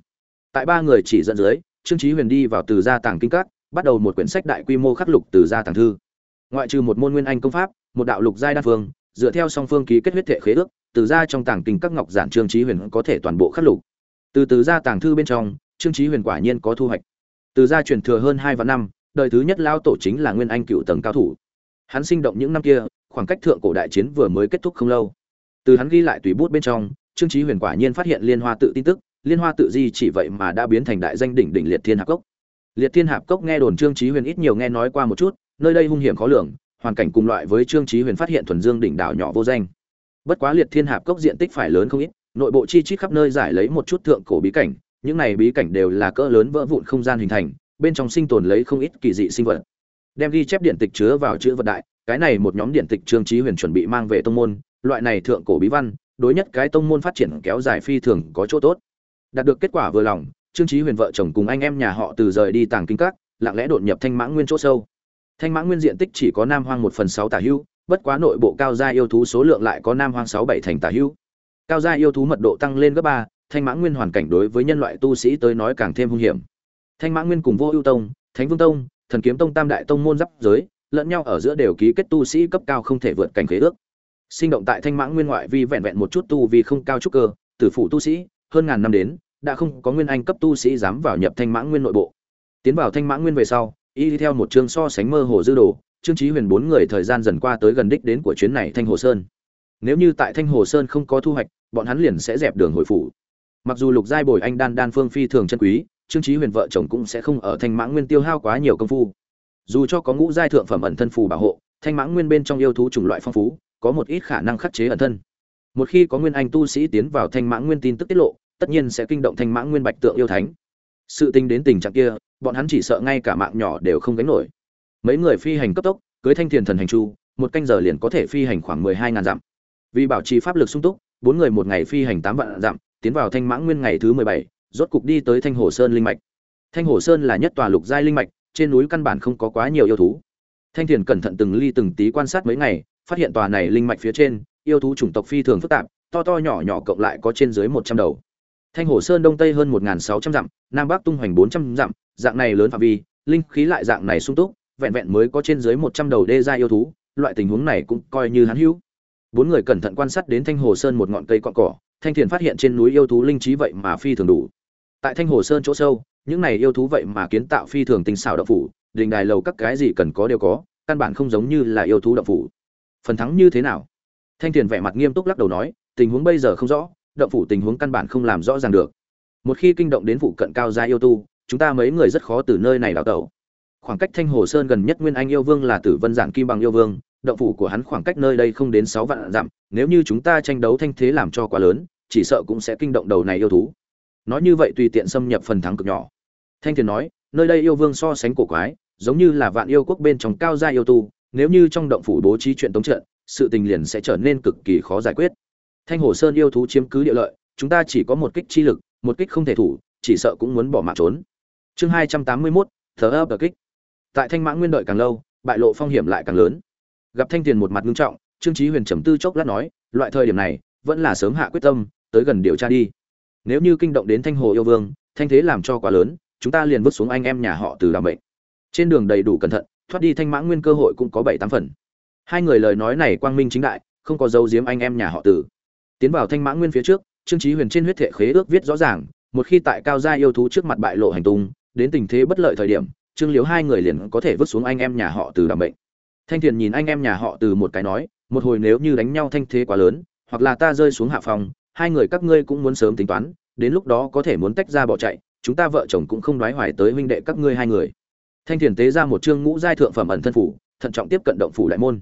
Tại ba người chỉ dẫn dưới, trương trí huyền đi vào từ gia tàng kinh các, bắt đầu một quyển sách đại quy mô khắc lục từ gia tàng thư. Ngoại trừ một môn nguyên anh công pháp, một đạo lục giai đa phương, dựa theo song phương ký kết huyết thể khế ước, từ gia trong tàng kinh các ngọc giản trương trí huyền có thể toàn bộ khắc lục. Từ từ gia tàng thư bên trong, trương trí huyền quả nhiên có thu hoạch. Từ gia truyền thừa hơn hai vạn năm đời thứ nhất lao tổ chính là nguyên anh cựu tầng cao thủ. Hắn sinh động những năm kia, khoảng cách thượng cổ đại chiến vừa mới kết thúc không lâu. Từ hắn ghi lại tùy bút bên trong, trương trí huyền quả nhiên phát hiện liên hoa tự tin tức, liên hoa tự di chỉ vậy mà đã biến thành đại danh đỉnh đỉnh liệt thiên hạp cốc. Liệt thiên hạp cốc nghe đồn trương trí huyền ít nhiều nghe nói qua một chút, nơi đây hung hiểm khó lường, hoàn cảnh cùng loại với trương trí huyền phát hiện thuần dương đỉnh đảo nhỏ vô danh. Bất quá liệt thiên hạp cốc diện tích phải lớn không ít, nội bộ chi chít khắp nơi giải lấy một chút thượng cổ bí cảnh, những này bí cảnh đều là cỡ lớn vỡ vụn không gian hình thành bên trong sinh tồn lấy không ít kỳ dị sinh vật. Đem ghi chép điện tịch chứa vào chữ vật đại, cái này một nhóm điện tịch trương trí huyền chuẩn bị mang về tông môn, loại này thượng cổ bí văn, đối nhất cái tông môn phát triển kéo dài phi thường có chỗ tốt. Đạt được kết quả vừa lòng, trương trí huyền vợ chồng cùng anh em nhà họ từ rời đi tàng kinh các, lặng lẽ đột nhập thanh mãng nguyên chỗ sâu. Thanh mãng nguyên diện tích chỉ có nam hoang một phần sáu tả hữu, bất quá nội bộ cao gia yêu thú số lượng lại có nam hoang sáu bảy thành tả hữu. Cao gia yêu thú mật độ tăng lên gấp ba, thanh mãng nguyên hoàn cảnh đối với nhân loại tu sĩ tới nói càng thêm hung hiểm thanh mãng nguyên cùng vô ưu tông, thánh vương tông, thần kiếm tông tam đại tông môn giáp giới, lẫn nhau ở giữa đều ký kết tu sĩ cấp cao không thể vượt cảnh khế ước. Sinh động tại thanh mãng nguyên ngoại vi vẹn vẹn một chút tu vì không cao trúc cơ, tử phụ tu sĩ, hơn ngàn năm đến, đã không có nguyên anh cấp tu sĩ dám vào nhập thanh mãng nguyên nội bộ. Tiến vào thanh mãng nguyên về sau, y theo một chương so sánh mơ hồ dư đồ, trương trí huyền bốn người thời gian dần qua tới gần đích đến của chuyến này thanh hồ sơn. Nếu như tại thanh hồ sơn không có thu hoạch, bọn hắn liền sẽ dẹp đường hồi phủ. Mặc dù lục giai bồi anh đan đan phương phi thường chân quý trương chí huyền vợ chồng cũng sẽ không ở thanh mãng nguyên tiêu hao quá nhiều công phu. Dù cho có ngũ giai thượng phẩm ẩn thân phù bảo hộ, thanh mãng nguyên bên trong yêu thú chủng loại phong phú, có một ít khả năng khắc chế ẩn thân. Một khi có nguyên anh tu sĩ tiến vào thanh mãng nguyên tin tức tiết lộ, tất nhiên sẽ kinh động thanh mãng nguyên bạch tượng yêu thánh. Sự tình đến tình trạng kia, bọn hắn chỉ sợ ngay cả mạng nhỏ đều không gánh nổi. Mấy người phi hành cấp tốc, cưới thanh thiền thần hành chu, một canh giờ liền có thể phi hành khoảng mười hai ngàn dặm. Vì bảo trì pháp lực sung túc, bốn người một ngày phi hành tám vạn dặm, tiến vào thanh mãng nguyên ngày thứ mười bảy rốt cục đi tới thanh hồ sơn linh mạch. Thanh hồ sơn là nhất tòa lục giai linh mạch, trên núi căn bản không có quá nhiều yêu thú. Thanh thiền cẩn thận từng ly từng tí quan sát mấy ngày, phát hiện tòa này linh mạch phía trên, yêu thú chủng tộc phi thường phức tạp, to to nhỏ nhỏ cộng lại có trên dưới một trăm đầu. Thanh hồ sơn đông tây hơn một sáu trăm dặm, nam bắc tung hoành bốn trăm dặm, dạng này lớn phạm vi, linh khí lại dạng này sung túc, vẹn vẹn mới có trên dưới một trăm đầu đê gia yêu thú, loại tình huống này cũng coi như hắn hữu. Bốn người cẩn thận quan sát đến thanh hồ sơn một ngọn cây cọn cỏ, thanh thiền phát hiện trên núi yêu thú linh trí vậy mà phi thường đủ tại thanh hồ sơn chỗ sâu, những này yêu thú vậy mà kiến tạo phi thường tinh xảo đậu phủ, đình đài lầu các cái gì cần có đều có, căn bản không giống như là yêu thú đậu phủ. Phần thắng như thế nào? Thanh thiền vẻ mặt nghiêm túc lắc đầu nói, tình huống bây giờ không rõ đậu phủ tình huống căn bản không làm rõ ràng được. Một khi kinh động đến vụ cận cao gia yêu tu, chúng ta mấy người rất khó từ nơi này đào tẩu. Khoảng cách thanh hồ sơn gần nhất nguyên anh yêu vương là tử vân giản kim bằng yêu vương, động phủ của hắn khoảng cách nơi đây không đến sáu vạn dặm, nếu như chúng ta tranh đấu thanh thế làm cho quá lớn, chỉ sợ cũng sẽ kinh động đầu này yêu thú nói như vậy tùy tiện xâm nhập phần thắng cực nhỏ. Thanh thiền nói, nơi đây yêu vương so sánh cổ quái, giống như là vạn yêu quốc bên trong cao gia yêu tu, nếu như trong động phủ bố trí chuyện tống trận, sự tình liền sẽ trở nên cực kỳ khó giải quyết. Thanh hồ sơn yêu thú chiếm cứ địa lợi, chúng ta chỉ có một kích chi lực, một kích không thể thủ, chỉ sợ cũng muốn bỏ mạng trốn. Chương hai trăm tám mươi mốt thờ ấp kích tại thanh mã nguyên đợi càng lâu, bại lộ phong hiểm lại càng lớn. Gặp thanh tiền một mặt ngưng trọng, trương chí huyền trầm tư chốc lát nói, loại thời điểm này, vẫn là sớm hạ quyết tâm, tới gần điều tra đi nếu như kinh động đến thanh hồ yêu vương, thanh thế làm cho quá lớn, chúng ta liền vứt xuống anh em nhà họ từ làm bệnh trên đường đầy đủ cẩn thận, thoát đi thanh mã nguyên cơ hội cũng có bảy tám phần. Hai người lời nói này quang minh chính đại, không có dấu giếm anh em nhà họ từ. Tiến vào thanh mã nguyên phía trước, trương trí huyền trên huyết thể khế ước viết rõ ràng, một khi tại cao gia yêu thú trước mặt bại lộ hành tung, đến tình thế bất lợi thời điểm, trương liếu hai người liền có thể vứt xuống anh em nhà họ từ đảm bệnh thanh thiền nhìn anh em nhà họ từ một cái nói, một hồi nếu như đánh nhau thanh thế quá lớn, hoặc là ta rơi xuống hạ phòng hai người các ngươi cũng muốn sớm tính toán, đến lúc đó có thể muốn tách ra bỏ chạy, chúng ta vợ chồng cũng không đoái hoài tới huynh đệ các ngươi hai người. Thanh thiền tế ra một chương ngũ giai thượng phẩm ẩn thân phủ, thận trọng tiếp cận động phủ đại môn.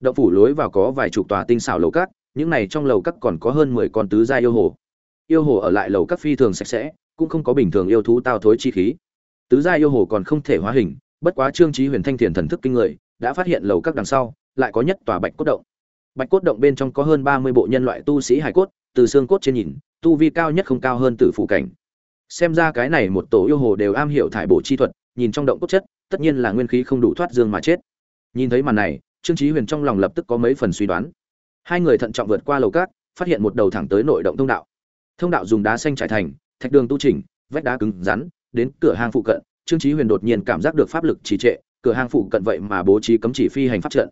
Động phủ lối vào có vài chục tòa tinh xảo lầu cát những này trong lầu các còn có hơn mười con tứ giai yêu hồ. Yêu hồ ở lại lầu các phi thường sạch sẽ, cũng không có bình thường yêu thú tao thối chi khí. Tứ giai yêu hồ còn không thể hóa hình, bất quá trương trí huyền thanh thiền thần thức kinh người, đã phát hiện lầu các đằng sau, lại có nhất tòa bạch cốt động. Bạch cốt động bên trong có hơn ba mươi bộ nhân loại tu sĩ hải cốt từ xương cốt trên nhìn, tu vi cao nhất không cao hơn tử phủ cảnh. Xem ra cái này một tổ yêu hồ đều am hiểu thải bổ chi thuật, nhìn trong động cốt chất, tất nhiên là nguyên khí không đủ thoát dương mà chết. Nhìn thấy màn này, trương trí huyền trong lòng lập tức có mấy phần suy đoán. Hai người thận trọng vượt qua lầu cát phát hiện một đầu thẳng tới nội động thông đạo. Thông đạo dùng đá xanh trải thành, thạch đường tu chỉnh, vách đá cứng rắn, đến cửa hang phụ cận, trương trí huyền đột nhiên cảm giác được pháp lực trì trệ, cửa hang phụ cận vậy mà bố trí cấm chỉ phi hành pháp trận.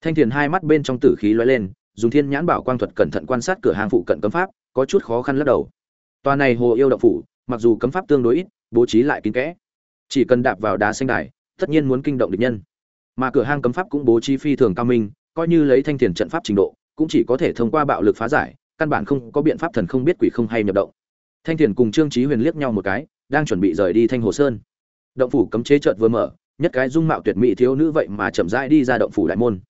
Thanh thiền hai mắt bên trong tử khí lóe lên dùng thiên nhãn bảo quang thuật cẩn thận quan sát cửa hàng phụ cận cấm pháp, có chút khó khăn lắc đầu. Tòa này hồ yêu động phủ, mặc dù cấm pháp tương đối ít, bố trí lại kín kẽ. Chỉ cần đạp vào đá xanh đài, tất nhiên muốn kinh động địch nhân. Mà cửa hàng cấm pháp cũng bố trí phi thường cao minh, coi như lấy thanh thiền trận pháp trình độ, cũng chỉ có thể thông qua bạo lực phá giải, căn bản không có biện pháp thần không biết quỷ không hay nhập động. Thanh thiền cùng trương trí huyền liếc nhau một cái, đang chuẩn bị rời đi thanh hồ sơn. Động phủ cấm chế chợt vừa mở, nhất cái dung mạo tuyệt mỹ thiếu nữ vậy mà chậm rãi đi ra động phủ đại môn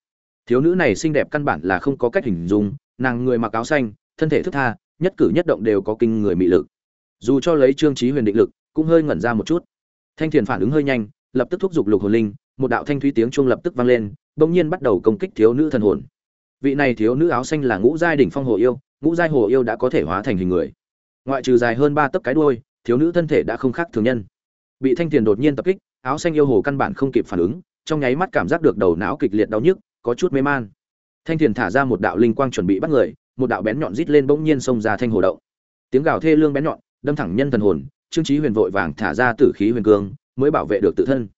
thiếu nữ này xinh đẹp căn bản là không có cách hình dung, nàng người mặc áo xanh, thân thể thức tha, nhất cử nhất động đều có kinh người mị lực. Dù cho lấy trương trí huyền định lực, cũng hơi ngẩn ra một chút. Thanh thiền phản ứng hơi nhanh, lập tức thúc giục lục hồn linh, một đạo thanh thúy tiếng chuông lập tức vang lên, bỗng nhiên bắt đầu công kích thiếu nữ thần hồn. Vị này thiếu nữ áo xanh là ngũ giai đỉnh phong hồ yêu, ngũ giai hồ yêu đã có thể hóa thành hình người. Ngoại trừ dài hơn ba tấc cái đuôi, thiếu nữ thân thể đã không khác thường nhân. Bị thanh thiền đột nhiên tập kích, áo xanh yêu hồ căn bản không kịp phản ứng, trong nháy mắt cảm giác được đầu não kịch liệt đau nhức có chút mê man. Thanh thiền thả ra một đạo linh quang chuẩn bị bắt người, một đạo bén nhọn rít lên bỗng nhiên xông ra thanh hồ động. tiếng gào thê lương bén nhọn, đâm thẳng nhân thần hồn, trương trí huyền vội vàng thả ra tử khí huyền cương, mới bảo vệ được tự thân.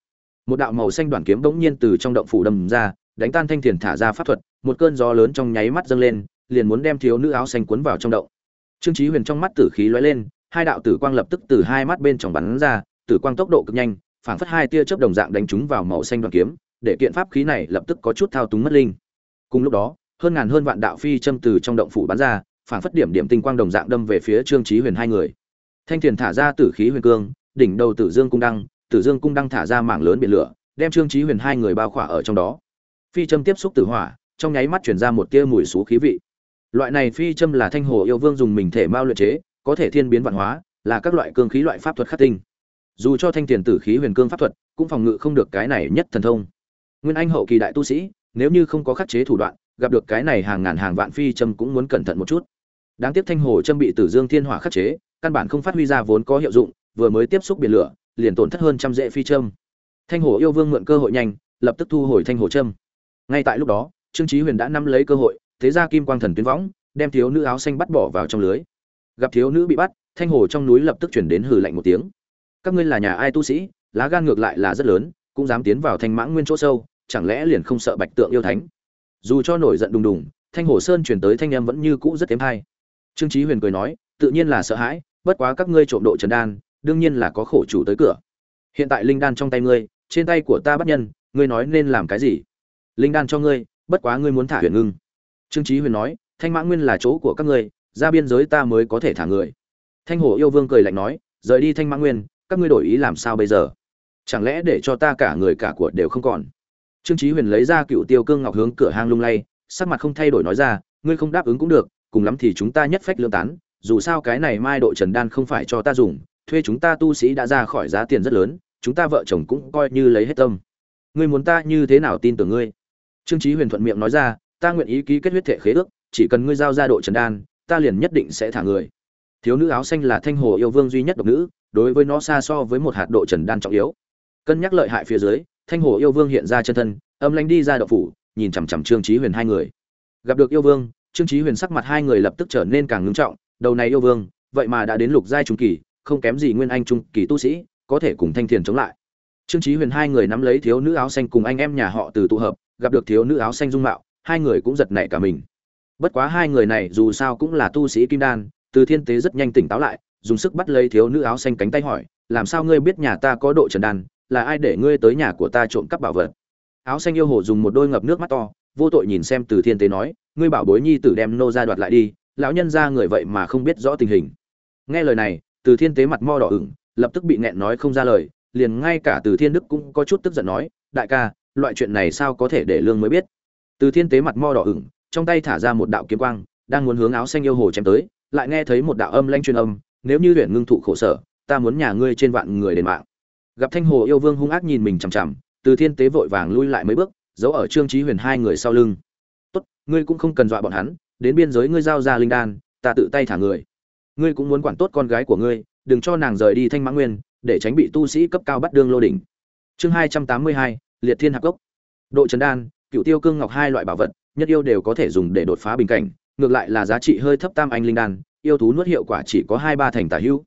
Một đạo màu xanh đoàn kiếm bỗng nhiên từ trong động phủ đâm ra, đánh tan thanh thiền thả ra pháp thuật, một cơn gió lớn trong nháy mắt dâng lên, liền muốn đem thiếu nữ áo xanh cuốn vào trong động. Trương trí huyền trong mắt tử khí lóe lên, hai đạo tử quang lập tức từ hai mắt bên trong bắn ra, tử quang tốc độ cực nhanh, phảng phất hai tia chớp đồng dạng đánh trúng vào màu xanh đoàn kiếm để kiện pháp khí này lập tức có chút thao túng mất linh. Cùng lúc đó, hơn ngàn hơn vạn đạo phi châm từ trong động phủ bắn ra, phảng phất điểm điểm tinh quang đồng dạng đâm về phía trương trí huyền hai người. Thanh thiền thả ra tử khí huyền cương, đỉnh đầu tử dương cung đăng, tử dương cung đăng thả ra mảng lớn biển lửa, đem trương trí huyền hai người bao khỏa ở trong đó. Phi châm tiếp xúc tử hỏa, trong nháy mắt chuyển ra một tia mùi xú khí vị. Loại này phi châm là thanh hồ yêu vương dùng mình thể mao luyện chế, có thể thiên biến vạn hóa, là các loại cương khí loại pháp thuật khắc tinh. Dù cho thanh tiền tử khí huyền cương pháp thuật, cũng phòng ngự không được cái này nhất thần thông nguyên anh hậu kỳ đại tu sĩ, nếu như không có khắc chế thủ đoạn, gặp được cái này hàng ngàn hàng vạn phi châm cũng muốn cẩn thận một chút. Đáng tiếc thanh hồ châm bị tử dương thiên hỏa khắc chế, căn bản không phát huy ra vốn có hiệu dụng, vừa mới tiếp xúc biển lửa, liền tổn thất hơn trăm dễ phi châm. Thanh hồ yêu vương mượn cơ hội nhanh, lập tức thu hồi thanh hồ châm. Ngay tại lúc đó, trương chí huyền đã nắm lấy cơ hội, thế ra kim quang thần tuyến võng, đem thiếu nữ áo xanh bắt bỏ vào trong lưới. Gặp thiếu nữ bị bắt, thanh hồ trong núi lập tức chuyển đến hừ lạnh một tiếng. Các ngươi là nhà ai tu sĩ, lá gan ngược lại là rất lớn, cũng dám tiến vào thanh mãng nguyên chỗ sâu chẳng lẽ liền không sợ bạch tượng yêu thánh? Dù cho nổi giận đùng đùng, thanh hồ sơn chuyển tới thanh em vẫn như cũ rất thêm hay. Trương chí huyền cười nói, tự nhiên là sợ hãi, bất quá các ngươi trộm độ trần đan, đương nhiên là có khổ chủ tới cửa. Hiện tại linh đan trong tay ngươi, trên tay của ta bắt nhân, ngươi nói nên làm cái gì? Linh đan cho ngươi, bất quá ngươi muốn thả huyền ngưng. Trương chí huyền nói, thanh mã nguyên là chỗ của các ngươi, ra biên giới ta mới có thể thả người. Thanh hồ yêu vương cười lạnh nói, rời đi thanh mã nguyên, các ngươi đổi ý làm sao bây giờ? Chẳng lẽ để cho ta cả người cả của đều không còn? Trương chí huyền lấy ra cựu tiêu cương ngọc hướng cửa hang lung lay, sắc mặt không thay đổi nói ra, ngươi không đáp ứng cũng được, cùng lắm thì chúng ta nhất phách lương tán, dù sao cái này mai độ trần đan không phải cho ta dùng, thuê chúng ta tu sĩ đã ra khỏi giá tiền rất lớn, chúng ta vợ chồng cũng coi như lấy hết tâm. Ngươi muốn ta như thế nào tin tưởng ngươi? Trương chí huyền thuận miệng nói ra, ta nguyện ý ký kết huyết thể khế ước, chỉ cần ngươi giao ra độ trần đan, ta liền nhất định sẽ thả người. Thiếu nữ áo xanh là thanh hồ yêu vương duy nhất độc nữ, đối với nó xa so với một hạt độ trần đan trọng yếu. Cân nhắc lợi hại phía dưới thanh hồ yêu vương hiện ra chân thân, âm lãnh đi ra đậu phủ, nhìn chằm chằm trương chí huyền hai người. Gặp được yêu vương, trương chí huyền sắc mặt hai người lập tức trở nên càng ngưng trọng, đầu này yêu vương, vậy mà đã đến lục giai trung kỳ, không kém gì nguyên anh trung kỳ tu sĩ, có thể cùng thanh thiền chống lại. Trương chí huyền hai người nắm lấy thiếu nữ áo xanh cùng anh em nhà họ từ tụ hợp, gặp được thiếu nữ áo xanh dung mạo, hai người cũng giật nảy cả mình. Bất quá hai người này dù sao cũng là tu sĩ kim đan, từ thiên tế rất nhanh tỉnh táo lại, dùng sức bắt lấy thiếu nữ áo xanh cánh tay hỏi, làm sao ngươi biết nhà ta có độ trần đan là ai để ngươi tới nhà của ta trộm cắp bảo vật? Áo xanh yêu hồ dùng một đôi ngập nước mắt to, vô tội nhìn xem từ thiên tế nói, ngươi bảo bối nhi tử đem nô ra đoạt lại đi, lão nhân ra người vậy mà không biết rõ tình hình. Nghe lời này, từ thiên tế mặt mo đỏ ửng, lập tức bị nghẹn nói không ra lời, liền ngay cả từ thiên đức cũng có chút tức giận nói, đại ca, loại chuyện này sao có thể để lương mới biết? Từ thiên tế mặt mo đỏ ửng, trong tay thả ra một đạo kiếm quang, đang muốn hướng áo xanh yêu hồ chém tới, lại nghe thấy một đạo âm lanh truyền âm, nếu như huyện ngưng thụ khổ sở, ta muốn nhà ngươi trên vạn người đền mạng gặp thanh hồ yêu vương hung ác nhìn mình chằm chằm, từ thiên tế vội vàng lui lại mấy bước, giấu ở trương trí huyền hai người sau lưng. Tốt, ngươi cũng không cần dọa bọn hắn, đến biên giới ngươi giao ra linh đan, ta tự tay thả người. Ngươi cũng muốn quản tốt con gái của ngươi, đừng cho nàng rời đi thanh mã nguyên, để tránh bị tu sĩ cấp cao bắt đương lô đỉnh. Chương hai trăm tám mươi hai, liệt thiên hạc gốc độ trần đan cựu tiêu cương ngọc hai loại bảo vật, nhất yêu đều có thể dùng để đột phá bình cảnh, ngược lại là giá trị hơi thấp tam anh linh đan, yêu thú nuốt hiệu quả chỉ có hai ba thành tả hữu.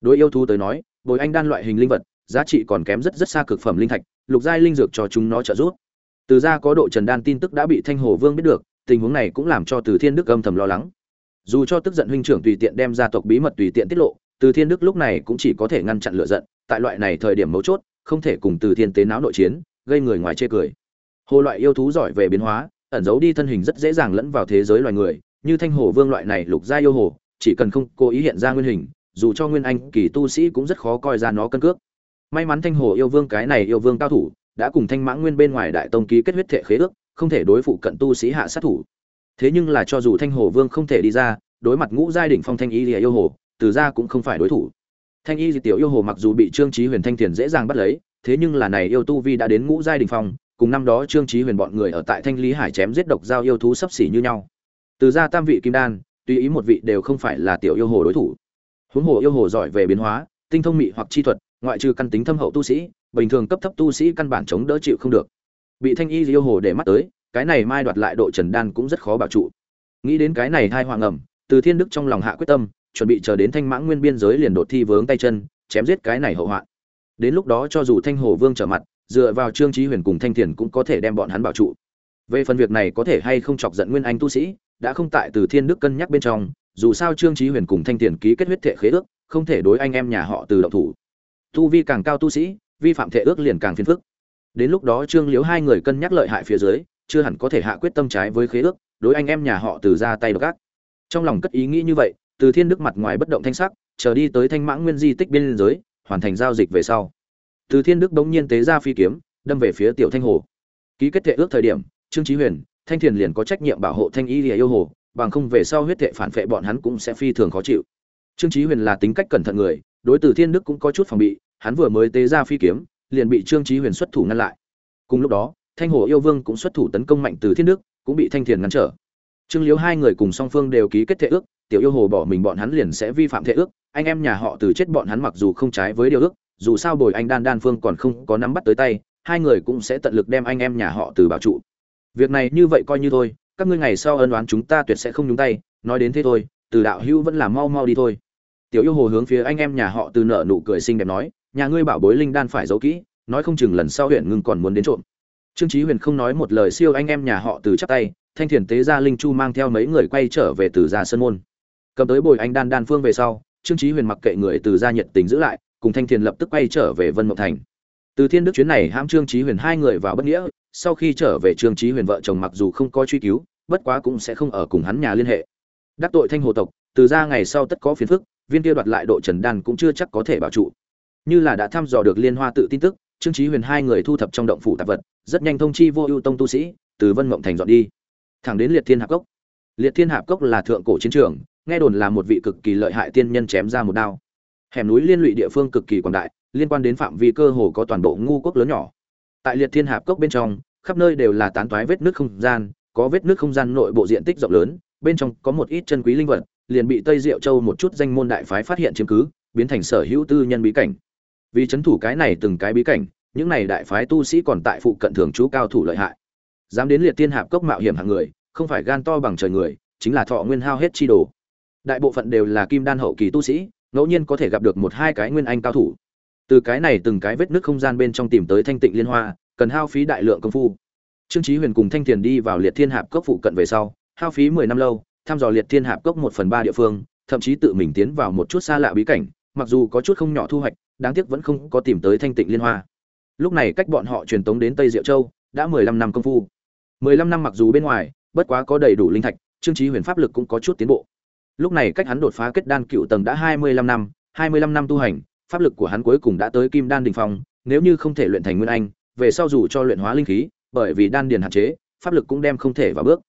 Đối yêu thú tới nói, bồi anh đan loại hình linh vật giá trị còn kém rất rất xa cực phẩm linh thạch, lục giai linh dược cho chúng nó trợ giúp. Từ gia có độ trần đan tin tức đã bị thanh hồ vương biết được, tình huống này cũng làm cho từ thiên đức âm thầm lo lắng. Dù cho tức giận huynh trưởng tùy tiện đem gia tộc bí mật tùy tiện tiết lộ, từ thiên đức lúc này cũng chỉ có thể ngăn chặn lửa giận, tại loại này thời điểm mấu chốt, không thể cùng từ thiên tế náo nội chiến, gây người ngoài chê cười. Hồ loại yêu thú giỏi về biến hóa, ẩn giấu đi thân hình rất dễ dàng lẫn vào thế giới loài người, như thanh hồ vương loại này lục gia yêu hồ, chỉ cần không cố ý hiện ra nguyên hình, dù cho nguyên anh kỳ tu sĩ cũng rất khó coi ra nó cân cước may mắn thanh hồ yêu vương cái này yêu vương cao thủ, đã cùng thanh mãng nguyên bên ngoài đại tông ký kết huyết thể khế ước, không thể đối phụ cận tu sĩ hạ sát thủ. Thế nhưng là cho dù thanh hồ vương không thể đi ra, đối mặt ngũ giai đỉnh phong thanh y lìa yêu hồ, từ ra cũng không phải đối thủ. Thanh y di tiểu yêu hồ mặc dù bị trương trí huyền thanh thiền dễ dàng bắt lấy, thế nhưng là này yêu tu vi đã đến ngũ giai đỉnh phong, cùng năm đó trương trí huyền bọn người ở tại thanh lý hải chém giết độc giao yêu thú sấp xỉ như nhau. Từ ra tam vị kim đan, tùy ý một vị đều không phải là tiểu yêu hồ đối thủ. Huống hồ yêu hồ giỏi về biến hóa, tinh thông mị hoặc chi thuật ngoại trừ căn tính thâm hậu tu sĩ, bình thường cấp thấp tu sĩ căn bản chống đỡ chịu không được. Bị thanh y yêu hồ để mắt tới, cái này mai đoạt lại độ trần đan cũng rất khó bảo trụ. Nghĩ đến cái này hai hoàng ẩm, từ thiên đức trong lòng hạ quyết tâm, chuẩn bị chờ đến thanh mãng nguyên biên giới liền đột thi vướng tay chân, chém giết cái này hậu hoạn. Đến lúc đó cho dù thanh hồ vương trở mặt, dựa vào trương trí huyền cùng thanh thiền cũng có thể đem bọn hắn bảo trụ. Về phần việc này có thể hay không chọc giận nguyên anh tu sĩ, đã không tại từ thiên đức cân nhắc bên trong, dù sao trương trí huyền cùng thanh thiền ký kết huyết thể khế ước, không thể đối anh em nhà họ từ động thủ tu vi càng cao tu sĩ, vi phạm thể ước liền càng phiền phức. Đến lúc đó trương liếu hai người cân nhắc lợi hại phía dưới, chưa hẳn có thể hạ quyết tâm trái với khế ước, đối anh em nhà họ từ ra tay đ gác trong lòng cất ý nghĩ như vậy, từ thiên đức mặt ngoài bất động thanh sắc, chờ đi tới thanh mãng nguyên di tích biên giới, hoàn thành giao dịch về sau. Từ thiên đức bỗng nhiên tế ra phi kiếm, đâm về phía tiểu thanh hồ. Ký kết thể ước thời điểm, trương trí huyền, thanh thiền liền có trách nhiệm bảo hộ thanh y lìa yêu hồ, bằng không về sau huyết thệ phản phệ bọn hắn cũng sẽ phi thường khó chịu. Trương trí huyền là tính cách cẩn thận người đối từ thiên đức cũng có chút phòng bị, hắn vừa mới tế ra phi kiếm, liền bị trương trí huyền xuất thủ ngăn lại. Cùng lúc đó, thanh hồ yêu vương cũng xuất thủ tấn công mạnh từ thiên đức, cũng bị thanh thiền ngăn trở. Trương liếu hai người cùng song phương đều ký kết thệ ước, tiểu yêu hồ bỏ mình bọn hắn liền sẽ vi phạm thệ ước, anh em nhà họ từ chết bọn hắn mặc dù không trái với điều ước, dù sao bồi anh đan đan phương còn không có nắm bắt tới tay, hai người cũng sẽ tận lực đem anh em nhà họ từ bảo trụ. Việc này như vậy coi như thôi, các ngươi ngày sau ân đoán chúng ta tuyệt sẽ không nhúng tay, nói đến thế thôi, từ đạo hữu vẫn là mau mau đi thôi tiểu yêu hồ hướng phía anh em nhà họ từ nợ nụ cười xinh đẹp nói, nhà ngươi bảo bối linh đan phải giấu kỹ, nói không chừng lần sau huyện ngưng còn muốn đến trộm. Trương chí huyền không nói một lời siêu anh em nhà họ từ chắp tay, thanh thiền tế gia linh chu mang theo mấy người quay trở về từ gia sơn môn. Cầm tới bồi anh đan đan phương về sau, trương chí huyền mặc kệ người từ gia nhiệt tình giữ lại, cùng thanh thiền lập tức quay trở về vân mộng thành. Từ thiên đức chuyến này hãm trương chí huyền hai người vào bất nghĩa, sau khi trở về trương chí huyền vợ chồng mặc dù không có truy cứu, bất quá cũng sẽ không ở cùng hắn nhà liên hệ. Đắc tội thanh hồ tộc, từ gia ngày sau tất có phiền phức viên kia đoạt lại độ trần đan cũng chưa chắc có thể bảo trụ. Như là đã thăm dò được liên hoa tự tin tức, trương chí huyền hai người thu thập trong động phủ tạp vật, rất nhanh thông chi vô ưu tông tu sĩ, từ vân mộng thành dọn đi. Thẳng đến liệt thiên hạp cốc. Liệt thiên hạp cốc là thượng cổ chiến trường, nghe đồn là một vị cực kỳ lợi hại tiên nhân chém ra một đao. Hẻm núi liên lụy địa phương cực kỳ quảng đại, liên quan đến phạm vi cơ hồ có toàn bộ ngu quốc lớn nhỏ. Tại liệt thiên hạp cốc bên trong, khắp nơi đều là tán toái vết nước không gian, có vết nước không gian nội bộ diện tích rộng lớn, bên trong có một ít chân quý linh vật liền bị tây diệu châu một chút danh môn đại phái phát hiện chiếm cứ, biến thành sở hữu tư nhân bí cảnh. Vì chấn thủ cái này từng cái bí cảnh, những này đại phái tu sĩ còn tại phụ cận thường trú cao thủ lợi hại. Dám đến liệt tiên hạp cốc mạo hiểm hạng người, không phải gan to bằng trời người, chính là thọ nguyên hao hết chi đồ. Đại bộ phận đều là kim đan hậu kỳ tu sĩ, ngẫu nhiên có thể gặp được một hai cái nguyên anh cao thủ. Từ cái này từng cái vết nước không gian bên trong tìm tới thanh tịnh liên hoa, cần hao phí đại lượng công phu. Trương chí huyền cùng thanh tiền đi vào liệt thiên hạp cốc phụ cận về sau, hao phí mười năm lâu thăm dò liệt thiên hạp cốc một phần ba địa phương, thậm chí tự mình tiến vào một chút xa lạ bí cảnh, mặc dù có chút không nhỏ thu hoạch, đáng tiếc vẫn không có tìm tới thanh tịnh liên hoa. Lúc này cách bọn họ truyền tống đến tây diệu châu đã mười lăm năm công phu. mười lăm năm mặc dù bên ngoài, bất quá có đầy đủ linh thạch, trương trí huyền pháp lực cũng có chút tiến bộ. Lúc này cách hắn đột phá kết đan cựu tầng đã hai mươi lăm năm, hai mươi lăm năm tu hành, pháp lực của hắn cuối cùng đã tới kim đan đình phong, nếu như không thể luyện thành nguyên anh, về sau dù cho luyện hóa linh khí, bởi vì đan điền hạn chế, pháp lực cũng đem không thể vào bước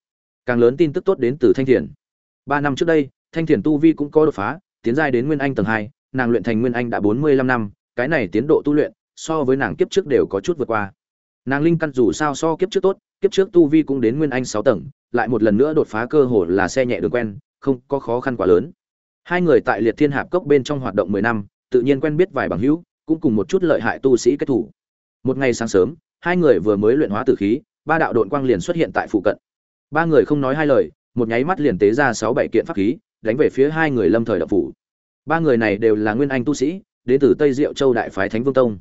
càng lớn tin tức tốt đến từ thanh thiền. Ba năm trước đây, thanh thiền tu vi cũng có đột phá, tiến giai đến nguyên anh tầng hai, nàng luyện thành nguyên anh đã bốn mươi lăm năm, cái này tiến độ tu luyện so với nàng kiếp trước đều có chút vượt qua. Nàng linh căn dù sao so kiếp trước tốt, kiếp trước tu vi cũng đến nguyên anh sáu tầng, lại một lần nữa đột phá cơ hội là xe nhẹ đường quen, không có khó khăn quá lớn. Hai người tại liệt thiên hạp cốc bên trong hoạt động mười năm, tự nhiên quen biết vài bằng hữu, cũng cùng một chút lợi hại tu sĩ kết thủ. Một ngày sáng sớm, hai người vừa mới luyện hóa tử khí, ba đạo đội quang liền xuất hiện tại phụ cận ba người không nói hai lời, một nháy mắt liền tế ra sáu bảy kiện pháp khí, đánh về phía hai người lâm thời đập phủ. Ba người này đều là nguyên anh tu sĩ, đến từ tây diệu châu đại phái thánh vương tông.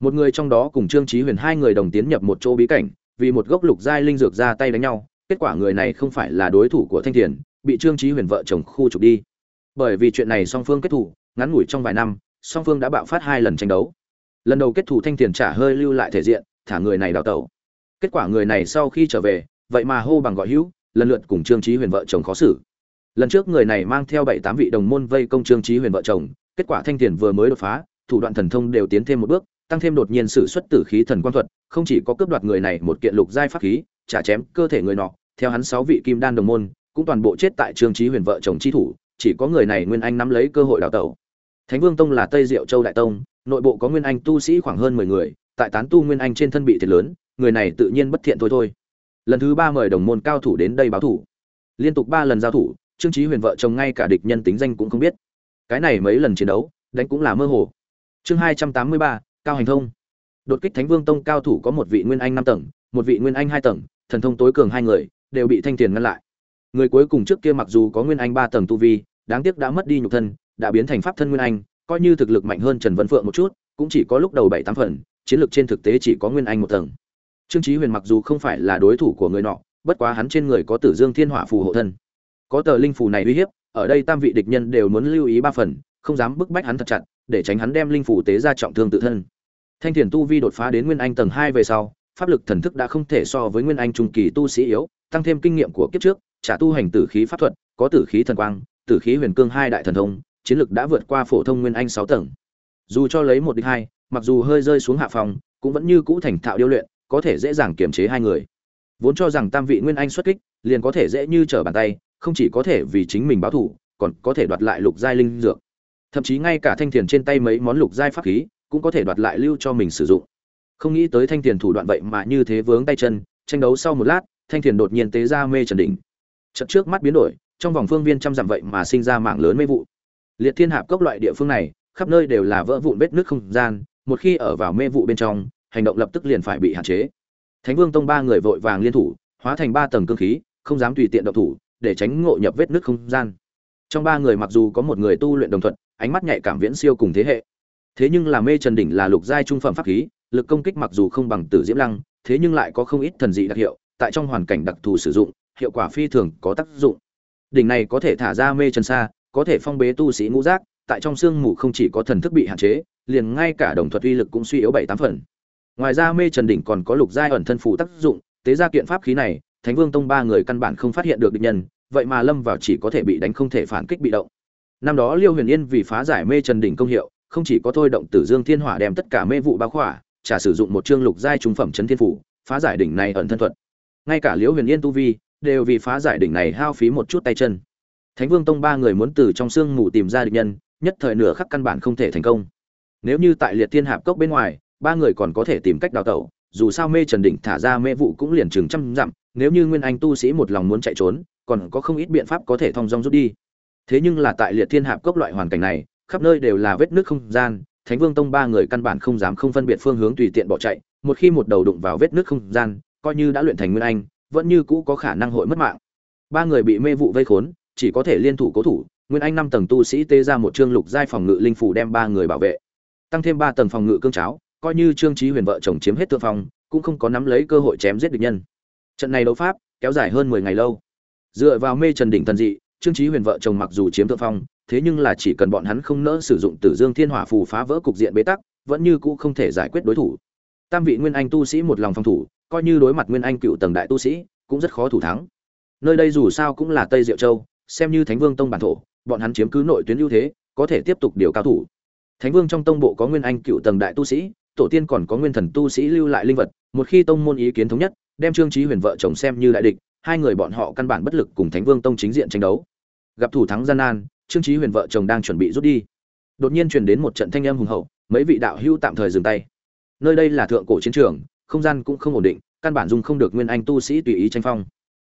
Một người trong đó cùng trương trí huyền hai người đồng tiến nhập một chỗ bí cảnh, vì một gốc lục giai linh dược ra tay đánh nhau, kết quả người này không phải là đối thủ của thanh thiền bị trương trí huyền vợ chồng khu trục đi. Bởi vì chuyện này song phương kết thủ ngắn ngủi trong vài năm, song phương đã bạo phát hai lần tranh đấu. Lần đầu kết thủ thanh thiền trả hơi lưu lại thể diện, thả người này đào tẩu. Kết quả người này sau khi trở về vậy mà hô bằng gọi hữu, lần lượt cùng trương trí huyền vợ chồng khó xử. Lần trước người này mang theo bảy tám vị đồng môn vây công trương trí huyền vợ chồng, kết quả thanh thiền vừa mới đột phá, thủ đoạn thần thông đều tiến thêm một bước, tăng thêm đột nhiên sử xuất tử khí thần quan thuật, không chỉ có cướp đoạt người này một kiện lục giai pháp khí trả chém cơ thể người nọ, theo hắn sáu vị kim đan đồng môn, cũng toàn bộ chết tại trương trí huyền vợ chồng chi thủ, chỉ có người này nguyên anh nắm lấy cơ hội đào tẩu. Thánh vương tông là tây diệu châu đại tông, nội bộ có nguyên anh tu sĩ khoảng hơn mười người, tại tán tu nguyên anh trên thân bị thiệt lớn, người này tự nhiên bất thiện thôi thôi lần thứ ba mời đồng môn cao thủ đến đây báo thủ. Liên tục ba lần giao thủ, trương trí huyền vợ chồng ngay cả địch nhân tính danh cũng không biết. Cái này mấy lần chiến đấu, đánh cũng là mơ hồ. Chương hai trăm tám mươi ba, cao hành thông. Đột kích thánh vương tông cao thủ có một vị nguyên anh năm tầng, một vị nguyên anh hai tầng, thần thông tối cường hai người, đều bị thanh tiền ngăn lại. Người cuối cùng trước kia mặc dù có nguyên anh ba tầng tu vi, đáng tiếc đã mất đi nhục thân, đã biến thành pháp thân nguyên anh, coi như thực lực mạnh hơn trần vân phượng một chút, cũng chỉ có lúc đầu bảy tám phần, chiến lược trên thực tế chỉ có nguyên anh một tầng trương chí huyền mặc dù không phải là đối thủ của người nọ, bất quá hắn trên người có tử dương thiên hỏa phù hộ thân. Có tờ linh phù này uy hiếp, ở đây tam vị địch nhân đều muốn lưu ý ba phần, không dám bức bách hắn thật chặt, để tránh hắn đem linh phù tế ra trọng thương tự thân. Thanh thiền tu vi đột phá đến nguyên anh tầng hai về sau, pháp lực thần thức đã không thể so với nguyên anh trung kỳ tu sĩ yếu, tăng thêm kinh nghiệm của kiếp trước, trả tu hành tử khí pháp thuật, có tử khí thần quang, tử khí huyền cương hai đại thần thông, chiến lực đã vượt qua phổ thông nguyên anh sáu tầng. Dù cho lấy một địch hai, mặc dù hơi rơi xuống hạ phòng, cũng vẫn như cũ thành thạo điêu luyện có thể dễ dàng kiềm chế hai người. Vốn cho rằng tam vị nguyên anh xuất kích, liền có thể dễ như trở bàn tay, không chỉ có thể vì chính mình báo thủ còn có thể đoạt lại lục giai linh dược. Thậm chí ngay cả thanh thiền trên tay mấy món lục giai pháp khí, cũng có thể đoạt lại lưu cho mình sử dụng. Không nghĩ tới thanh thiền thủ đoạn vậy mà như thế vướng tay chân, tranh đấu sau một lát, thanh thiền đột nhiên tế ra mê trần đỉnh. Chợt trước mắt biến đổi, trong vòng phương viên trăm dặm vậy mà sinh ra mạng lớn mê vụ. Liệt thiên hạp cốc loại địa phương này, khắp nơi đều là vỡ vụn vết nước không gian, một khi ở vào mê vụ bên trong hành động lập tức liền phải bị hạn chế. Thánh vương tông ba người vội vàng liên thủ, hóa thành ba tầng cương khí, không dám tùy tiện động thủ, để tránh ngộ nhập vết nước không gian. Trong ba người mặc dù có một người tu luyện đồng thuận, ánh mắt nhạy cảm viễn siêu cùng thế hệ. Thế nhưng là mê trần đỉnh là lục giai trung phẩm pháp khí, lực công kích mặc dù không bằng tử diễm lăng, thế nhưng lại có không ít thần dị đặc hiệu, tại trong hoàn cảnh đặc thù sử dụng, hiệu quả phi thường có tác dụng. Đỉnh này có thể thả ra mê trần xa, có thể phong bế tu sĩ ngũ giác, tại trong sương mù không chỉ có thần thức bị hạn chế, liền ngay cả đồng thuật uy lực cũng suy yếu bảy tám phần ngoài ra mê trần đỉnh còn có lục giai ẩn thân phủ tác dụng, tế gia kiện pháp khí này, thánh vương tông ba người căn bản không phát hiện được địch nhân, vậy mà lâm vào chỉ có thể bị đánh không thể phản kích bị động. Năm đó liêu huyền yên vì phá giải mê trần đỉnh công hiệu, không chỉ có thôi động tử dương thiên hỏa đem tất cả mê vụ bao khỏa trả sử dụng một chương lục giai trung phẩm chấn thiên phủ phá giải đỉnh này ẩn thân thuật. Ngay cả liễu huyền yên tu vi, đều vì phá giải đỉnh này hao phí một chút tay chân. Thánh vương tông ba người muốn từ trong sương mù tìm ra địch nhân, nhất thời nửa khắc căn bản không thể thành công. Nếu như tại liệt thiên hạp cốc bên ngoài ba người còn có thể tìm cách đào tẩu, dù sao mê trần đỉnh thả ra mê vụ cũng liền chừng trăm dặm, nếu như nguyên anh tu sĩ một lòng muốn chạy trốn, còn có không ít biện pháp có thể thong dong rút đi. Thế nhưng là tại liệt thiên hạp cốc loại hoàn cảnh này, khắp nơi đều là vết nước không gian, thánh vương tông ba người căn bản không dám không phân biệt phương hướng tùy tiện bỏ chạy, một khi một đầu đụng vào vết nước không gian, coi như đã luyện thành nguyên anh, vẫn như cũ có khả năng hội mất mạng. Ba người bị mê vụ vây khốn, chỉ có thể liên thủ cố thủ, nguyên anh năm tầng tu sĩ tê ra một chương lục giai phòng ngự linh phủ đem ba người bảo vệ, tăng thêm ba tầng phòng ngự cương cháo coi như trương trí huyền vợ chồng chiếm hết thượng phong, cũng không có nắm lấy cơ hội chém giết địch nhân. Trận này đấu pháp kéo dài hơn mười ngày lâu. Dựa vào mê trần đỉnh thần dị, trương trí huyền vợ chồng mặc dù chiếm thượng phong, thế nhưng là chỉ cần bọn hắn không nỡ sử dụng tử dương thiên hỏa phù phá vỡ cục diện bế tắc, vẫn như cũ không thể giải quyết đối thủ. Tam vị nguyên anh tu sĩ một lòng phòng thủ, coi như đối mặt nguyên anh cựu tầng đại tu sĩ, cũng rất khó thủ thắng. Nơi đây dù sao cũng là tây diệu châu, xem như thánh vương tông bản thổ, bọn hắn chiếm cứ nội tuyến ưu thế, có thể tiếp tục điều cao thủ. Thánh vương trong tông bộ có nguyên anh cựu tầng đại tu sĩ tổ tiên còn có nguyên thần tu sĩ lưu lại linh vật, một khi tông môn ý kiến thống nhất, đem trương trí huyền vợ chồng xem như đại địch, hai người bọn họ căn bản bất lực cùng thánh vương tông chính diện tranh đấu. Gặp thủ thắng gian nan, trương trí huyền vợ chồng đang chuẩn bị rút đi. Đột nhiên truyền đến một trận thanh âm hùng hậu, mấy vị đạo hưu tạm thời dừng tay. Nơi đây là thượng cổ chiến trường, không gian cũng không ổn định, căn bản dung không được nguyên anh tu sĩ tùy ý tranh phong.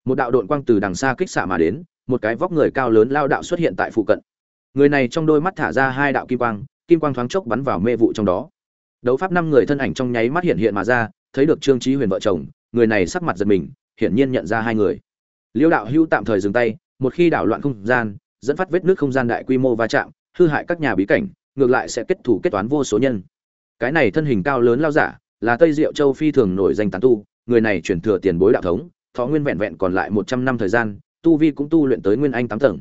Một đạo đội quang từ đằng xa kích xạ mà đến, một cái vóc người cao lớn lao đạo xuất hiện tại phụ cận. Người này trong đôi mắt thả ra hai đạo kim quang kim quang thoáng chốc bắn vào mê vụ trong đó đấu pháp năm người thân ảnh trong nháy mắt hiện hiện mà ra, thấy được trương trí huyền vợ chồng, người này sắc mặt giật mình, hiển nhiên nhận ra hai người. Liêu đạo hưu tạm thời dừng tay, một khi đảo loạn không gian, dẫn phát vết nước không gian đại quy mô va chạm, hư hại các nhà bí cảnh, ngược lại sẽ kết thủ kết toán vô số nhân. Cái này thân hình cao lớn lao giả, là tây diệu châu phi thường nổi danh tán tu, người này chuyển thừa tiền bối đạo thống, thọ nguyên vẹn vẹn còn lại một trăm năm thời gian, tu vi cũng tu luyện tới nguyên anh tám tầng.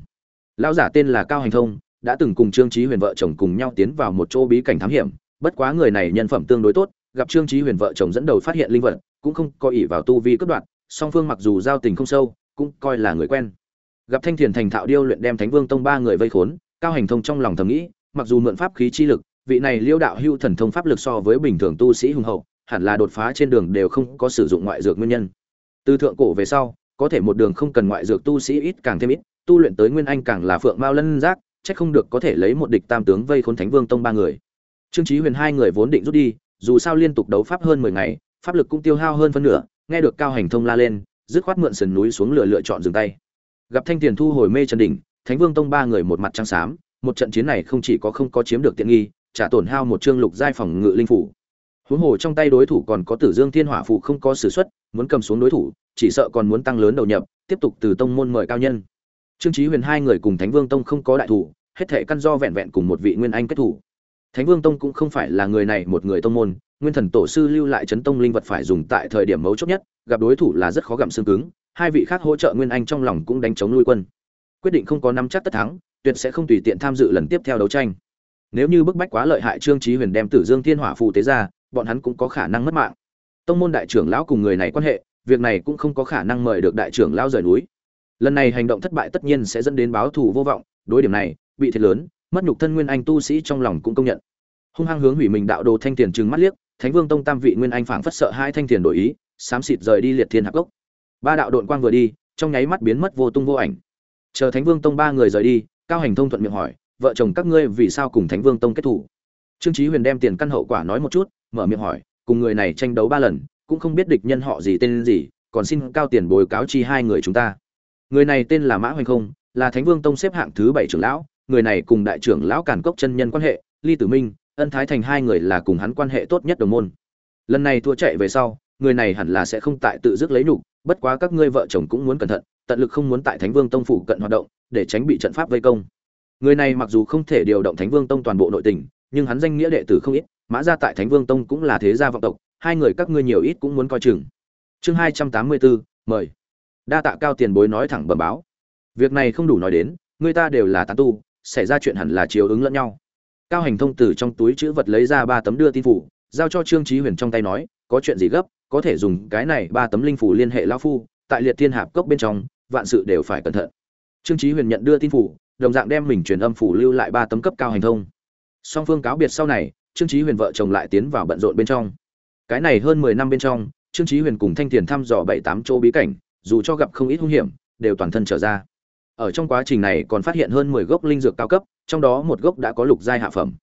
Lão giả tên là cao hành thông, đã từng cùng trương trí huyền vợ chồng cùng nhau tiến vào một chỗ bí cảnh thám hiểm bất quá người này nhân phẩm tương đối tốt, gặp trương trí huyền vợ chồng dẫn đầu phát hiện linh vật, cũng không coi ỷ vào tu vi cất đoạn, song phương mặc dù giao tình không sâu, cũng coi là người quen. Gặp thanh thiền thành thạo điêu luyện đem thánh vương tông ba người vây khốn, cao hành thông trong lòng thầm nghĩ, mặc dù mượn pháp khí chi lực, vị này liêu đạo hưu thần thông pháp lực so với bình thường tu sĩ hùng hậu, hẳn là đột phá trên đường đều không có sử dụng ngoại dược nguyên nhân. Từ thượng cổ về sau, có thể một đường không cần ngoại dược tu sĩ ít càng thêm ít, tu luyện tới nguyên anh càng là phượng mao lân giác, chắc không được có thể lấy một địch tam tướng vây khốn thánh vương tông ba người trương Chí huyền hai người vốn định rút đi, dù sao liên tục đấu pháp hơn mười ngày, pháp lực cũng tiêu hao hơn phân nửa, nghe được cao hành thông la lên, dứt khoát mượn sườn núi xuống lửa lựa chọn dừng tay. Gặp thanh tiền thu hồi mê trần đỉnh, thánh vương tông ba người một mặt trắng xám, một trận chiến này không chỉ có không có chiếm được tiện nghi trả tổn hao một trương lục giai phòng ngự linh phủ. Huống hồ trong tay đối thủ còn có tử dương thiên hỏa phụ không có sử xuất, muốn cầm xuống đối thủ, chỉ sợ còn muốn tăng lớn đầu nhập, tiếp tục từ tông môn mời cao nhân. Trương trí huyền hai người cùng thánh vương tông không có đại thủ, hết thể căn do vẹn vẹn cùng một vị nguyên anh kết thủ thánh vương tông cũng không phải là người này một người tông môn, nguyên thần tổ sư lưu lại chấn tông linh vật phải dùng tại thời điểm mấu chốt nhất, gặp đối thủ là rất khó gặm xương cứng, hai vị khác hỗ trợ nguyên anh trong lòng cũng đánh chống nuôi quân. Quyết định không có nắm chắc tất thắng, tuyệt sẽ không tùy tiện tham dự lần tiếp theo đấu tranh. Nếu như bức bách quá lợi hại trương Chí huyền đem tử dương thiên hỏa phù tế ra, bọn hắn cũng có khả năng mất mạng. Tông môn đại trưởng lão cùng người này quan hệ, việc này cũng không có khả năng mời được đại trưởng lão rời núi. Lần này hành động thất bại tất nhiên sẽ dẫn đến báo thù vô vọng, đối điểm này, bị thiệt lớn mất nhục thân nguyên anh tu sĩ trong lòng cũng công nhận. Hung hăng hướng hủy mình đạo đồ thanh tiền trừng mắt liếc, thánh vương tông tam vị nguyên anh phảng phất sợ hai thanh tiền đổi ý, xám xịt rời đi liệt thiên hạc gốc ba đạo đội quang vừa đi, trong nháy mắt biến mất vô tung vô ảnh. Chờ thánh vương tông ba người rời đi, cao hành thông thuận miệng hỏi, vợ chồng các ngươi vì sao cùng thánh vương tông kết thủ? Trương trí huyền đem tiền căn hậu quả nói một chút, mở miệng hỏi, cùng người này tranh đấu ba lần, cũng không biết địch nhân họ gì tên gì, còn xin cao tiền bồi cáo chi hai người chúng ta. Người này tên là mã hoành không, là thánh vương tông xếp hạng thứ bảy trưởng lão người này cùng đại trưởng lão càn cốc chân nhân quan hệ, ly tử minh, ân thái thành hai người là cùng hắn quan hệ tốt nhất đồng môn. Lần này thua chạy về sau, người này hẳn là sẽ không tại tự dứt lấy nhục, bất quá các ngươi vợ chồng cũng muốn cẩn thận, tận lực không muốn tại thánh vương tông phủ cận hoạt động, để tránh bị trận pháp vây công. Người này mặc dù không thể điều động thánh vương tông toàn bộ nội tình, nhưng hắn danh nghĩa đệ tử không ít, mã gia tại thánh vương tông cũng là thế gia vọng tộc, hai người các ngươi nhiều ít cũng muốn coi chừng. Chương hai trăm tám mươi bốn, mời. Đa tạ cao tiền bối nói thẳng bẩm báo. Việc này không đủ nói đến, người ta đều là tán tu xảy ra chuyện hẳn là chiếu ứng lẫn nhau. Cao hành thông từ trong túi chữ vật lấy ra ba tấm đưa tin phủ, giao cho trương trí huyền trong tay nói, có chuyện gì gấp, có thể dùng cái này ba tấm linh phủ liên hệ lão phu, tại liệt thiên hạp cốc bên trong, vạn sự đều phải cẩn thận. Trương trí huyền nhận đưa tin phủ, đồng dạng đem mình truyền âm phủ lưu lại ba tấm cấp cao hành thông. Song phương cáo biệt sau này, trương trí huyền vợ chồng lại tiến vào bận rộn bên trong. Cái này hơn mười năm bên trong, trương trí huyền cùng thanh tiền thăm dò bảy tám chỗ bí cảnh, dù cho gặp không ít hung hiểm, đều toàn thân trở ra ở trong quá trình này còn phát hiện hơn mười gốc linh dược cao cấp, trong đó một gốc đã có lục giai hạ phẩm.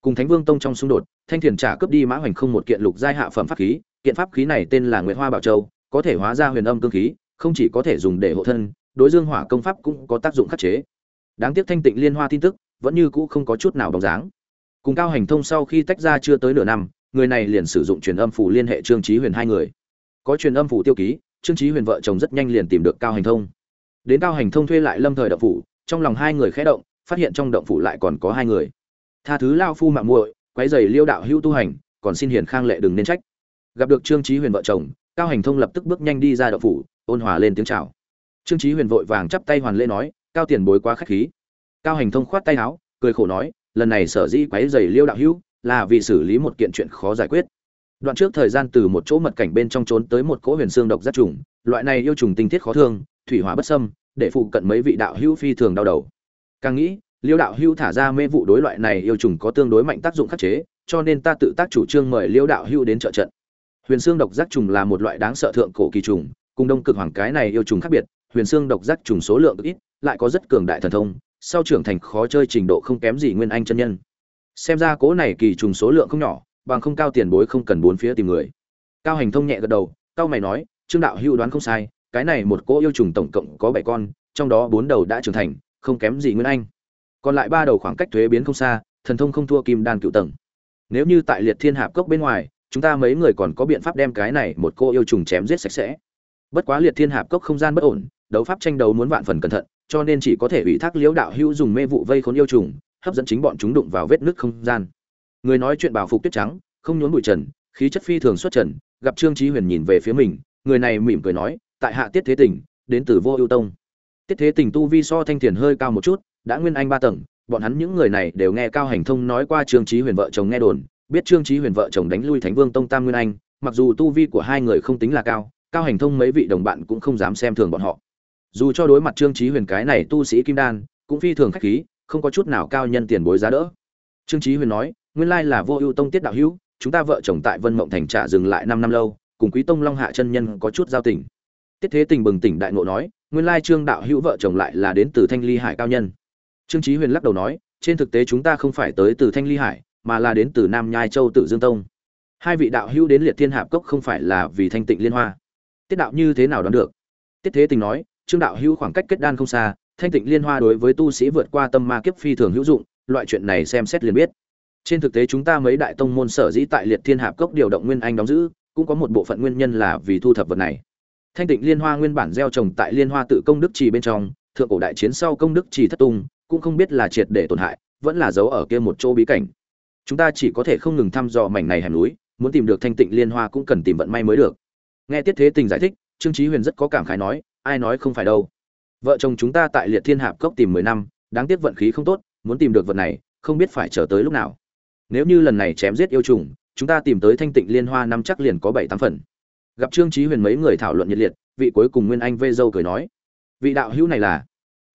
Cùng thánh vương tông trong xung đột, thanh thiền trả cướp đi mã hoành không một kiện lục giai hạ phẩm pháp khí, kiện pháp khí này tên là nguyệt hoa bảo châu, có thể hóa ra huyền âm cương khí, không chỉ có thể dùng để hộ thân, đối dương hỏa công pháp cũng có tác dụng khắc chế. Đáng tiếc thanh tịnh liên hoa tin tức, vẫn như cũ không có chút nào bóng dáng. Cùng cao hành thông sau khi tách ra chưa tới nửa năm, người này liền sử dụng truyền âm phù liên hệ trương trí huyền hai người. Có truyền âm phù tiêu ký, trương trí huyền vợ chồng rất nhanh liền tìm được cao hành thông đến cao hành thông thuê lại lâm thời động phủ, trong lòng hai người khẽ động, phát hiện trong động phủ lại còn có hai người. Tha thứ lao phu mạng muội, quấy giày liêu đạo hữu tu hành, còn xin hiền khang lệ đừng nên trách. Gặp được trương trí huyền vợ chồng, cao hành thông lập tức bước nhanh đi ra động phủ, ôn hòa lên tiếng chào. Trương trí huyền vội vàng chắp tay hoàn lễ nói, cao tiền bối quá khách khí. Cao hành thông khoát tay áo, cười khổ nói, lần này sở dĩ quấy giày liêu đạo hữu, là vì xử lý một kiện chuyện khó giải quyết. Đoạn trước thời gian từ một chỗ mật cảnh bên trong trốn tới một cỗ huyền xương độc giác trùng, loại này yêu trùng tinh thiết khó thương thủy hỏa bất sâm để phụ cận mấy vị đạo hữu phi thường đau đầu. Càng nghĩ, liêu đạo hữu thả ra mê vụ đối loại này yêu trùng có tương đối mạnh tác dụng khắc chế, cho nên ta tự tác chủ trương mời liêu đạo hữu đến trợ trận. Huyền xương độc giác trùng là một loại đáng sợ thượng cổ kỳ trùng, cùng đông cực hoàng cái này yêu trùng khác biệt, huyền xương độc giác trùng số lượng ít, lại có rất cường đại thần thông, sau trưởng thành khó chơi trình độ không kém gì nguyên anh chân nhân. Xem ra cố này kỳ trùng số lượng không nhỏ, bằng không cao tiền bối không cần bốn phía tìm người. Cao hành thông nhẹ gật đầu, cao mày nói, trương đạo hữu đoán không sai cái này một cỗ yêu trùng tổng cộng có bảy con, trong đó bốn đầu đã trưởng thành, không kém gì nguyên anh. Còn lại ba đầu khoảng cách thuế biến không xa, thần thông không thua kim đan cựu tầng. Nếu như tại liệt thiên hạp cốc bên ngoài, chúng ta mấy người còn có biện pháp đem cái này một cô yêu trùng chém giết sạch sẽ. Bất quá liệt thiên hạp cốc không gian bất ổn, đấu pháp tranh đấu muốn vạn phần cẩn thận, cho nên chỉ có thể ủy thác liễu đạo hữu dùng mê vụ vây khốn yêu trùng, hấp dẫn chính bọn chúng đụng vào vết nứt không gian. Người nói chuyện bảo phục tuyết trắng, không nhốn bụi trần, khí chất phi thường xuất trần, gặp trương trí huyền nhìn về phía mình, người này mỉm cười nói tại hạ tiết thế tình, đến từ vô ưu tông. Tiết thế tình tu vi so thanh thiền hơi cao một chút, đã nguyên anh ba tầng, bọn hắn những người này đều nghe cao hành thông nói qua trương trí huyền vợ chồng nghe đồn, biết trương trí huyền vợ chồng đánh lui thánh vương tông tam nguyên anh, mặc dù tu vi của hai người không tính là cao cao hành thông mấy vị đồng bạn cũng không dám xem thường bọn họ. Dù cho đối mặt trương trí huyền cái này tu sĩ kim đan, cũng phi thường khách khí, không có chút nào cao nhân tiền bối giá đỡ. Trương trí huyền nói, nguyên lai là vô ưu tông tiết đạo hữu, chúng ta vợ chồng tại vân mộng thành trả dừng lại năm năm lâu, cùng quý tông long hạ chân nhân có chút giao tình tiết thế tình bừng tỉnh đại ngộ nói, nguyên lai trương đạo hữu vợ chồng lại là đến từ thanh ly hải cao nhân. Trương trí huyền lắc đầu nói, trên thực tế chúng ta không phải tới từ thanh ly hải, mà là đến từ nam nhai châu tự dương tông. Hai vị đạo hữu đến liệt thiên hạp cốc không phải là vì thanh tịnh liên hoa. Tiết đạo như thế nào đoán được? Tiết thế tình nói, trương đạo hữu khoảng cách kết đan không xa, thanh tịnh liên hoa đối với tu sĩ vượt qua tâm ma kiếp phi thường hữu dụng, loại chuyện này xem xét liền biết. Trên thực tế chúng ta mấy đại tông môn sở dĩ tại liệt thiên hạp cốc điều động nguyên anh đóng giữ, cũng có một bộ phận nguyên nhân là vì thu thập vật này thanh tịnh liên hoa nguyên bản gieo trồng tại liên hoa tự công đức trì bên trong, thượng cổ đại chiến sau công đức trì thất tung, cũng không biết là triệt để tổn hại, vẫn là giấu ở kia một chỗ bí cảnh. Chúng ta chỉ có thể không ngừng thăm dò mảnh này hẻm núi, muốn tìm được thanh tịnh liên hoa cũng cần tìm vận may mới được. Nghe tiết thế tình giải thích, trương trí huyền rất có cảm khái nói, ai nói không phải đâu. Vợ chồng chúng ta tại liệt thiên hạp cốc tìm mười năm, đáng tiếc vận khí không tốt, muốn tìm được vật này, không biết phải chờ tới lúc nào. Nếu như lần này chém giết yêu trùng, chúng ta tìm tới thanh tịnh liên hoa năm chắc liền có bảy tám phần gặp trương trí huyền mấy người thảo luận nhiệt liệt, vị cuối cùng nguyên anh vây dâu cười nói, vị đạo hữu này là?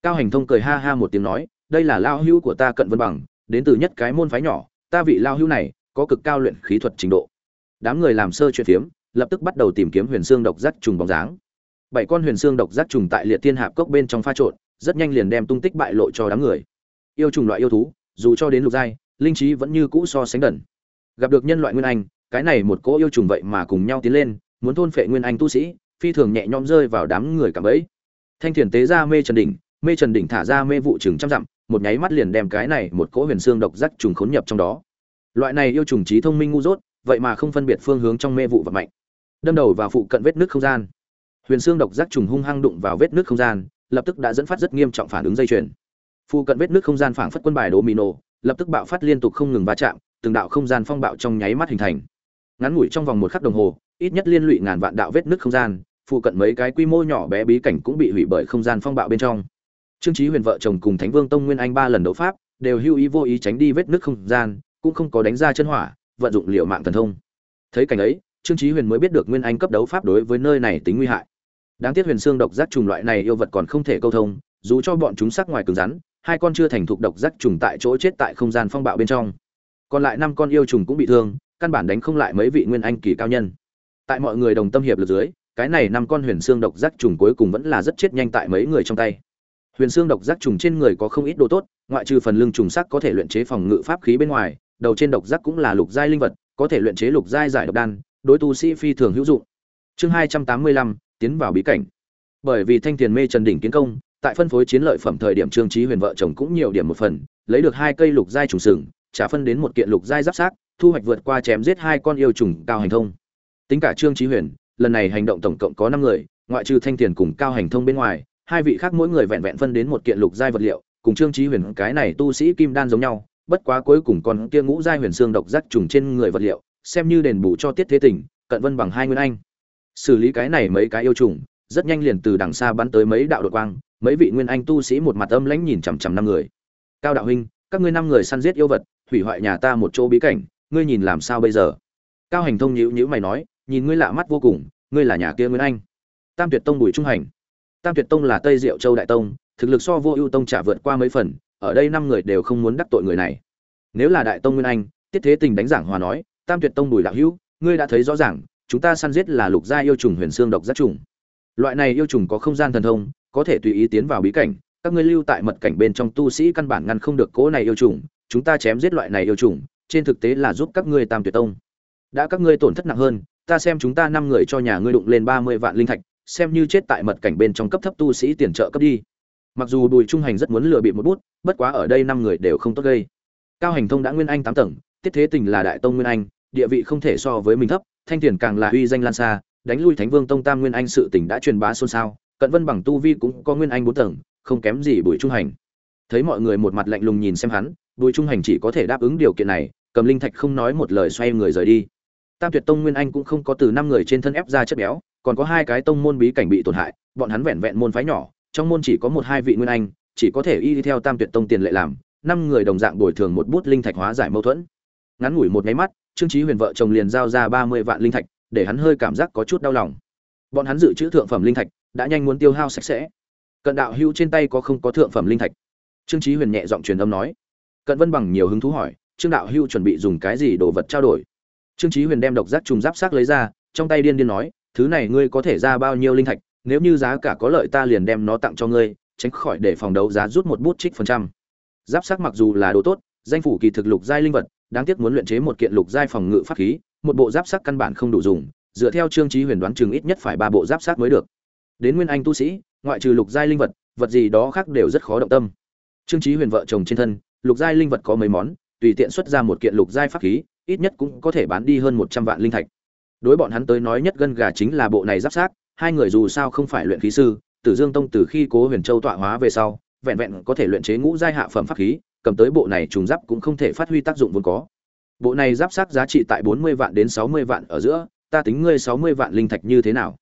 Cao hành thông cười ha ha một tiếng nói, đây là lao hữu của ta cận vân bằng, đến từ nhất cái môn phái nhỏ, ta vị lao hữu này có cực cao luyện khí thuật trình độ. Đám người làm sơ chuyện phiếm, lập tức bắt đầu tìm kiếm huyền xương độc giác trùng bóng dáng. Bảy con huyền xương độc giác trùng tại liệt thiên hạp cốc bên trong pha trộn, rất nhanh liền đem tung tích bại lộ cho đám người. Yêu trùng loại yêu thú, dù cho đến lục giai, linh trí vẫn như cũ so sánh đần. Gặp được nhân loại nguyên anh, cái này một cỗ yêu trùng vậy mà cùng nhau tiến lên muốn thôn phệ nguyên anh tu sĩ, phi thường nhẹ nhõm rơi vào đám người cảm ấy. Thanh thiền tế ra mê trần đỉnh, mê trần đỉnh thả ra mê vụ chừng trăm dặm, một nháy mắt liền đem cái này một cỗ huyền xương độc giác trùng khốn nhập trong đó. Loại này yêu trùng trí thông minh ngu dốt, vậy mà không phân biệt phương hướng trong mê vụ và mạnh đâm đầu vào phụ cận vết nước không gian. Huyền xương độc giác trùng hung hăng đụng vào vết nước không gian, lập tức đã dẫn phát rất nghiêm trọng phản ứng dây chuyền. Phụ cận vết nước không gian phảng phất quân bài đồ mì nổ lập tức bạo phát liên tục không ngừng va chạm, từng đạo không gian phong bạo trong nháy mắt hình thành. Ngắn ngủi trong vòng một khắc đồng hồ ít nhất liên lụy ngàn vạn đạo vết nứt không gian, phụ cận mấy cái quy mô nhỏ bé bí cảnh cũng bị hủy bởi không gian phong bạo bên trong. Trương chí huyền vợ chồng cùng thánh vương tông nguyên anh ba lần đấu pháp, đều hưu ý vô ý tránh đi vết nứt không gian, cũng không có đánh ra chân hỏa, vận dụng liều mạng thần thông. Thấy cảnh ấy, trương chí huyền mới biết được nguyên anh cấp đấu pháp đối với nơi này tính nguy hại. Đáng tiếc huyền xương độc giác trùng loại này yêu vật còn không thể câu thông, dù cho bọn chúng sắc ngoài cứng rắn, hai con chưa thành thục độc giác trùng tại chỗ chết tại không gian phong bạo bên trong. Còn lại năm con yêu trùng cũng bị thương, căn bản đánh không lại mấy vị nguyên anh kỳ cao nhân tại mọi người đồng tâm hiệp lực dưới, cái này năm con huyền xương độc giác trùng cuối cùng vẫn là rất chết nhanh tại mấy người trong tay. Huyền xương độc giác trùng trên người có không ít đồ tốt, ngoại trừ phần lưng trùng sắc có thể luyện chế phòng ngự pháp khí bên ngoài, đầu trên độc giác cũng là lục giai linh vật, có thể luyện chế lục giai giải độc đan, đối tu sĩ phi thường hữu dụng. Chương hai trăm tám mươi lăm, tiến vào bí cảnh. Bởi vì thanh tiền mê trần đỉnh kiến công, tại phân phối chiến lợi phẩm thời điểm trương trí huyền vợ chồng cũng nhiều điểm một phần, lấy được hai cây lục giai trùng sừng, trả phân đến một kiện lục giai giáp sát thu hoạch vượt qua chém giết hai con yêu trùng cao hành thông tính cả trương trí huyền, lần này hành động tổng cộng có năm người, ngoại trừ thanh tiền cùng cao hành thông bên ngoài, hai vị khác mỗi người vẹn vẹn phân đến một kiện lục giai vật liệu, cùng trương trí huyền cái này tu sĩ kim đan giống nhau, bất quá cuối cùng còn kia ngũ giai huyền xương độc giác trùng trên người vật liệu, xem như đền bù cho tiết thế tình, cận vân bằng hai nguyên anh. Xử lý cái này mấy cái yêu trùng, rất nhanh liền từ đằng xa bắn tới mấy đạo đột quang, mấy vị nguyên anh tu sĩ một mặt âm lãnh nhìn chằm chằm năm người. Cao đạo huynh, các ngươi năm người săn giết yêu vật, hủy hoại nhà ta một chỗ bí cảnh, ngươi nhìn làm sao bây giờ? Cao hành thông nhíu nhíu mày nói nhìn ngươi lạ mắt vô cùng, ngươi là nhà kia nguyên anh. Tam tuyệt tông bùi trung hành. Tam tuyệt tông là tây diệu châu đại tông, thực lực so vô ưu tông trả vượt qua mấy phần, ở đây năm người đều không muốn đắc tội người này. Nếu là đại tông nguyên anh, tiết thế tình đánh giảng hòa nói, tam tuyệt tông bùi đạo hữu, ngươi đã thấy rõ ràng, chúng ta săn giết là lục gia yêu trùng huyền xương độc giác trùng. Loại này yêu trùng có không gian thần thông, có thể tùy ý tiến vào bí cảnh, các ngươi lưu tại mật cảnh bên trong tu sĩ căn bản ngăn không được cỗ này yêu trùng, chúng ta chém giết loại này yêu trùng, trên thực tế là giúp các ngươi tam tuyệt tông. Đã các ngươi tổn thất nặng hơn ta xem chúng ta năm người cho nhà ngươi đụng lên ba mươi vạn linh thạch, xem như chết tại mật cảnh bên trong cấp thấp tu sĩ tiền trợ cấp đi. Mặc dù bùi trung hành rất muốn lừa bị một bút, bất quá ở đây năm người đều không tốt gây. Cao hành thông đã nguyên anh tám tầng, tiết thế tình là đại tông nguyên anh, địa vị không thể so với mình thấp, thanh tiền càng là uy danh lan xa, đánh lui thánh vương tông tam nguyên anh sự tình đã truyền bá xôn xao, cận vân bằng tu vi cũng có nguyên anh bốn tầng, không kém gì bùi trung hành. Thấy mọi người một mặt lạnh lùng nhìn xem hắn, bùi trung hành chỉ có thể đáp ứng điều kiện này, cầm linh thạch không nói một lời xoay người rời đi tam tuyệt tông nguyên anh cũng không có từ năm người trên thân ép ra chất béo, còn có hai cái tông môn bí cảnh bị tổn hại, bọn hắn vẹn vẹn môn phái nhỏ, trong môn chỉ có một hai vị nguyên anh, chỉ có thể y theo tam tuyệt tông tiền lệ làm, năm người đồng dạng bồi thường một bút linh thạch hóa giải mâu thuẫn. Ngắn ngủi một máy mắt, trương trí huyền vợ chồng liền giao ra ba mươi vạn linh thạch, để hắn hơi cảm giác có chút đau lòng. Bọn hắn dự trữ thượng phẩm linh thạch, đã nhanh muốn tiêu hao sạch sẽ. Cận đạo hưu trên tay có không có thượng phẩm linh thạch? Trương trí huyền nhẹ giọng truyền âm nói. Cận vân bằng nhiều hứng thú hỏi, trương đạo hưu chuẩn bị dùng cái gì đồ vật trao đổi? Trương Chí huyền đem độc giác trùng giáp xác lấy ra, trong tay điên điên nói, thứ này ngươi có thể ra bao nhiêu linh thạch, nếu như giá cả có lợi ta liền đem nó tặng cho ngươi, tránh khỏi để phòng đấu giá rút một bút trích phần trăm. Giáp xác mặc dù là đồ tốt, danh phủ kỳ thực lục giai linh vật, đáng tiếc muốn luyện chế một kiện lục giai phòng ngự pháp khí, một bộ giáp xác căn bản không đủ dùng, dựa theo trương Chí huyền đoán chừng ít nhất phải ba bộ giáp xác mới được. Đến nguyên anh tu sĩ, ngoại trừ lục giai linh vật vật gì đó khác đều rất khó động tâm. Trương Chí huyền vợ chồng trên thân, lục giai linh vật có mấy món, tùy tiện xuất ra một kiện lục giai pháp khí ít nhất cũng có thể bán đi hơn một trăm vạn linh thạch. Đối bọn hắn tới nói nhất gân gà chính là bộ này giáp sát hai người dù sao không phải luyện khí sư, tử dương tông từ khi cố huyền châu tọa hóa về sau, vẹn vẹn có thể luyện chế ngũ giai hạ phẩm pháp khí, cầm tới bộ này trùng giáp cũng không thể phát huy tác dụng vốn có. Bộ này giáp sát giá trị tại bốn mươi vạn đến sáu mươi vạn ở giữa, ta tính ngươi sáu mươi vạn linh thạch như thế nào?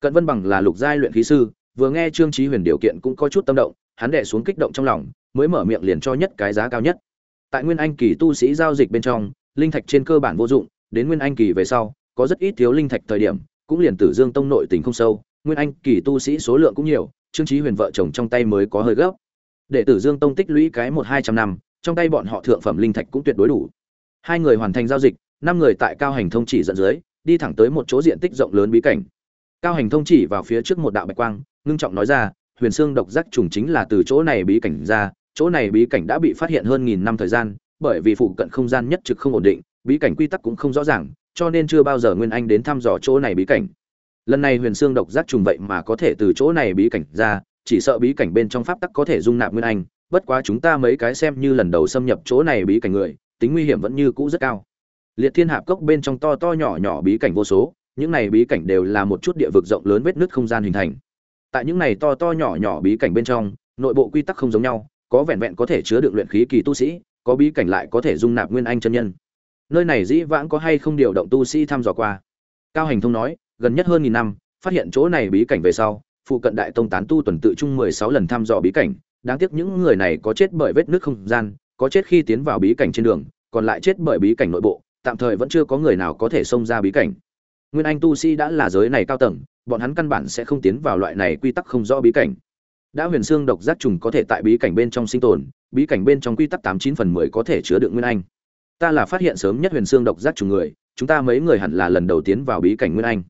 Cận vân bằng là lục giai luyện khí sư, vừa nghe trương trí huyền điều kiện cũng có chút tâm động, hắn đẻ xuống kích động trong lòng, mới mở miệng liền cho nhất cái giá cao nhất. Tại nguyên anh kỳ tu sĩ giao dịch bên trong linh thạch trên cơ bản vô dụng, đến nguyên anh kỳ về sau, có rất ít thiếu linh thạch thời điểm, cũng liền tử dương tông nội tình không sâu, nguyên anh kỳ tu sĩ số lượng cũng nhiều, trương Chí huyền vợ chồng trong tay mới có hơi gấp. Để tử dương tông tích lũy cái một hai trăm năm, trong tay bọn họ thượng phẩm linh thạch cũng tuyệt đối đủ. Hai người hoàn thành giao dịch, năm người tại cao hành thông chỉ dẫn dưới, đi thẳng tới một chỗ diện tích rộng lớn bí cảnh. Cao hành thông chỉ vào phía trước một đạo bạch quang, ngưng trọng nói ra, huyền xương độc giác trùng chính là từ chỗ này bí cảnh ra, chỗ này bí cảnh đã bị phát hiện hơn nghìn năm thời gian bởi vì phụ cận không gian nhất trực không ổn định, bí cảnh quy tắc cũng không rõ ràng, cho nên chưa bao giờ nguyên anh đến thăm dò chỗ này bí cảnh. Lần này huyền xương độc giác trùng vậy mà có thể từ chỗ này bí cảnh ra, chỉ sợ bí cảnh bên trong pháp tắc có thể dung nạp nguyên anh, bất quá chúng ta mấy cái xem như lần đầu xâm nhập chỗ này bí cảnh người, tính nguy hiểm vẫn như cũ rất cao. Liệt thiên hạp cốc bên trong to to nhỏ nhỏ bí cảnh vô số, những này bí cảnh đều là một chút địa vực rộng lớn vết nứt không gian hình thành. Tại những này to to nhỏ nhỏ bí cảnh bên trong, nội bộ quy tắc không giống nhau, có vẹn vẹn có thể chứa được luyện khí kỳ tu sĩ có bí cảnh lại có thể dung nạp nguyên anh chân nhân. Nơi này dĩ vãng có hay không điều động tu sĩ thăm dò qua. Cao hành thông nói, gần nhất hơn nghìn năm, phát hiện chỗ này bí cảnh về sau, phụ cận đại tông tán tu tuần tự chung mười sáu lần thăm dò bí cảnh. Đáng tiếc những người này có chết bởi vết nước không gian, có chết khi tiến vào bí cảnh trên đường, còn lại chết bởi bí cảnh nội bộ, tạm thời vẫn chưa có người nào có thể xông ra bí cảnh. Nguyên anh tu sĩ đã là giới này cao tầng, bọn hắn căn bản sẽ không tiến vào loại này quy tắc không rõ bí cảnh. Đã huyền xương độc giác trùng có thể tại bí cảnh bên trong sinh tồn bí cảnh bên trong quy tắc tám chín phần mười có thể chứa đựng nguyên anh. Ta là phát hiện sớm nhất huyền xương độc giác chủ người, chúng ta mấy người hẳn là lần đầu tiến vào bí cảnh nguyên anh.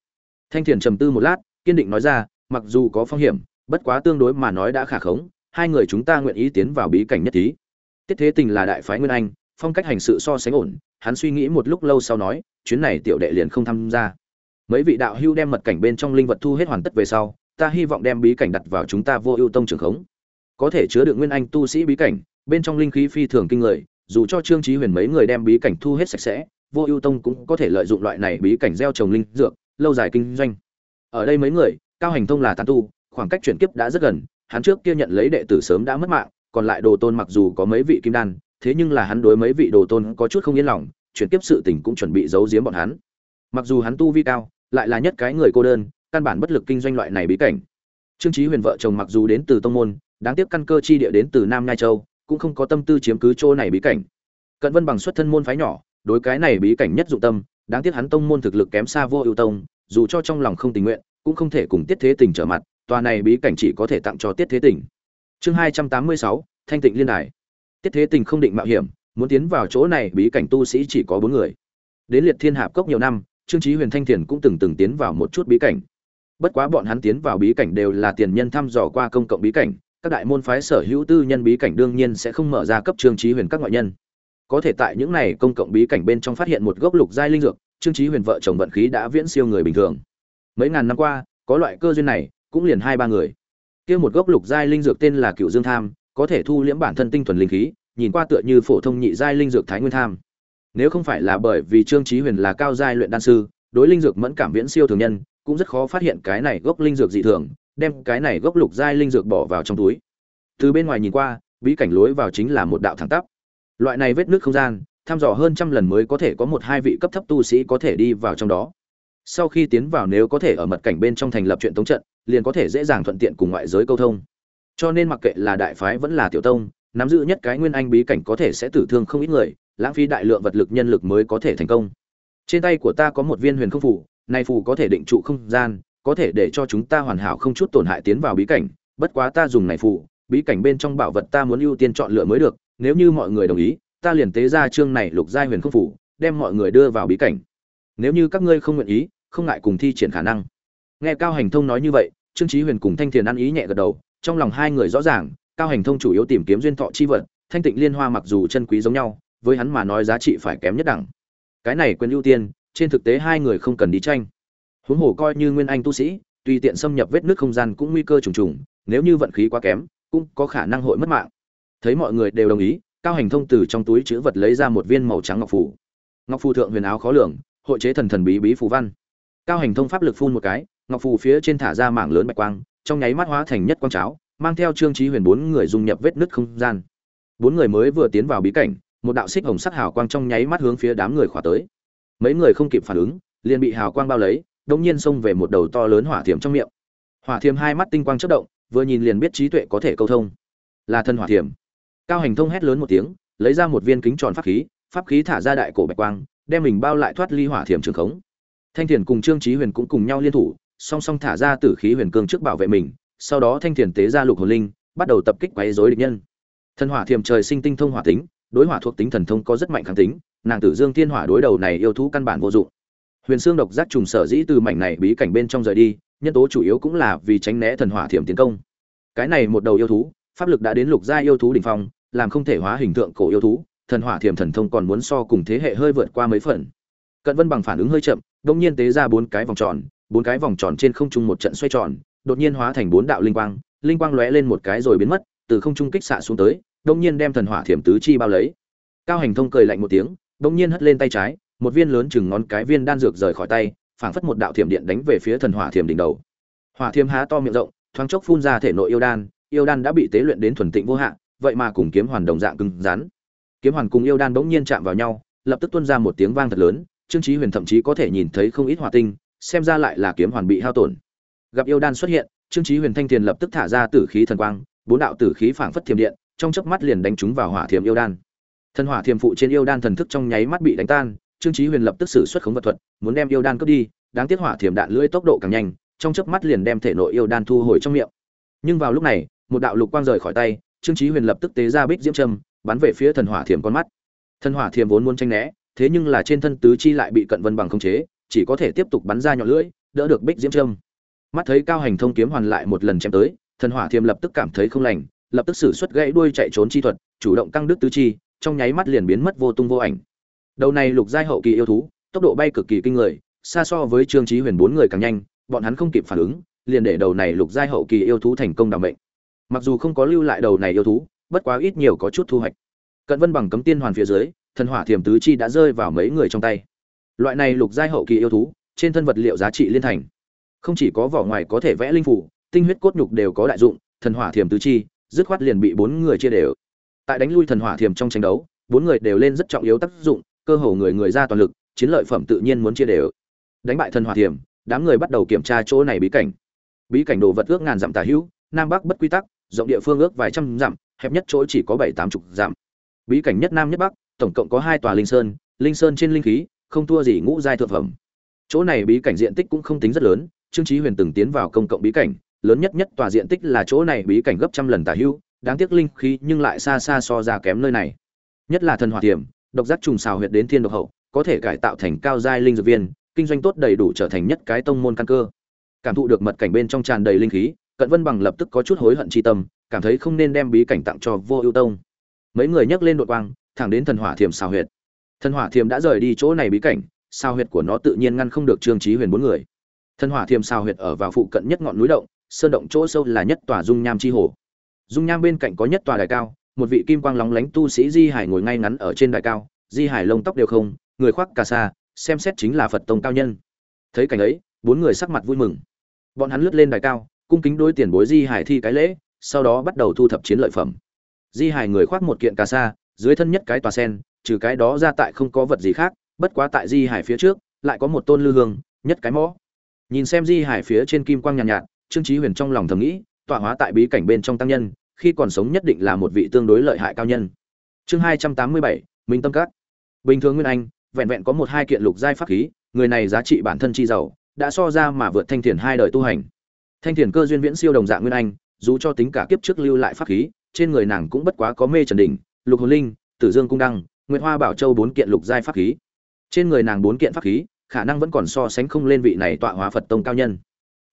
Thanh thiền trầm tư một lát, kiên định nói ra, mặc dù có phong hiểm, bất quá tương đối mà nói đã khả khống, hai người chúng ta nguyện ý tiến vào bí cảnh nhất trí tiết thế tình là đại phái nguyên anh, phong cách hành sự so sánh ổn, hắn suy nghĩ một lúc lâu sau nói, chuyến này tiểu đệ liền không tham gia. Mấy vị đạo hưu đem mật cảnh bên trong linh vật thu hết hoàn tất về sau, ta hy vọng đem bí cảnh đặt vào chúng ta vô ưu tông trường khống. Có thể chứa được nguyên anh tu sĩ bí cảnh bên trong linh khí phi thường kinh người, dù cho trương trí huyền mấy người đem bí cảnh thu hết sạch sẽ, vô ưu tông cũng có thể lợi dụng loại này bí cảnh gieo trồng linh dược, lâu dài kinh doanh. Ở đây mấy người, cao hành thông là tán tu, khoảng cách chuyển kiếp đã rất gần, hắn trước kia nhận lấy đệ tử sớm đã mất mạng, còn lại đồ tôn mặc dù có mấy vị kim đan, thế nhưng là hắn đối mấy vị đồ tôn có chút không yên lòng, chuyển kiếp sự tình cũng chuẩn bị giấu giếm bọn hắn. Mặc dù hắn tu vi cao, lại là nhất cái người cô đơn, căn bản bất lực kinh doanh loại này bí cảnh. Trương trí huyền vợ chồng mặc dù đến từ tông môn, đáng tiếc căn cơ chi địa đến từ nam nhai châu cũng không có tâm tư chiếm cứ chỗ này bí cảnh. Cận vân bằng xuất thân môn phái nhỏ, đối cái này bí cảnh nhất dụng tâm, đáng tiếc hắn tông môn thực lực kém xa vô ưu tông, dù cho trong lòng không tình nguyện, cũng không thể cùng tiết thế tình trở mặt, tòa này bí cảnh chỉ có thể tặng cho tiết thế tình. Chương hai trăm tám mươi sáu, thanh tịnh liên đài. Tiết thế tình không định mạo hiểm, muốn tiến vào chỗ này, bí cảnh tu sĩ chỉ có bốn người. Đến liệt thiên hạp cốc nhiều năm, trương trí huyền thanh thiền cũng từng từng tiến vào một chút bí cảnh. Bất quá bọn hắn tiến vào bí cảnh đều là tiền nhân thăm dò qua công cộng bí cảnh các đại môn phái sở hữu tư nhân bí cảnh đương nhiên sẽ không mở ra cấp trương trí huyền các ngoại nhân. Có thể tại những này công cộng bí cảnh bên trong phát hiện một gốc lục giai linh dược, trương trí huyền vợ chồng vận khí đã viễn siêu người bình thường. Mấy ngàn năm qua, có loại cơ duyên này, cũng liền hai ba người. Kia một gốc lục giai linh dược tên là cựu dương tham, có thể thu liễm bản thân tinh thuần linh khí, nhìn qua tựa như phổ thông nhị giai linh dược thái nguyên tham. Nếu không phải là bởi vì trương trí huyền là cao giai luyện đan sư, đối linh dược mẫn cảm viễn siêu thường nhân, cũng rất khó phát hiện cái này gốc linh dược dị thường đem cái này gốc lục giai linh dược bỏ vào trong túi. Từ bên ngoài nhìn qua, bí cảnh lối vào chính là một đạo thẳng tắp. Loại này vết nước không gian, thăm dò hơn trăm lần mới có thể có một hai vị cấp thấp tu sĩ có thể đi vào trong đó. Sau khi tiến vào nếu có thể ở mật cảnh bên trong thành lập chuyện tống trận, liền có thể dễ dàng thuận tiện cùng ngoại giới câu thông. Cho nên mặc kệ là đại phái vẫn là tiểu tông, nắm giữ nhất cái nguyên anh bí cảnh có thể sẽ tử thương không ít người, lãng phí đại lượng vật lực nhân lực mới có thể thành công. Trên tay của ta có một viên huyền không phủ này phù có thể định trụ không gian có thể để cho chúng ta hoàn hảo không chút tổn hại tiến vào bí cảnh bất quá ta dùng này phụ, bí cảnh bên trong bảo vật ta muốn ưu tiên chọn lựa mới được nếu như mọi người đồng ý ta liền tế ra chương này lục giai huyền không phủ đem mọi người đưa vào bí cảnh. Nếu như các ngươi không nguyện ý không ngại cùng thi triển khả năng. Nghe cao hành thông nói như vậy trương trí huyền cùng thanh thiền ăn ý nhẹ gật đầu trong lòng hai người rõ ràng cao hành thông chủ yếu tìm kiếm duyên thọ chi vật thanh tịnh liên hoa mặc dù chân quý giống nhau với hắn mà nói giá trị phải kém nhất đẳng. Cái này quyền ưu tiên trên thực tế hai người không cần đi tranh huống hồ coi như nguyên anh tu sĩ, tùy tiện xâm nhập vết nước không gian cũng nguy cơ trùng trùng, nếu như vận khí quá kém, cũng có khả năng hội mất mạng. Thấy mọi người đều đồng ý, cao hành thông từ trong túi chữ vật lấy ra một viên màu trắng ngọc phủ ngọc phù thượng huyền áo khó lường, hội chế thần thần bí bí phù văn. Cao hành thông pháp lực phun một cái, ngọc phù phía trên thả ra mảng lớn bạch quang, trong nháy mắt hóa thành nhất quang cháo, mang theo trương trí huyền bốn người dung nhập vết nứt không gian. Bốn người mới vừa tiến vào bí cảnh, một đạo xích hồng sắc hào quang trong nháy mắt hướng phía đám người khỏa tới. Mấy người không kịp phản ứng, liền bị hào quang bao lấy đông nhiên xông về một đầu to lớn hỏa thiểm trong miệng. Hỏa thiểm hai mắt tinh quang chất động, vừa nhìn liền biết trí tuệ có thể câu thông. Là thân hỏa thiểm. Cao hành thông hét lớn một tiếng, lấy ra một viên kính tròn pháp khí pháp khí thả ra đại cổ bạch quang, đem mình bao lại thoát ly hỏa thiểm trường khống. Thanh thiền cùng trương trí huyền cũng cùng nhau liên thủ, song song thả ra tử khí huyền cương trước bảo vệ mình, sau đó thanh thiền tế ra lục hồn linh, bắt đầu tập kích quấy rối địch nhân. Thân hỏa thiểm trời sinh tinh thông hỏa tính, đối hỏa thuộc tính thần thông có rất mạnh kháng tính, nàng tử dương thiên hỏa đối đầu này yêu thú căn bản vô dụng huyền xương độc giác trùng sở dĩ từ mảnh này bí cảnh bên trong rời đi, nhân tố chủ yếu cũng là vì tránh né thần hỏa thiểm tiến công. Cái này một đầu yêu thú, pháp lực đã đến lục gia yêu thú đỉnh phong, làm không thể hóa hình tượng cổ yêu thú, thần hỏa thiểm thần thông còn muốn so cùng thế hệ hơi vượt qua mấy phần. Cận vân bằng phản ứng hơi chậm đông nhiên tế ra bốn cái vòng tròn, bốn cái vòng tròn trên không trung một trận xoay tròn, đột nhiên hóa thành bốn đạo linh quang linh quang lóe lên một cái rồi biến mất, từ không trung kích xạ xuống tới đông nhiên đem thần hỏa thiểm tứ chi bao lấy. Cao hành thông cười lạnh một tiếng đông nhiên hất lên tay trái một viên lớn chừng ngón cái viên đan dược rời khỏi tay, phảng phất một đạo thiểm điện đánh về phía thần hỏa thiểm đỉnh đầu. Hỏa thiểm há to miệng rộng, thoáng chốc phun ra thể nội yêu đan yêu đan đã bị tế luyện đến thuần tịnh vô hạn vậy mà cùng kiếm hoàn đồng dạng cứng rắn. Kiếm hoàn cùng yêu đan bỗng nhiên chạm vào nhau, lập tức tuôn ra một tiếng vang thật lớn, trương chí huyền thậm chí có thể nhìn thấy không ít hỏa tinh, xem ra lại là kiếm hoàn bị hao tổn. Gặp yêu đan xuất hiện, trương chí huyền thanh tiền lập tức thả ra tử khí thần quang, bốn đạo tử khí phảng phất thiểm điện, trong chớp mắt liền đánh trúng vào hỏa thiểm yêu đan. Thần hỏa thiểm phụ trên yêu đan thần thức trong nháy mắt bị đánh tan trương chí huyền lập tức sử xuất khống vật thuật, muốn đem yêu đan cướp đi, đáng tiếc hỏa thiểm đạn lưỡi tốc độ càng nhanh, trong chớp mắt liền đem thể nội yêu đan thu hồi trong miệng. Nhưng vào lúc này, một đạo lục quang rời khỏi tay, trương chí huyền lập tức tế ra bích diễm châm, bắn về phía thần hỏa thiểm con mắt. Thần hỏa thiểm vốn muốn tranh né, thế nhưng là trên thân tứ chi lại bị cận vân bằng khống chế, chỉ có thể tiếp tục bắn ra nhọn lưỡi, đỡ được bích diễm châm. Mắt thấy cao hành thông kiếm hoàn lại một lần chém tới, thần hỏa thiểm lập tức cảm thấy không lành, lập tức sử xuất gãy đuôi chạy trốn chi thuật, chủ động căng đứt tứ chi, trong nháy mắt liền biến mất vô tung vô ảnh đầu này lục giai hậu kỳ yêu thú, tốc độ bay cực kỳ kinh người, xa so với trương chí huyền bốn người càng nhanh, bọn hắn không kịp phản ứng, liền để đầu này lục giai hậu kỳ yêu thú thành công đảm mệnh. Mặc dù không có lưu lại đầu này yêu thú, bất quá ít nhiều có chút thu hoạch. Cận vân bằng cấm tiên hoàn phía dưới, thần hỏa thiềm tứ chi đã rơi vào mấy người trong tay. Loại này lục giai hậu kỳ yêu thú, trên thân vật liệu giá trị liên thành. Không chỉ có vỏ ngoài có thể vẽ linh phủ, tinh huyết cốt nhục đều có đại dụng, thần hỏa thiềm tứ chi, dứt khoát liền bị bốn người chia đều. Tại đánh lui thần hỏa thiềm trong tranh đấu, bốn người đều lên rất trọng yếu tác dụng cơ hồ người người ra toàn lực, chiến lợi phẩm tự nhiên muốn chia đều. Đánh bại thần hỏa thiểm, đám người bắt đầu kiểm tra chỗ này bí cảnh. Bí cảnh đồ vật ước ngàn dặm tà hữu, nam bắc bất quy tắc, rộng địa phương ước vài trăm dặm, hẹp nhất chỗ chỉ có bảy tám chục dặm. Bí cảnh nhất nam nhất bắc, tổng cộng có hai tòa linh sơn linh sơn trên linh khí, không thua gì ngũ giai thượng phẩm. Chỗ này bí cảnh diện tích cũng không tính rất lớn, trương chí huyền từng tiến vào công cộng bí cảnh, lớn nhất nhất tòa diện tích là chỗ này bí cảnh gấp trăm lần tả hữu, đáng tiếc linh khí nhưng lại xa xa so ra kém nơi này. Nhất là thần hỏa tiềm độc giác trùng xào huyệt đến thiên độc hậu, có thể cải tạo thành cao giai linh dược viên, kinh doanh tốt đầy đủ trở thành nhất cái tông môn căn cơ. Cảm thụ được mật cảnh bên trong tràn đầy linh khí, cận vân bằng lập tức có chút hối hận chi tâm, cảm thấy không nên đem bí cảnh tặng cho vô ưu tông. Mấy người nhấc lên đội quang, thẳng đến thần hỏa thiềm xào huyệt. Thần hỏa thiềm đã rời đi chỗ này bí cảnh sao huyệt của nó tự nhiên ngăn không được trương trí huyền bốn người. Thần hỏa thiềm xào huyệt ở vào phụ cận nhất ngọn núi động, sơn động chỗ sâu là nhất tòa dung nham chi hồ. Dung nham bên cạnh có nhất tòa đài cao một vị kim quang lóng lánh tu sĩ di hải ngồi ngay ngắn ở trên đài cao di hải lông tóc đều không người khoác cà sa xem xét chính là phật tông cao nhân. Thấy cảnh ấy bốn người sắc mặt vui mừng. Bọn hắn lướt lên đài cao cung kính đối tiền bối di hải thi cái lễ sau đó bắt đầu thu thập chiến lợi phẩm. Di hải người khoác một kiện cà sa dưới thân nhất cái tòa sen trừ cái đó ra tại không có vật gì khác bất quá tại di hải phía trước lại có một tôn lư hương nhất cái mõ. Nhìn xem di hải phía trên kim quang nhàn nhạt, nhạt trương trí huyền trong lòng thầm nghĩ tọa hóa tại bí cảnh bên trong tăng nhân khi còn sống nhất định là một vị tương đối lợi hại cao nhân. Chương hai trăm tám mươi bảy, minh tâm các. Bình thường nguyên anh, vẹn vẹn có một hai kiện lục giai pháp khí, người này giá trị bản thân chi giàu, đã so ra mà vượt thanh thiền hai đời tu hành. Thanh thiền cơ duyên viễn siêu đồng dạng nguyên anh, dù cho tính cả kiếp trước lưu lại pháp khí, trên người nàng cũng bất quá có mê trần đỉnh, lục hồn linh, tử dương cung đăng, nguyệt hoa bảo châu bốn kiện lục giai pháp khí. Trên người nàng bốn kiện pháp khí, khả năng vẫn còn so sánh không lên vị này tọa hóa phật tông cao nhân.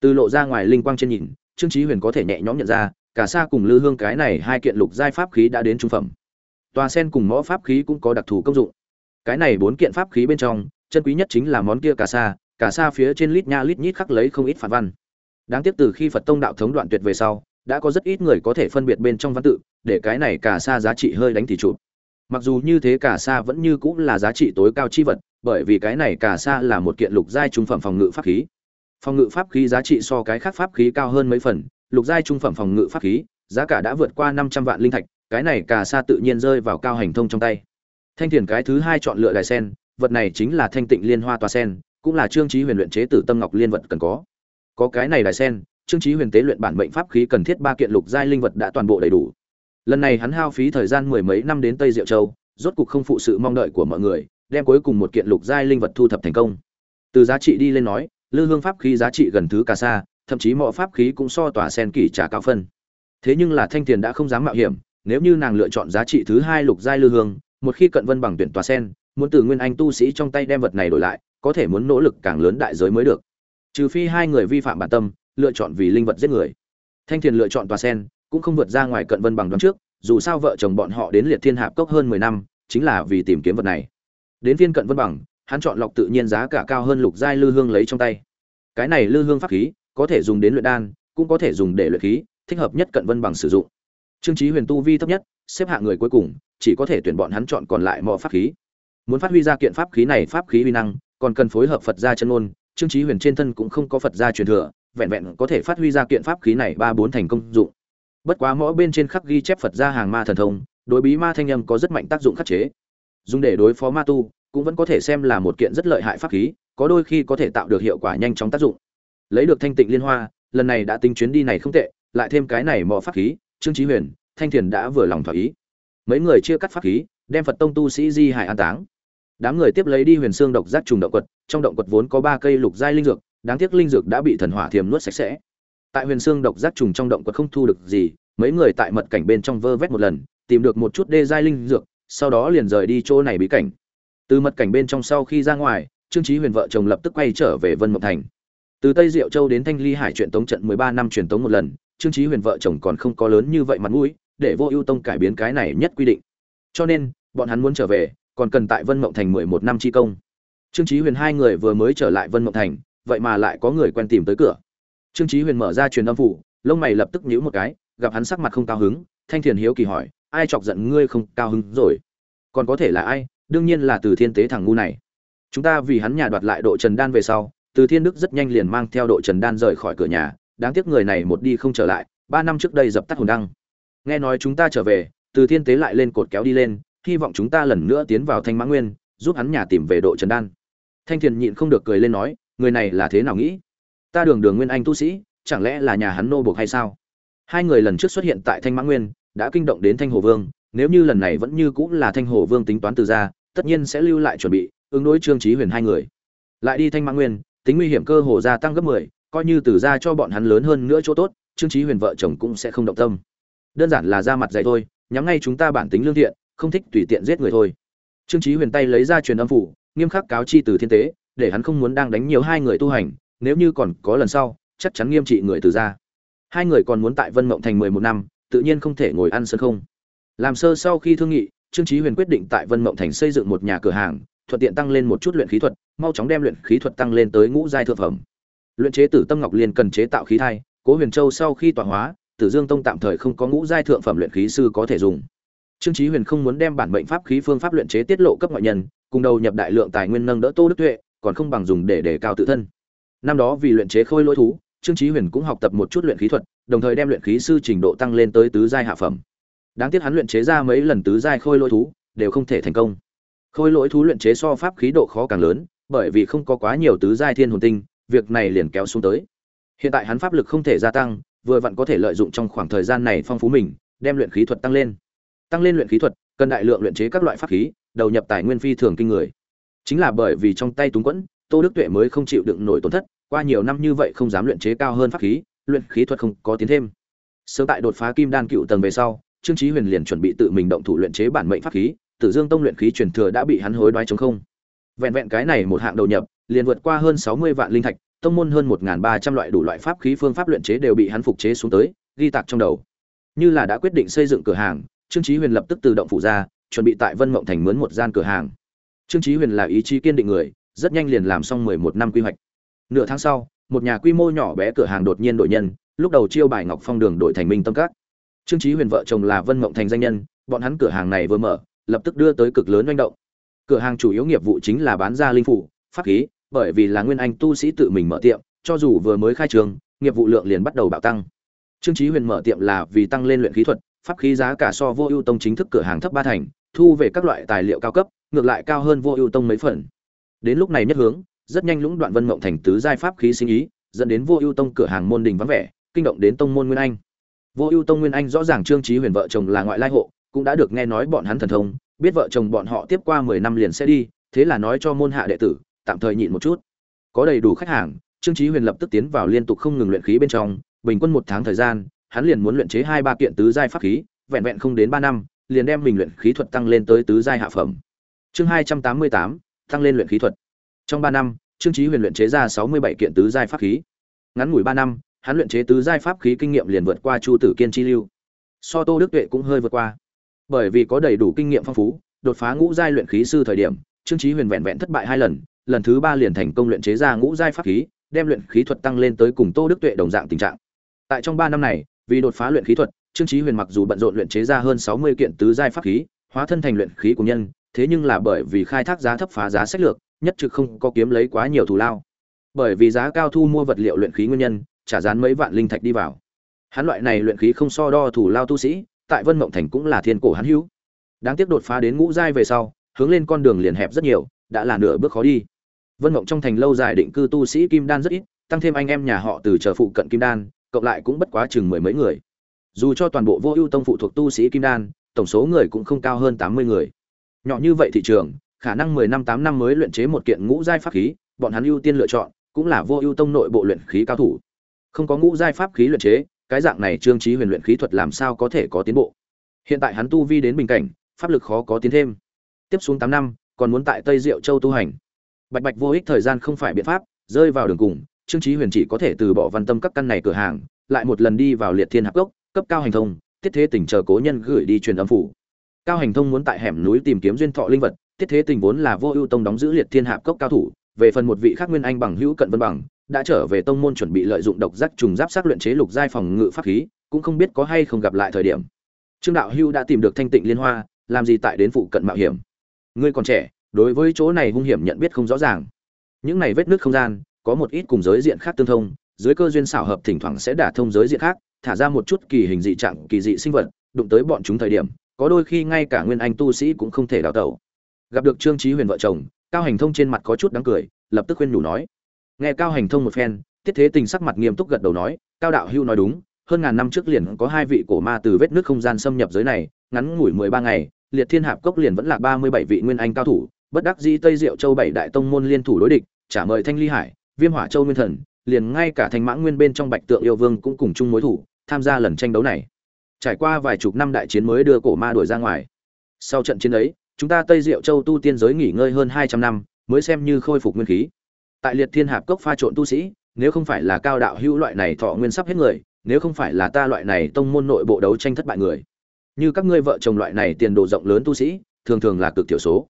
Từ lộ ra ngoài linh quang trên nhìn, trương trí huyền có thể nhẹ nhõm nhận ra cả xa cùng lư hương cái này hai kiện lục giai pháp khí đã đến trung phẩm. Tòa sen cùng mõ pháp khí cũng có đặc thù công dụng. Cái này bốn kiện pháp khí bên trong, chân quý nhất chính là món kia cả sa cả sa phía trên lít nha lít nhít khắc lấy không ít phản văn. Đáng tiếc từ khi phật tông đạo thống đoạn tuyệt về sau, đã có rất ít người có thể phân biệt bên trong văn tự, để cái này cả sa giá trị hơi đánh thì chụp. Mặc dù như thế cả sa vẫn như cũng là giá trị tối cao chi vật, bởi vì cái này cả sa là một kiện lục giai trung phẩm phòng ngự pháp khí. Phòng ngự pháp khí giá trị so cái khác pháp khí cao hơn mấy phần lục giai trung phẩm phòng ngự pháp khí, giá cả đã vượt qua năm trăm vạn linh thạch, cái này cả sa tự nhiên rơi vào cao hành thông trong tay. Thanh thiền cái thứ hai chọn lựa đài sen, vật này chính là thanh tịnh liên hoa toa sen, cũng là trương chí huyền luyện chế tử tâm ngọc liên vật cần có. Có cái này đài sen, trương chí huyền tế luyện bản mệnh pháp khí cần thiết ba kiện lục giai linh vật đã toàn bộ đầy đủ. Lần này hắn hao phí thời gian mười mấy năm đến tây diệu châu, rốt cục không phụ sự mong đợi của mọi người, đem cuối cùng một kiện lục giai linh vật thu thập thành công. Từ giá trị đi lên nói, lư hương pháp khí giá trị gần thứ cả Sa thậm chí mọi pháp khí cũng so tỏa sen kỷ trả cao phân. Thế nhưng là thanh tiền đã không dám mạo hiểm, nếu như nàng lựa chọn giá trị thứ hai lục giai lư hương, một khi cận vân bằng tuyển tòa sen, muốn từ nguyên anh tu sĩ trong tay đem vật này đổi lại, có thể muốn nỗ lực càng lớn đại giới mới được. Trừ phi hai người vi phạm bản tâm, lựa chọn vì linh vật giết người. Thanh thiền lựa chọn tòa sen, cũng không vượt ra ngoài cận vân bằng đoán trước, dù sao vợ chồng bọn họ đến liệt thiên hạp cốc hơn mười năm, chính là vì tìm kiếm vật này. Đến phiên cận vân bằng, hắn chọn lọc tự nhiên giá cả cao hơn lục giai lư hương lấy trong tay. Cái này lư hương pháp khí có thể dùng đến luyện đan, cũng có thể dùng để luyện khí, thích hợp nhất cận vân bằng sử dụng. Trương chí huyền tu vi thấp nhất, xếp hạng người cuối cùng, chỉ có thể tuyển bọn hắn chọn còn lại mỏ pháp khí. Muốn phát huy ra kiện pháp khí này, pháp khí uy năng, còn cần phối hợp phật gia chân ngôn, trương chí huyền trên thân cũng không có phật gia truyền thừa, vẹn vẹn có thể phát huy ra kiện pháp khí này ba bốn thành công dụng. Bất quá mõ bên trên khắc ghi chép phật gia hàng ma thần thông, đối bí ma thanh âm có rất mạnh tác dụng khắc chế. Dùng để đối phó ma tu, cũng vẫn có thể xem là một kiện rất lợi hại pháp khí, có đôi khi có thể tạo được hiệu quả nhanh chóng tác dụng lấy được thanh tịnh liên hoa, lần này đã tính chuyến đi này không tệ, lại thêm cái này mỏ pháp khí, trương chí huyền, thanh thiền đã vừa lòng thỏa ý. Mấy người chia cắt pháp khí, đem phật tông tu sĩ di hải an táng. Đám người tiếp lấy đi huyền xương độc giác trùng động quật, trong động quật vốn có ba cây lục giai linh dược, đáng tiếc linh dược đã bị thần hỏa thiềm nuốt sạch sẽ. Tại huyền xương độc giác trùng trong động quật không thu được gì, mấy người tại mật cảnh bên trong vơ vét một lần, tìm được một chút đê giai linh dược, sau đó liền rời đi chỗ này bí cảnh. Từ mật cảnh bên trong sau khi ra ngoài, trương chí huyền vợ chồng lập tức quay trở về vân mộng thành từ tây diệu châu đến thanh ly hải chuyện tống trận 13 năm truyền tống một lần, trương chí huyền vợ chồng còn không có lớn như vậy mặt mũi, để vô ưu tông cải biến cái này nhất quy định. Cho nên, bọn hắn muốn trở về, còn cần tại vân mộng thành 11 năm chi công. Trương chí huyền hai người vừa mới trở lại vân mộng thành, vậy mà lại có người quen tìm tới cửa. Trương chí huyền mở ra truyền âm phủ, lông mày lập tức nhíu một cái, gặp hắn sắc mặt không cao hứng, thanh thiền hiếu kỳ hỏi, ai chọc giận ngươi không cao hứng rồi? Còn có thể là ai? Đương nhiên là từ thiên tế thằng ngu này. Chúng ta vì hắn nhà đoạt lại độ trần đan về sau từ thiên đức rất nhanh liền mang theo đội trần đan rời khỏi cửa nhà, đáng tiếc người này một đi không trở lại, ba năm trước đây dập tắt hồn đăng. Nghe nói chúng ta trở về, từ thiên tế lại lên cột kéo đi lên, hy vọng chúng ta lần nữa tiến vào thanh mã nguyên, giúp hắn nhà tìm về độ trần đan. Thanh thiền nhịn không được cười lên nói, người này là thế nào nghĩ? Ta đường đường nguyên anh tu sĩ, chẳng lẽ là nhà hắn nô buộc hay sao? Hai người lần trước xuất hiện tại thanh mã nguyên, đã kinh động đến thanh hồ vương, nếu như lần này vẫn như cũng là thanh hồ vương tính toán từ ra tất nhiên sẽ lưu lại chuẩn bị, ứng đối trương trí huyền hai người. Lại đi thanh mã nguyên tính nguy hiểm cơ hồ gia tăng gấp mười, coi như từ ra cho bọn hắn lớn hơn nữa chỗ tốt, trương trí huyền vợ chồng cũng sẽ không động tâm. Đơn giản là ra mặt dạy thôi, nhắm ngay chúng ta bản tính lương thiện, không thích tùy tiện giết người thôi. Trương trí huyền tay lấy ra truyền âm phủ, nghiêm khắc cáo chi từ thiên tế, để hắn không muốn đang đánh nhiều hai người tu hành, nếu như còn có lần sau, chắc chắn nghiêm trị người từ ra. Hai người còn muốn tại vân mộng thành mười một năm, tự nhiên không thể ngồi ăn sân không. Làm sơ sau khi thương nghị, trương chí huyền quyết định tại vân mộng thành xây dựng một nhà cửa hàng thuận tiện tăng lên một chút luyện khí thuật, mau chóng đem luyện khí thuật tăng lên tới ngũ giai thượng phẩm. Luyện chế tử tâm ngọc liên cần chế tạo khí thai, cố huyền châu sau khi tọa hóa, tử dương tông tạm thời không có ngũ giai thượng phẩm luyện khí sư có thể dùng. Trương chí huyền không muốn đem bản mệnh pháp khí phương pháp luyện chế tiết lộ cấp ngoại nhân, cùng đầu nhập đại lượng tài nguyên nâng đỡ tô đức tuệ, còn không bằng dùng để đề cao tự thân. Năm đó vì luyện chế khôi lỗi thú, trương chí huyền cũng học tập một chút luyện khí thuật, đồng thời đem luyện khí sư trình độ tăng lên tới tứ giai hạ phẩm. Đáng tiếc hắn luyện chế ra mấy lần tứ giai khôi lỗi thú, đều không thể thành công khôi lỗi thú luyện chế so pháp khí độ khó càng lớn, bởi vì không có quá nhiều tứ giai thiên hồn tinh, việc này liền kéo xuống tới. Hiện tại hắn pháp lực không thể gia tăng, vừa vặn có thể lợi dụng trong khoảng thời gian này phong phú mình, đem luyện khí thuật tăng lên. Tăng lên luyện khí thuật, cần đại lượng luyện chế các loại pháp khí, đầu nhập tài nguyên phi thường kinh người. Chính là bởi vì trong tay túng quẫn, tô đức tuệ mới không chịu đựng nổi tổn thất, qua nhiều năm như vậy không dám luyện chế cao hơn pháp khí, luyện khí thuật không có tiến thêm. Sớm tại đột phá kim đan cựu tầng về sau, trương trí huyền liền chuẩn bị tự mình động thủ luyện chế bản mệnh pháp khí tử dương tông luyện khí truyền thừa đã bị hắn hối đoái chống không. Vẹn vẹn cái này một hạng đầu nhập, liền vượt qua hơn sáu mươi vạn linh thạch, tông môn hơn một ba trăm loại đủ loại pháp khí phương pháp luyện chế đều bị hắn phục chế xuống tới, ghi tạc trong đầu. Như là đã quyết định xây dựng cửa hàng, trương chí huyền lập tức tự động phụ ra, chuẩn bị tại vân mộng thành mướn một gian cửa hàng. Trương chí huyền là ý chí kiên định người, rất nhanh liền làm xong mười một năm quy hoạch. Nửa tháng sau, một nhà quy mô nhỏ bé cửa hàng đột nhiên đổi nhân, lúc đầu chiêu bài ngọc phong đường đổi thành minh tâm các. Trương chí huyền vợ chồng là vân mộng thành danh nhân, bọn hắn cửa hàng này vừa mở lập tức đưa tới cực lớn doanh động. Cửa hàng chủ yếu nghiệp vụ chính là bán ra linh phủ, pháp khí, bởi vì là nguyên anh tu sĩ tự mình mở tiệm, cho dù vừa mới khai trường, nghiệp vụ lượng liền bắt đầu bạo tăng. Trương chí huyền mở tiệm là vì tăng lên luyện khí thuật, pháp khí giá cả so vô ưu tông chính thức cửa hàng thấp ba thành, thu về các loại tài liệu cao cấp, ngược lại cao hơn vô ưu tông mấy phần. Đến lúc này nhất hướng, rất nhanh lũng đoạn vân mộng thành tứ giai pháp khí sinh ý, dẫn đến vô ưu tông cửa hàng môn đình vắng vẻ, kinh động đến tông môn nguyên anh. Vô ưu tông nguyên anh rõ ràng trương trí huyền vợ chồng là ngoại lai hộ cũng đã được nghe nói bọn hắn thần thông, biết vợ chồng bọn họ tiếp qua mười năm liền sẽ đi, thế là nói cho môn hạ đệ tử, tạm thời nhịn một chút. Có đầy đủ khách hàng, trương trí huyền lập tức tiến vào liên tục không ngừng luyện khí bên trong, bình quân một tháng thời gian, hắn liền muốn luyện chế hai ba kiện tứ giai pháp khí, vẹn vẹn không đến ba năm, liền đem mình luyện khí thuật tăng lên tới tứ giai hạ phẩm. Chương hai trăm tám mươi tám, tăng lên luyện khí thuật. Trong ba năm, trương trí huyền luyện chế ra sáu mươi bảy kiện tứ giai pháp khí. Ngắn ngủi ba năm, hắn luyện chế tứ giai pháp khí kinh nghiệm liền vượt qua chu tử kiên chi lưu. So tô đức tuệ cũng hơi vượt qua bởi vì có đầy đủ kinh nghiệm phong phú đột phá ngũ giai luyện khí sư thời điểm trương trí huyền vẹn vẹn thất bại hai lần lần thứ ba liền thành công luyện chế ra ngũ giai pháp khí đem luyện khí thuật tăng lên tới cùng tô đức tuệ đồng dạng tình trạng tại trong ba năm này Vì đột phá luyện khí thuật, Trương Chí Huyền mặc dù bận rộn luyện chế ra hơn 60 kiện tứ giai pháp khí, hóa thân thành luyện khí của nhân, thế nhưng là bởi vì khai thác giá thấp phá giá sách lược, nhất trực không có kiếm lấy quá nhiều thù lao. Bởi vì giá cao thu mua vật liệu luyện khí nguyên nhân, trả giá mấy vạn linh thạch đi vào. Hắn loại này luyện khí không so đo thủ lao tu sĩ, tại Vân Mộng Thành cũng là thiên cổ hắn hữu. Đáng tiếc đột phá đến ngũ giai về sau, hướng lên con đường liền hẹp rất nhiều, đã là nửa bước khó đi. Vân Mộng trong thành lâu dài định cư tu sĩ kim đan rất ít, tăng thêm anh em nhà họ từ chờ phụ cận kim đan, cộng lại cũng bất quá chừng mười mấy người. Dù cho toàn bộ Vô Ưu tông phụ thuộc tu sĩ kim đan, tổng số người cũng không cao hơn tám mươi người. Nhỏ như vậy thị trường, khả năng mười năm tám năm mới luyện chế một kiện ngũ giai pháp khí, bọn hắn ưu tiên lựa chọn, cũng là Vô Ưu tông nội bộ luyện khí cao thủ. Không có ngũ giai pháp khí luyện chế, cái dạng này Trương Chí Huyền luyện khí thuật làm sao có thể có tiến bộ. Hiện tại hắn tu vi đến bình cảnh, pháp lực khó có tiến thêm. Tiếp xuống tám năm, còn muốn tại Tây Diệu Châu tu hành. Bạch Bạch vô ích thời gian không phải biện pháp, rơi vào đường cùng, Trương Chí Huyền chỉ có thể từ bỏ văn tâm các căn này cửa hàng, lại một lần đi vào Liệt Thiên Hạp gốc cấp cao hành thông, tiết thế tình chờ cố nhân gửi đi truyền âm phủ. Cao hành thông muốn tại hẻm núi tìm kiếm duyên thọ linh vật, tiết thế tình vốn là vô ưu tông đóng giữ Liệt Thiên Hạp Cốc cao thủ, về phần một vị khác nguyên anh bằng hữu cận vân bằng, đã trở về tông môn chuẩn bị lợi dụng độc giác trùng giáp sắc luyện chế lục giai phòng ngự pháp khí, cũng không biết có hay không gặp lại thời điểm. Trương đạo hưu đã tìm được thanh tịnh liên hoa, làm gì tại đến phụ cận mạo hiểm? Ngươi còn trẻ, đối với chỗ này hung hiểm nhận biết không rõ ràng. Những này vết nứt không gian, có một ít cùng giới diện khác tương thông, dưới cơ duyên xảo hợp thỉnh thoảng sẽ đả thông giới diện khác, thả ra một chút kỳ hình dị trạng, kỳ dị sinh vật, đụng tới bọn chúng thời điểm, có đôi khi ngay cả nguyên anh tu sĩ cũng không thể đào tẩu. Gặp được Trương Chí Huyền vợ chồng, Cao Hành Thông trên mặt có chút đáng cười, lập tức khuyên nhủ nói: nghe cao hành thông một phen, tiết thế tình sắc mặt nghiêm túc gật đầu nói, cao đạo hưu nói đúng, hơn ngàn năm trước liền có hai vị cổ ma từ vết nước không gian xâm nhập giới này, ngắn ngủi mười ba ngày, liệt thiên hạp cốc liền vẫn là ba mươi bảy vị nguyên anh cao thủ, bất đắc dĩ tây diệu châu bảy đại tông môn liên thủ đối địch, trả mời thanh ly hải, viêm hỏa châu nguyên thần, liền ngay cả thanh mãng nguyên bên trong bạch tượng yêu vương cũng cùng chung mối thủ, tham gia lần tranh đấu này. Trải qua vài chục năm đại chiến mới đưa cổ ma đuổi ra ngoài. Sau trận chiến ấy, chúng ta tây diệu châu tu tiên giới nghỉ ngơi hơn hai trăm năm, mới xem như khôi phục nguyên khí tại liệt thiên hạp cốc pha trộn tu sĩ, nếu không phải là cao đạo hữu loại này thọ nguyên sắp hết người, nếu không phải là ta loại này tông môn nội bộ đấu tranh thất bại người. Như các ngươi vợ chồng loại này tiền đồ rộng lớn tu sĩ, thường thường là cực thiểu số.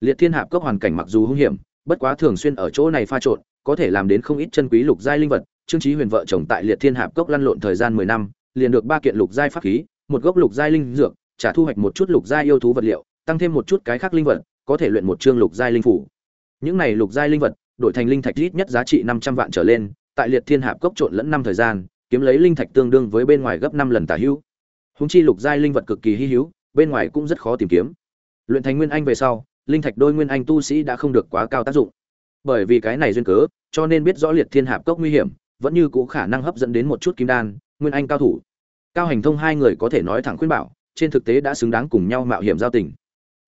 Liệt thiên hạp cốc hoàn cảnh mặc dù hung hiểm, bất quá thường xuyên ở chỗ này pha trộn, có thể làm đến không ít chân quý lục giai linh vật. Trương trí huyền vợ chồng tại liệt thiên hạp cốc lăn lộn thời gian mười năm, liền được ba kiện lục giai pháp khí, một gốc lục giai linh dược, trả thu hoạch một chút lục giai yêu thú vật liệu, tăng thêm một chút cái khác linh vật, có thể luyện một chương lục giai linh phủ. Những này lục giai linh vật đổi thành linh thạch ít nhất giá trị 500 vạn trở lên, tại liệt thiên hạp cốc trộn lẫn năm thời gian, kiếm lấy linh thạch tương đương với bên ngoài gấp 5 lần tả hữu. Hùng chi lục giai linh vật cực kỳ hi hữu, bên ngoài cũng rất khó tìm kiếm. Luyện thành nguyên anh về sau, linh thạch đôi nguyên anh tu sĩ đã không được quá cao tác dụng. Bởi vì cái này duyên cớ, cho nên biết rõ liệt thiên hạp cốc nguy hiểm, vẫn như cũ khả năng hấp dẫn đến một chút kim đan, nguyên anh cao thủ. Cao hành thông hai người có thể nói thẳng khuyên bảo, trên thực tế đã xứng đáng cùng nhau mạo hiểm giao tình.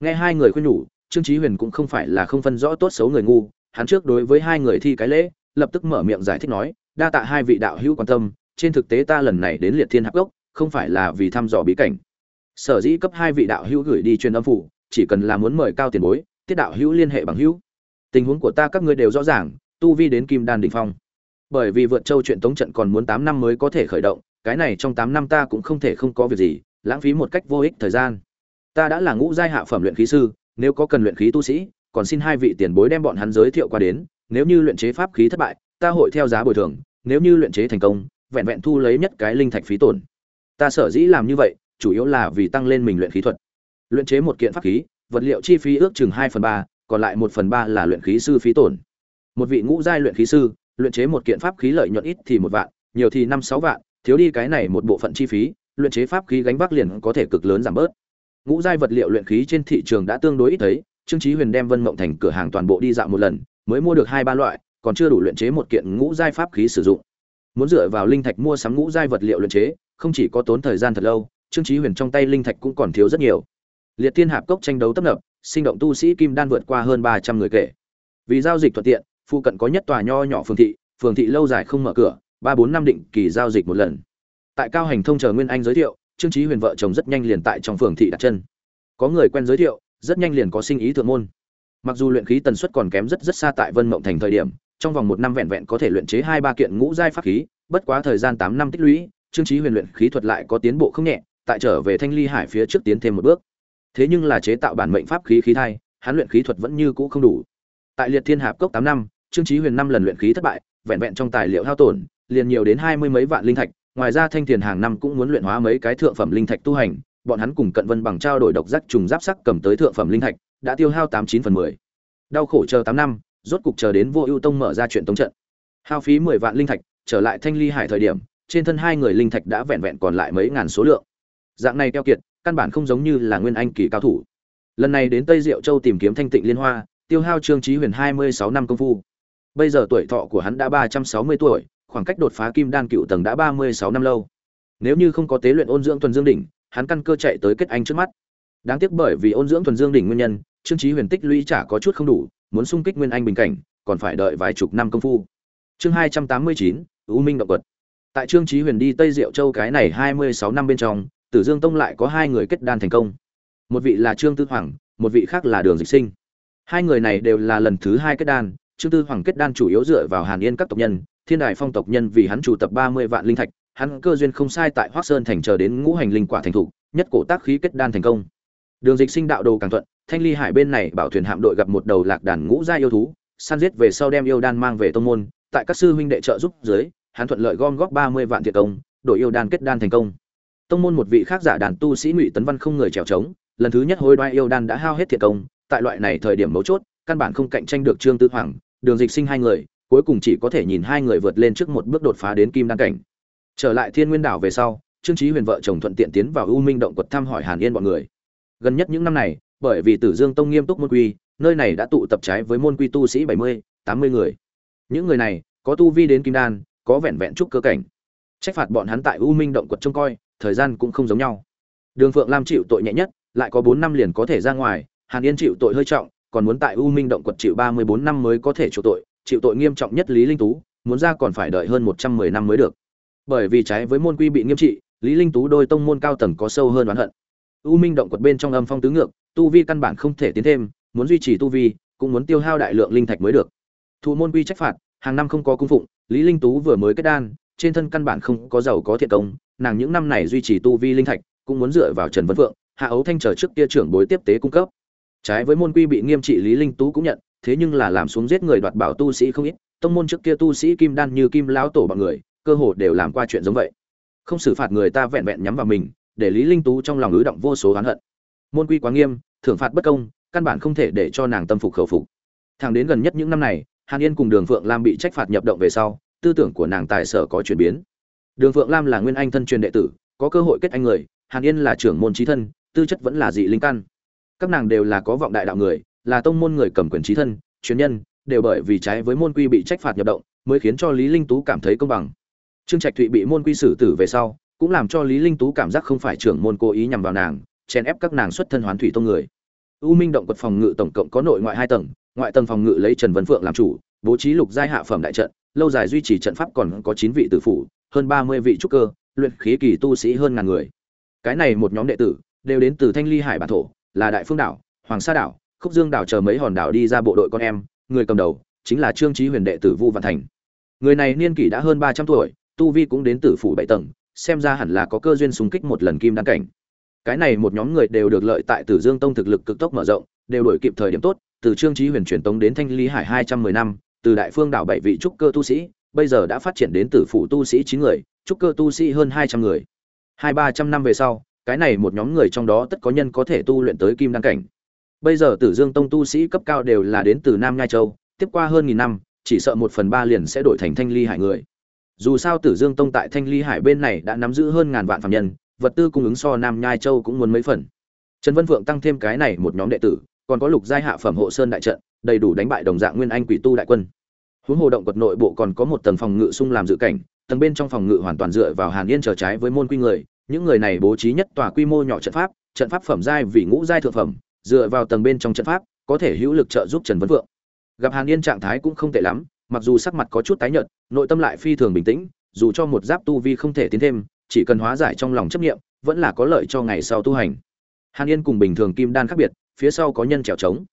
Nghe hai người khuyên nhủ, Trương Chí Huyền cũng không phải là không phân rõ tốt xấu người ngu, hắn trước đối với hai người thi cái lễ, lập tức mở miệng giải thích nói, đa tạ hai vị đạo hữu quan tâm, trên thực tế ta lần này đến liệt thiên hạp gốc không phải là vì thăm dò bí cảnh. Sở dĩ cấp hai vị đạo hữu gửi đi truyền âm phủ, chỉ cần là muốn mời cao tiền bối, tiết đạo hữu liên hệ bằng hữu. Tình huống của ta các ngươi đều rõ ràng, tu vi đến kim đan đỉnh phong. Bởi vì vượt châu chuyện tống trận còn muốn tám năm mới có thể khởi động, cái này trong tám năm ta cũng không thể không có việc gì, lãng phí một cách vô ích thời gian. Ta đã là ngũ giai hạ phẩm luyện khí sư, nếu có cần luyện khí tu sĩ còn xin hai vị tiền bối đem bọn hắn giới thiệu qua đến, nếu như luyện chế pháp khí thất bại, ta hội theo giá bồi thường, nếu như luyện chế thành công, vẹn vẹn thu lấy nhất cái linh thạch phí tổn. Ta sở dĩ làm như vậy, chủ yếu là vì tăng lên mình luyện khí thuật. Luyện chế một kiện pháp khí, vật liệu chi phí ước chừng 2 phần 3, còn lại 1 phần 3 là luyện khí sư phí tổn. Một vị ngũ giai luyện khí sư, luyện chế một kiện pháp khí lợi nhuận ít thì một vạn, nhiều thì 5 6 vạn, thiếu đi cái này một bộ phận chi phí, luyện chế pháp khí gánh vác liền có thể cực lớn giảm bớt. Ngũ giai vật liệu luyện khí trên thị trường đã tương đối ít thấy, trương chí huyền đem vân mộng thành cửa hàng toàn bộ đi dạo một lần, mới mua được hai ba loại, còn chưa đủ luyện chế một kiện ngũ giai pháp khí sử dụng. Muốn dựa vào linh thạch mua sắm ngũ giai vật liệu luyện chế, không chỉ có tốn thời gian thật lâu, trương chí huyền trong tay linh thạch cũng còn thiếu rất nhiều. Liệt thiên hạp cốc tranh đấu tấp nập, sinh động tu sĩ kim đan vượt qua hơn ba trăm người kể. Vì giao dịch thuận tiện, phụ cận có nhất tòa nho nhỏ phường thị phường thị lâu dài không mở cửa, ba bốn năm định kỳ giao dịch một lần. Tại cao hành thông chờ nguyên anh giới thiệu, trương chí huyền vợ chồng rất nhanh liền tại trong phường thị đặt chân. Có người quen giới thiệu rất nhanh liền có sinh ý thượng môn. Mặc dù luyện khí tần suất còn kém rất rất xa tại vân mộng thành thời điểm, trong vòng một năm vẹn vẹn có thể luyện chế hai ba kiện ngũ giai pháp khí, bất quá thời gian tám năm tích lũy, trương trí huyền luyện khí thuật lại có tiến bộ không nhẹ, tại trở về thanh ly hải phía trước tiến thêm một bước. Thế nhưng là chế tạo bản mệnh pháp khí khí thai, hắn luyện khí thuật vẫn như cũ không đủ. Tại liệt thiên hạp cốc tám năm, trương trí huyền năm lần luyện khí thất bại, vẹn vẹn trong tài liệu hao tổn, liền nhiều đến hai mươi mấy vạn linh thạch, ngoài ra thanh thiền hàng năm cũng muốn luyện hóa mấy cái thượng phẩm linh thạch tu hành bọn hắn cùng cận vân bằng trao đổi độc giác trùng giáp sắc cầm tới thượng phẩm linh thạch, đã tiêu hao tám chín phần mười. Đau khổ chờ tám năm, rốt cục chờ đến vô ưu tông mở ra chuyện tống trận. Hao phí mười vạn linh thạch, trở lại thanh ly hải thời điểm, trên thân hai người linh thạch đã vẹn vẹn còn lại mấy ngàn số lượng. Dạng này keo kiệt, căn bản không giống như là nguyên anh kỳ cao thủ. Lần này đến tây diệu châu tìm kiếm thanh tịnh liên hoa, tiêu hao trương trí huyền hai mươi sáu năm công phu. Bây giờ tuổi thọ của hắn đã ba trăm sáu mươi tuổi, khoảng cách đột phá kim đan cựu tầng đã ba mươi sáu năm lâu. Nếu như không có tế luyện ôn dưỡng tuần dương đỉnh hắn căn cơ chạy tới kết anh trước mắt. Đáng tiếc bởi vì ôn dưỡng thuần dương đỉnh nguyên nhân, trương trí huyền tích lũy trả có chút không đủ, muốn sung kích nguyên anh bình cảnh, còn phải đợi vài chục năm công phu. Chương hai trăm tám mươi chín ưu minh động quật. Tại trương trí huyền đi tây diệu châu cái này hai mươi sáu năm bên trong, tử dương tông lại có hai người kết đan thành công. Một vị là trương tư hoàng, một vị khác là đường dịch sinh. Hai người này đều là lần thứ hai kết đan, trương tư hoàng kết đan chủ yếu dựa vào hàn yên các tộc nhân, thiên đài phong tộc nhân vì hắn chủ tập ba mươi vạn linh thạch hắn cơ duyên không sai tại Hoắc sơn thành chờ đến ngũ hành linh quả thành thủ, nhất cổ tác khí kết đan thành công. Đường dịch sinh đạo đồ càng thuận, thanh ly hải bên này bảo thuyền hạm đội gặp một đầu lạc đàn ngũ gia yêu thú, săn giết về sau đem yêu đan mang về tông môn, tại các sư huynh đệ trợ giúp dưới, hắn thuận lợi gom góp ba mươi vạn thiệt công đội yêu đan kết đan thành công. Tông môn một vị khác giả đàn tu sĩ ngụy tấn văn không người trèo trống lần thứ nhất hối đoái yêu đan đã hao hết thiệt công, tại loại này thời điểm mấu chốt, căn bản không cạnh tranh được trương tư hoàng, đường dịch sinh hai người, cuối cùng chỉ có thể nhìn hai người vượt lên trước một bước đột phá đến kim đan cảnh trở lại thiên nguyên đảo về sau, trương trí huyền vợ chồng thuận tiện tiến vào u minh động quật thăm hỏi hàn yên bọn người. Gần nhất những năm này, bởi vì tử dương tông nghiêm túc môn quy, nơi này đã tụ tập trái với môn quy tu sĩ bảy mươi, tám mươi người. Những người này, có tu vi đến kim đan, có vẹn vẹn trúc cơ cảnh. Trách phạt bọn hắn tại u minh động quật trông coi, thời gian cũng không giống nhau. Đường phượng lam chịu tội nhẹ nhất, lại có bốn năm liền có thể ra ngoài, hàn yên chịu tội hơi trọng, còn muốn tại u minh động quật chịu ba mươi bốn năm mới có thể chịu tội chịu tội nghiêm trọng nhất lý linh tú, muốn ra còn phải đợi hơn một trăm mười năm mới được bởi vì trái với môn quy bị nghiêm trị, lý linh tú đôi tông môn cao tầng có sâu hơn oán hận. U minh động quật bên trong âm phong tứ ngược, tu vi căn bản không thể tiến thêm, muốn duy trì tu vi, cũng muốn tiêu hao đại lượng linh thạch mới được. Thụ môn quy trách phạt, hàng năm không có cung phụng, lý linh tú vừa mới kết đan, trên thân căn bản không có giàu có thiện công, nàng những năm này duy trì tu vi linh thạch, cũng muốn dựa vào trần vân vượng hạ ấu thanh trở trước kia trưởng bối tiếp tế cung cấp. Trái với môn quy bị nghiêm trị lý linh tú cũng nhận, thế nhưng là làm xuống giết người đoạt bảo tu sĩ không ít, tông môn trước kia tu sĩ kim đan như kim lão tổ bọn người cơ hồ đều làm qua chuyện giống vậy. Không xử phạt người ta vẹn vẹn nhắm vào mình, để lý linh tú trong lòng ứ động vô số oán hận. Môn quy quá nghiêm, thưởng phạt bất công, căn bản không thể để cho nàng tâm phục khẩu phục. Thẳng đến gần nhất những năm này, hàn yên cùng đường phượng lam bị trách phạt nhập động về sau, tư tưởng của nàng tài sở có chuyển biến. Đường phượng lam là nguyên anh thân truyền đệ tử, có cơ hội kết anh người, hàn yên là trưởng môn trí thân, tư chất vẫn là dị linh căn. Các nàng đều là có vọng đại đạo người, là tông môn người cầm quyền trí thân truyền nhân, đều bởi vì trái với môn quy bị trách phạt nhập động, mới khiến cho lý linh tú cảm thấy công bằng trương trạch thụy bị môn quy xử tử về sau, cũng làm cho lý linh tú cảm giác không phải trưởng môn cố ý nhằm vào nàng, chèn ép các nàng xuất thân hoán thủy tông người. U minh động quật phòng ngự tổng cộng có nội ngoại hai tầng, ngoại tầng phòng ngự lấy trần vân phượng làm chủ, bố trí lục giai hạ phẩm đại trận, lâu dài duy trì trận pháp còn có chín vị tử phủ, hơn ba mươi vị trúc cơ, luyện khí kỳ tu sĩ hơn ngàn người. Cái này một nhóm đệ tử, đều đến từ thanh ly hải bản thổ, là đại phương đảo, hoàng sa đảo, khúc dương đảo chờ mấy hòn đảo đi ra bộ đội con em, người cầm đầu chính là trương trí huyền đệ tử vu văn thành. Người này niên kỷ đã hơn ba trăm tuổi tu vi cũng đến tử phủ bảy tầng, xem ra hẳn là có cơ duyên xung kích một lần kim đăng cảnh. Cái này một nhóm người đều được lợi tại tử dương tông thực lực cực tốc mở rộng, đều đổi kịp thời điểm tốt, từ trương trí huyền truyền tống đến thanh lý hải hai trăm mười năm, từ đại phương đảo bảy vị trúc cơ tu sĩ, bây giờ đã phát triển đến tử phủ tu sĩ chín người, trúc cơ tu sĩ hơn hai trăm người. Hai ba trăm năm về sau, cái này một nhóm người trong đó tất có nhân có thể tu luyện tới kim đăng cảnh. Bây giờ tử dương tông tu sĩ cấp cao đều là đến từ nam nhai châu, tiếp qua hơn nghìn năm, chỉ sợ một phần ba liền sẽ đổi thành thanh ly hải người dù sao tử dương tông tại thanh ly hải bên này đã nắm giữ hơn ngàn vạn phạm nhân, vật tư cung ứng so nam nhai châu cũng muốn mấy phần. Trần vân Vượng tăng thêm cái này một nhóm đệ tử, còn có lục giai hạ phẩm hộ sơn đại trận, đầy đủ đánh bại đồng dạng nguyên anh quỷ tu đại quân. Huống hồ động quật nội bộ còn có một tầng phòng ngự sung làm dự cảnh, tầng bên trong phòng ngự hoàn toàn dựa vào hàn yên trở trái với môn quy người, những người này bố trí nhất tòa quy mô nhỏ trận pháp trận pháp phẩm giai vì ngũ giai thượng phẩm, dựa vào tầng bên trong trận pháp, có thể hữu lực trợ giúp trần vân vượng gặp hàn yên trạng thái cũng không tệ lắm mặc dù sắc mặt có chút tái nhợt, nội tâm lại phi thường bình tĩnh, dù cho một giáp tu vi không thể tiến thêm, chỉ cần hóa giải trong lòng chấp niệm, vẫn là có lợi cho ngày sau tu hành. Hàn yên cùng bình thường kim đan khác biệt, phía sau có nhân trèo trống.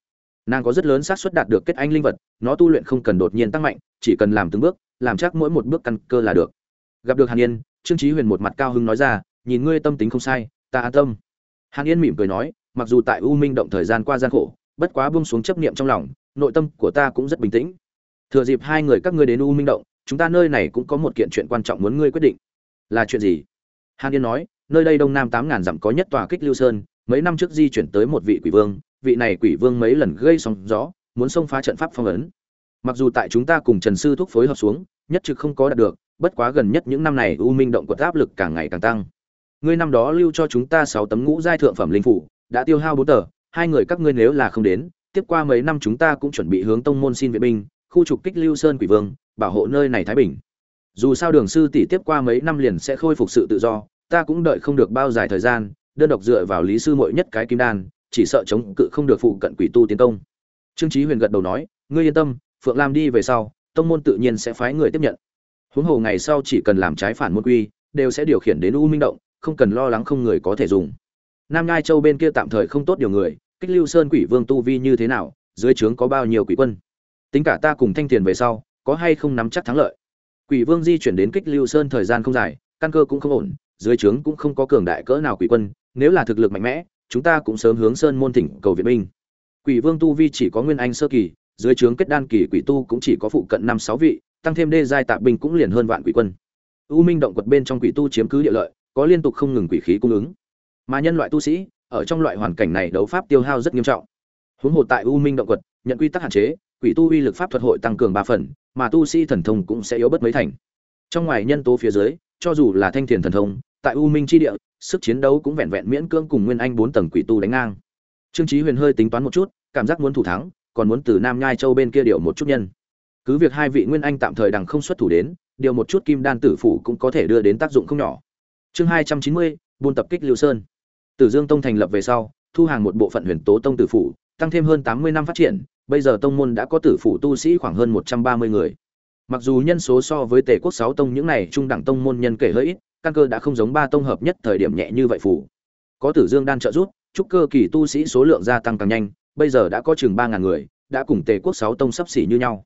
Nàng có rất lớn xác suất đạt được kết anh linh vật, nó tu luyện không cần đột nhiên tăng mạnh, chỉ cần làm từng bước, làm chắc mỗi một bước căn cơ là được. Gặp được hàn yên, trương trí huyền một mặt cao hưng nói ra, nhìn ngươi tâm tính không sai, ta an tâm. Hàn yên mỉm cười nói, mặc dù tại u minh động thời gian qua gian khổ, bất quá buông xuống chấp niệm trong lòng, nội tâm của ta cũng rất bình tĩnh thừa dịp hai người các ngươi đến u minh động, chúng ta nơi này cũng có một kiện chuyện quan trọng muốn ngươi quyết định. Là chuyện gì? Hàn yên nói, nơi đây đông nam tám ngàn dặm có nhất tòa kích lưu sơn, mấy năm trước di chuyển tới một vị quỷ vương, vị này quỷ vương mấy lần gây sóng gió, muốn xông phá trận pháp phong ấn. Mặc dù tại chúng ta cùng trần sư thúc phối hợp xuống, nhất trực không có đạt được, bất quá gần nhất những năm này u minh động quật áp lực càng ngày càng tăng. Ngươi năm đó lưu cho chúng ta sáu tấm ngũ giai thượng phẩm linh phủ, đã tiêu hao bốn tờ, hai người các ngươi nếu là không đến, tiếp qua mấy năm chúng ta cũng chuẩn bị hướng tông môn xin viện binh khu trục kích lưu sơn quỷ vương, bảo hộ nơi này thái bình. Dù sao đường sư tỷ tiếp qua mấy năm liền sẽ khôi phục sự tự do, ta cũng đợi không được bao dài thời gian, đơn độc dựa vào lý sư muội nhất cái kim đan, chỉ sợ chống cự không được phụ cận quỷ tu tiến công. Trương chí huyền gật đầu nói, ngươi yên tâm, phượng lam đi về sau, tông môn tự nhiên sẽ phái người tiếp nhận. Huống hồ ngày sau chỉ cần làm trái phản môn quy, đều sẽ điều khiển đến u minh động, không cần lo lắng không người có thể dùng. Nam ngai châu bên kia tạm thời không tốt điều người, kích lưu sơn quỷ vương tu vi như thế nào, dưới trướng có bao nhiêu quỷ quân? Tính cả ta cùng thanh tiền về sau, có hay không nắm chắc thắng lợi? Quỷ vương di chuyển đến kích lưu sơn thời gian không dài, căn cơ cũng không ổn, dưới trướng cũng không có cường đại cỡ nào quỷ quân, nếu là thực lực mạnh mẽ, chúng ta cũng sớm hướng sơn môn thỉnh cầu viện binh. Quỷ vương tu vi chỉ có nguyên anh sơ kỳ, dưới trướng kết đan kỳ quỷ tu cũng chỉ có phụ cận năm sáu vị, tăng thêm đê giai tạp binh cũng liền hơn vạn quỷ quân. U minh động quật bên trong quỷ tu chiếm cứ địa lợi, có liên tục không ngừng quỷ khí cung ứng. Mà nhân loại tu sĩ, ở trong loại hoàn cảnh này đấu pháp tiêu hao rất nghiêm trọng. Huống hồ tại u minh động quật, nhận quy tắc hạn chế quỷ tu uy lực pháp thuật hội tăng cường ba phần, mà tu sĩ thần thông cũng sẽ yếu bất mấy thành. Trong ngoài nhân tố phía dưới, cho dù là thanh thiền thần thông, tại u minh chi địa, sức chiến đấu cũng vẹn vẹn miễn cưỡng cùng nguyên anh bốn tầng quỷ tu đánh ngang. Trương chí huyền hơi tính toán một chút, cảm giác muốn thủ thắng, còn muốn từ nam nhai châu bên kia điều một chút nhân. Cứ việc hai vị nguyên anh tạm thời đằng không xuất thủ đến, điều một chút kim đan tử phủ cũng có thể đưa đến tác dụng không nhỏ. Chương hai trăm chín mươi, buôn tập kích lưu sơn. Tử dương tông thành lập về sau, thu hàng một bộ phận huyền tố tông tử phủ, tăng thêm hơn tám mươi năm phát triển bây giờ tông môn đã có tử phủ tu sĩ khoảng hơn một trăm ba mươi người. Mặc dù nhân số so với tề quốc sáu tông những này trung đẳng tông môn nhân kể hơi ít, căn cơ đã không giống ba tông hợp nhất thời điểm nhẹ như vậy phủ có tử dương đan trợ giúp chúc cơ kỳ tu sĩ số lượng gia tăng càng nhanh, bây giờ đã có chừng ba ngàn người, đã cùng tề quốc sáu tông sắp xỉ như nhau.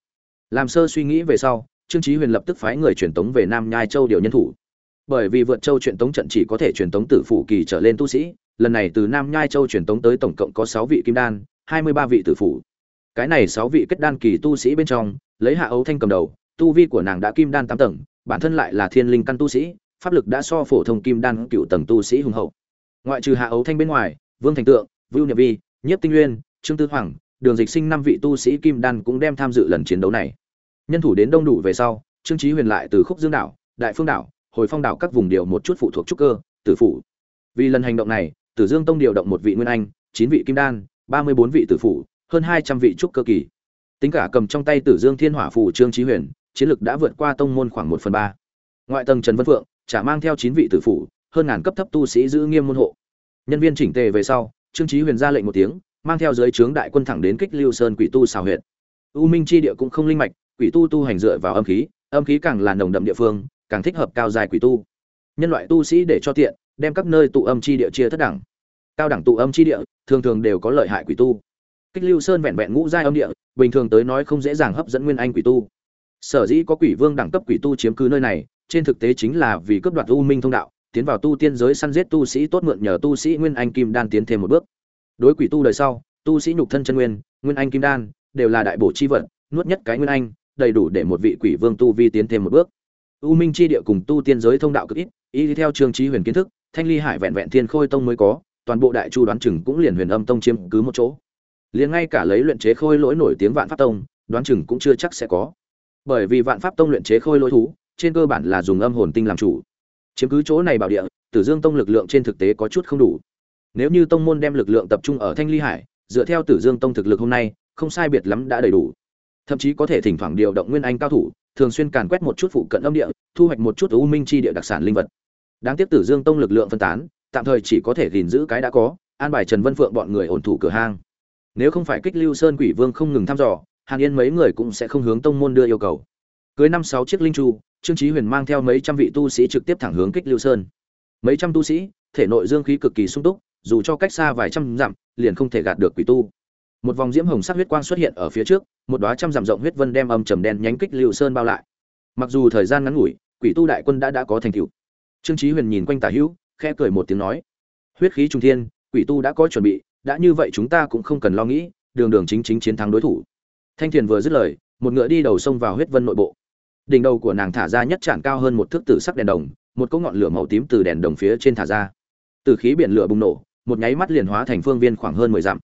Làm sơ suy nghĩ về sau, trương chí huyền lập tức phái người truyền tống về nam nhai châu điều nhân thủ. Bởi vì vượt châu truyền tống trận chỉ có thể truyền tống tử phủ kỳ trở lên tu sĩ, lần này từ nam nhai châu truyền tống tới tổng cộng có sáu vị kim đan, hai mươi ba vị tử phủ cái này sáu vị kết đan kỳ tu sĩ bên trong, lấy hạ ấu thanh cầm đầu, tu vi của nàng đã kim đan tám tầng, bản thân lại là thiên linh căn tu sĩ, pháp lực đã so phổ thông kim đan cựu tầng tu sĩ hùng hậu. Ngoại trừ hạ ấu thanh bên ngoài, vương thành tượng, vưu nhật vi, nhiếp tinh nguyên trương tư hoàng, đường dịch sinh năm vị tu sĩ kim đan cũng đem tham dự lần chiến đấu này. Nhân thủ đến đông đủ về sau, trương trí huyền lại từ khúc dương đảo, đại phương đảo, hồi phong đảo các vùng điều một chút phụ thuộc trúc cơ, tử phủ. Vì lần hành động này, tử dương tông điều động một vị nguyên anh, chín vị kim đan, ba mươi bốn vị tử phủ hơn hai trăm vị trúc cơ kỳ. Tính cả cầm trong tay tử dương thiên hỏa phủ trương trí huyền, chiến lực đã vượt qua tông môn khoảng một phần ba. Ngoại tầng trần vân phượng trả mang theo chín vị tử phủ, hơn ngàn cấp thấp tu sĩ giữ nghiêm môn hộ. Nhân viên chỉnh tề về sau, trương trí huyền ra lệnh một tiếng, mang theo dưới trướng đại quân thẳng đến kích lưu sơn quỷ tu xào huyện u minh chi địa cũng không linh mạch, quỷ tu tu hành dựa vào âm khí âm khí càng là nồng đậm địa phương, càng thích hợp cao dài quỷ tu. Nhân loại tu sĩ để cho tiện, đem các nơi tụ âm chi địa chia thất đẳng. Cao đẳng tụ âm chi địa, thường thường đều có lợi hại quỷ tu kích lưu sơn vẹn vẹn ngũ giai âm địa, bình thường tới nói không dễ dàng hấp dẫn nguyên anh quỷ tu. Sở dĩ có quỷ vương đẳng cấp quỷ tu chiếm cứ nơi này, trên thực tế chính là vì cướp đoạt u minh thông đạo, tiến vào tu tiên giới săn giết tu sĩ tốt mượn nhờ tu sĩ nguyên anh kim đan tiến thêm một bước. Đối quỷ tu đời sau, tu sĩ nhục thân chân nguyên nguyên anh kim đan, đều là đại bổ chi vật, nuốt nhất cái nguyên anh, đầy đủ để một vị quỷ vương tu vi tiến thêm một bước. U minh chi địa cùng tu tiên giới thông đạo cực ít, y theo trường trí huyền kiến thức, thanh ly hải vẹn vẹn thiên khôi tông mới có, toàn bộ đại chu đoán chừng cũng liền huyền âm tông chiếm cứ một chỗ liền ngay cả lấy luyện chế khôi lỗi nổi tiếng vạn pháp tông, đoán chừng cũng chưa chắc sẽ có. Bởi vì vạn pháp tông luyện chế khôi lỗi thú, trên cơ bản là dùng âm hồn tinh làm chủ. Chiếm cứ chỗ này bảo địa, tử dương tông lực lượng trên thực tế có chút không đủ. Nếu như tông môn đem lực lượng tập trung ở thanh ly hải, dựa theo tử dương tông thực lực hôm nay, không sai biệt lắm đã đầy đủ. Thậm chí có thể thỉnh thoảng điều động nguyên anh cao thủ, thường xuyên càn quét một chút phụ cận âm địa, thu hoạch một chút u minh chi địa đặc sản linh vật. Đáng tiếc tử dương tông lực lượng phân tán, tạm thời chỉ có thể gìn giữ cái đã có, an bài trần vân phượng bọn người ổn thủ cửa hang nếu không phải kích lưu sơn quỷ vương không ngừng thăm dò, hàn yên mấy người cũng sẽ không hướng tông môn đưa yêu cầu. Cưới năm sáu chiếc linh chu trương trí huyền mang theo mấy trăm vị tu sĩ trực tiếp thẳng hướng kích lưu sơn. Mấy trăm tu sĩ, thể nội dương khí cực kỳ sung túc, dù cho cách xa vài trăm dặm, liền không thể gạt được quỷ tu. Một vòng diễm hồng sắc huyết quang xuất hiện ở phía trước, một đóa trăm dặm rộng huyết vân đem âm trầm đen nhánh kích lưu sơn bao lại. Mặc dù thời gian ngắn ngủi, quỷ tu đại quân đã đã có thành tựu. Trương trí huyền nhìn quanh tả hữu, khẽ cười một tiếng nói, huyết khí trung thiên, quỷ tu đã có chuẩn bị đã như vậy chúng ta cũng không cần lo nghĩ, đường đường chính chính chiến thắng đối thủ. Thanh thiền vừa dứt lời, một ngựa đi đầu sông vào huyết vân nội bộ. Đỉnh đầu của nàng thả ra nhất tràn cao hơn một thước tử sắc đèn đồng, một cỗ ngọn lửa màu tím từ đèn đồng phía trên thả ra. Từ khí biển lửa bùng nổ, một nháy mắt liền hóa thành phương viên khoảng hơn mười dặm.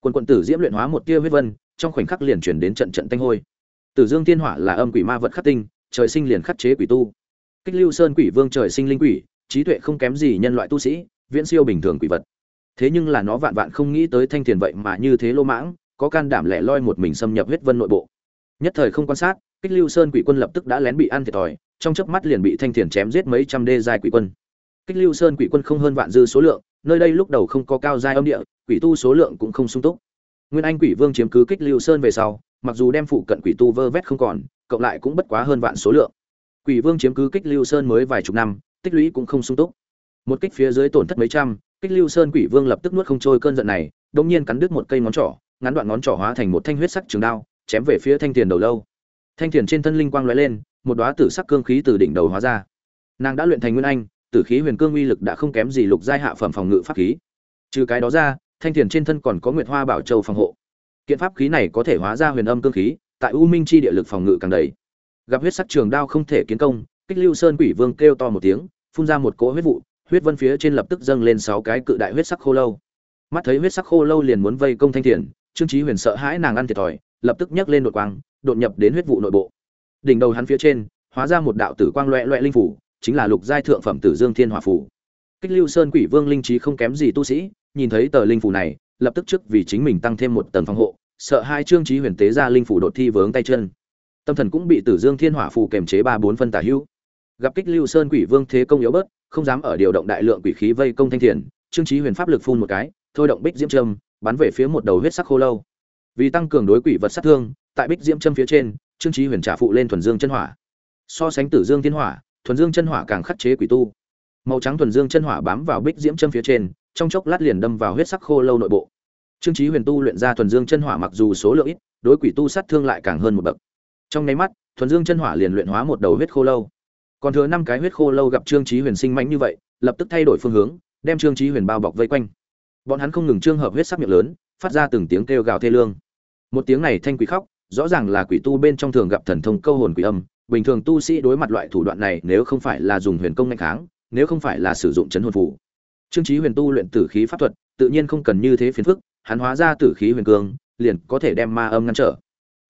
Quân quận tử diễm luyện hóa một tia huyết vân, trong khoảnh khắc liền chuyển đến trận trận tanh hôi. Tử dương thiên hỏa là âm quỷ ma vật khắc tinh, trời sinh liền khắc chế quỷ tu. Kích lưu sơn quỷ vương trời sinh linh quỷ, trí tuệ không kém gì nhân loại tu sĩ, viễn siêu bình thường quỷ vật thế nhưng là nó vạn vạn không nghĩ tới thanh thiền vậy mà như thế lô mãng, có can đảm lẻ loi một mình xâm nhập huyết vân nội bộ. Nhất thời không quan sát, kích lưu sơn quỷ quân lập tức đã lén bị ăn thiệt thòi, trong chớp mắt liền bị thanh thiền chém giết mấy trăm đê giai quỷ quân. Kích lưu sơn quỷ quân không hơn vạn dư số lượng, nơi đây lúc đầu không có cao giai âm địa, quỷ tu số lượng cũng không sung túc. Nguyên anh quỷ vương chiếm cứ kích lưu sơn về sau, mặc dù đem phụ cận quỷ tu vơ vét không còn, cộng lại cũng bất quá hơn vạn số lượng. Quỷ vương chiếm cứ kích lưu sơn mới vài chục năm, tích lũy cũng không sung túc. Một kích phía dưới tổn thất mấy trăm kích lưu sơn quỷ vương lập tức nuốt không trôi cơn giận này, đột nhiên cắn đứt một cây ngón trỏ, ngắn đoạn ngón trỏ hóa thành một thanh huyết sắc trường đao, chém về phía thanh tiền đầu lâu. Thanh tiền trên thân linh quang lóe lên, một đóa tử sắc cương khí từ đỉnh đầu hóa ra. Nàng đã luyện thành nguyên anh, tử khí huyền cương uy lực đã không kém gì lục giai hạ phẩm phòng ngự pháp khí. Trừ cái đó ra, thanh tiền trên thân còn có nguyệt hoa bảo châu phòng hộ. Kiện pháp khí này có thể hóa ra huyền âm cương khí, tại u minh chi địa lực phòng ngự càng đầy. Gặp huyết sắc trường đao không thể kiến công, kích lưu sơn quỷ vương kêu to một tiếng, phun ra một cỗ huyết vụ huyết vân phía trên lập tức dâng lên sáu cái cự đại huyết sắc khô lâu. Mắt thấy huyết sắc khô lâu liền muốn vây công thanh thiền, trương trí huyền sợ hãi nàng ăn thiệt thòi, lập tức nhấc lên đột quang, đột nhập đến huyết vụ nội bộ. Đỉnh đầu hắn phía trên, hóa ra một đạo tử quang loẹ loẹ linh phủ, chính là lục giai thượng phẩm tử dương thiên hỏa phủ. Kích lưu sơn quỷ vương linh trí không kém gì tu sĩ, nhìn thấy tờ linh phủ này, lập tức trước vì chính mình tăng thêm một tầng phòng hộ, sợ hai trương trí huyền tế ra linh phủ đột thi vướng tay chân. Tâm thần cũng bị tử dương thiên hỏa phù kềm chế ba bốn phân tả hữu. Gặp kích lưu sơn quỷ vương thế công yếu bớt không dám ở điều động đại lượng quỷ khí vây công thanh thiền, trương trí huyền pháp lực phun một cái, thôi động bích diễm trâm bắn về phía một đầu huyết sắc khô lâu. Vì tăng cường đối quỷ vật sát thương, tại bích diễm trâm phía trên, trương trí huyền trả phụ lên thuần dương chân hỏa. So sánh tử dương thiên hỏa, thuần dương chân hỏa càng khắc chế quỷ tu. Màu trắng thuần dương chân hỏa bám vào bích diễm trâm phía trên, trong chốc lát liền đâm vào huyết sắc khô lâu nội bộ. Trương trí huyền tu luyện ra thuần dương chân hỏa mặc dù số lượng ít, đối quỷ tu sát thương lại càng hơn một bậc. Trong nháy mắt, thuần dương chân hỏa liền luyện hóa một đầu huyết khô lâu còn thừa năm cái huyết khô lâu gặp trương chí huyền sinh mãnh như vậy, lập tức thay đổi phương hướng, đem trương chí huyền bao bọc vây quanh. Bọn hắn không ngừng trương hợp huyết sắc miệng lớn, phát ra từng tiếng kêu gào thê lương. Một tiếng này thanh quỷ khóc, rõ ràng là quỷ tu bên trong thường gặp thần thông câu hồn quỷ âm. Bình thường tu sĩ đối mặt loại thủ đoạn này nếu không phải là dùng huyền công nhanh kháng, nếu không phải là sử dụng chấn hồn phù. Trương chí huyền tu luyện tử khí pháp thuật, tự nhiên không cần như thế phiền phức, hắn hóa ra tử khí huyền cương, liền có thể đem ma âm ngăn trở.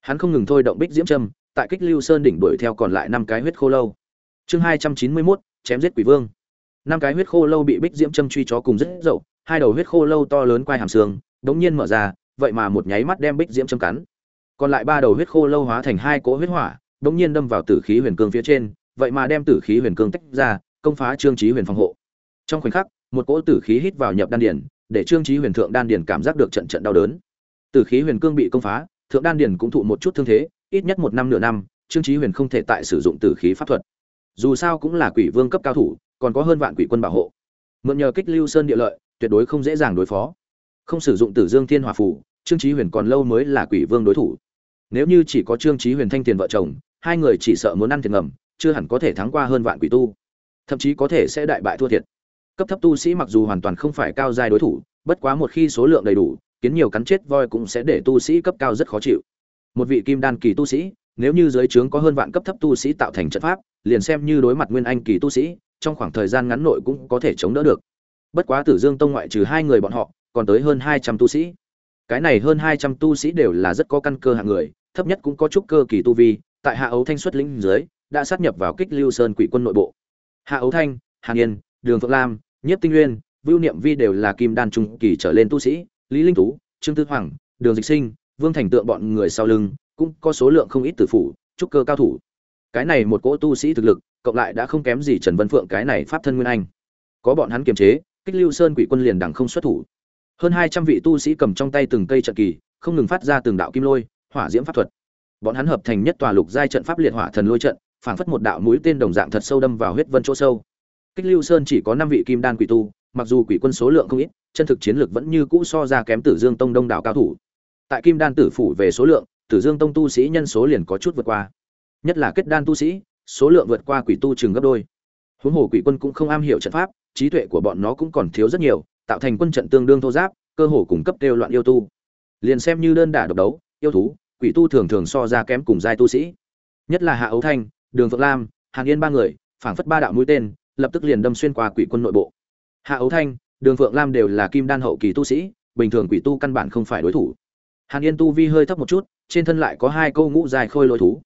Hắn không ngừng thôi động bích diễm trâm, tại kích lưu sơn đỉnh đuổi theo còn lại năm cái huyết khô lâu chương hai trăm chín mươi mốt, chém giết quỷ vương. Năm cái huyết khô lâu bị bích diễm châm truy chó cùng rất dậu, hai đầu huyết khô lâu to lớn quai hàm xương, đống nhiên mở ra, vậy mà một nháy mắt đem bích diễm châm cắn. Còn lại ba đầu huyết khô lâu hóa thành hai cỗ huyết hỏa, đống nhiên đâm vào tử khí huyền cương phía trên, vậy mà đem tử khí huyền cương tách ra, công phá trương trí huyền phòng hộ. Trong khoảnh khắc, một cỗ tử khí hít vào nhập đan điển để trương trí huyền thượng đan điển cảm giác được trận trận đau đớn. Tử khí huyền cương bị công phá, thượng đan điển cũng thụ một chút thương thế, ít nhất một năm nửa năm, trương trí huyền không thể tại sử dụng tử khí pháp thuật dù sao cũng là quỷ vương cấp cao thủ, còn có hơn vạn quỷ quân bảo hộ. Mượn nhờ kích lưu sơn địa lợi, tuyệt đối không dễ dàng đối phó. Không sử dụng tử dương thiên hòa phủ trương trí huyền còn lâu mới là quỷ vương đối thủ. Nếu như chỉ có trương trí huyền thanh tiền vợ chồng, hai người chỉ sợ muốn ăn thiệt ngầm, chưa hẳn có thể thắng qua hơn vạn quỷ tu. Thậm chí có thể sẽ đại bại thua thiệt. Cấp thấp tu sĩ mặc dù hoàn toàn không phải cao giai đối thủ, bất quá một khi số lượng đầy đủ, kiến nhiều cắn chết voi cũng sẽ để tu sĩ cấp cao rất khó chịu. Một vị kim đan kỳ tu sĩ, nếu như dưới trướng có hơn vạn cấp thấp tu sĩ tạo thành trận pháp liền xem như đối mặt nguyên anh kỳ tu sĩ, trong khoảng thời gian ngắn nội cũng có thể chống đỡ được. Bất quá tử dương tông ngoại trừ hai người bọn họ, còn tới hơn hai trăm tu sĩ. Cái này hơn hai trăm tu sĩ đều là rất có căn cơ hạng người, thấp nhất cũng có chút cơ kỳ tu vi, tại hạ ấu thanh xuất lĩnh dưới, đã sát nhập vào kích lưu sơn quỷ quân nội bộ. Hạ ấu thanh, hàn yên, đường phượng lam, nhiếp tinh nguyên, vưu niệm vi đều là kim đan trung kỳ trở lên tu sĩ, lý linh tú, trương tư hoàng, đường dịch sinh, vương thành tượng bọn người sau lưng, cũng có số lượng không ít tử phủ, trúc cơ cao thủ cái này một cỗ tu sĩ thực lực, cộng lại đã không kém gì trần vân phượng cái này pháp thân nguyên anh. Có bọn hắn kiềm chế, kích lưu sơn quỷ quân liền đằng không xuất thủ. Hơn hai trăm vị tu sĩ cầm trong tay từng cây trận kỳ, không ngừng phát ra từng đạo kim lôi, hỏa diễm pháp thuật. Bọn hắn hợp thành nhất tòa lục giai trận pháp liệt hỏa thần lôi trận, phảng phất một đạo mũi tên đồng dạng thật sâu đâm vào huyết vân chỗ sâu. Kích lưu sơn chỉ có năm vị kim đan quỷ tu, mặc dù quỷ quân số lượng không ít, chân thực chiến lược vẫn như cũ so ra kém tử dương tông đông đảo cao thủ. Tại kim đan tử phủ về số lượng, tử dương tông tu sĩ nhân số liền có chút vượt qua nhất là kết đan tu sĩ, số lượng vượt qua quỷ tu chừng gấp đôi. Huống hồ quỷ quân cũng không am hiểu trận pháp, trí tuệ của bọn nó cũng còn thiếu rất nhiều, tạo thành quân trận tương đương thô giáp, cơ hồ cung cấp kêu loạn yêu tu. Liền xem như đơn đả độc đấu, yêu thú, quỷ tu thường thường so ra kém cùng giai tu sĩ. Nhất là hạ ấu thanh, đường phượng lam, hàn yên ba người, phảng phất ba đạo mũi tên, lập tức liền đâm xuyên qua quỷ quân nội bộ. Hạ ấu thanh, đường phượng lam đều là kim đan hậu kỳ tu sĩ, bình thường quỷ tu căn bản không phải đối thủ. Hàn yên tu vi hơi thấp một chút, trên thân lại có hai câu ngũ dài khôi lôi thú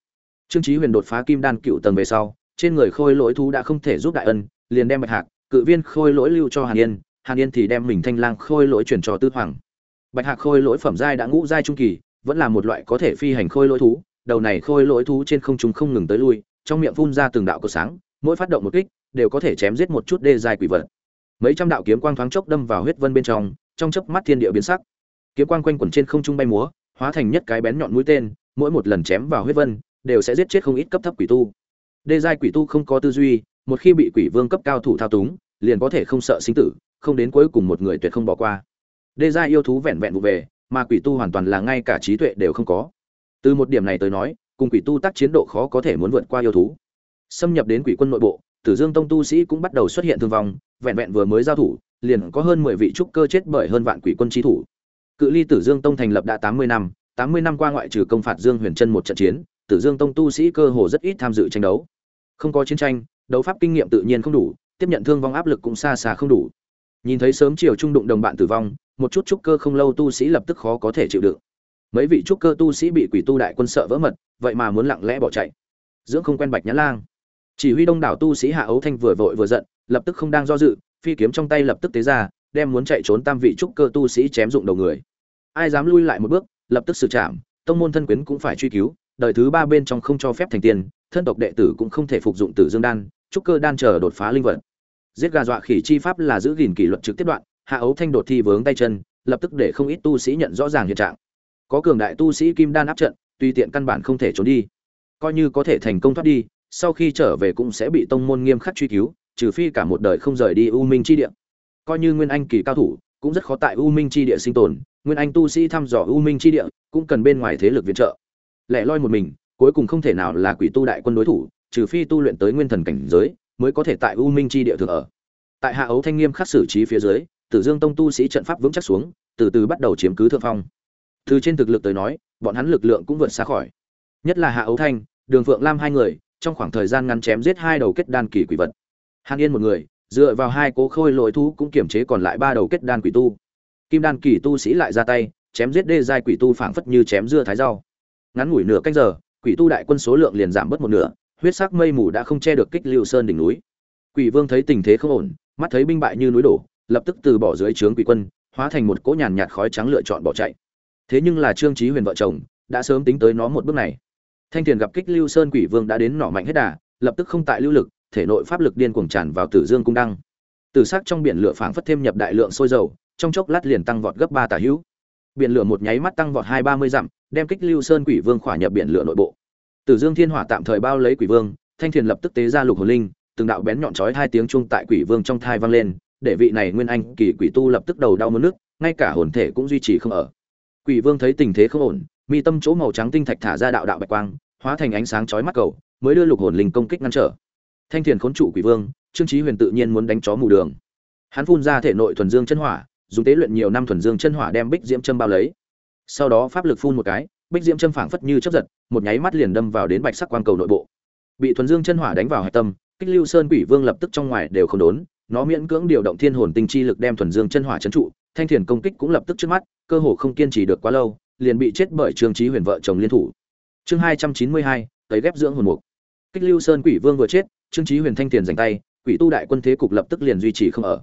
trương chí huyền đột phá kim đan cựu tầng về sau, trên người khôi lỗi thú đã không thể giúp đại ân, liền đem bạch hạc, cự viên khôi lỗi lưu cho hàn yên hàn yên thì đem mình thanh lang khôi lỗi chuyển cho tư hoàng. Bạch hạc khôi lỗi phẩm giai đã ngũ giai trung kỳ, vẫn là một loại có thể phi hành khôi lỗi thú, đầu này khôi lỗi thú trên không trung không ngừng tới lui, trong miệng phun ra từng đạo của sáng, mỗi phát động một kích, đều có thể chém giết một chút đê dài quỷ vật. Mấy trăm đạo kiếm quang thoáng chốc đâm vào huyết vân bên trong trong chớp mắt thiên địa biến sắc. Kiếm quang quanh quẩn trên không trung bay múa, hóa thành nhất cái bén nhọn mũi tên, mỗi một lần chém vào huyết vân đều sẽ giết chết không ít cấp thấp quỷ tu. Đê giai quỷ tu không có tư duy, một khi bị quỷ vương cấp cao thủ thao túng, liền có thể không sợ sinh tử, không đến cuối cùng một người tuyệt không bỏ qua. Đê giai yêu thú vẹn vẹn vụ về, mà quỷ tu hoàn toàn là ngay cả trí tuệ đều không có. Từ một điểm này tới nói, cùng quỷ tu tác chiến độ khó có thể muốn vượt qua yêu thú. Xâm nhập đến quỷ quân nội bộ, tử dương tông tu sĩ cũng bắt đầu xuất hiện thương vong, vẹn vẹn vừa mới giao thủ, liền có hơn mười vị trúc cơ chết bởi hơn vạn quỷ quân trí thủ. Cự ly tử dương tông thành lập đã tám mươi năm, tám mươi năm qua ngoại trừ công phạt dương huyền chân một trận chiến tử dương tông tu sĩ cơ hồ rất ít tham dự tranh đấu. Không có chiến tranh, đấu pháp kinh nghiệm tự nhiên không đủ, tiếp nhận thương vong áp lực cũng xa xa không đủ. Nhìn thấy sớm chiều trung đụng đồng bạn tử vong, một chút trúc cơ không lâu tu sĩ lập tức khó có thể chịu đựng. Mấy vị trúc cơ tu sĩ bị quỷ tu đại quân sợ vỡ mật, vậy mà muốn lặng lẽ bỏ chạy. Dưỡng không quen bạch nhã lang. Chỉ huy đông đảo tu sĩ hạ ấu thanh vừa vội vừa giận, lập tức không đang do dự, phi kiếm trong tay lập tức tế ra, đem muốn chạy trốn tam vị trúc cơ tu sĩ chém dụng đầu người. Ai dám lui lại một bước, lập tức xử trảm, tông môn thân quyến cũng phải truy cứu đời thứ ba bên trong không cho phép thành tiên, thân tộc đệ tử cũng không thể phục dụng tử dương đan trúc cơ đan chờ đột phá linh vật. Giết gà dọa khỉ chi pháp là giữ gìn kỷ luật trực tiếp đoạn hạ ấu thanh đột thi vướng tay chân lập tức để không ít tu sĩ nhận rõ ràng hiện trạng. Có cường đại tu sĩ kim đan áp trận tuy tiện căn bản không thể trốn đi. Coi như có thể thành công thoát đi sau khi trở về cũng sẽ bị tông môn nghiêm khắc truy cứu trừ phi cả một đời không rời đi u minh chi địa. Coi như nguyên anh kỳ cao thủ cũng rất khó tại u minh chi địa sinh tồn. Nguyên anh tu sĩ thăm dò u minh chi địa cũng cần bên ngoài thế lực viện trợ lẻ loi một mình, cuối cùng không thể nào là quỷ tu đại quân đối thủ, trừ phi tu luyện tới nguyên thần cảnh giới, mới có thể tại u minh chi địa thường ở. Tại hạ ấu thanh nghiêm khắc xử trí phía dưới, tử dương tông tu sĩ trận pháp vững chắc xuống, từ từ bắt đầu chiếm cứ thượng phong. Từ trên thực lực tới nói, bọn hắn lực lượng cũng vượt xa khỏi. Nhất là hạ ấu thanh, đường phượng lam hai người, trong khoảng thời gian ngắn chém giết hai đầu kết đan kỳ quỷ vật. Hàn yên một người, dựa vào hai cố khôi lội thú cũng kiểm chế còn lại ba đầu kết đan quỷ tu. Kim đan kỳ tu sĩ lại ra tay, chém giết đê giai quỷ tu phảng phất như chém dưa thái rau ngắn ngủi nửa canh giờ, quỷ tu đại quân số lượng liền giảm bớt một nửa, huyết sắc mây mù đã không che được kích lưu sơn đỉnh núi. Quỷ vương thấy tình thế không ổn, mắt thấy binh bại như núi đổ, lập tức từ bỏ dưới trướng quỷ quân, hóa thành một cỗ nhàn nhạt khói trắng lựa chọn bỏ chạy. Thế nhưng là trương trí huyền vợ chồng đã sớm tính tới nó một bước này. Thanh thiền gặp kích lưu sơn quỷ vương đã đến nỏ mạnh hết đà, lập tức không tại lưu lực, thể nội pháp lực điên cuồng tràn vào tử dương cung đăng. Tử sắc trong biển lửa phảng phất thêm nhập đại lượng sôi dầu, trong chốc lát liền tăng vọt gấp ba tả hữu biển lửa một nháy mắt tăng vọt hai ba mươi dặm, đem kích lưu sơn quỷ vương khỏa nhập biển lửa nội bộ. Tử dương thiên hỏa tạm thời bao lấy quỷ vương, thanh thiền lập tức tế ra lục hồn linh, từng đạo bén nhọn chói hai tiếng chung tại quỷ vương trong thai vang lên, để vị này nguyên anh kỳ quỷ tu lập tức đầu đau mất nước, ngay cả hồn thể cũng duy trì không ở. Quỷ vương thấy tình thế không ổn, mi tâm chỗ màu trắng tinh thạch thả ra đạo đạo bạch quang, hóa thành ánh sáng chói mắt cầu, mới đưa lục hồn linh công kích ngăn trở. Thanh thiền khốn trụ quỷ vương, trương chí huyền tự nhiên muốn đánh chó mù đường. Hắn phun ra thể nội thuần dương chân hỏa dùng tế luyện nhiều năm thuần dương chân hỏa đem bích diễm châm bao lấy. Sau đó pháp lực phun một cái, bích diễm châm phảng phất như chớp giật, một nháy mắt liền đâm vào đến bạch sắc quang cầu nội bộ. Bị thuần dương chân hỏa đánh vào hạch tâm, kích lưu sơn quỷ vương lập tức trong ngoài đều không đốn, nó miễn cưỡng điều động thiên hồn tinh chi lực đem thuần dương chân hỏa chấn trụ, thanh thiền công kích cũng lập tức trước mắt, cơ hồ không kiên trì được quá lâu, liền bị chết bởi trương trí huyền vợ chồng liên thủ. Chương hai trăm chín mươi hai, tấy ghép dưỡng hồn mục. Kích lưu sơn quỷ vương vừa chết, trương trí huyền thanh thiền giành tay, quỷ tu đại quân thế cục lập tức liền duy trì không ở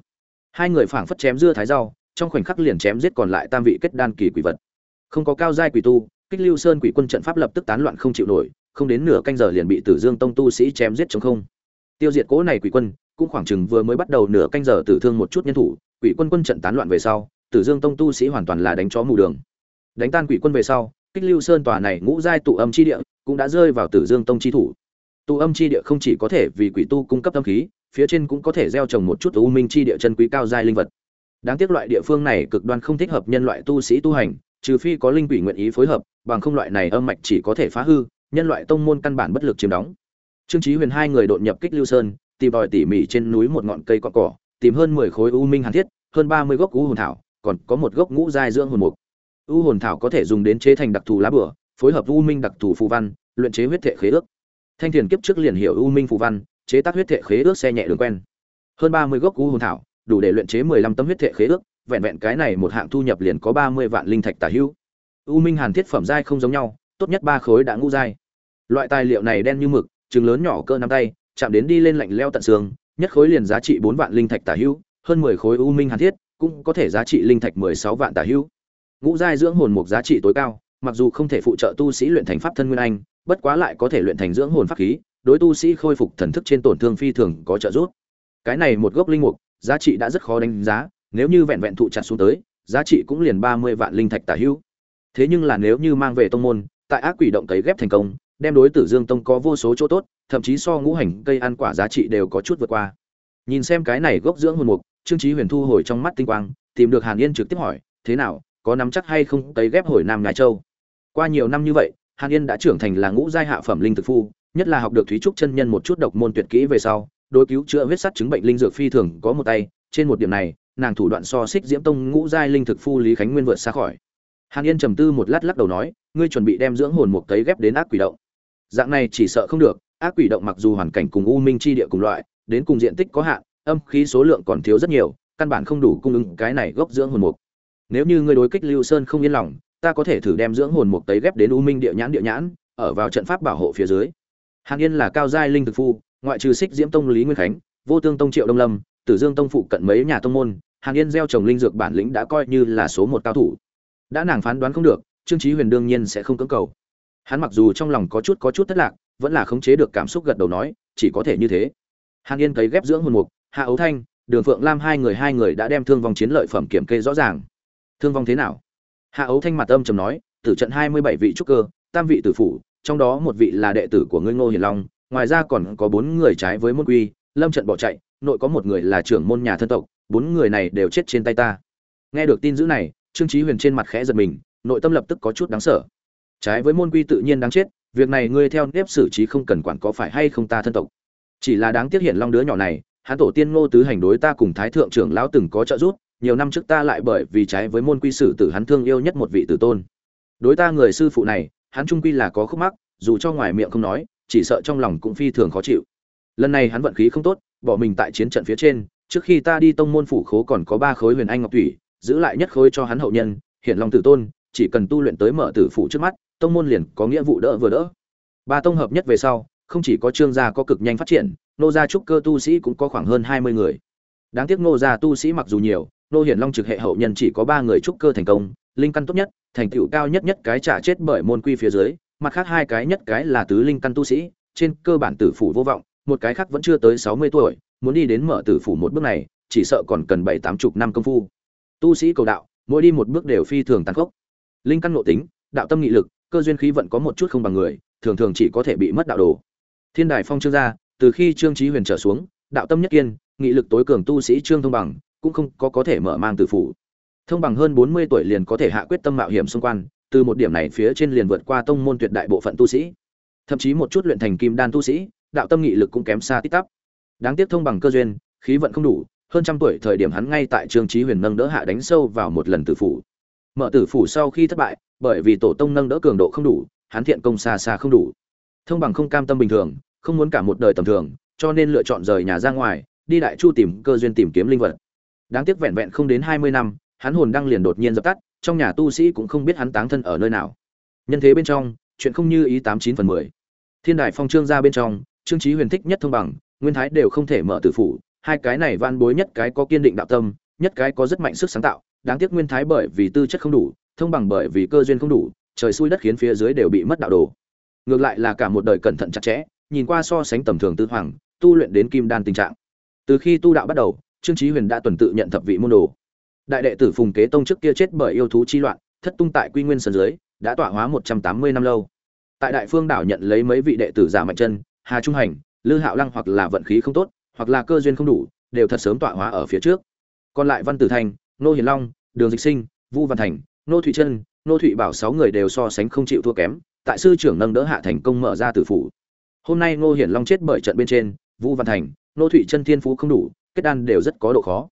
hai người phảng phất chém dưa thái rau, trong khoảnh khắc liền chém giết còn lại tam vị kết đan kỳ quỷ vật. Không có cao giai quỷ tu, kích lưu sơn quỷ quân trận pháp lập tức tán loạn không chịu nổi, không đến nửa canh giờ liền bị tử dương tông tu sĩ chém giết chống không. Tiêu diệt cố này quỷ quân, cũng khoảng chừng vừa mới bắt đầu nửa canh giờ tử thương một chút nhân thủ, quỷ quân quân trận tán loạn về sau, tử dương tông tu sĩ hoàn toàn là đánh chó mù đường. Đánh tan quỷ quân về sau, kích lưu sơn tòa này ngũ giai tụ âm chi địa cũng đã rơi vào tử dương tông chi thủ. Tụ âm chi địa không chỉ có thể vì quỷ tu cung cấp tâm khí phía trên cũng có thể gieo trồng một chút u minh chi địa chân quý cao giai linh vật. Đáng tiếc loại địa phương này cực đoan không thích hợp nhân loại tu sĩ tu hành, trừ phi có linh quỷ nguyện ý phối hợp, bằng không loại này âm mạch chỉ có thể phá hư, nhân loại tông môn căn bản bất lực chiếm đóng. Trương chí huyền hai người đột nhập kích lưu sơn, tìm vòi tỉ mỉ trên núi một ngọn cây cỏ cỏ, tìm hơn mười khối u minh hàn thiết, hơn ba mươi gốc u hồn thảo, còn có một gốc ngũ giai dưỡng hồn mục. U hồn thảo có thể dùng đến chế thành đặc thù lá bửa, phối hợp u minh đặc thù phù văn, luyện chế huyết thể khế ước. Thanh tiền kiếp trước liền hiểu u minh phù văn chế tác huyết thể khế ước xe nhẹ đường quen. Hơn ba mươi gốc u hồn thảo, đủ để luyện chế mười lăm tấm huyết thệ khế ước, vẹn vẹn cái này một hạng thu nhập liền có ba mươi vạn linh thạch tả hữu. U minh hàn thiết phẩm giai không giống nhau, tốt nhất ba khối đã ngũ giai. Loại tài liệu này đen như mực trứng lớn nhỏ cỡ nắm tay, chạm đến đi lên lạnh leo tận xương, nhất khối liền giá trị bốn vạn linh thạch tả hữu, hơn mười khối u minh hàn thiết cũng có thể giá trị linh thạch mười sáu vạn tả hữu. Ngũ giai dưỡng hồn mục giá trị tối cao, mặc dù không thể phụ trợ tu sĩ luyện thành pháp thân nguyên anh, bất quá lại có thể luyện thành dưỡng hồn pháp khí đối tu sĩ khôi phục thần thức trên tổn thương phi thường có trợ giúp. Cái này một gốc linh mục, giá trị đã rất khó đánh giá, nếu như vẹn vẹn thụ chặt xuống tới, giá trị cũng liền ba mươi vạn linh thạch tả hữu. Thế nhưng là nếu như mang về tông môn, tại ác quỷ động cấy ghép thành công, đem đối tử dương tông có vô số chỗ tốt, thậm chí so ngũ hành cây ăn quả giá trị đều có chút vượt qua. Nhìn xem cái này gốc dưỡng hồn mục, trương trí huyền thu hồi trong mắt tinh quang, tìm được hàn yên trực tiếp hỏi, thế nào, có nắm chắc hay không cấy ghép hồi nam ngài châu? Qua nhiều năm như vậy, hàn yên đã trưởng thành là ngũ giai hạ phẩm linh thực phu nhất là học được thúy trúc chân nhân một chút độc môn tuyệt kỹ về sau, đối cứu chữa huyết sắt chứng bệnh linh dược phi thường có một tay, trên một điểm này, nàng thủ đoạn so xích diễm tông ngũ giai linh thực phu lý khánh nguyên vượt xa khỏi. Hàn yên trầm tư một lát lắc đầu nói, ngươi chuẩn bị đem dưỡng hồn một tấy ghép đến ác quỷ động. Dạng này chỉ sợ không được, ác quỷ động mặc dù hoàn cảnh cùng u minh chi địa cùng loại, đến cùng diện tích có hạn, âm khí số lượng còn thiếu rất nhiều, căn bản không đủ cung ứng cái này gốc dưỡng hồn mục. Nếu như ngươi đối kích lưu sơn không yên lòng, ta có thể thử đem dưỡng hồn mục tấy ghép đến u minh địa nhãn địa nhãn, ở vào trận pháp bảo hộ phía dưới hàn yên là cao giai linh thực phu, ngoại trừ xích diễm tông lý nguyên khánh, vô tương tông triệu đông lâm, tử dương tông phụ cận mấy nhà tông môn, hàn yên gieo trồng linh dược bản lĩnh đã coi như là số một cao thủ. Đã nàng phán đoán không được, trương trí huyền đương nhiên sẽ không cưỡng cầu. Hắn mặc dù trong lòng có chút có chút thất lạc, vẫn là khống chế được cảm xúc gật đầu nói, chỉ có thể như thế. Hàn yên cấy ghép dưỡng hồn mục, hạ ấu thanh, đường phượng lam hai người hai người đã đem thương vong chiến lợi phẩm kiểm kê rõ ràng. Thương vong thế nào? Hạ ấu thanh mặt âm trầm nói, tử trận hai mươi bảy vị trúc cơ, tam vị tử phủ trong đó một vị là đệ tử của ngươi ngô hiền long, ngoài ra còn có bốn người trái với môn quy, lâm trận bỏ chạy, nội có một người là trưởng môn nhà thân tộc, bốn người này đều chết trên tay ta. Nghe được tin dữ này, trương Chí huyền trên mặt khẽ giật mình, nội tâm lập tức có chút đáng sợ. Trái với môn quy tự nhiên đáng chết, việc này ngươi theo nếp xử trí không cần quản có phải hay không ta thân tộc. Chỉ là đáng tiếc hiện long đứa nhỏ này, hắn tổ tiên ngô tứ hành đối ta cùng thái thượng trưởng lão từng có trợ giúp, nhiều năm trước ta lại bởi vì trái với môn quy sử tử hắn thương yêu nhất một vị tử tôn. Đối ta người sư phụ này hắn trung quy là có khúc mắc, dù cho ngoài miệng không nói, chỉ sợ trong lòng cũng phi thường khó chịu. Lần này hắn vận khí không tốt, bỏ mình tại chiến trận phía trên, trước khi ta đi tông môn phủ khố còn có ba khối huyền anh ngọc thủy, giữ lại nhất khối cho hắn hậu nhân hiện long tử tôn, chỉ cần tu luyện tới mở tử phủ trước mắt, tông môn liền có nghĩa vụ đỡ vừa đỡ. Ba tông hợp nhất về sau, không chỉ có trương gia có cực nhanh phát triển, nô gia trúc cơ tu sĩ cũng có khoảng hơn hai mươi người. Đáng tiếc nô gia tu sĩ mặc dù nhiều, nô hiển long trực hệ hậu nhân chỉ có ba người trúc cơ thành công linh căn tốt nhất, thành tựu cao nhất nhất cái trả chết bởi môn quy phía dưới, mặt khác hai cái nhất cái là tứ linh căn tu sĩ, trên cơ bản tử phủ vô vọng, một cái khác vẫn chưa tới sáu mươi tuổi, muốn đi đến mở tử phủ một bước này, chỉ sợ còn cần bảy tám chục năm công phu. Tu sĩ cầu đạo, mỗi đi một bước đều phi thường tàn khốc. Linh căn nội tính, đạo tâm nghị lực, cơ duyên khí vận có một chút không bằng người, thường thường chỉ có thể bị mất đạo đồ. Thiên đài phong trương gia từ khi trương trí huyền trở xuống, đạo tâm nhất kiên, nghị lực tối cường tu sĩ trương thông bằng, cũng không có có thể mở mang tử phủ thông bằng hơn bốn mươi tuổi liền có thể hạ quyết tâm mạo hiểm xung quanh, từ một điểm này phía trên liền vượt qua tông môn tuyệt đại bộ phận tu sĩ. Thậm chí một chút luyện thành kim đan tu sĩ, đạo tâm nghị lực cũng kém xa tít tắp. Đáng tiếc thông bằng cơ duyên, khí vận không đủ, hơn trăm tuổi thời điểm hắn ngay tại trương trí huyền nâng đỡ hạ đánh sâu vào một lần tử phủ. Mở tử phủ sau khi thất bại, bởi vì tổ tông nâng đỡ cường độ không đủ, hắn thiện công xa xa không đủ. Thông bằng không cam tâm bình thường, không muốn cả một đời tầm thường, cho nên lựa chọn rời nhà ra ngoài, đi đại chu tìm cơ duyên tìm kiếm linh vật. Đáng tiếc vẹn vẹn không đến hai mươi năm hắn hồn đang liền đột nhiên dập tắt, trong nhà tu sĩ cũng không biết hắn táng thân ở nơi nào. Nhân thế bên trong, chuyện không như ý tám chín phần mười. Thiên đại phong trương ra bên trong, trương trí huyền thích nhất thông bằng, nguyên thái đều không thể mở tử phủ, hai cái này van bối nhất cái có kiên định đạo tâm, nhất cái có rất mạnh sức sáng tạo, đáng tiếc nguyên thái bởi vì tư chất không đủ, thông bằng bởi vì cơ duyên không đủ, trời xui đất khiến phía dưới đều bị mất đạo đồ. Ngược lại là cả một đời cẩn thận chặt chẽ, nhìn qua so sánh tầm thường tư hoàng, tu luyện đến kim đan tình trạng. Từ khi tu đạo bắt đầu, trương chí huyền đã tuần tự nhận thập vị môn đồ đại đệ tử phùng kế tông trước kia chết bởi yêu thú chi loạn thất tung tại quy nguyên sơn dưới đã tọa hóa một trăm tám mươi năm lâu. Tại đại phương đảo nhận lấy mấy vị đệ tử giả mạnh chân hà trung hành lư hạo lăng hoặc là vận khí không tốt hoặc là cơ duyên không đủ đều thật sớm tọa hóa ở phía trước. Còn lại văn tử thành nô hiền long đường dịch sinh vu văn thành nô thụy Trân, nô thụy bảo sáu người đều so sánh không chịu thua kém tại sư trưởng nâng đỡ hạ thành công mở ra tử phủ. Hôm nay ngô hiển long chết bởi trận bên trên vu văn thành nô thụy chân thiên phú không đủ kết đan đều rất có độ khó.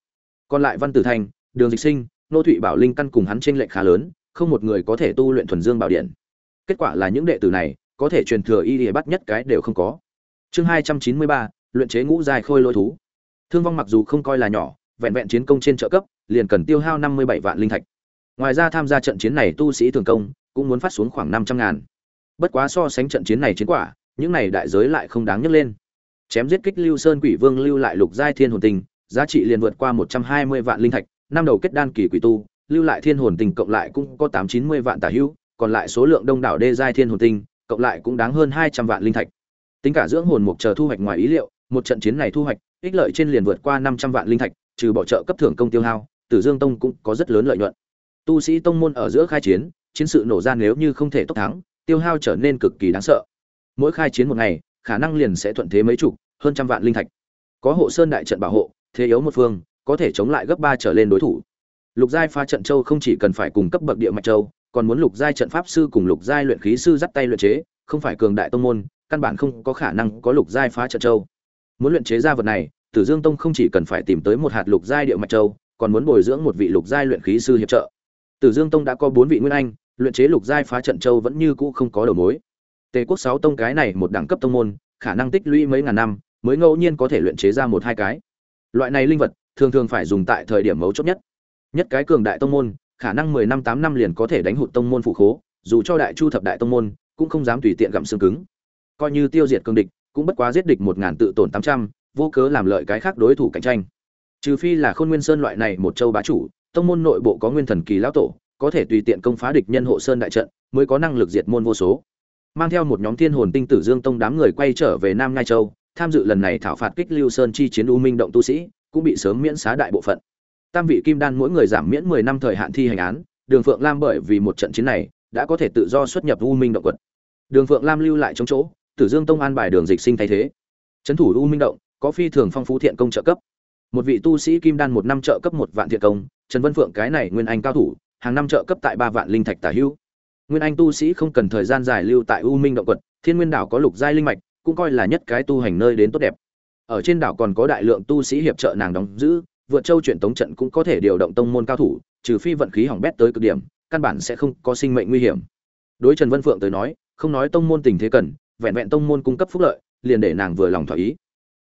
Còn lại văn tử thành đường dịch sinh, nô thụy bảo linh căn cùng hắn trên lệnh khá lớn, không một người có thể tu luyện thuần dương bảo điện. Kết quả là những đệ tử này, có thể truyền thừa y địa bắt nhất cái đều không có. Chương hai trăm chín mươi ba, luyện chế ngũ dài khôi lôi thú. Thương vong mặc dù không coi là nhỏ, vẹn vẹn chiến công trên trợ cấp, liền cần tiêu hao năm mươi bảy vạn linh thạch. Ngoài ra tham gia trận chiến này tu sĩ thường công, cũng muốn phát xuống khoảng năm trăm ngàn. Bất quá so sánh trận chiến này chiến quả, những này đại giới lại không đáng nhấc lên. Chém giết kích lưu sơn quỷ vương lưu lại lục giai thiên hồn tình, giá trị liền vượt qua một trăm hai mươi vạn linh thạch năm đầu kết đan kỳ quỷ tu, lưu lại thiên hồn tình cộng lại cũng có tám chín mươi vạn tả hữu, còn lại số lượng đông đảo đê giai thiên hồn tinh, cộng lại cũng đáng hơn hai trăm vạn linh thạch. Tính cả dưỡng hồn mục chờ thu hoạch ngoài ý liệu, một trận chiến này thu hoạch, ích lợi trên liền vượt qua năm trăm vạn linh thạch, trừ bỏ trợ cấp thưởng công tiêu hao, tử dương tông cũng có rất lớn lợi nhuận. Tu sĩ tông môn ở giữa khai chiến chiến sự nổ ra nếu như không thể tốc thắng, tiêu hao trở nên cực kỳ đáng sợ. Mỗi khai chiến một ngày, khả năng liền sẽ thuận thế mấy chục, hơn trăm vạn linh thạch. Có hộ sơn đại trận bảo hộ, thế yếu một phương có thể chống lại gấp ba trở lên đối thủ. Lục giai phá trận châu không chỉ cần phải cùng cấp bậc địa mạch châu, còn muốn lục giai trận pháp sư cùng lục giai luyện khí sư dắt tay luyện chế, không phải cường đại tông môn, căn bản không có khả năng có lục giai phá trận châu. Muốn luyện chế ra vật này, tử dương tông không chỉ cần phải tìm tới một hạt lục giai địa mạch châu, còn muốn bồi dưỡng một vị lục giai luyện khí sư hiệp trợ. Tử dương tông đã có bốn vị nguyên anh, luyện chế lục giai phá trận châu vẫn như cũ không có đầu mối. Tề quốc sáu tông cái này một đẳng cấp tông môn, khả năng tích lũy mấy ngàn năm, mới ngẫu nhiên có thể luyện chế ra một hai cái. Loại này linh vật thường thường phải dùng tại thời điểm mấu chốt nhất. Nhất cái cường đại tông môn, khả năng mười năm tám năm liền có thể đánh hụt tông môn phụ khố, dù cho đại chu thập đại tông môn, cũng không dám tùy tiện gặm xương cứng. Coi như tiêu diệt cường địch, cũng bất quá giết địch một ngàn tự tổn tám trăm, vô cớ làm lợi cái khác đối thủ cạnh tranh. Trừ phi là khôn nguyên sơn loại này một châu bá chủ, tông môn nội bộ có nguyên thần kỳ lão tổ, có thể tùy tiện công phá địch nhân hộ sơn đại trận, mới có năng lực diệt môn vô số. Mang theo một nhóm thiên hồn tinh tử dương tông đám người quay trở về nam ngai châu, tham dự lần này thảo phạt kích lưu sơn chi chiến u minh động tu sĩ cũng bị sớm miễn xá đại bộ phận. Tam vị kim đan mỗi người giảm miễn mười năm thời hạn thi hành án, đường phượng lam bởi vì một trận chiến này, đã có thể tự do xuất nhập u minh động quật. Đường phượng lam lưu lại trong chỗ, tử dương tông an bài đường dịch sinh thay thế. Trấn thủ u minh động, có phi thường phong phú thiện công trợ cấp. Một vị tu sĩ kim đan một năm trợ cấp một vạn thiện công, trần vân phượng cái này nguyên anh cao thủ, hàng năm trợ cấp tại ba vạn linh thạch tả hữu. Nguyên anh tu sĩ không cần thời gian dài lưu tại u minh động quật, thiên nguyên đảo có lục giai linh mạch, cũng coi là nhất cái tu hành nơi đến tốt đẹp ở trên đảo còn có đại lượng tu sĩ hiệp trợ nàng đóng giữ vượt châu chuyển tống trận cũng có thể điều động tông môn cao thủ trừ phi vận khí hỏng bét tới cực điểm căn bản sẽ không có sinh mệnh nguy hiểm đối trần vân phượng tới nói không nói tông môn tình thế cần vẹn vẹn tông môn cung cấp phúc lợi liền để nàng vừa lòng thỏa ý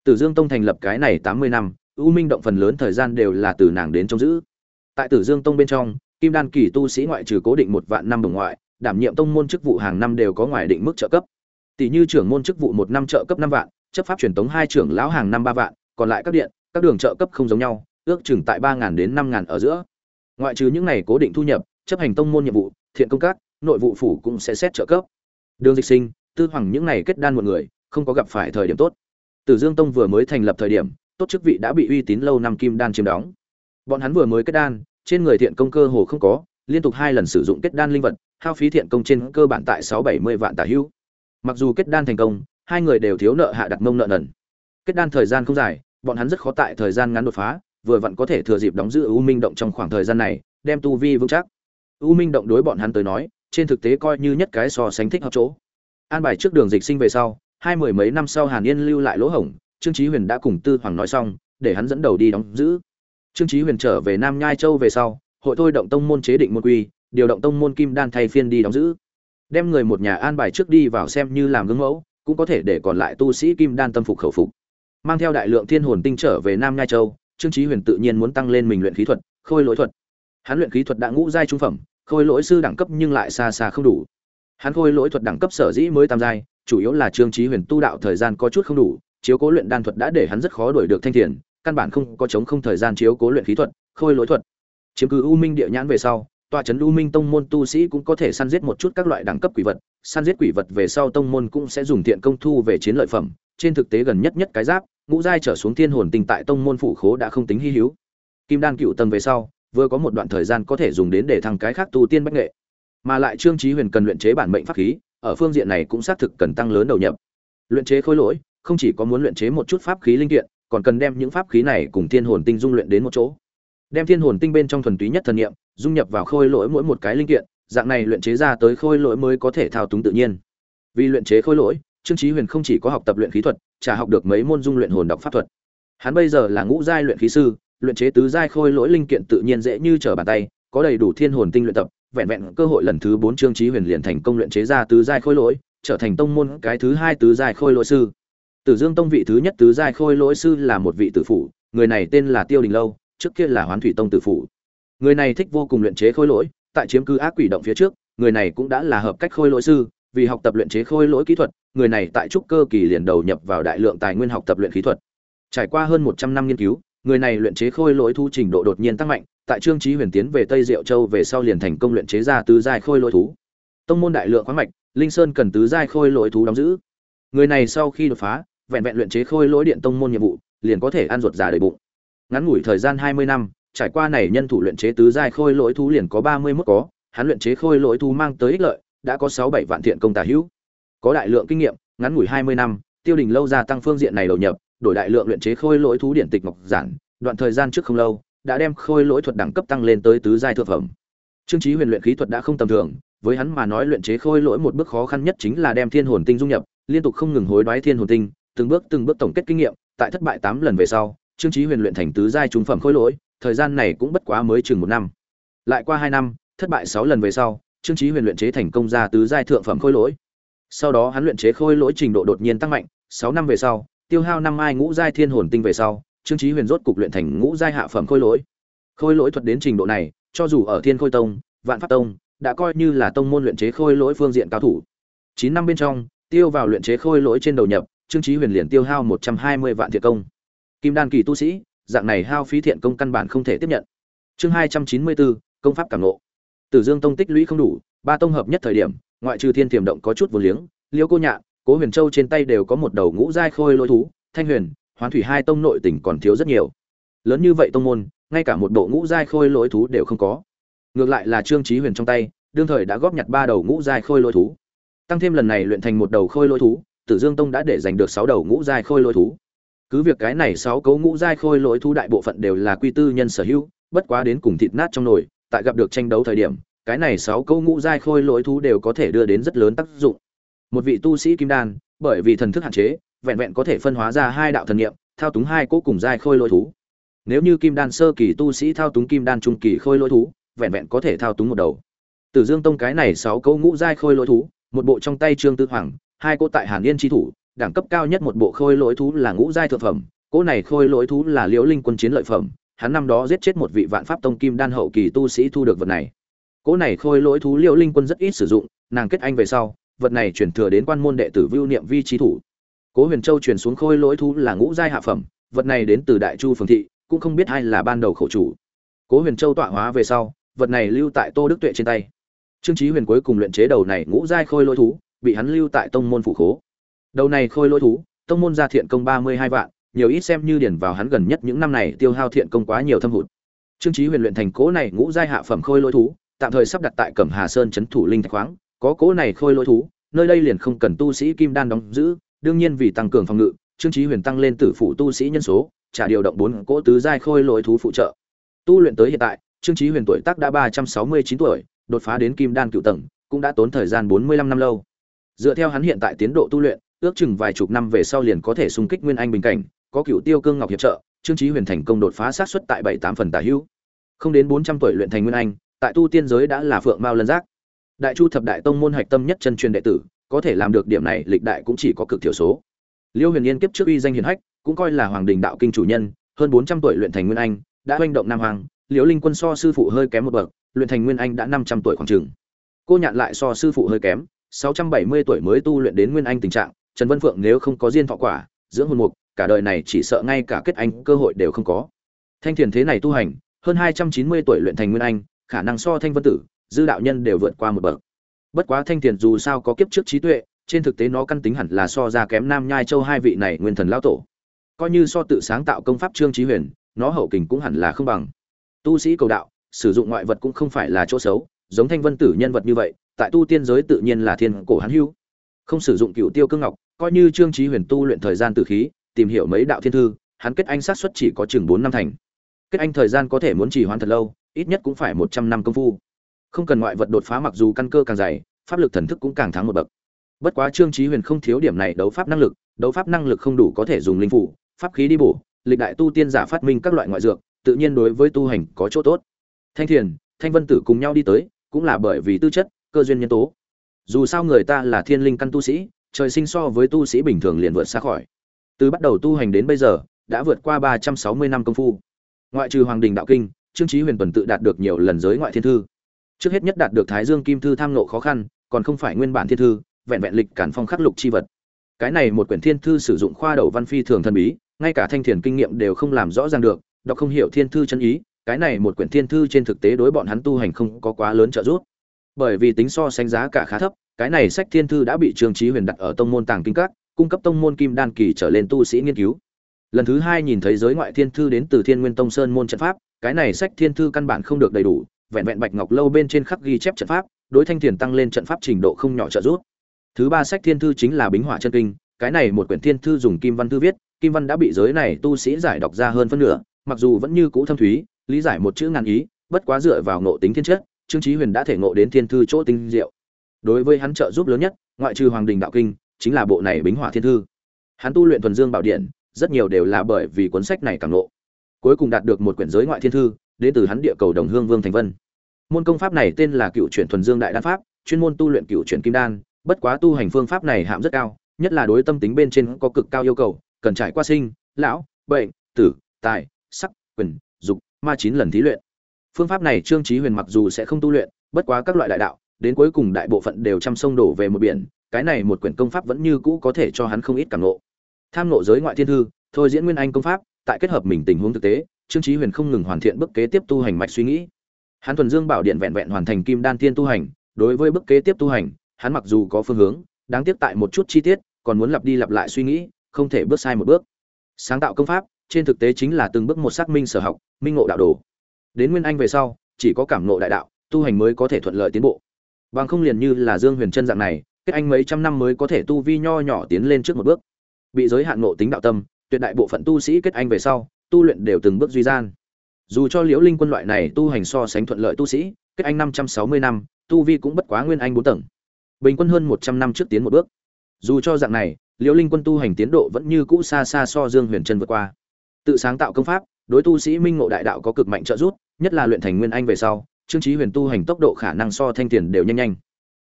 Tử Dương Tông thành lập cái này tám mươi năm, U Minh động phần lớn thời gian đều là từ nàng đến trông giữ. Tại Tử Dương Tông bên trong, Kim Đan kỳ tu sĩ ngoại trừ cố định một vạn năm đồng ngoại, đảm nhiệm tông môn chức vụ hàng năm đều có ngoài định mức trợ cấp. Tỷ như trưởng môn chức vụ một năm trợ cấp năm vạn, chấp pháp truyền tống hai trưởng lão hàng năm ba vạn, còn lại các điện, các đường trợ cấp không giống nhau, ước chừng tại ba ngàn đến năm ngàn ở giữa. Ngoại trừ những này cố định thu nhập, chấp hành tông môn nhiệm vụ, thiện công các, nội vụ phủ cũng sẽ xét trợ cấp. Đường Dịch Sinh, Tư Hoàng những này kết đan một người, không có gặp phải thời điểm tốt. Tử Dương Tông vừa mới thành lập thời điểm, tốt chức vị đã bị uy tín lâu năm kim đan chiếm đóng. Bọn hắn vừa mới kết đan, trên người thiện công cơ hồ không có, liên tục hai lần sử dụng kết đan linh vật, hao phí thiện công trên cơ bản tại sáu bảy mươi vạn tả hữu. Mặc dù kết đan thành công, hai người đều thiếu nợ hạ đặt mông nợ nần. Kết đan thời gian không dài, bọn hắn rất khó tại thời gian ngắn đột phá, vừa vặn có thể thừa dịp đóng giữ U Minh động trong khoảng thời gian này, đem tu vi vững chắc. U Minh động đối bọn hắn tới nói, trên thực tế coi như nhất cái so sánh thích hợp chỗ. An bài trước đường dịch sinh về sau, hai mười mấy năm sau Hàn Yên lưu lại lỗ hổng, Trương Chí Huyền đã cùng Tư Hoàng nói xong, để hắn dẫn đầu đi đóng giữ. Trương Chí Huyền trở về Nam Nhai Châu về sau, hội thôi động tông môn chế định môn quy, điều động tông môn kim đan thay phiên đi đóng giữ. Đem người một nhà an bài trước đi vào xem như làm gương mẫu, cũng có thể để còn lại tu sĩ kim đan tâm phục khẩu phục. Mang theo đại lượng thiên hồn tinh trở về Nam Nhai Châu, Trương Chí Huyền tự nhiên muốn tăng lên mình luyện khí thuật, khôi lỗi thuật. Hắn luyện khí thuật đã ngũ giai trung phẩm, khôi lỗi sư đẳng cấp nhưng lại xa xa không đủ. Hắn khôi lỗi thuật đẳng cấp sở dĩ mới tam giai, chủ yếu là Trương Chí Huyền tu đạo thời gian có chút không đủ, chiếu cố luyện đan thuật đã để hắn rất khó đuổi được thanh thiền, căn bản không có chống không thời gian chiếu cố luyện khí thuật, khôi lỗi thuật. Chiếm cứ U Minh địa nhãn về sau, tòa trấn U Minh tông môn tu sĩ cũng có thể săn giết một chút các loại đẳng cấp quỷ vật, săn giết quỷ vật về sau tông môn cũng sẽ dùng thiện công thu về chiến lợi phẩm, trên thực tế gần nhất nhất cái giáp, ngũ giai trở xuống thiên hồn tinh tại tông môn phủ khố đã không tính hi hữu. Kim đan cựu tầng về sau, vừa có một đoạn thời gian có thể dùng đến để thăng cái khác tu tiên bách nghệ. Mà lại Trương Chí Huyền cần luyện chế bản mệnh pháp khí, ở phương diện này cũng xác thực cần tăng lớn đầu nhập. Luyện chế khối lỗi, không chỉ có muốn luyện chế một chút pháp khí linh kiện, còn cần đem những pháp khí này cùng thiên hồn tinh dung luyện đến một chỗ. Đem thiên hồn tinh bên trong thuần túy nhất thần niệm, dung nhập vào khôi lỗi mỗi một cái linh kiện, dạng này luyện chế ra tới khôi lỗi mới có thể thao túng tự nhiên. Vì luyện chế khôi lỗi, Trương Chí Huyền không chỉ có học tập luyện khí thuật, trả học được mấy môn dung luyện hồn độc pháp thuật. Hắn bây giờ là ngũ giai luyện khí sư, luyện chế tứ giai khôi lỗi linh kiện tự nhiên dễ như trở bàn tay, có đầy đủ thiên hồn tinh luyện tập, vẹn vẹn cơ hội lần thứ bốn Trương Chí Huyền liền thành công luyện chế ra tứ giai khôi lỗi, trở thành tông môn cái thứ hai tứ giai khôi lỗi sư. Tử Dương Tông vị thứ nhất tứ giai khôi lỗi sư là một vị tử phụ, người này tên là Tiêu Đình Lâu, trước kia là Hoán Thủy Tông tử phụ. Người này thích vô cùng luyện chế khôi lỗi, tại chiếm cứ ác quỷ động phía trước, người này cũng đã là hợp cách khôi lỗi sư, vì học tập luyện chế khôi lỗi kỹ thuật, người này tại trúc cơ kỳ liền đầu nhập vào đại lượng tài nguyên học tập luyện khí thuật. Trải qua hơn 100 năm nghiên cứu, người này luyện chế khôi lỗi thu trình độ đột nhiên tăng mạnh, tại Trương Chí Huyền tiến về Tây Diệu Châu về sau liền thành công luyện chế ra tứ giai khôi lỗi thú. Tông môn đại lượng khoáng mạch, Linh Sơn cần tứ giai khôi lỗi thú đóng giữ. Người này sau khi đột phá, vẹn vẹn luyện chế khôi lỗi điện tông môn nhiệm vụ, liền có thể ăn ruột già đầy bụng. Ngắn ngủi thời gian 20 năm, trải qua này nhân thủ luyện chế tứ giai khôi lỗi thú liền có 31 có, hắn luyện chế khôi lỗi thú mang tới ích lợi, đã có 6 7 vạn thiện công tà hữu. Có đại lượng kinh nghiệm, ngắn ngủi 20 năm, Tiêu Đình lâu gia tăng phương diện này đầu nhập, đổi đại lượng luyện chế khôi lỗi thú điện tịch ngọc giản, đoạn thời gian trước không lâu, đã đem khôi lỗi thuật đẳng cấp tăng lên tới tứ giai thượng phẩm. Trương Chí Huyền luyện khí thuật đã không tầm thường, với hắn mà nói luyện chế khôi lỗi một bước khó khăn nhất chính là đem thiên hồn tinh dung nhập, liên tục không ngừng hối đoái thiên hồn tinh, từng bước từng bước tổng kết kinh nghiệm, tại thất bại 8 lần về sau, Trương Chí Huyền luyện thành tứ giai trung phẩm khôi lỗi, thời gian này cũng bất quá mới chừng một năm. Lại qua hai năm, thất bại sáu lần về sau, Trương Chí Huyền luyện chế thành công ra tứ giai thượng phẩm khôi lỗi. Sau đó hắn luyện chế khôi lỗi trình độ đột nhiên tăng mạnh, 6 năm về sau, tiêu hao năm mai ngũ giai thiên hồn tinh về sau, Trương Chí Huyền rốt cục luyện thành ngũ giai hạ phẩm khôi lỗi. Khôi lỗi thuật đến trình độ này, cho dù ở Thiên Khôi Tông, Vạn Pháp Tông, đã coi như là tông môn luyện chế khôi lỗi phương diện cao thủ. 9 năm bên trong, tiêu vào luyện chế khôi lỗi trên đầu nhập, Trương Chí Huyền liền tiêu hao 120 vạn thiệt công. Kim đan kỳ tu sĩ, dạng này hao phí thiện công căn bản không thể tiếp nhận. Chương 294, công pháp cảm Nộ. Tử Dương Tông tích lũy không đủ, ba tông hợp nhất thời điểm, ngoại trừ Thiên Tiềm động có chút vô liếng, Liễu Cô Nhạn, Cố Huyền Châu trên tay đều có một đầu ngũ giai khôi lôi thú, Thanh Huyền, Hoán Thủy hai tông nội tình còn thiếu rất nhiều. Lớn như vậy tông môn, ngay cả một bộ ngũ giai khôi lỗi thú đều không có. Ngược lại là Trương Chí Huyền trong tay, đương thời đã góp nhặt ba đầu ngũ giai khôi lỗi thú. Tăng thêm lần này luyện thành một đầu khôi lỗi thú, Tử Dương Tông đã để giành được sáu đầu ngũ giai khôi lỗi thú. Cứ việc cái này sáu cấu ngũ giai khôi lỗi thú đại bộ phận đều là quy tư nhân sở hữu, bất quá đến cùng thịt nát trong nồi, tại gặp được tranh đấu thời điểm, cái này sáu cấu ngũ giai khôi lỗi thú đều có thể đưa đến rất lớn tác dụng. Một vị tu sĩ kim đan, bởi vì thần thức hạn chế, vẹn vẹn có thể phân hóa ra hai đạo thần niệm, thao túng hai cố cùng giai khôi lỗi thú. Nếu như kim đan sơ kỳ tu sĩ thao túng kim đan trung kỳ khôi lỗi thú, vẹn vẹn có thể thao túng một đầu. Tử Dương Tông cái này sáu cấu ngũ giai khôi lỗi thú, một bộ trong tay Trương Tư Hoàng, hai cô tại Hàn Yên chi thủ, đẳng cấp cao nhất một bộ khôi lỗi thú là ngũ giai thượng phẩm, cỗ này khôi lỗi thú là Liễu Linh quân chiến lợi phẩm, hắn năm đó giết chết một vị Vạn Pháp Tông Kim Đan hậu kỳ tu sĩ thu được vật này. Cỗ này khôi lỗi thú Liễu Linh quân rất ít sử dụng, nàng kết anh về sau, vật này chuyển thừa đến quan môn đệ tử Vưu Niệm Vi trí thủ. Cố Huyền Châu truyền xuống khôi lỗi thú là ngũ giai hạ phẩm, vật này đến từ Đại Chu phường thị, cũng không biết ai là ban đầu khẩu chủ. Cố Huyền Châu tọa hóa về sau, vật này lưu tại Tô Đức Tuệ trên tay. Trương Chí Huyền cuối cùng luyện chế đầu này ngũ giai khôi lỗi thú, bị hắn lưu tại tông môn phủ khố. Đầu này khôi lỗi thú, tông môn gia thiện công 32 vạn, nhiều ít xem như điển vào hắn gần nhất những năm này tiêu hao thiện công quá nhiều thâm hụt. Trương Chí Huyền luyện thành cố này ngũ giai hạ phẩm khôi lỗi thú, tạm thời sắp đặt tại Cẩm Hà Sơn trấn thủ linh thạch khoáng, có cố này khôi lỗi thú, nơi đây liền không cần tu sĩ kim đan đóng giữ, đương nhiên vì tăng cường phòng ngự, Trương Chí Huyền tăng lên tử phụ tu sĩ nhân số, trả điều động bốn cố tứ giai khôi lỗi thú phụ trợ. Tu luyện tới hiện tại, Trương Chí Huyền tuổi tác đã 369 tuổi, đột phá đến kim đan cựu tầng, cũng đã tốn thời gian 45 năm lâu. Dựa theo hắn hiện tại tiến độ tu luyện, ước chừng vài chục năm về sau liền có thể xung kích nguyên anh bình cảnh, có cựu tiêu cương ngọc hiệp trợ, Trương Chí Huyền thành công đột phá sát suất tại 7-8 phần tả hữu. Không đến 400 tuổi luyện thành nguyên anh, tại tu tiên giới đã là phượng mao lân giác. Đại Chu thập đại tông môn hạch tâm nhất chân truyền đệ tử, có thể làm được điểm này lịch đại cũng chỉ có cực thiểu số. Liêu Huyền Yên kiếp trước uy danh hiển hách, cũng coi là hoàng đình đạo kinh chủ nhân, hơn 400 tuổi luyện thành nguyên anh, đã hoành động nam hoàng, Liễu Linh Quân so sư phụ hơi kém một bậc, luyện thành nguyên anh đã 500 tuổi khoảng chừng. Cô nhạn lại so sư phụ hơi kém, 670 tuổi mới tu luyện đến nguyên anh tình trạng, Trần Vân Phượng nếu không có diên thọ quả, dưỡng hồn mục, cả đời này chỉ sợ ngay cả kết anh cơ hội đều không có. Thanh Thiền thế này tu hành, hơn 290 tuổi luyện thành nguyên anh, khả năng so Thanh Vân Tử, dư đạo nhân đều vượt qua một bậc. Bất quá Thanh Thiền dù sao có kiếp trước trí tuệ, trên thực tế nó căn tính hẳn là so ra kém Nam Nhai Châu hai vị này nguyên thần lão tổ. Coi như so tự sáng tạo công pháp Trương Chí Huyền, nó hậu kình cũng hẳn là không bằng. Tu sĩ cầu đạo, sử dụng ngoại vật cũng không phải là chỗ xấu, giống Thanh Vân Tử nhân vật như vậy, tại tu tiên giới tự nhiên là thiên cổ hắn hưu. Không sử dụng cựu tiêu cương ngọc, coi như Trương Chí Huyền tu luyện thời gian tử khí, tìm hiểu mấy đạo thiên thư, hắn kết anh sát xuất chỉ có chừng bốn năm thành. Kết anh thời gian có thể muốn trì hoãn thật lâu, ít nhất cũng phải 100 năm công phu. Không cần ngoại vật đột phá mặc dù căn cơ càng dày, pháp lực thần thức cũng càng thắng một bậc. Bất quá Trương Chí Huyền không thiếu điểm này đấu pháp năng lực, đấu pháp năng lực không đủ có thể dùng linh phủ, pháp khí đi bổ, lịch đại tu tiên giả phát minh các loại ngoại dược, tự nhiên đối với tu hành có chỗ tốt. Thanh Thiền, Thanh Vân Tử cùng nhau đi tới, cũng là bởi vì tư chất, cơ duyên nhân tố. Dù sao người ta là thiên linh căn tu sĩ, trời sinh so với tu sĩ bình thường liền vượt xa khỏi. Từ bắt đầu tu hành đến bây giờ, đã vượt qua ba trăm sáu mươi năm công phu. Ngoại trừ hoàng đình đạo kinh trương chí huyền tuần tự đạt được nhiều lần giới ngoại thiên thư. Trước hết nhất đạt được thái dương kim thư tham ngộ khó khăn còn không phải nguyên bản thiên thư vẹn vẹn lịch cản phong khắc lục chi vật. Cái này một quyển thiên thư sử dụng khoa đầu văn phi thường thần bí ngay cả thanh thiền kinh nghiệm đều không làm rõ ràng được đọc không hiểu thiên thư chân ý cái này một quyển thiên thư trên thực tế đối bọn hắn tu hành không có quá lớn trợ giúp. Bởi vì tính so sánh giá cả khá thấp cái này sách thiên thư đã bị trương trí huyền đặt ở tông môn tàng kinh các, cung cấp tông môn kim đan kỳ trở lên tu sĩ nghiên cứu. Lần thứ hai nhìn thấy giới ngoại thiên thư đến từ thiên nguyên tông sơn môn trận pháp, cái này sách thiên thư căn bản không được đầy đủ, vẹn vẹn bạch ngọc lâu bên trên khắc ghi chép trận pháp, đối thanh thiền tăng lên trận pháp trình độ không nhỏ trợ giúp. Thứ ba sách thiên thư chính là bính hỏa chân kinh, cái này một quyển thiên thư dùng kim văn thư viết, kim văn đã bị giới này tu sĩ giải đọc ra hơn phân nửa, mặc dù vẫn như cũ thâm thúy, lý giải một chữ ngàn ý, bất quá dựa vào ngộ tính thiên chất, trương chí huyền đã thể ngộ đến thiên thư chỗ tinh diệu đối với hắn trợ giúp lớn nhất, ngoại trừ hoàng đình đạo kinh, chính là bộ này bính hỏa thiên thư. Hắn tu luyện thuần dương bảo điện, rất nhiều đều là bởi vì cuốn sách này càng lộ. Cuối cùng đạt được một quyển giới ngoại thiên thư, đến từ hắn địa cầu đồng hương vương thành vân. Môn công pháp này tên là cựu chuyển thuần dương đại đan pháp, chuyên môn tu luyện cựu chuyển kim đan, bất quá tu hành phương pháp này hạm rất cao, nhất là đối tâm tính bên trên có cực cao yêu cầu, cần trải qua sinh, lão, bệnh, tử, tài, sắc, quyền, dục, ma chín lần thí luyện. Phương pháp này trương trí huyền mặc dù sẽ không tu luyện, bất quá các loại đại đạo đến cuối cùng đại bộ phận đều chăm sông đổ về một biển, cái này một quyển công pháp vẫn như cũ có thể cho hắn không ít cảm ngộ. Tham ngộ giới ngoại thiên thư, thôi diễn nguyên anh công pháp, tại kết hợp mình tình huống thực tế, trương trí huyền không ngừng hoàn thiện bước kế tiếp tu hành mạch suy nghĩ. Hắn thuần dương bảo điện vẹn vẹn hoàn thành kim đan tiên tu hành, đối với bước kế tiếp tu hành, hắn mặc dù có phương hướng, đáng tiếc tại một chút chi tiết, còn muốn lặp đi lặp lại suy nghĩ, không thể bước sai một bước. Sáng tạo công pháp, trên thực tế chính là từng bước một xác minh sở học, minh ngộ đạo đồ. Đến nguyên anh về sau, chỉ có cảm ngộ đại đạo, tu hành mới có thể thuận lợi tiến bộ bằng không liền như là dương huyền chân dạng này, kết anh mấy trăm năm mới có thể tu vi nho nhỏ tiến lên trước một bước. Bị giới hạn nộ tính đạo tâm, tuyệt đại bộ phận tu sĩ kết anh về sau, tu luyện đều từng bước duy gian. Dù cho liễu linh quân loại này tu hành so sánh thuận lợi tu sĩ, kết anh năm trăm sáu mươi năm, tu vi cũng bất quá nguyên anh bốn tầng. Bình quân hơn một trăm năm trước tiến một bước. Dù cho dạng này, liễu linh quân tu hành tiến độ vẫn như cũ xa xa so dương huyền trân vượt qua. Tự sáng tạo công pháp, đối tu sĩ minh ngộ đại đạo có cực mạnh trợ giúp, nhất là luyện thành nguyên anh về sau trương trí huyền tu hành tốc độ khả năng so thanh thiền đều nhanh nhanh.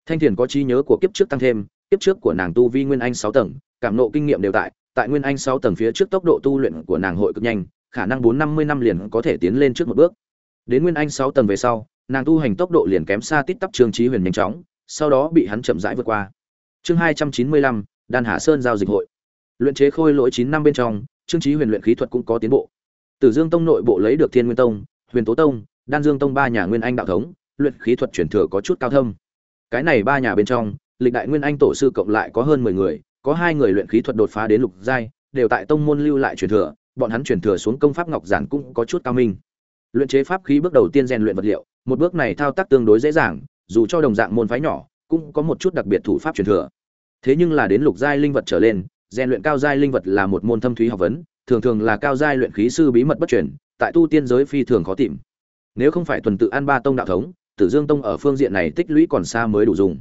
Thanh thiền có trí nhớ của kiếp trước tăng thêm, kiếp trước của nàng tu vi nguyên anh sáu tầng, cảm nộ kinh nghiệm đều tại tại nguyên anh sáu tầng phía trước tốc độ tu luyện của nàng hội cực nhanh, khả năng bốn năm mươi năm liền có thể tiến lên trước một bước. Đến nguyên anh sáu tầng về sau, nàng tu hành tốc độ liền kém xa tít tắp trương trí huyền nhanh chóng, sau đó bị hắn chậm rãi vượt qua. Chương hai trăm chín mươi lăm, đan hà sơn giao dịch hội. Luyện chế khôi lỗi chín năm bên trong, trương trí huyền luyện khí thuật cũng có tiến bộ. Tử dương tông nội bộ lấy được thiên nguyên tông, huyền tố tông đan dương tông ba nhà nguyên anh đạo thống, luyện khí thuật truyền thừa có chút cao thâm. Cái này ba nhà bên trong, lịch đại nguyên anh tổ sư cộng lại có hơn mười người, có hai người luyện khí thuật đột phá đến lục giai, đều tại tông môn lưu lại truyền thừa, bọn hắn truyền thừa xuống công pháp ngọc giản cũng có chút cao minh. Luyện chế pháp khí bước đầu tiên rèn luyện vật liệu, một bước này thao tác tương đối dễ dàng, dù cho đồng dạng môn phái nhỏ, cũng có một chút đặc biệt thủ pháp truyền thừa. Thế nhưng là đến lục giai linh vật trở lên, rèn luyện cao giai linh vật là một môn thâm thúy học vấn, thường thường là cao giai luyện khí sư bí mật bất truyền, tại tu tiên giới phi thường khó tìm nếu không phải tuần tự an ba tông đạo thống, tử dương tông ở phương diện này tích lũy còn xa mới đủ dùng.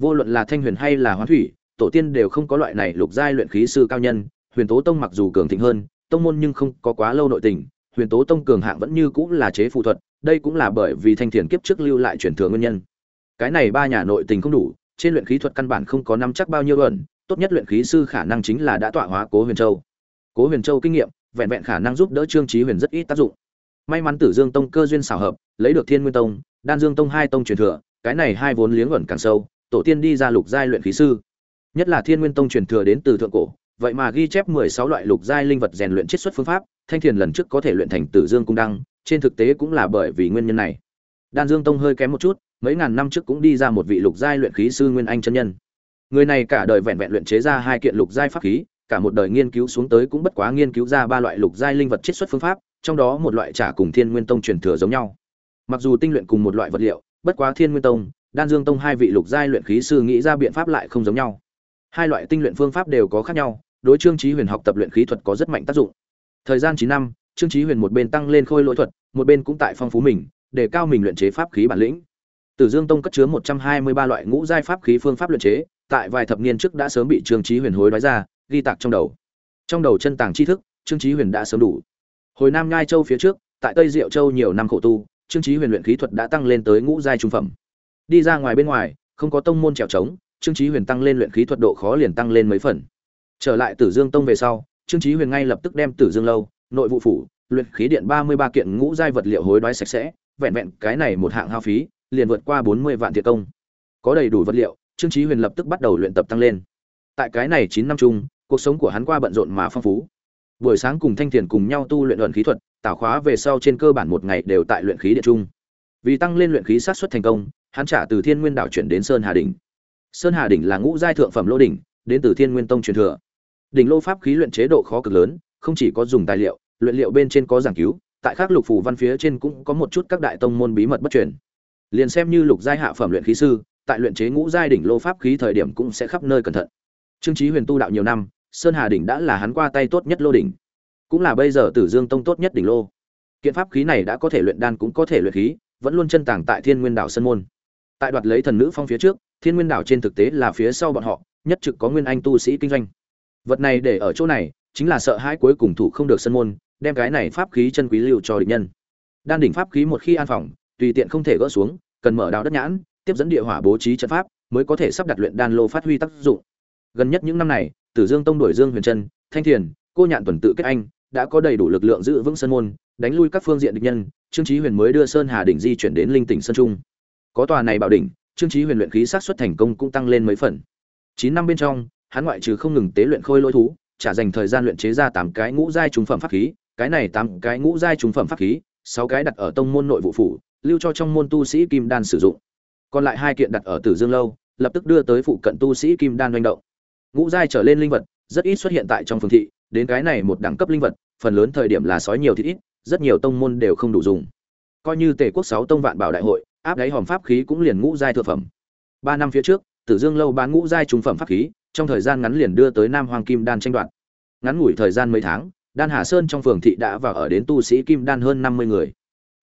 Vô luận là thanh huyền hay là hoán thủy, tổ tiên đều không có loại này lục giai luyện khí sư cao nhân, huyền tố tông mặc dù cường thịnh hơn, tông môn nhưng không có quá lâu nội tình, huyền tố tông cường hạng vẫn như cũng là chế phù thuật, đây cũng là bởi vì thanh thiền kiếp trước lưu lại truyền thừa nguyên nhân. Cái này ba nhà nội tình không đủ, trên luyện khí thuật căn bản không có năm chắc bao nhiêu luận, tốt nhất luyện khí sư khả năng chính là đã tọa hóa cố huyền châu. Cố huyền châu kinh nghiệm, vẹn vẹn khả năng giúp đỡ trương trí huyền rất ít tác dụng may mắn tử dương tông cơ duyên xảo hợp, lấy được thiên nguyên tông, đan dương tông hai tông truyền thừa, cái này hai vốn liếng ẩn càng sâu, tổ tiên đi ra lục giai luyện khí sư. Nhất là thiên nguyên tông truyền thừa đến từ thượng cổ, vậy mà ghi chép mười sáu loại lục giai linh vật rèn luyện chiết xuất phương pháp, thanh thiền lần trước có thể luyện thành tử dương cung đăng, trên thực tế cũng là bởi vì nguyên nhân này. Đan dương tông hơi kém một chút, mấy ngàn năm trước cũng đi ra một vị lục giai luyện khí sư nguyên anh chân nhân. Người này cả đời vẹn vẹn luyện chế ra hai kiện lục giai pháp khí, cả một đời nghiên cứu xuống tới cũng bất quá nghiên cứu ra ba loại lục giai linh vật chiết xuất phương pháp trong đó một loại trả cùng thiên nguyên tông truyền thừa giống nhau mặc dù tinh luyện cùng một loại vật liệu bất quá thiên nguyên tông đan dương tông hai vị lục giai luyện khí sư nghĩ ra biện pháp lại không giống nhau hai loại tinh luyện phương pháp đều có khác nhau đối trương chí huyền học tập luyện khí thuật có rất mạnh tác dụng thời gian chín năm trương chí huyền một bên tăng lên khôi lỗi thuật một bên cũng tại phong phú mình để cao mình luyện chế pháp khí bản lĩnh Tử Dương Tông cất chứa 123 loại ngũ giai pháp khí phương pháp luyện chế, tại vài thập niên trước đã sớm bị Trương Chí Huyền hối đoái ra, ghi tạc trong đầu. Trong đầu chân tàng tri thức, Trương Chí Huyền đã sớm đủ. Hồi Nam Nhai Châu phía trước, tại Tây Diệu Châu nhiều năm khổ tu, Trương Chí Huyền luyện khí thuật đã tăng lên tới ngũ giai trung phẩm. Đi ra ngoài bên ngoài, không có tông môn trèo trống, Trương Chí Huyền tăng lên luyện khí thuật độ khó liền tăng lên mấy phần. Trở lại Tử Dương Tông về sau, trương chí huyền ngay lập tức đem tử dương lâu nội vụ phủ luyện khí điện ba mươi ba kiện ngũ giai vật liệu hối đoái sạch sẽ vẹn vẹn cái này một hạng hao phí liền vượt qua bốn mươi vạn thiệt công có đầy đủ vật liệu trương chí huyền lập tức bắt đầu luyện tập tăng lên tại cái này chín năm chung cuộc sống của hắn qua bận rộn mà phong phú buổi sáng cùng thanh thiền cùng nhau tu luyện luận khí thuật, tảo khóa về sau trên cơ bản một ngày đều tại luyện khí điện trung. Vì tăng lên luyện khí sát xuất thành công, hắn trả từ thiên nguyên đảo chuyển đến sơn hà đỉnh. Sơn hà đỉnh là ngũ giai thượng phẩm lô đỉnh, đến từ thiên nguyên tông truyền thừa. Đỉnh lô pháp khí luyện chế độ khó cực lớn, không chỉ có dùng tài liệu, luyện liệu bên trên có giảng cứu, tại các lục phủ văn phía trên cũng có một chút các đại tông môn bí mật bất truyền. Liền xem như lục giai hạ phẩm luyện khí sư, tại luyện chế ngũ giai đỉnh lô pháp khí thời điểm cũng sẽ khắp nơi cẩn thận. Trương chí huyền tu đạo nhiều năm sơn hà đỉnh đã là hắn qua tay tốt nhất lô đỉnh. Cũng là bây giờ tử dương tông tốt nhất đỉnh lô. Kiện pháp khí này đã có thể luyện đan cũng có thể luyện khí, vẫn luôn chân tàng tại thiên nguyên đảo sơn môn. Tại đoạt lấy thần nữ phong phía trước, thiên nguyên đảo trên thực tế là phía sau bọn họ, nhất trực có nguyên anh tu sĩ kinh doanh. Vật này để ở chỗ này, chính là sợ hãi cuối cùng thủ không được sân môn, đem cái này pháp khí chân quý lưu cho địch nhân. Đan đỉnh pháp khí một khi an phòng tùy tiện không thể gỡ xuống, cần mở đào đất nhãn, tiếp dẫn địa hỏa bố trí trận pháp, mới có thể sắp đặt luyện đan lô phát huy tác dụng. Gần nhất những năm này tử dương tông đổi dương huyền trân, thanh thiền, cô nhạn tuần tự kết anh, đã có đầy đủ lực lượng giữ vững sân môn, đánh lui các phương diện địch nhân, trương chí huyền mới đưa sơn hà đỉnh di chuyển đến linh tỉnh sơn trung. Có tòa này bảo đỉnh, trương chí huyền luyện khí sát xuất thành công cũng tăng lên mấy phần. Chín năm bên trong, hắn ngoại trừ không ngừng tế luyện khôi lôi thú trả dành thời gian luyện chế ra tám cái ngũ giai trung phẩm pháp khí, cái này tám cái ngũ giai trung phẩm pháp khí, sáu cái đặt ở tông môn nội vụ phủ, lưu cho trong môn tu sĩ kim đan sử dụng. Còn lại hai kiện đặt ở tử dương lâu, lập tức đưa tới phụ cận tu sĩ kim đan manh động ngũ giai trở lên linh vật, rất ít xuất hiện tại trong phương thị, đến cái này một đẳng cấp linh vật, phần lớn thời điểm là sói nhiều thịt ít, rất nhiều tông môn đều không đủ dùng. Coi như tề quốc sáu tông vạn bảo đại hội, áp đáy hòm pháp khí cũng liền ngũ giai thượng phẩm. Ba năm phía trước, tử dương lâu bán ngũ giai trung phẩm pháp khí, trong thời gian ngắn liền đưa tới nam hoàng kim đan tranh đoạt. Ngắn ngủi thời gian mấy tháng, đan hà sơn trong phường thị đã vào ở đến tu sĩ kim đan hơn năm mươi người.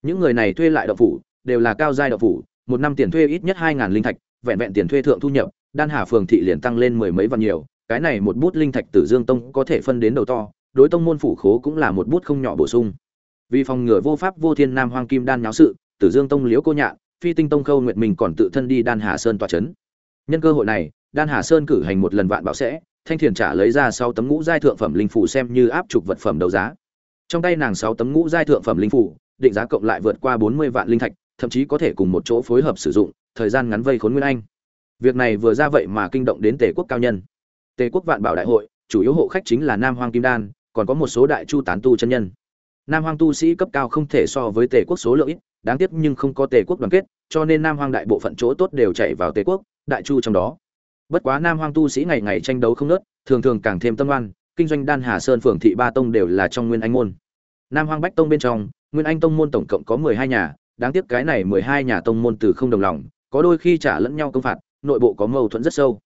Những người này thuê lại đậu phủ, đều là cao giai đậu phủ, một năm tiền thuê ít nhất hai ngàn linh thạch, vẹn vẹn tiền thuê thượng thu nhập đan hà phường thị liền tăng lên mười mấy vạn nhiều, cái này một bút linh thạch tử dương tông có thể phân đến đầu to, đối tông môn phủ khố cũng là một bút không nhỏ bổ sung. Vì phòng ngừa vô pháp vô thiên nam Hoang kim đan nháo sự, tử dương tông liễu cô nhạn, phi tinh tông khâu nguyệt mình còn tự thân đi đan hà sơn tòa chấn. Nhân cơ hội này, đan hà sơn cử hành một lần vạn bảo sẽ, thanh thiền trả lấy ra sáu tấm ngũ giai thượng phẩm linh phủ xem như áp trục vật phẩm đấu giá. Trong tay nàng sáu tấm ngũ giai thượng phẩm linh phủ định giá cộng lại vượt qua bốn mươi vạn linh thạch, thậm chí có thể cùng một chỗ phối hợp sử dụng, thời gian ngắn vây khốn nguyên anh việc này vừa ra vậy mà kinh động đến tề quốc cao nhân. Tề quốc vạn bảo đại hội, chủ yếu hộ khách chính là nam hoàng kim đan, còn có một số đại chu tán tu chân nhân. Nam hoàng tu sĩ cấp cao không thể so với tề quốc số lượng ít, đáng tiếc nhưng không có tề quốc đoàn kết, cho nên nam hoàng đại bộ phận chỗ tốt đều chạy vào tề quốc, đại chu trong đó. Bất quá nam hoàng tu sĩ ngày ngày tranh đấu không nớt thường thường càng thêm tâm oan, kinh doanh đan hà sơn phường thị ba tông đều là trong nguyên anh môn. Nam hoàng bách tông bên trong, nguyên anh tông môn tổng cộng có mười hai nhà, đáng tiếc cái này mười hai nhà tông môn từ không đồng lòng, có đôi khi trả lẫn nhau công phạt nội bộ có mâu thuẫn rất sâu.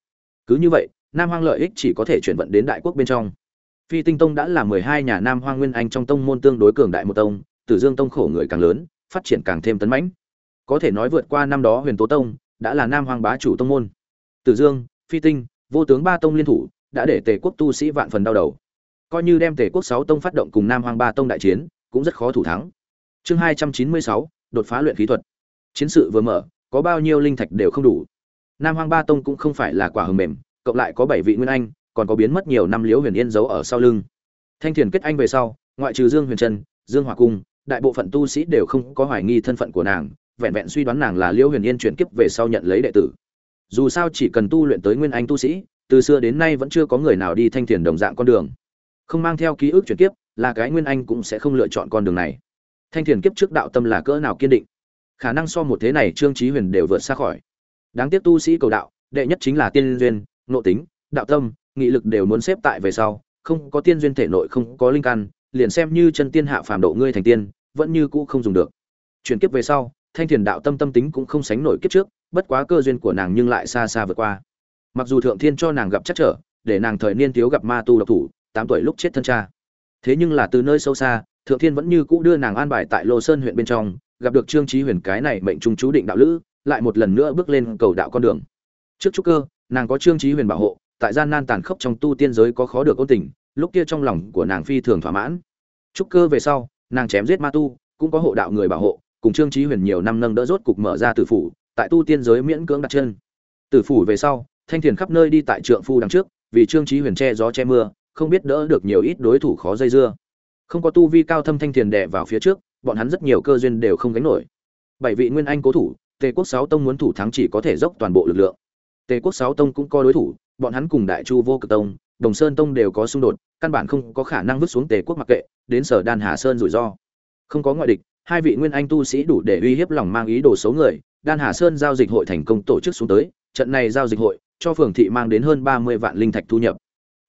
Cứ như vậy, nam Hoang lợi ích chỉ có thể chuyển vận đến đại quốc bên trong. Phi tinh tông đã là mười hai nhà nam Hoang nguyên anh trong tông môn tương đối cường đại một tông, tử dương tông khổ người càng lớn, phát triển càng thêm tấn mãnh. Có thể nói vượt qua năm đó huyền tố tông, đã là nam Hoang bá chủ tông môn. Tử dương, phi tinh, vô tướng ba tông liên thủ, đã để tề quốc tu sĩ vạn phần đau đầu. Coi như đem tề quốc sáu tông phát động cùng nam Hoang ba tông đại chiến, cũng rất khó thủ thắng. Chương hai trăm chín mươi sáu, đột phá luyện khí thuật. Chiến sự vừa mở, có bao nhiêu linh thạch đều không đủ nam Hoang ba tông cũng không phải là quả hầm mềm, cộng lại có bảy vị nguyên anh, còn có biến mất nhiều năm liễu huyền yên giấu ở sau lưng. Thanh thiền kết anh về sau, ngoại trừ dương huyền trân, dương hòa cung, đại bộ phận tu sĩ đều không có hoài nghi thân phận của nàng, vẹn vẹn suy đoán nàng là liễu huyền yên chuyển kiếp về sau nhận lấy đệ tử. Dù sao chỉ cần tu luyện tới nguyên anh tu sĩ, từ xưa đến nay vẫn chưa có người nào đi thanh thiền đồng dạng con đường. Không mang theo ký ức chuyển kiếp, là cái nguyên anh cũng sẽ không lựa chọn con đường này. Thanh thiền kiếp trước đạo tâm là cỡ nào kiên định. Khả năng so một thế này trương trí huyền đều vượt xa khỏi đáng tiếc tu sĩ cầu đạo, đệ nhất chính là tiên duyên nộ tính, đạo tâm, nghị lực đều muốn xếp tại về sau, không có tiên duyên thể nội không có linh căn, liền xem như chân tiên hạ phàm độ ngươi thành tiên, vẫn như cũ không dùng được. Chuyển kiếp về sau, thanh thiền đạo tâm tâm tính cũng không sánh nổi kiếp trước, bất quá cơ duyên của nàng nhưng lại xa xa vượt qua. Mặc dù thượng thiên cho nàng gặp chắc trở, để nàng thời niên thiếu gặp ma tu độc thủ, tám tuổi lúc chết thân cha. Thế nhưng là từ nơi sâu xa, thượng thiên vẫn như cũ đưa nàng an bài tại lô sơn huyện bên trong, gặp được trương trí huyền cái này mệnh trung chú định đạo lữ lại một lần nữa bước lên cầu đạo con đường. Trước trúc cơ, nàng có trương trí huyền bảo hộ, tại gian nan tàn khốc trong tu tiên giới có khó được ôn tình, lúc kia trong lòng của nàng phi thường thỏa mãn. Trúc cơ về sau, nàng chém giết ma tu, cũng có hộ đạo người bảo hộ, cùng trương trí huyền nhiều năm nâng đỡ rốt cục mở ra tử phủ, tại tu tiên giới miễn cưỡng đặt chân. Tử phủ về sau, thanh thiền khắp nơi đi tại trượng phu đằng trước, vì trương trí huyền che gió che mưa, không biết đỡ được nhiều ít đối thủ khó dây dưa. Không có tu vi cao thâm thanh thiền đè vào phía trước, bọn hắn rất nhiều cơ duyên đều không gánh nổi. Bảy vị nguyên anh cố thủ tề quốc sáu tông muốn thủ thắng chỉ có thể dốc toàn bộ lực lượng. Tề quốc sáu tông cũng có đối thủ, bọn hắn cùng đại chu vô cực tông, đồng sơn tông đều có xung đột, căn bản không có khả năng vứt xuống tề quốc mặc kệ, đến sở đan hà sơn rủi ro. Không có ngoại địch, hai vị nguyên anh tu sĩ đủ để uy hiếp lòng mang ý đồ xấu người, đan hà sơn giao dịch hội thành công tổ chức xuống tới, trận này giao dịch hội cho phường thị mang đến hơn ba mươi vạn linh thạch thu nhập.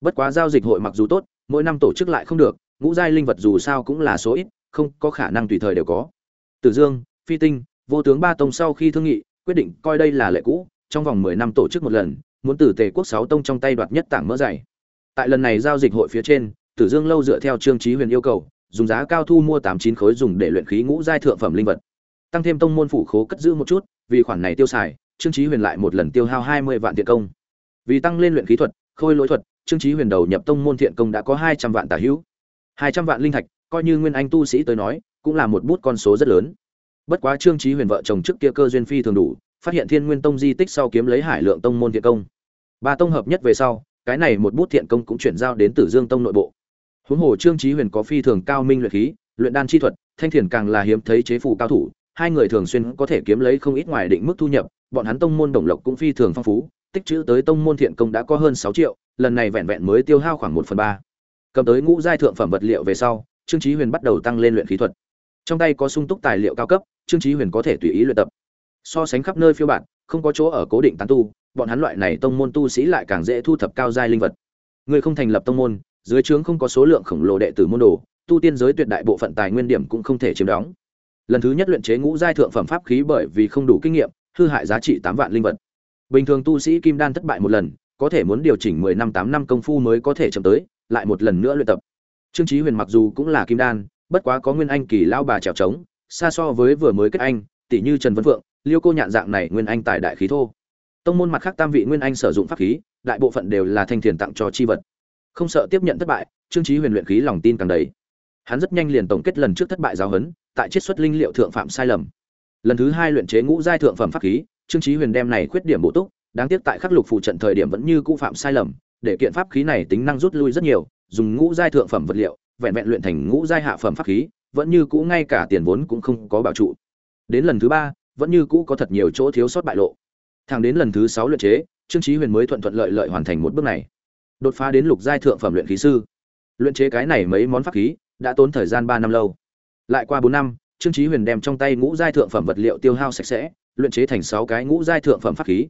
Bất quá giao dịch hội mặc dù tốt, mỗi năm tổ chức lại không được, ngũ giai linh vật dù sao cũng là số ít, không có khả năng tùy thời đều có. Tử dương, phi tinh vô tướng ba tông sau khi thương nghị, quyết định coi đây là lệ cũ, trong vòng mười năm tổ chức một lần, muốn từ tề quốc sáu tông trong tay đoạt nhất tảng mỡ dày. Tại lần này giao dịch hội phía trên, tử dương lâu dựa theo trương trí huyền yêu cầu, dùng giá cao thu mua tám chín khối dùng để luyện khí ngũ giai thượng phẩm linh vật. Tăng thêm tông môn phủ khố cất giữ một chút, vì khoản này tiêu xài, trương trí huyền lại một lần tiêu hao hai mươi vạn tiền công. Vì tăng lên luyện khí thuật, khôi lỗi thuật, trương trí huyền đầu nhập tông môn thiện công đã có hai trăm vạn tả hữu. Hai trăm vạn linh thạch, coi như nguyên anh tu sĩ tới nói, cũng là một bút con số rất lớn bất quá trương trí huyền vợ chồng trước kia cơ duyên phi thường đủ, phát hiện thiên nguyên tông di tích sau kiếm lấy hải lượng tông môn thiện công. Ba tông hợp nhất về sau, cái này một bút thiện công cũng chuyển giao đến tử dương tông nội bộ. Huống hồ trương trí huyền có phi thường cao minh luyện khí, luyện đan chi thuật, thanh thiền càng là hiếm thấy chế phủ cao thủ, hai người thường xuyên có thể kiếm lấy không ít ngoài định mức thu nhập, bọn hắn tông môn đồng lộc cũng phi thường phong phú, tích trữ tới tông môn thiện công đã có hơn sáu triệu, lần này vẹn vẹn mới tiêu hao khoảng một phần ba. Cầm tới ngũ giai thượng phẩm vật liệu về sau, trương trí huyền bắt đầu tăng lên luyện khí thuật trong tay có sung túc tài liệu cao cấp, trương trí huyền có thể tùy ý luyện tập. So sánh khắp nơi phiêu bản không có chỗ ở cố định tán tu, bọn hắn loại này tông môn tu sĩ lại càng dễ thu thập cao giai linh vật. Người không thành lập tông môn, dưới trướng không có số lượng khổng lồ đệ tử môn đồ, tu tiên giới tuyệt đại bộ phận tài nguyên điểm cũng không thể chiếm đóng. Lần thứ nhất luyện chế ngũ giai thượng phẩm pháp khí bởi vì không đủ kinh nghiệm, hư hại giá trị tám vạn linh vật. Bình thường tu sĩ kim đan thất bại một lần, có thể muốn điều chỉnh mười năm tám năm công phu mới có thể chậm tới, lại một lần nữa luyện tập. Trương chí huyền mặc dù cũng là kim đan bất quá có nguyên anh kỳ lao bà trèo trống, xa so với vừa mới kết anh tỷ như trần vân vượng liêu cô nhạn dạng này nguyên anh tại đại khí thô. Tông môn mặt khác tam vị nguyên anh sử dụng pháp khí, đại bộ phận đều là thanh thiền tặng cho chi vật. Không sợ tiếp nhận thất bại, trương chí huyền luyện khí lòng tin càng đầy. Hắn rất nhanh liền tổng kết lần trước thất bại giáo huấn, tại chiết xuất linh liệu thượng phạm sai lầm. Lần thứ hai luyện chế ngũ giai thượng phẩm pháp khí, trương chí huyền đem này khuyết điểm bổ túc, đáng tiếc tại khắc lục phụ trận thời điểm vẫn như cũ phạm sai lầm, để kiện pháp khí này tính năng rút lui rất nhiều, dùng ngũ giai thượng phẩm vật liệu vẹn vẹn luyện thành ngũ giai hạ phẩm pháp khí, vẫn như cũ ngay cả tiền vốn cũng không có bảo trụ. Đến lần thứ ba, vẫn như cũ có thật nhiều chỗ thiếu sót bại lộ. Thẳng đến lần thứ sáu luyện chế, trương chí huyền mới thuận thuận lợi lợi hoàn thành một bước này. Đột phá đến lục giai thượng phẩm luyện khí sư. Luyện chế cái này mấy món pháp khí, đã tốn thời gian ba năm lâu. Lại qua bốn năm, trương chí huyền đem trong tay ngũ giai thượng phẩm vật liệu tiêu hao sạch sẽ, luyện chế thành sáu cái ngũ giai thượng phẩm pháp khí.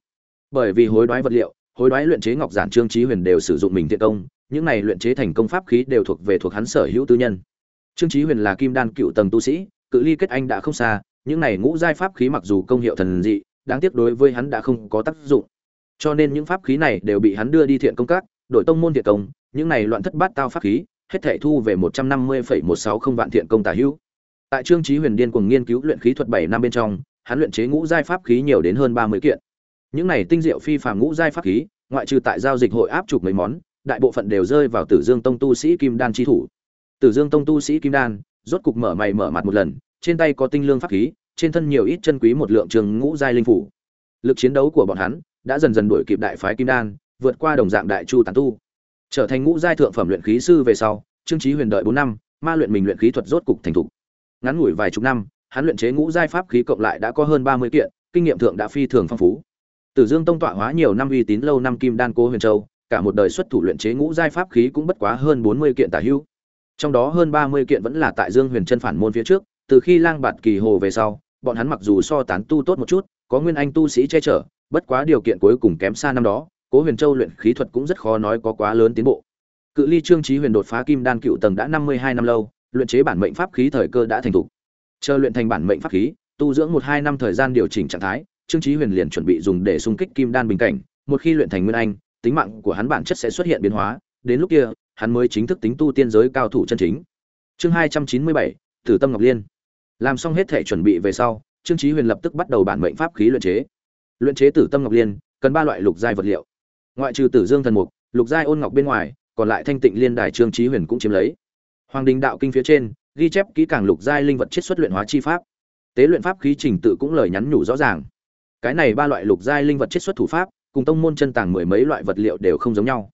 Bởi vì hối đoái vật liệu, hối đoái luyện chế ngọc giản trương chí huyền đều sử dụng mình thiện công những này luyện chế thành công pháp khí đều thuộc về thuộc hắn sở hữu tư nhân. Trương chí huyền là kim đan cựu tầng tu sĩ, cự ly kết anh đã không xa, những này ngũ giai pháp khí mặc dù công hiệu thần dị, đáng tiếc đối với hắn đã không có tác dụng. Cho nên những pháp khí này đều bị hắn đưa đi thiện công các đổi tông môn thiện công, những này loạn thất bát tao pháp khí, hết thảy thu về một trăm năm mươi một sáu không vạn thiện công tả hữu. Tại trương chí huyền điên cuồng nghiên cứu luyện khí thuật bảy năm bên trong, hắn luyện chế ngũ giai pháp khí nhiều đến hơn ba mươi kiện. Những này tinh diệu phi phàm ngũ giai pháp khí, ngoại trừ tại giao dịch hội áp chụp mấy món đại bộ phận đều rơi vào tử dương tông tu sĩ kim đan chi thủ. Tử dương tông tu sĩ kim đan rốt cục mở mày mở mặt một lần, trên tay có tinh lương pháp khí, trên thân nhiều ít chân quý một lượng trường ngũ giai linh phủ. Lực chiến đấu của bọn hắn đã dần dần đuổi kịp đại phái kim đan, vượt qua đồng dạng đại chu tán tu. Trở thành ngũ giai thượng phẩm luyện khí sư về sau, trương chí huyền đợi bốn năm, ma luyện mình luyện khí thuật rốt cục thành thục. Ngắn ngủi vài chục năm, hắn luyện chế ngũ giai pháp khí cộng lại đã có hơn ba mươi kiện, kinh nghiệm thượng đã phi thường phong phú. Tử dương tông tọa hóa nhiều năm uy tín lâu năm kim đan cố huyền châu cả một đời xuất thủ luyện chế ngũ giai pháp khí cũng bất quá hơn bốn mươi kiện tả hữu. Trong đó hơn ba mươi kiện vẫn là tại dương huyền chân phản môn phía trước, từ khi lang bạt kỳ hồ về sau, bọn hắn mặc dù so tán tu tốt một chút, có nguyên anh tu sĩ che chở, bất quá điều kiện cuối cùng kém xa năm đó, cố huyền châu luyện khí thuật cũng rất khó nói có quá lớn tiến bộ. Cự ly trương Chí huyền đột phá kim đan cựu tầng đã năm mươi hai năm lâu, luyện chế bản mệnh pháp khí thời cơ đã thành thục. Chờ luyện thành bản mệnh pháp khí, tu dưỡng một hai năm thời gian điều chỉnh trạng thái, trương Chí huyền liền chuẩn bị dùng để xung kích kim đan bình cảnh, một khi luyện thành nguyên anh tính mạng của hắn bản chất sẽ xuất hiện biến hóa, đến lúc kia, hắn mới chính thức tính tu tiên giới cao thủ chân chính. Chương hai trăm chín mươi bảy, tử tâm ngọc liên. Làm xong hết thể chuẩn bị về sau, trương chí huyền lập tức bắt đầu bản mệnh pháp khí luyện chế. Luyện chế tử tâm ngọc liên, cần ba loại lục giai vật liệu. Ngoại trừ tử dương thần mục, lục giai ôn ngọc bên ngoài, còn lại thanh tịnh liên đài trương chí huyền cũng chiếm lấy. Hoàng đình đạo kinh phía trên, ghi chép kỹ càng lục giai linh vật chiết xuất luyện hóa chi pháp. Tế luyện pháp khí trình tự cũng lời nhắn nhủ rõ ràng. Cái này ba loại lục giai linh vật chiết xuất thủ pháp cùng tông môn chân tàng mười mấy loại vật liệu đều không giống nhau.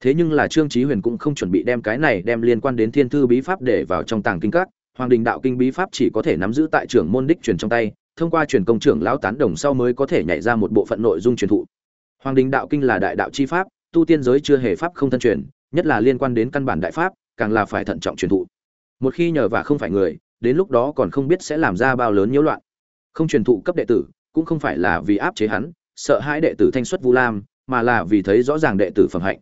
Thế nhưng là trương chí huyền cũng không chuẩn bị đem cái này đem liên quan đến thiên thư bí pháp để vào trong tàng kinh các, hoàng đình đạo kinh bí pháp chỉ có thể nắm giữ tại trưởng môn đích truyền trong tay, thông qua truyền công trưởng lão tán đồng sau mới có thể nhảy ra một bộ phận nội dung truyền thụ. Hoàng đình đạo kinh là đại đạo chi pháp, tu tiên giới chưa hề pháp không thân truyền, nhất là liên quan đến căn bản đại pháp, càng là phải thận trọng truyền thụ. Một khi nhờ và không phải người, đến lúc đó còn không biết sẽ làm ra bao lớn nhiễu loạn. Không truyền thụ cấp đệ tử, cũng không phải là vì áp chế hắn sợ hai đệ tử thanh xuất vu lam, mà là vì thấy rõ ràng đệ tử phẩm hạnh.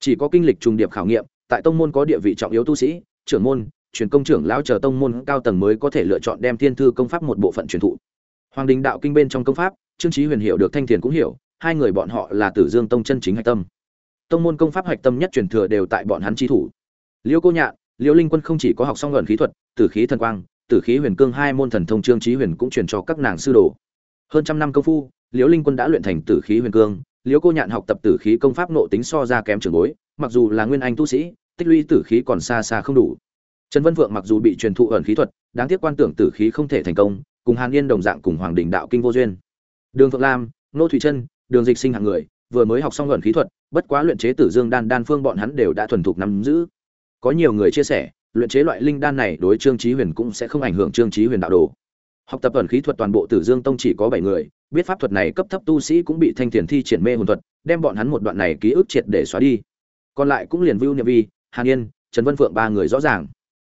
Chỉ có kinh lịch trùng điệp khảo nghiệm, tại tông môn có địa vị trọng yếu tu sĩ, trưởng môn, truyền công trưởng lão chờ tông môn cao tầng mới có thể lựa chọn đem thiên thư công pháp một bộ phận truyền thụ. Hoàng đình đạo kinh bên trong công pháp, trương chí huyền hiểu được thanh tiền cũng hiểu, hai người bọn họ là tử dương tông chân chính hạch tâm. Tông môn công pháp hạch tâm nhất truyền thừa đều tại bọn hắn chi thủ. Liêu cô nhạn, liêu linh quân không chỉ có học xong luận khí thuật, tử khí thần quang, tử khí huyền cương hai môn thần thông trương chí huyền cũng truyền cho các nàng sư đồ. Hơn trăm năm công phu liễu linh quân đã luyện thành tử khí huyền cương liễu cô nhạn học tập tử khí công pháp nộ tính so ra kém trường bối mặc dù là nguyên anh tu sĩ tích lũy tử khí còn xa xa không đủ. Trần vân vượng mặc dù bị truyền thụ ẩn khí thuật đáng tiếc quan tưởng tử khí không thể thành công cùng hàn yên đồng dạng cùng hoàng đình đạo kinh vô duyên. Đường phượng lam nô thủy Trân, đường dịch sinh hạng người vừa mới học xong ẩn khí thuật bất quá luyện chế tử dương đan đan phương bọn hắn đều đã thuần thục nắm giữ. Có nhiều người chia sẻ luyện chế loại linh đan này đối trương chí huyền cũng sẽ không ảnh hưởng trương chí huyền đạo đồ học tập ẩn khí thuật toàn bộ tử dương tông chỉ có bảy người, biết pháp thuật này cấp thấp tu sĩ cũng bị thanh thiền thi triển mê hồn thuật, đem bọn hắn một đoạn này ký ức triệt để xóa đi. Còn lại cũng liền vưu niệm vi, hàn yên, trần vân phượng ba người rõ ràng.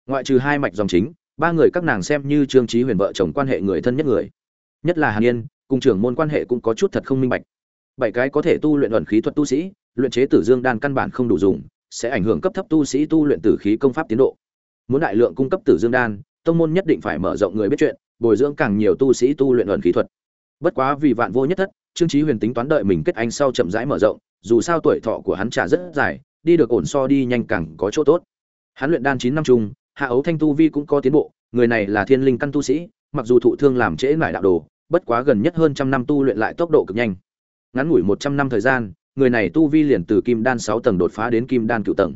Ngoại trừ hai mạch dòng chính, ba người các nàng xem như trương trí huyền vợ chồng quan hệ người thân nhất người. Nhất là hàn yên, cùng trưởng môn quan hệ cũng có chút thật không minh bạch. Bảy cái có thể tu luyện ẩn khí thuật tu sĩ, luyện chế tử dương đan căn bản không đủ dùng, sẽ ảnh hưởng cấp thấp tu sĩ tu luyện tử khí công pháp tiến độ. Muốn đại lượng cung cấp tử dương đan tông môn nhất định phải mở rộng người biết chuyện, bồi dưỡng càng nhiều tu sĩ tu luyện ẩn khí thuật. Bất quá vì vạn vô nhất thất, trương chí huyền tính toán đợi mình kết anh sau chậm rãi mở rộng, dù sao tuổi thọ của hắn trả rất dài, đi được ổn so đi nhanh càng có chỗ tốt. Hắn luyện đan chín năm chung, hạ ấu thanh tu vi cũng có tiến bộ, người này là thiên linh căn tu sĩ, mặc dù thụ thương làm trễ nải đạo đồ, bất quá gần nhất hơn trăm năm tu luyện lại tốc độ cực nhanh. Ngắn ngủi một trăm năm thời gian, người này tu vi liền từ kim đan sáu tầng đột phá đến kim đan cửu tầng.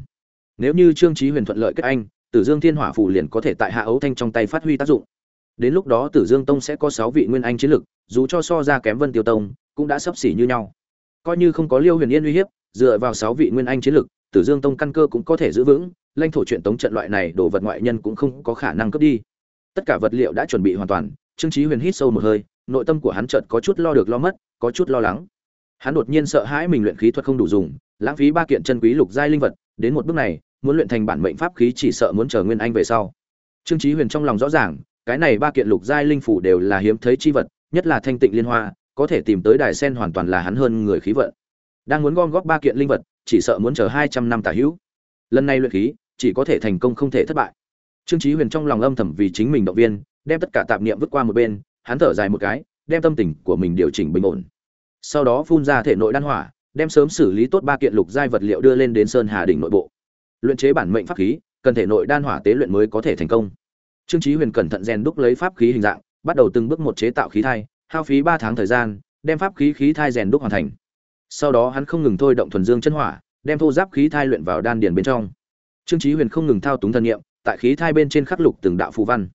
Nếu như trương chí huyền thuận lợi kết anh tử dương thiên hỏa phù liền có thể tại hạ ấu thanh trong tay phát huy tác dụng Đến lúc đó Tử Dương Tông sẽ có 6 vị nguyên anh chiến lực, dù cho so ra kém Vân Tiêu Tông, cũng đã sắp xỉ như nhau. Coi như không có Liêu Huyền Yên uy hiếp, dựa vào 6 vị nguyên anh chiến lực, Tử Dương Tông căn cơ cũng có thể giữ vững, lãnh thổ chuyện tống trận loại này đồ vật ngoại nhân cũng không có khả năng cướp đi. Tất cả vật liệu đã chuẩn bị hoàn toàn, Trương Chí Huyền hít sâu một hơi, nội tâm của hắn chợt có chút lo được lo mất, có chút lo lắng. Hắn đột nhiên sợ hãi mình luyện khí thuật không đủ dùng, lãng phí ba kiện chân quý lục giai linh vật, đến một bước này, muốn luyện thành bản mệnh pháp khí chỉ sợ muốn chờ nguyên anh về sau. Trương Chí Huyền trong lòng rõ ràng, cái này ba kiện lục giai linh phủ đều là hiếm thấy chi vật, nhất là thanh tịnh liên hoa, có thể tìm tới đài sen hoàn toàn là hắn hơn người khí vận. Đang muốn gom góp ba kiện linh vật, chỉ sợ muốn chờ 200 năm tả hữu. Lần này luyện khí, chỉ có thể thành công không thể thất bại. Trương Chí Huyền trong lòng âm thầm vì chính mình động viên, đem tất cả tạp niệm vứt qua một bên, hắn thở dài một cái, đem tâm tình của mình điều chỉnh bình ổn. Sau đó phun ra thể nội đan hỏa, đem sớm xử lý tốt ba kiện lục giai vật liệu đưa lên đến Sơn Hà đỉnh nội bộ. Luyện chế bản mệnh pháp khí, cần thể nội đan hỏa tế luyện mới có thể thành công. Trương Chí Huyền cẩn thận rèn đúc lấy pháp khí hình dạng, bắt đầu từng bước một chế tạo khí thai, hao phí 3 tháng thời gian, đem pháp khí khí thai rèn đúc hoàn thành. Sau đó hắn không ngừng thôi động thuần dương chân hỏa, đem thô giáp khí thai luyện vào đan điền bên trong. Trương Chí Huyền không ngừng thao túng thần niệm, tại khí thai bên trên khắc lục từng đạo phù văn.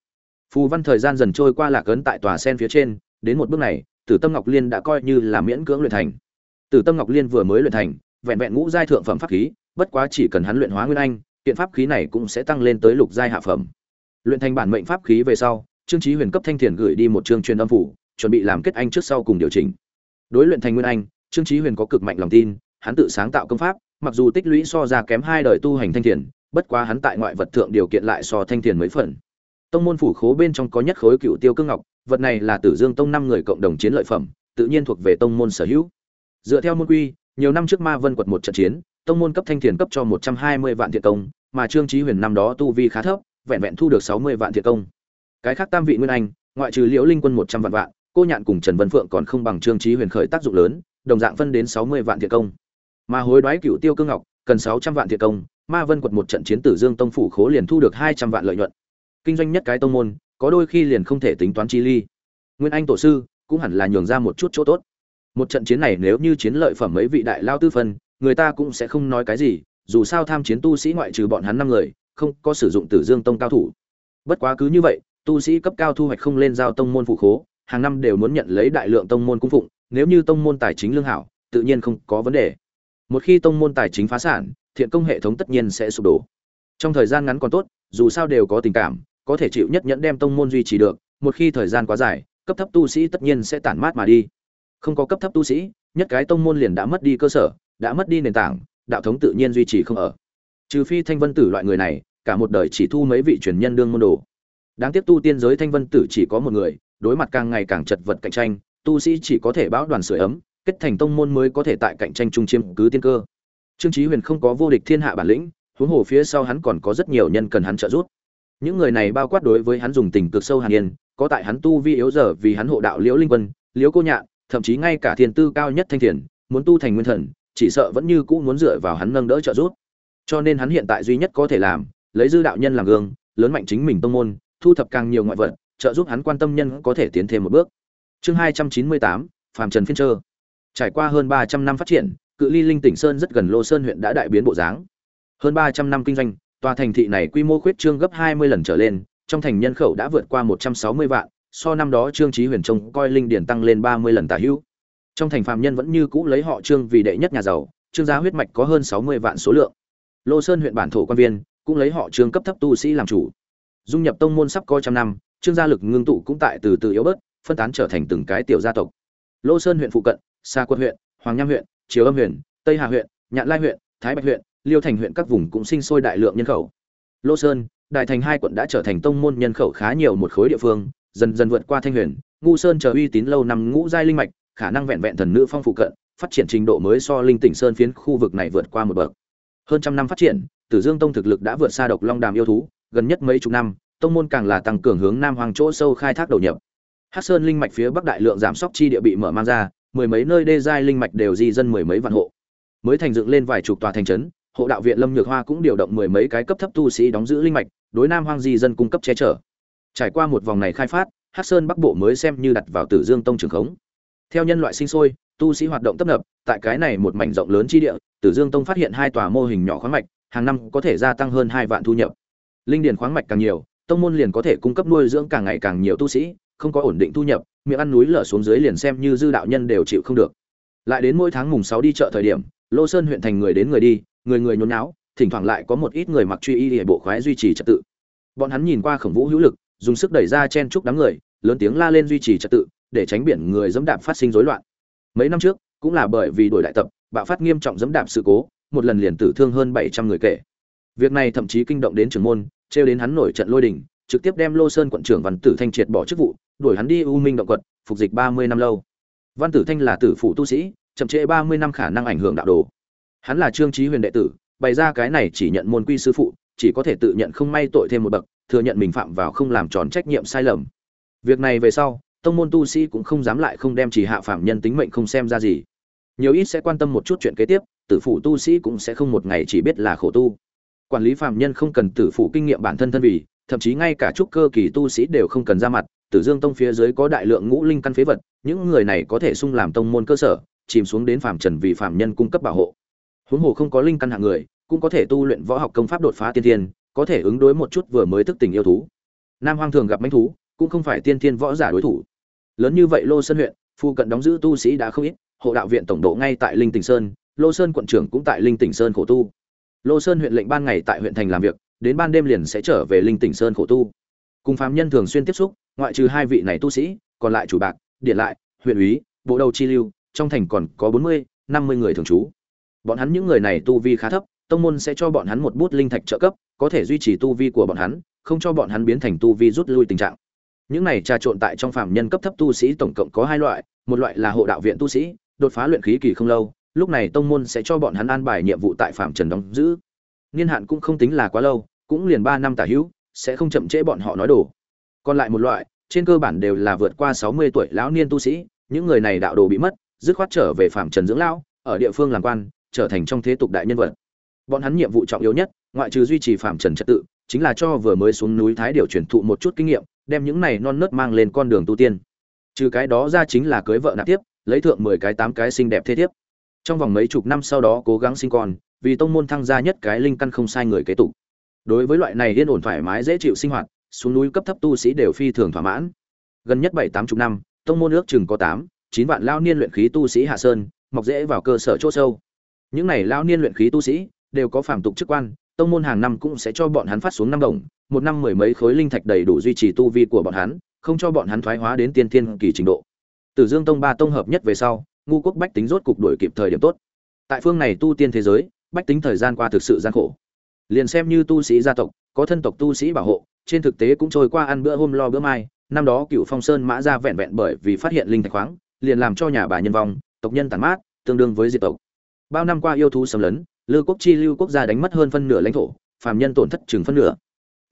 Phù văn thời gian dần trôi qua lạc ấn tại tòa sen phía trên, đến một bước này, Tử Tâm Ngọc Liên đã coi như là miễn cưỡng luyện thành. Tử Tâm Ngọc Liên vừa mới luyện thành, vẹn vẹn ngũ giai thượng phẩm pháp khí, bất quá chỉ cần hắn luyện hóa nguyên anh, kiện pháp khí này cũng sẽ tăng lên tới lục giai hạ phẩm. Luyện thành bản mệnh pháp khí về sau trương chí huyền cấp thanh thiền gửi đi một chương truyền âm phủ chuẩn bị làm kết anh trước sau cùng điều chỉnh. Đối luyện thành nguyên anh trương chí huyền có cực mạnh lòng tin hắn tự sáng tạo công pháp mặc dù tích lũy so ra kém hai đời tu hành thanh thiền bất quá hắn tại ngoại vật thượng điều kiện lại so thanh thiền mấy phần. Tông môn phủ khố bên trong có nhất khối cựu tiêu cương ngọc vật này là tử dương tông năm người cộng đồng chiến lợi phẩm tự nhiên thuộc về tông môn sở hữu. Dựa theo môn quy nhiều năm trước ma vân quật một trận chiến tông môn cấp thanh thiền cấp cho một trăm hai mươi vạn thiện công mà trương chí huyền năm đó tu vi khá thấp vẹn vẹn thu được sáu mươi vạn thiệt công. Cái khác tam vị nguyên anh, ngoại trừ Liễu Linh Quân một trăm vạn vạn, cô nhạn cùng Trần Vân Phượng còn không bằng Trương Chí Huyền khởi tác dụng lớn, đồng dạng phân đến sáu mươi vạn thiệt công. Mà hối đoái cựu Tiêu Cương Ngọc, cần sáu trăm vạn thiệt công, Ma Vân quật một trận chiến tử Dương tông phủ khố liền thu được hai trăm vạn lợi nhuận. Kinh doanh nhất cái tông môn, có đôi khi liền không thể tính toán chi ly. Nguyên Anh tổ sư cũng hẳn là nhường ra một chút chỗ tốt. Một trận chiến này nếu như chiến lợi phẩm mấy vị đại lao tư phân, người ta cũng sẽ không nói cái gì, dù sao tham chiến tu sĩ ngoại trừ bọn hắn năm người, không có sử dụng Tử Dương Tông cao thủ. Bất quá cứ như vậy, tu sĩ cấp cao thu hoạch không lên giao tông môn phụ khố, hàng năm đều muốn nhận lấy đại lượng tông môn cung phụng, nếu như tông môn tài chính lương hảo, tự nhiên không có vấn đề. một khi tông môn tài chính phá sản thiện công hệ thống tất nhiên sẽ sụp đổ trong thời gian ngắn còn tốt dù sao đều có tình cảm có thể chịu nhất nhẫn đem tông môn duy trì được một khi thời gian quá dài cấp thấp tu sĩ tất nhiên sẽ tản mát mà đi không có cấp thấp tu sĩ nhất cái tông môn liền đã mất đi cơ sở đã mất đi nền tảng, đạo thống tự nhiên duy trì không ở. Trừ phi thanh vân tử loại người này, cả một đời chỉ thu mấy vị truyền nhân đương môn đồ. Đáng tiếc tu tiên giới thanh vân tử chỉ có một người, đối mặt càng ngày càng chật vật cạnh tranh, tu sĩ chỉ có thể bão đoàn sửa ấm, kết thành tông môn mới có thể tại cạnh tranh trung chiếm cứ tiên cơ. Trương chí huyền không có vô địch thiên hạ bản lĩnh, huống hồ phía sau hắn còn có rất nhiều nhân cần hắn trợ giúp. Những người này bao quát đối với hắn dùng tình cực sâu hàn yên, có tại hắn tu vi yếu giờ vì hắn hộ đạo liễu linh quân, liễu cô nhạn, thậm chí ngay cả thiên tư cao nhất thanh thiền, muốn tu thành nguyên thần chỉ sợ vẫn như cũ muốn dựa vào hắn nâng đỡ trợ giúp. Cho nên hắn hiện tại duy nhất có thể làm, lấy dư đạo nhân làm gương, lớn mạnh chính mình tông môn, thu thập càng nhiều ngoại vật, trợ giúp hắn quan tâm nhân có thể tiến thêm một bước. Chương hai trăm chín mươi tám, phàm trần phiên trơ trải qua hơn ba trăm năm phát triển, cự ly linh tỉnh sơn rất gần lô sơn huyện đã đại biến bộ dáng. Hơn ba trăm năm kinh doanh, tòa thành thị này quy mô khuyết trương gấp hai mươi lần trở lên, trong thành nhân khẩu đã vượt qua một trăm sáu mươi vạn, so năm đó trương chí huyền trông coi linh điển tăng lên ba mươi lần tả hữu trong thành phạm nhân vẫn như cũ lấy họ trương vì đệ nhất nhà giàu, trương gia huyết mạch có hơn sáu mươi vạn số lượng. Lô sơn huyện bản thổ quan viên cũng lấy họ trương cấp thấp tu sĩ làm chủ. Dung nhập tông môn sắp coi trăm năm, trương gia lực ngưng tụ cũng tại từ từ yếu bớt, phân tán trở thành từng cái tiểu gia tộc. Lô sơn huyện phụ cận xa quận huyện, hoàng nham huyện, triều âm huyện, tây hà huyện, nhạn lai huyện, thái bạch huyện, liêu thành huyện các vùng cũng sinh sôi đại lượng nhân khẩu. Lô sơn, đại thành hai quận đã trở thành tông môn nhân khẩu khá nhiều một khối địa phương, dần dần vượt qua thanh huyền, ngu sơn chờ uy tín lâu năm ngũ giai linh mạch khả năng vẹn vẹn thần nữ phong phụ cận, phát triển trình độ mới so linh tỉnh sơn phiến khu vực này vượt qua một bậc. Hơn trăm năm phát triển, tử dương tông thực lực đã vượt xa độc long đàm yêu thú, gần nhất mấy chục năm, tông môn càng là tăng cường hướng nam hoàng chỗ sâu khai thác đầu nhập. Hát sơn linh mạch phía bắc đại lượng giảm sóc chi địa bị mở mang ra, mười mấy nơi đê giai linh mạch đều di dân mười mấy vạn hộ. Mới thành dựng lên vài chục tòa thành trấn, hộ đạo viện lâm nhược hoa cũng điều động mười mấy cái cấp thấp tu sĩ đóng giữ linh mạch, đối nam hoang di dân cung cấp che chở. Trải qua một vòng này khai phát hát sơn bắc bộ mới xem như đặt vào tử dương tông trường khống theo nhân loại sinh sôi, tu sĩ hoạt động tấp nập, tại cái này một mảnh rộng lớn chi địa, tử dương tông phát hiện hai tòa mô hình nhỏ khoáng mạch, hàng năm có thể gia tăng hơn hai vạn thu nhập. Linh điền khoáng mạch càng nhiều, tông môn liền có thể cung cấp nuôi dưỡng càng ngày càng nhiều tu sĩ, không có ổn định thu nhập, miệng ăn núi lở xuống dưới liền xem như dư đạo nhân đều chịu không được. Lại đến mỗi tháng mùng sáu đi chợ thời điểm, lô sơn huyện thành người đến người đi, người người nhốn náo thỉnh thoảng lại có một ít người mặc truy y để bộ khoái duy trì trật tự. Bọn hắn nhìn qua khổng vũ hữu lực, dùng sức đẩy ra chen chúc đám người, lớn tiếng la lên duy trì trật tự để tránh biển người dẫm đạp phát sinh rối loạn. Mấy năm trước, cũng là bởi vì đổi đại tập, bạo phát nghiêm trọng dẫm đạp sự cố, một lần liền tử thương hơn bảy trăm người kể. Việc này thậm chí kinh động đến trưởng môn treo đến hắn nổi trận lôi đình, trực tiếp đem lô sơn quận trưởng văn tử thanh triệt bỏ chức vụ, đuổi hắn đi u minh động quật phục dịch ba mươi năm lâu. Văn tử thanh là tử phụ tu sĩ, chậm trễ ba mươi năm khả năng ảnh hưởng đạo đồ. Hắn là trương trí huyền đệ tử, bày ra cái này chỉ nhận môn quy sư phụ, chỉ có thể tự nhận không may tội thêm một bậc, thừa nhận mình phạm vào không làm tròn trách nhiệm sai lầm. Việc này về sau tông môn tu sĩ cũng không dám lại không đem chỉ hạ phạm nhân tính mệnh không xem ra gì. Nhiều ít sẽ quan tâm một chút chuyện kế tiếp, tử phụ tu sĩ cũng sẽ không một ngày chỉ biết là khổ tu. Quản lý phạm nhân không cần tử phụ kinh nghiệm bản thân thân vì, thậm chí ngay cả trúc cơ kỳ tu sĩ đều không cần ra mặt, tử dương tông phía dưới có đại lượng ngũ linh căn phế vật, những người này có thể sung làm tông môn cơ sở, chìm xuống đến phạm trần vì phạm nhân cung cấp bảo hộ. Huống hồ không có linh căn hạng người, cũng có thể tu luyện võ học công pháp đột phá tiên thiên, có thể ứng đối một chút vừa mới thức tỉnh yêu thú. Nam hoang thường gặp manh thú, cũng không phải tiên thiên võ giả đối thủ lớn như vậy lô sơn huyện, phu cận đóng giữ tu sĩ đã không ít, hộ đạo viện tổng độ ngay tại linh tỉnh sơn, lô sơn quận trưởng cũng tại linh tỉnh sơn khổ tu. Lô sơn huyện lệnh ban ngày tại huyện thành làm việc, đến ban đêm liền sẽ trở về linh tỉnh sơn khổ tu. Cùng phạm nhân thường xuyên tiếp xúc, ngoại trừ hai vị này tu sĩ, còn lại chủ bạc, điện lại, huyện úy, bộ đầu chi lưu, trong thành còn có bốn mươi, năm mươi người thường trú. Bọn hắn những người này tu vi khá thấp, tông môn sẽ cho bọn hắn một bút linh thạch trợ cấp, có thể duy trì tu vi của bọn hắn, không cho bọn hắn biến thành tu vi rút lui tình trạng những này trà trộn tại trong phạm nhân cấp thấp tu sĩ tổng cộng có hai loại, một loại là hộ đạo viện tu sĩ, đột phá luyện khí kỳ không lâu, lúc này tông môn sẽ cho bọn hắn an bài nhiệm vụ tại phạm trần đóng giữ. Niên hạn cũng không tính là quá lâu, cũng liền ba năm tả hữu, sẽ không chậm trễ bọn họ nói đồ còn lại một loại, trên cơ bản đều là vượt qua sáu mươi tuổi lão niên tu sĩ, những người này đạo đồ bị mất, dứt khoát trở về phạm trần dưỡng lão, ở địa phương làm quan, trở thành trong thế tục đại nhân vật. Bọn hắn nhiệm vụ trọng yếu nhất, ngoại trừ duy trì phạm trần trật tự, chính là cho vừa mới xuống núi thái điều truyền thụ một chút kinh nghiệm đem những này non nớt mang lên con đường tu tiên. Trừ cái đó ra chính là cưới vợ nạp tiếp, lấy thượng mười cái tám cái xinh đẹp thế tiếp. trong vòng mấy chục năm sau đó cố gắng sinh con, vì tông môn thăng gia nhất cái linh căn không sai người kế tục. Đối với loại này yên ổn thoải mái dễ chịu sinh hoạt, xuống núi cấp thấp tu sĩ đều phi thường thỏa mãn. Gần nhất bảy tám chục năm, tông môn ước chừng có tám, chín vạn lao niên luyện khí tu sĩ hạ sơn, mọc dễ vào cơ sở chỗ sâu. Những này lão niên luyện khí tu sĩ đều có phàm tục chức quan, tông môn hàng năm cũng sẽ cho bọn hắn phát xuống năm đồng một năm mười mấy khối linh thạch đầy đủ duy trì tu vi của bọn hắn, không cho bọn hắn thoái hóa đến tiên thiên kỳ trình độ. Tử dương tông ba tông hợp nhất về sau, ngu quốc bách tính rốt cục đuổi kịp thời điểm tốt. Tại phương này tu tiên thế giới, bách tính thời gian qua thực sự gian khổ. Liền xem như tu sĩ gia tộc, có thân tộc tu sĩ bảo hộ, trên thực tế cũng trôi qua ăn bữa hôm lo bữa mai, năm đó cựu phong sơn mã ra vẹn vẹn bởi vì phát hiện linh thạch khoáng, liền làm cho nhà bà nhân vong, tộc nhân tàn mát, tương đương với diệt tộc. Bao năm qua yêu thú xâm lấn, lư quốc chi lưu quốc gia đánh mất hơn phân nửa lãnh thổ, phàm nhân tổn thất chừng phân nửa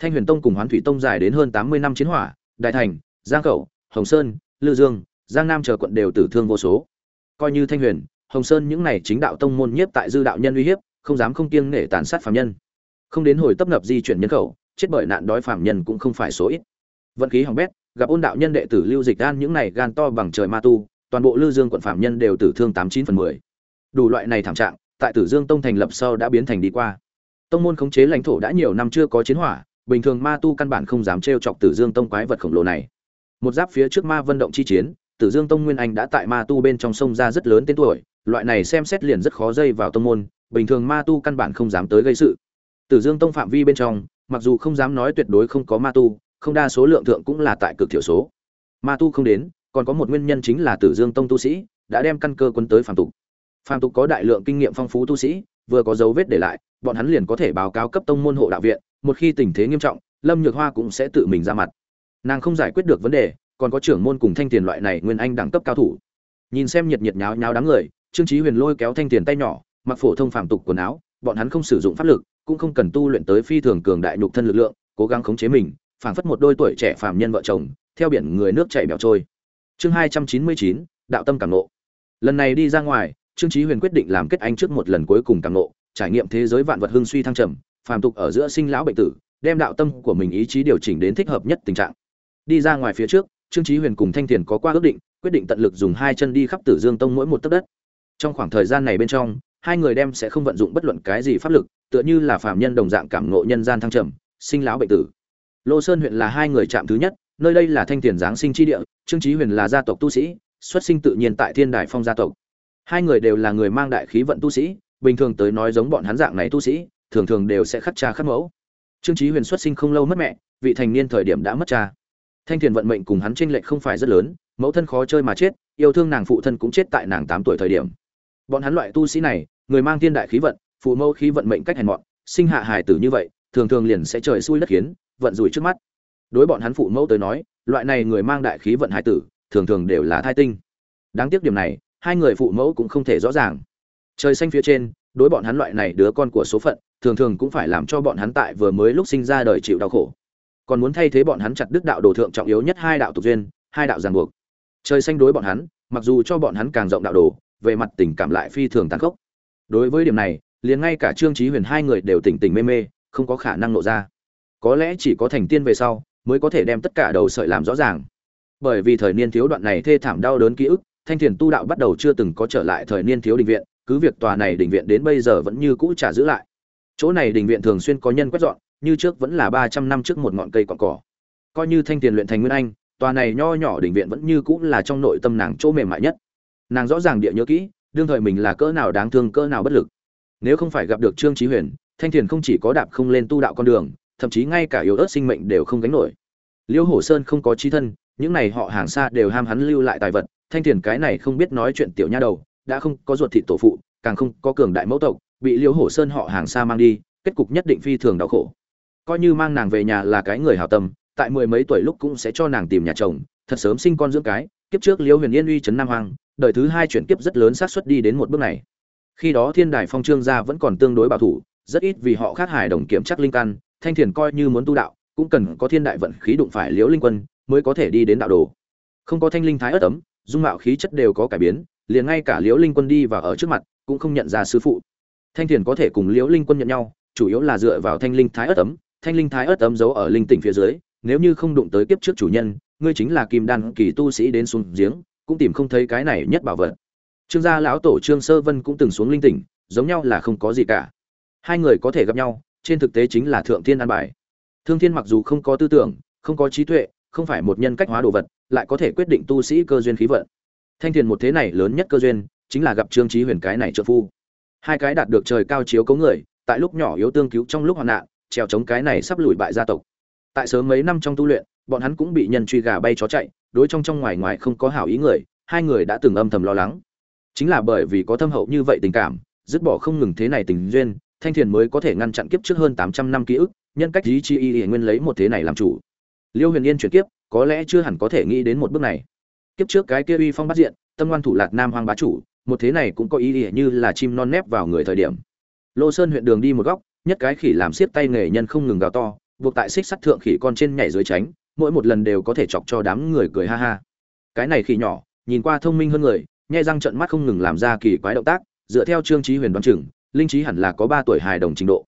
thanh huyền tông cùng hoán thủy tông dài đến hơn tám mươi năm chiến hỏa, đại thành, giang khẩu, hồng sơn, lư dương, giang nam chờ quận đều tử thương vô số. Coi như thanh huyền, hồng sơn những này chính đạo tông môn nhiếp tại dư đạo nhân uy hiếp, không dám không kiêng nể tàn sát phàm nhân. Không đến hồi tập ngập di chuyển nhân khẩu, chết bởi nạn đói phàm nhân cũng không phải số ít. Vận khí hỏng bét, gặp ôn đạo nhân đệ tử lưu dịch An những này gan to bằng trời ma tu, toàn bộ lư dương quận phạm nhân đều tử thương tám chín phần mười. Đủ loại này thảm trạng, tại tử dương tông thành lập sau đã biến thành đi qua. Tông môn khống chế lãnh thổ đã nhiều năm chưa có chiến hỏa bình thường ma tu căn bản không dám trêu chọc tử dương tông quái vật khổng lồ này. Một giáp phía trước ma vân động chi chiến, tử dương tông nguyên anh đã tại ma tu bên trong sông ra rất lớn tên tuổi, loại này xem xét liền rất khó dây vào tông môn, bình thường ma tu căn bản không dám tới gây sự. Tử dương tông phạm vi bên trong, mặc dù không dám nói tuyệt đối không có ma tu, không đa số lượng thượng cũng là tại cực thiểu số. Ma tu không đến, còn có một nguyên nhân chính là tử dương tông tu sĩ đã đem căn cơ quân tới phàm tục. Phàm tục có đại lượng kinh nghiệm phong phú tu sĩ vừa có dấu vết để lại, bọn hắn liền có thể báo cáo cấp tông môn hộ đạo viện, một khi tình thế nghiêm trọng, lâm nhược hoa cũng sẽ tự mình ra mặt. Nàng không giải quyết được vấn đề, còn có trưởng môn cùng thanh tiền loại này nguyên anh đẳng cấp cao thủ. Nhìn xem nhiệt nhiệt nháo nháo đám người, trương chí huyền lôi kéo thanh tiền tay nhỏ, mặc phổ thông phạm tục quần áo, bọn hắn không sử dụng pháp lực, cũng không cần tu luyện tới phi thường cường đại nhục thân lực lượng, cố gắng khống chế mình, phảng phất một đôi tuổi trẻ phàm nhân vợ chồng, theo biển người nước chảy bèo trôi. Chương hai trăm chín mươi chín, đạo tâm cảm nộ lần này đi ra ngoài trương chí huyền quyết định làm kết anh trước một lần cuối cùng cảm ngộ, trải nghiệm thế giới vạn vật hưng suy thăng trầm, phàm tục ở giữa sinh lão bệnh tử, đem đạo tâm của mình ý chí điều chỉnh đến thích hợp nhất tình trạng. Đi ra ngoài phía trước, trương chí huyền cùng thanh thiền có qua ước định, quyết định tận lực dùng hai chân đi khắp tử dương tông mỗi một tấc đất. Trong khoảng thời gian này bên trong, hai người đem sẽ không vận dụng bất luận cái gì pháp lực, tựa như là phàm nhân đồng dạng cảm ngộ nhân gian thăng trầm, sinh lão bệnh tử. Lô sơn huyện là hai người chạm thứ nhất, nơi đây là thanh tiền giáng sinh chi địa, trương chí huyền là gia tộc tu sĩ, xuất sinh tự nhiên tại thiên đài phong gia tộc hai người đều là người mang đại khí vận tu sĩ, bình thường tới nói giống bọn hắn dạng này tu sĩ, thường thường đều sẽ khắc cha khắc mẫu. Trương trí huyền xuất sinh không lâu mất mẹ, vị thành niên thời điểm đã mất cha. Thanh thiền vận mệnh cùng hắn tranh lệch không phải rất lớn, mẫu thân khó chơi mà chết, yêu thương nàng phụ thân cũng chết tại nàng tám tuổi thời điểm. Bọn hắn loại tu sĩ này, người mang thiên đại khí vận, phụ mẫu khí vận mệnh cách hèn mọn, sinh hạ hài tử như vậy, thường thường liền sẽ trời xui đất khiến, vận rủi trước mắt. Đối bọn hắn phụ mẫu tới nói, loại này người mang đại khí vận hài tử, thường thường đều là thai tinh. Đáng tiếc điểm này hai người phụ mẫu cũng không thể rõ ràng. Trời xanh phía trên, đối bọn hắn loại này đứa con của số phận, thường thường cũng phải làm cho bọn hắn tại vừa mới lúc sinh ra đời chịu đau khổ. Còn muốn thay thế bọn hắn chặt đứt đạo đồ thượng trọng yếu nhất hai đạo tục duyên, hai đạo ràng buộc. Trời xanh đối bọn hắn, mặc dù cho bọn hắn càng rộng đạo đồ, về mặt tình cảm lại phi thường tàn khốc. Đối với điểm này, liền ngay cả trương trí huyền hai người đều tỉnh tỉnh mê mê, không có khả năng lộ ra. Có lẽ chỉ có thành tiên về sau, mới có thể đem tất cả đầu sợi làm rõ ràng. Bởi vì thời niên thiếu đoạn này thê thảm đau đớn ký ức thanh thiền tu đạo bắt đầu chưa từng có trở lại thời niên thiếu đình viện, cứ việc tòa này đình viện đến bây giờ vẫn như cũ trả giữ lại. Chỗ này đình viện thường xuyên có nhân quét dọn, như trước vẫn là ba trăm năm trước một ngọn cây cọn cỏ. Coi như thanh tiền luyện thành nguyên anh, tòa này nho nhỏ đình viện vẫn như cũ là trong nội tâm nàng chỗ mềm mại nhất. Nàng rõ ràng địa nhớ kỹ, đương thời mình là cỡ nào đáng thương cỡ nào bất lực. Nếu không phải gặp được trương trí huyền, thanh thiền không chỉ có đạp không lên tu đạo con đường, thậm chí ngay cả yếu ớt sinh mệnh đều không gánh nổi. Liễu hổ sơn không có trí thân những này họ hàng xa đều ham hắn lưu lại tài vật, thanh thiền cái này không biết nói chuyện tiểu nha đầu, đã không có ruột thịt tổ phụ, càng không có cường đại mẫu tộc, bị liêu hổ sơn họ hàng xa mang đi, kết cục nhất định phi thường đau khổ. Coi như mang nàng về nhà là cái người hào tâm, tại mười mấy tuổi lúc cũng sẽ cho nàng tìm nhà chồng, thật sớm sinh con dưỡng cái, kiếp trước liêu huyền yên uy trấn nam hoàng đời thứ hai chuyển kiếp rất lớn xác suất đi đến một bước này. Khi đó thiên đài phong trương gia vẫn còn tương đối bảo thủ, rất ít vì họ khác hài đồng kiểm chắc linh căn, thanh thiền coi như muốn tu đạo, cũng cần có thiên đại vận khí đụng phải liễu linh quân mới có thể đi đến đạo đồ. Không có thanh linh thái ất ấm, dung mạo khí chất đều có cải biến, liền ngay cả liễu linh quân đi và ở trước mặt, cũng không nhận ra sư phụ. Thanh thiền có thể cùng liễu linh quân nhận nhau, chủ yếu là dựa vào thanh linh thái ất ấm. Thanh linh thái ất ấm giấu ở linh tỉnh phía dưới, nếu như không đụng tới kiếp trước chủ nhân, ngươi chính là kim đan kỳ tu sĩ đến xuống giếng, cũng tìm không thấy cái này nhất bảo vật. Trương gia lão tổ trương sơ vân cũng từng xuống linh tỉnh, giống nhau là không có gì cả. Hai người có thể gặp nhau, trên thực tế chính là thượng thiên an bài. Thương thiên mặc dù không có tư tưởng, không có trí tuệ không phải một nhân cách hóa đồ vật, lại có thể quyết định tu sĩ cơ duyên khí vận. Thanh thiền một thế này lớn nhất cơ duyên, chính là gặp trương trí huyền cái này trợ phu. Hai cái đạt được trời cao chiếu cố người, tại lúc nhỏ yếu tương cứu trong lúc hoạn nạn, trèo chống cái này sắp lùi bại gia tộc. Tại sớm mấy năm trong tu luyện, bọn hắn cũng bị nhân truy gà bay chó chạy, đối trong trong ngoài ngoài không có hảo ý người, hai người đã từng âm thầm lo lắng. Chính là bởi vì có thâm hậu như vậy tình cảm, dứt bỏ không ngừng thế này tình duyên, thanh thiền mới có thể ngăn chặn kiếp trước hơn tám trăm năm ký ức, nhân cách ý chi y nguyên lấy một thế này làm chủ liêu huyền yên chuyển kiếp, có lẽ chưa hẳn có thể nghĩ đến một bước này. Kiếp trước cái kia uy phong bắt diện, tâm ngoan thủ lạc nam hoang bá chủ, một thế này cũng có ý nghĩa như là chim non nép vào người thời điểm. Lô sơn huyện đường đi một góc, nhất cái khỉ làm xiết tay nghề nhân không ngừng gào to, buộc tại xích sắt thượng khỉ con trên nhảy dưới tránh, mỗi một lần đều có thể chọc cho đám người cười ha ha. Cái này khỉ nhỏ, nhìn qua thông minh hơn người, nhai răng trận mắt không ngừng làm ra kỳ quái động tác, dựa theo trương trí huyền đoán chừng, linh trí hẳn là có ba tuổi hài đồng trình độ.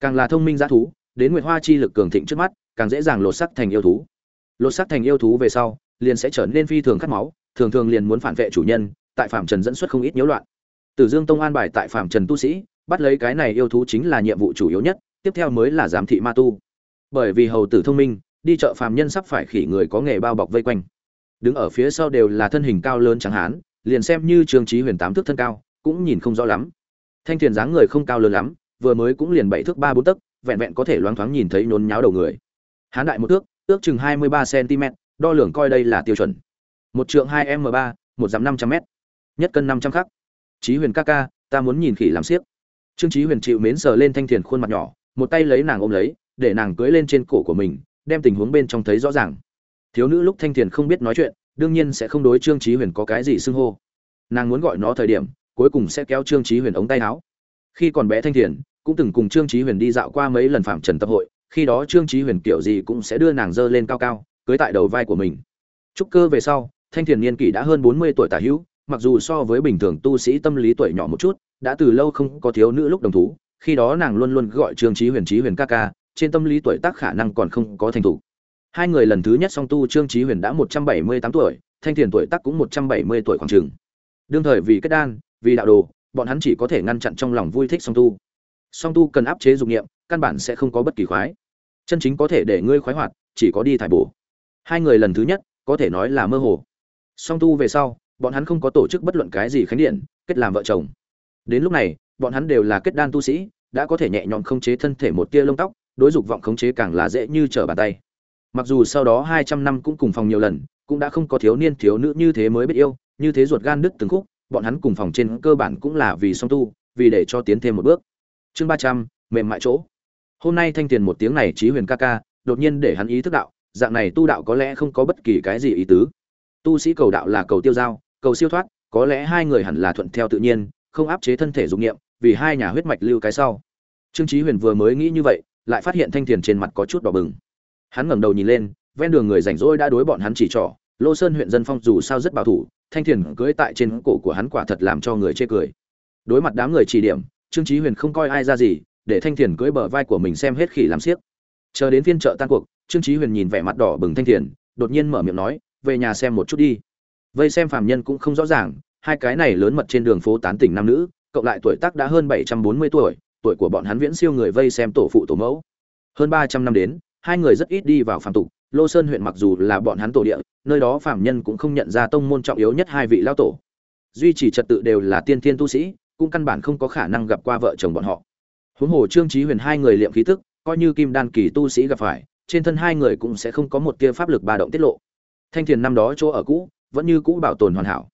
Càng là thông minh giá thú, đến nguyệt hoa chi lực cường thịnh trước mắt càng dễ dàng lột sắc thành yêu thú. Lột sắc thành yêu thú về sau, liền sẽ trở nên phi thường khát máu, thường thường liền muốn phản vệ chủ nhân, tại phạm trần dẫn xuất không ít nhiễu loạn. Tử dương tông an bài tại phạm trần tu sĩ, bắt lấy cái này yêu thú chính là nhiệm vụ chủ yếu nhất, tiếp theo mới là giám thị ma tu. Bởi vì hầu tử thông minh, đi chợ phàm nhân sắp phải khỉ người có nghề bao bọc vây quanh. Đứng ở phía sau đều là thân hình cao lớn trắng hán, liền xem như trương trí huyền tám thước thân cao, cũng nhìn không rõ lắm. Thanh thiền dáng người không cao lớn lắm, vừa mới cũng liền bảy thước ba bốn tấc, vẹn vẹn có thể loáng thoáng nhìn thấy nhốn nháo đầu người hán đại một thước, ước chừng hai mươi ba cm đo lường coi đây là tiêu chuẩn. Một trượng hai m ba, một dặm năm trăm m nhất cân năm trăm khắc. Trí huyền ca ca, ta muốn nhìn khỉ làm siếc trương trí huyền chịu mến sờ lên thanh thiền khuôn mặt nhỏ, một tay lấy nàng ôm lấy, để nàng cưỡi lên trên cổ của mình, đem tình huống bên trong thấy rõ ràng. Thiếu nữ lúc thanh thiền không biết nói chuyện, đương nhiên sẽ không đối trương trí huyền có cái gì xưng hô. Nàng muốn gọi nó thời điểm, cuối cùng sẽ kéo trương trí huyền ống tay áo. Khi còn bé thanh thiền, cũng từng cùng trương trí huyền đi dạo qua mấy lần phạm trần tập hội khi đó trương trí huyền kiểu gì cũng sẽ đưa nàng dơ lên cao cao, cưới tại đầu vai của mình. Trúc cơ về sau, thanh thiền niên kỷ đã hơn bốn mươi tuổi tả hữu, mặc dù so với bình thường tu sĩ tâm lý tuổi nhỏ một chút, đã từ lâu không có thiếu nữ lúc đồng thú, khi đó nàng luôn luôn gọi trương trí huyền trí huyền ca ca, trên tâm lý tuổi tác khả năng còn không có thành thủ hai người lần thứ nhất song tu trương trí huyền đã một trăm bảy mươi tám tuổi, thanh thiền tuổi tác cũng một trăm bảy mươi tuổi khoảng chừng. đương thời vì kết đan, vì đạo đồ, bọn hắn chỉ có thể ngăn chặn trong lòng vui thích song tu. Song tu cần áp chế dục nghiệm căn bản sẽ không có bất kỳ khoái chân chính có thể để ngươi khoái hoạt, chỉ có đi thải bổ. Hai người lần thứ nhất, có thể nói là mơ hồ. Song tu về sau, bọn hắn không có tổ chức bất luận cái gì khánh điện, kết làm vợ chồng. Đến lúc này, bọn hắn đều là kết đan tu sĩ, đã có thể nhẹ nhõm khống chế thân thể một tia lông tóc, đối dục vọng khống chế càng là dễ như trở bàn tay. Mặc dù sau đó hai trăm năm cũng cùng phòng nhiều lần, cũng đã không có thiếu niên thiếu nữ như thế mới biết yêu, như thế ruột gan đứt từng khúc, bọn hắn cùng phòng trên cơ bản cũng là vì song tu, vì để cho tiến thêm một bước. Chương ba trăm, mềm mại chỗ hôm nay thanh tiền một tiếng này trí huyền ca ca, đột nhiên để hắn ý thức đạo, dạng này tu đạo có lẽ không có bất kỳ cái gì ý tứ. Tu sĩ cầu đạo là cầu tiêu giao, cầu siêu thoát, có lẽ hai người hẳn là thuận theo tự nhiên, không áp chế thân thể dục nghiệm vì hai nhà huyết mạch lưu cái sau. Trương trí huyền vừa mới nghĩ như vậy, lại phát hiện thanh thiền trên mặt có chút đỏ bừng. Hắn ngẩng đầu nhìn lên, ven đường người rảnh rỗi đã đối bọn hắn chỉ trỏ, lô sơn huyện dân phong dù sao rất bảo thủ, thanh thiền cưỡi tại trên cổ của hắn quả thật làm cho người chê cười. Đối mặt đám người chỉ điểm, trương trí huyền không coi ai ra gì để thanh thiền cưỡi bờ vai của mình xem hết khỉ làm xiếc. Chờ đến phiên chợ tan cuộc, trương trí huyền nhìn vẻ mặt đỏ bừng thanh thiền, đột nhiên mở miệng nói, về nhà xem một chút đi. Vây xem phàm nhân cũng không rõ ràng, hai cái này lớn mật trên đường phố tán tỉnh nam nữ, cộng lại tuổi tác đã hơn bảy trăm bốn mươi tuổi tuổi của bọn hắn viễn siêu người vây xem tổ phụ tổ mẫu. Hơn ba trăm năm đến, hai người rất ít đi vào phàm tục, lô sơn huyện mặc dù là bọn hắn tổ địa, nơi đó phàm nhân cũng không nhận ra tông môn trọng yếu nhất hai vị lao tổ. Duy trì trật tự đều là tiên thiên tu sĩ, cũng căn bản không có khả năng gặp qua vợ chồng bọn họ huống hồ trương trí huyền hai người liệm khí tức, coi như kim đan kỳ tu sĩ gặp phải, trên thân hai người cũng sẽ không có một tia pháp lực ba động tiết lộ. Thanh thiền năm đó chỗ ở cũ, vẫn như cũ bảo tồn hoàn hảo.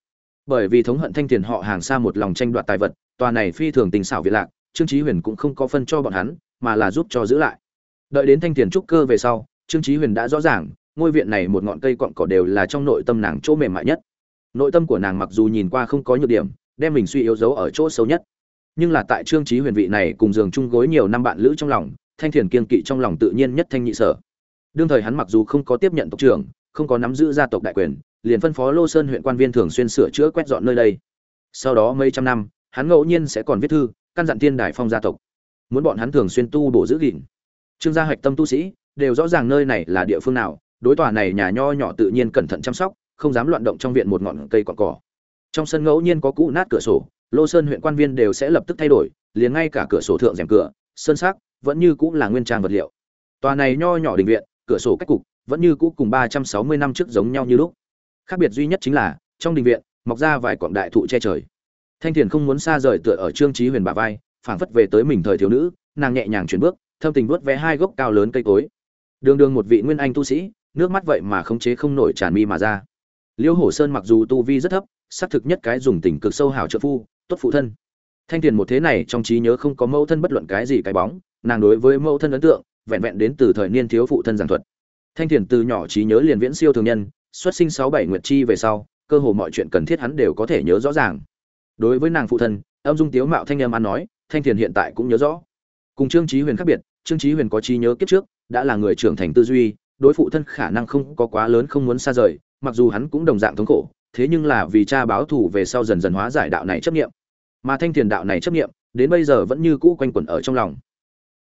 Bởi vì thống hận thanh thiền họ hàng xa một lòng tranh đoạt tài vật, tòa này phi thường tình xảo việt lạc, trương trí huyền cũng không có phân cho bọn hắn, mà là giúp cho giữ lại. Đợi đến thanh thiền trúc cơ về sau, trương trí huyền đã rõ ràng, ngôi viện này một ngọn cây cọn cỏ đều là trong nội tâm nàng chỗ mềm mại nhất. Nội tâm của nàng mặc dù nhìn qua không có nhược điểm, đem mình suy yếu dấu ở chỗ xấu nhất nhưng là tại trương trí huyền vị này cùng giường chung gối nhiều năm bạn lữ trong lòng, thanh thiền kiên kỵ trong lòng tự nhiên nhất thanh nhị sở. Đương thời hắn mặc dù không có tiếp nhận tộc trưởng, không có nắm giữ gia tộc đại quyền, liền phân phó lô sơn huyện quan viên thường xuyên sửa chữa quét dọn nơi đây. Sau đó mấy trăm năm, hắn ngẫu nhiên sẽ còn viết thư, căn dặn tiên đài phong gia tộc. Muốn bọn hắn thường xuyên tu bổ giữ gìn. Trương gia hạch tâm tu sĩ, đều rõ ràng nơi này là địa phương nào, đối tòa này nhà nho nhỏ tự nhiên cẩn thận chăm sóc, không dám loạn động trong viện một ngọn cây cọn cỏ. Trong sân ngẫu nhiên có cũ nát cửa sổ lô sơn huyện quan viên đều sẽ lập tức thay đổi, liền ngay cả cửa sổ thượng rèm cửa, sơn sắc, vẫn như cũng là nguyên trang vật liệu. Tòa này nho nhỏ đình viện, cửa sổ cách cục, vẫn như cũ cùng ba trăm sáu mươi năm trước giống nhau như lúc. Khác biệt duy nhất chính là, trong đình viện, mọc ra vài cọng đại thụ che trời. Thanh thiền không muốn xa rời tựa ở trương trí huyền bà vai, phảng phất về tới mình thời thiếu nữ, nàng nhẹ nhàng chuyển bước, thâm tình vuốt vé hai gốc cao lớn cây cối. Đường đường một vị nguyên anh tu sĩ, nước mắt vậy mà khống chế không nổi tràn mi mà ra. Liễu hổ sơn mặc dù tu vi rất thấp, xác thực nhất cái dùng tình cực sâu hảo trợ phu tốt phụ thân. Thanh tiền một thế này trong trí nhớ không có mẫu thân bất luận cái gì cái bóng, nàng đối với mẫu thân ấn tượng, vẹn vẹn đến từ thời niên thiếu phụ thân giảng thuật. Thanh tiền từ nhỏ trí nhớ liền viễn siêu thường nhân, xuất sinh sáu bảy nguyệt chi về sau, cơ hồ mọi chuyện cần thiết hắn đều có thể nhớ rõ ràng. Đối với nàng phụ thân, âm dung tiếu mạo thanh em ăn nói, thanh tiền hiện tại cũng nhớ rõ. Cùng trương trí huyền khác biệt, trương trí huyền có trí nhớ kiếp trước, đã là người trưởng thành tư duy, đối phụ thân khả năng không có quá lớn không muốn xa rời, mặc dù hắn cũng đồng dạng thống khổ, thế nhưng là vì cha báo thù về sau dần dần hóa giải đạo này chấp nghiệm mà thanh thiền đạo này chấp nghiệm, đến bây giờ vẫn như cũ quanh quẩn ở trong lòng.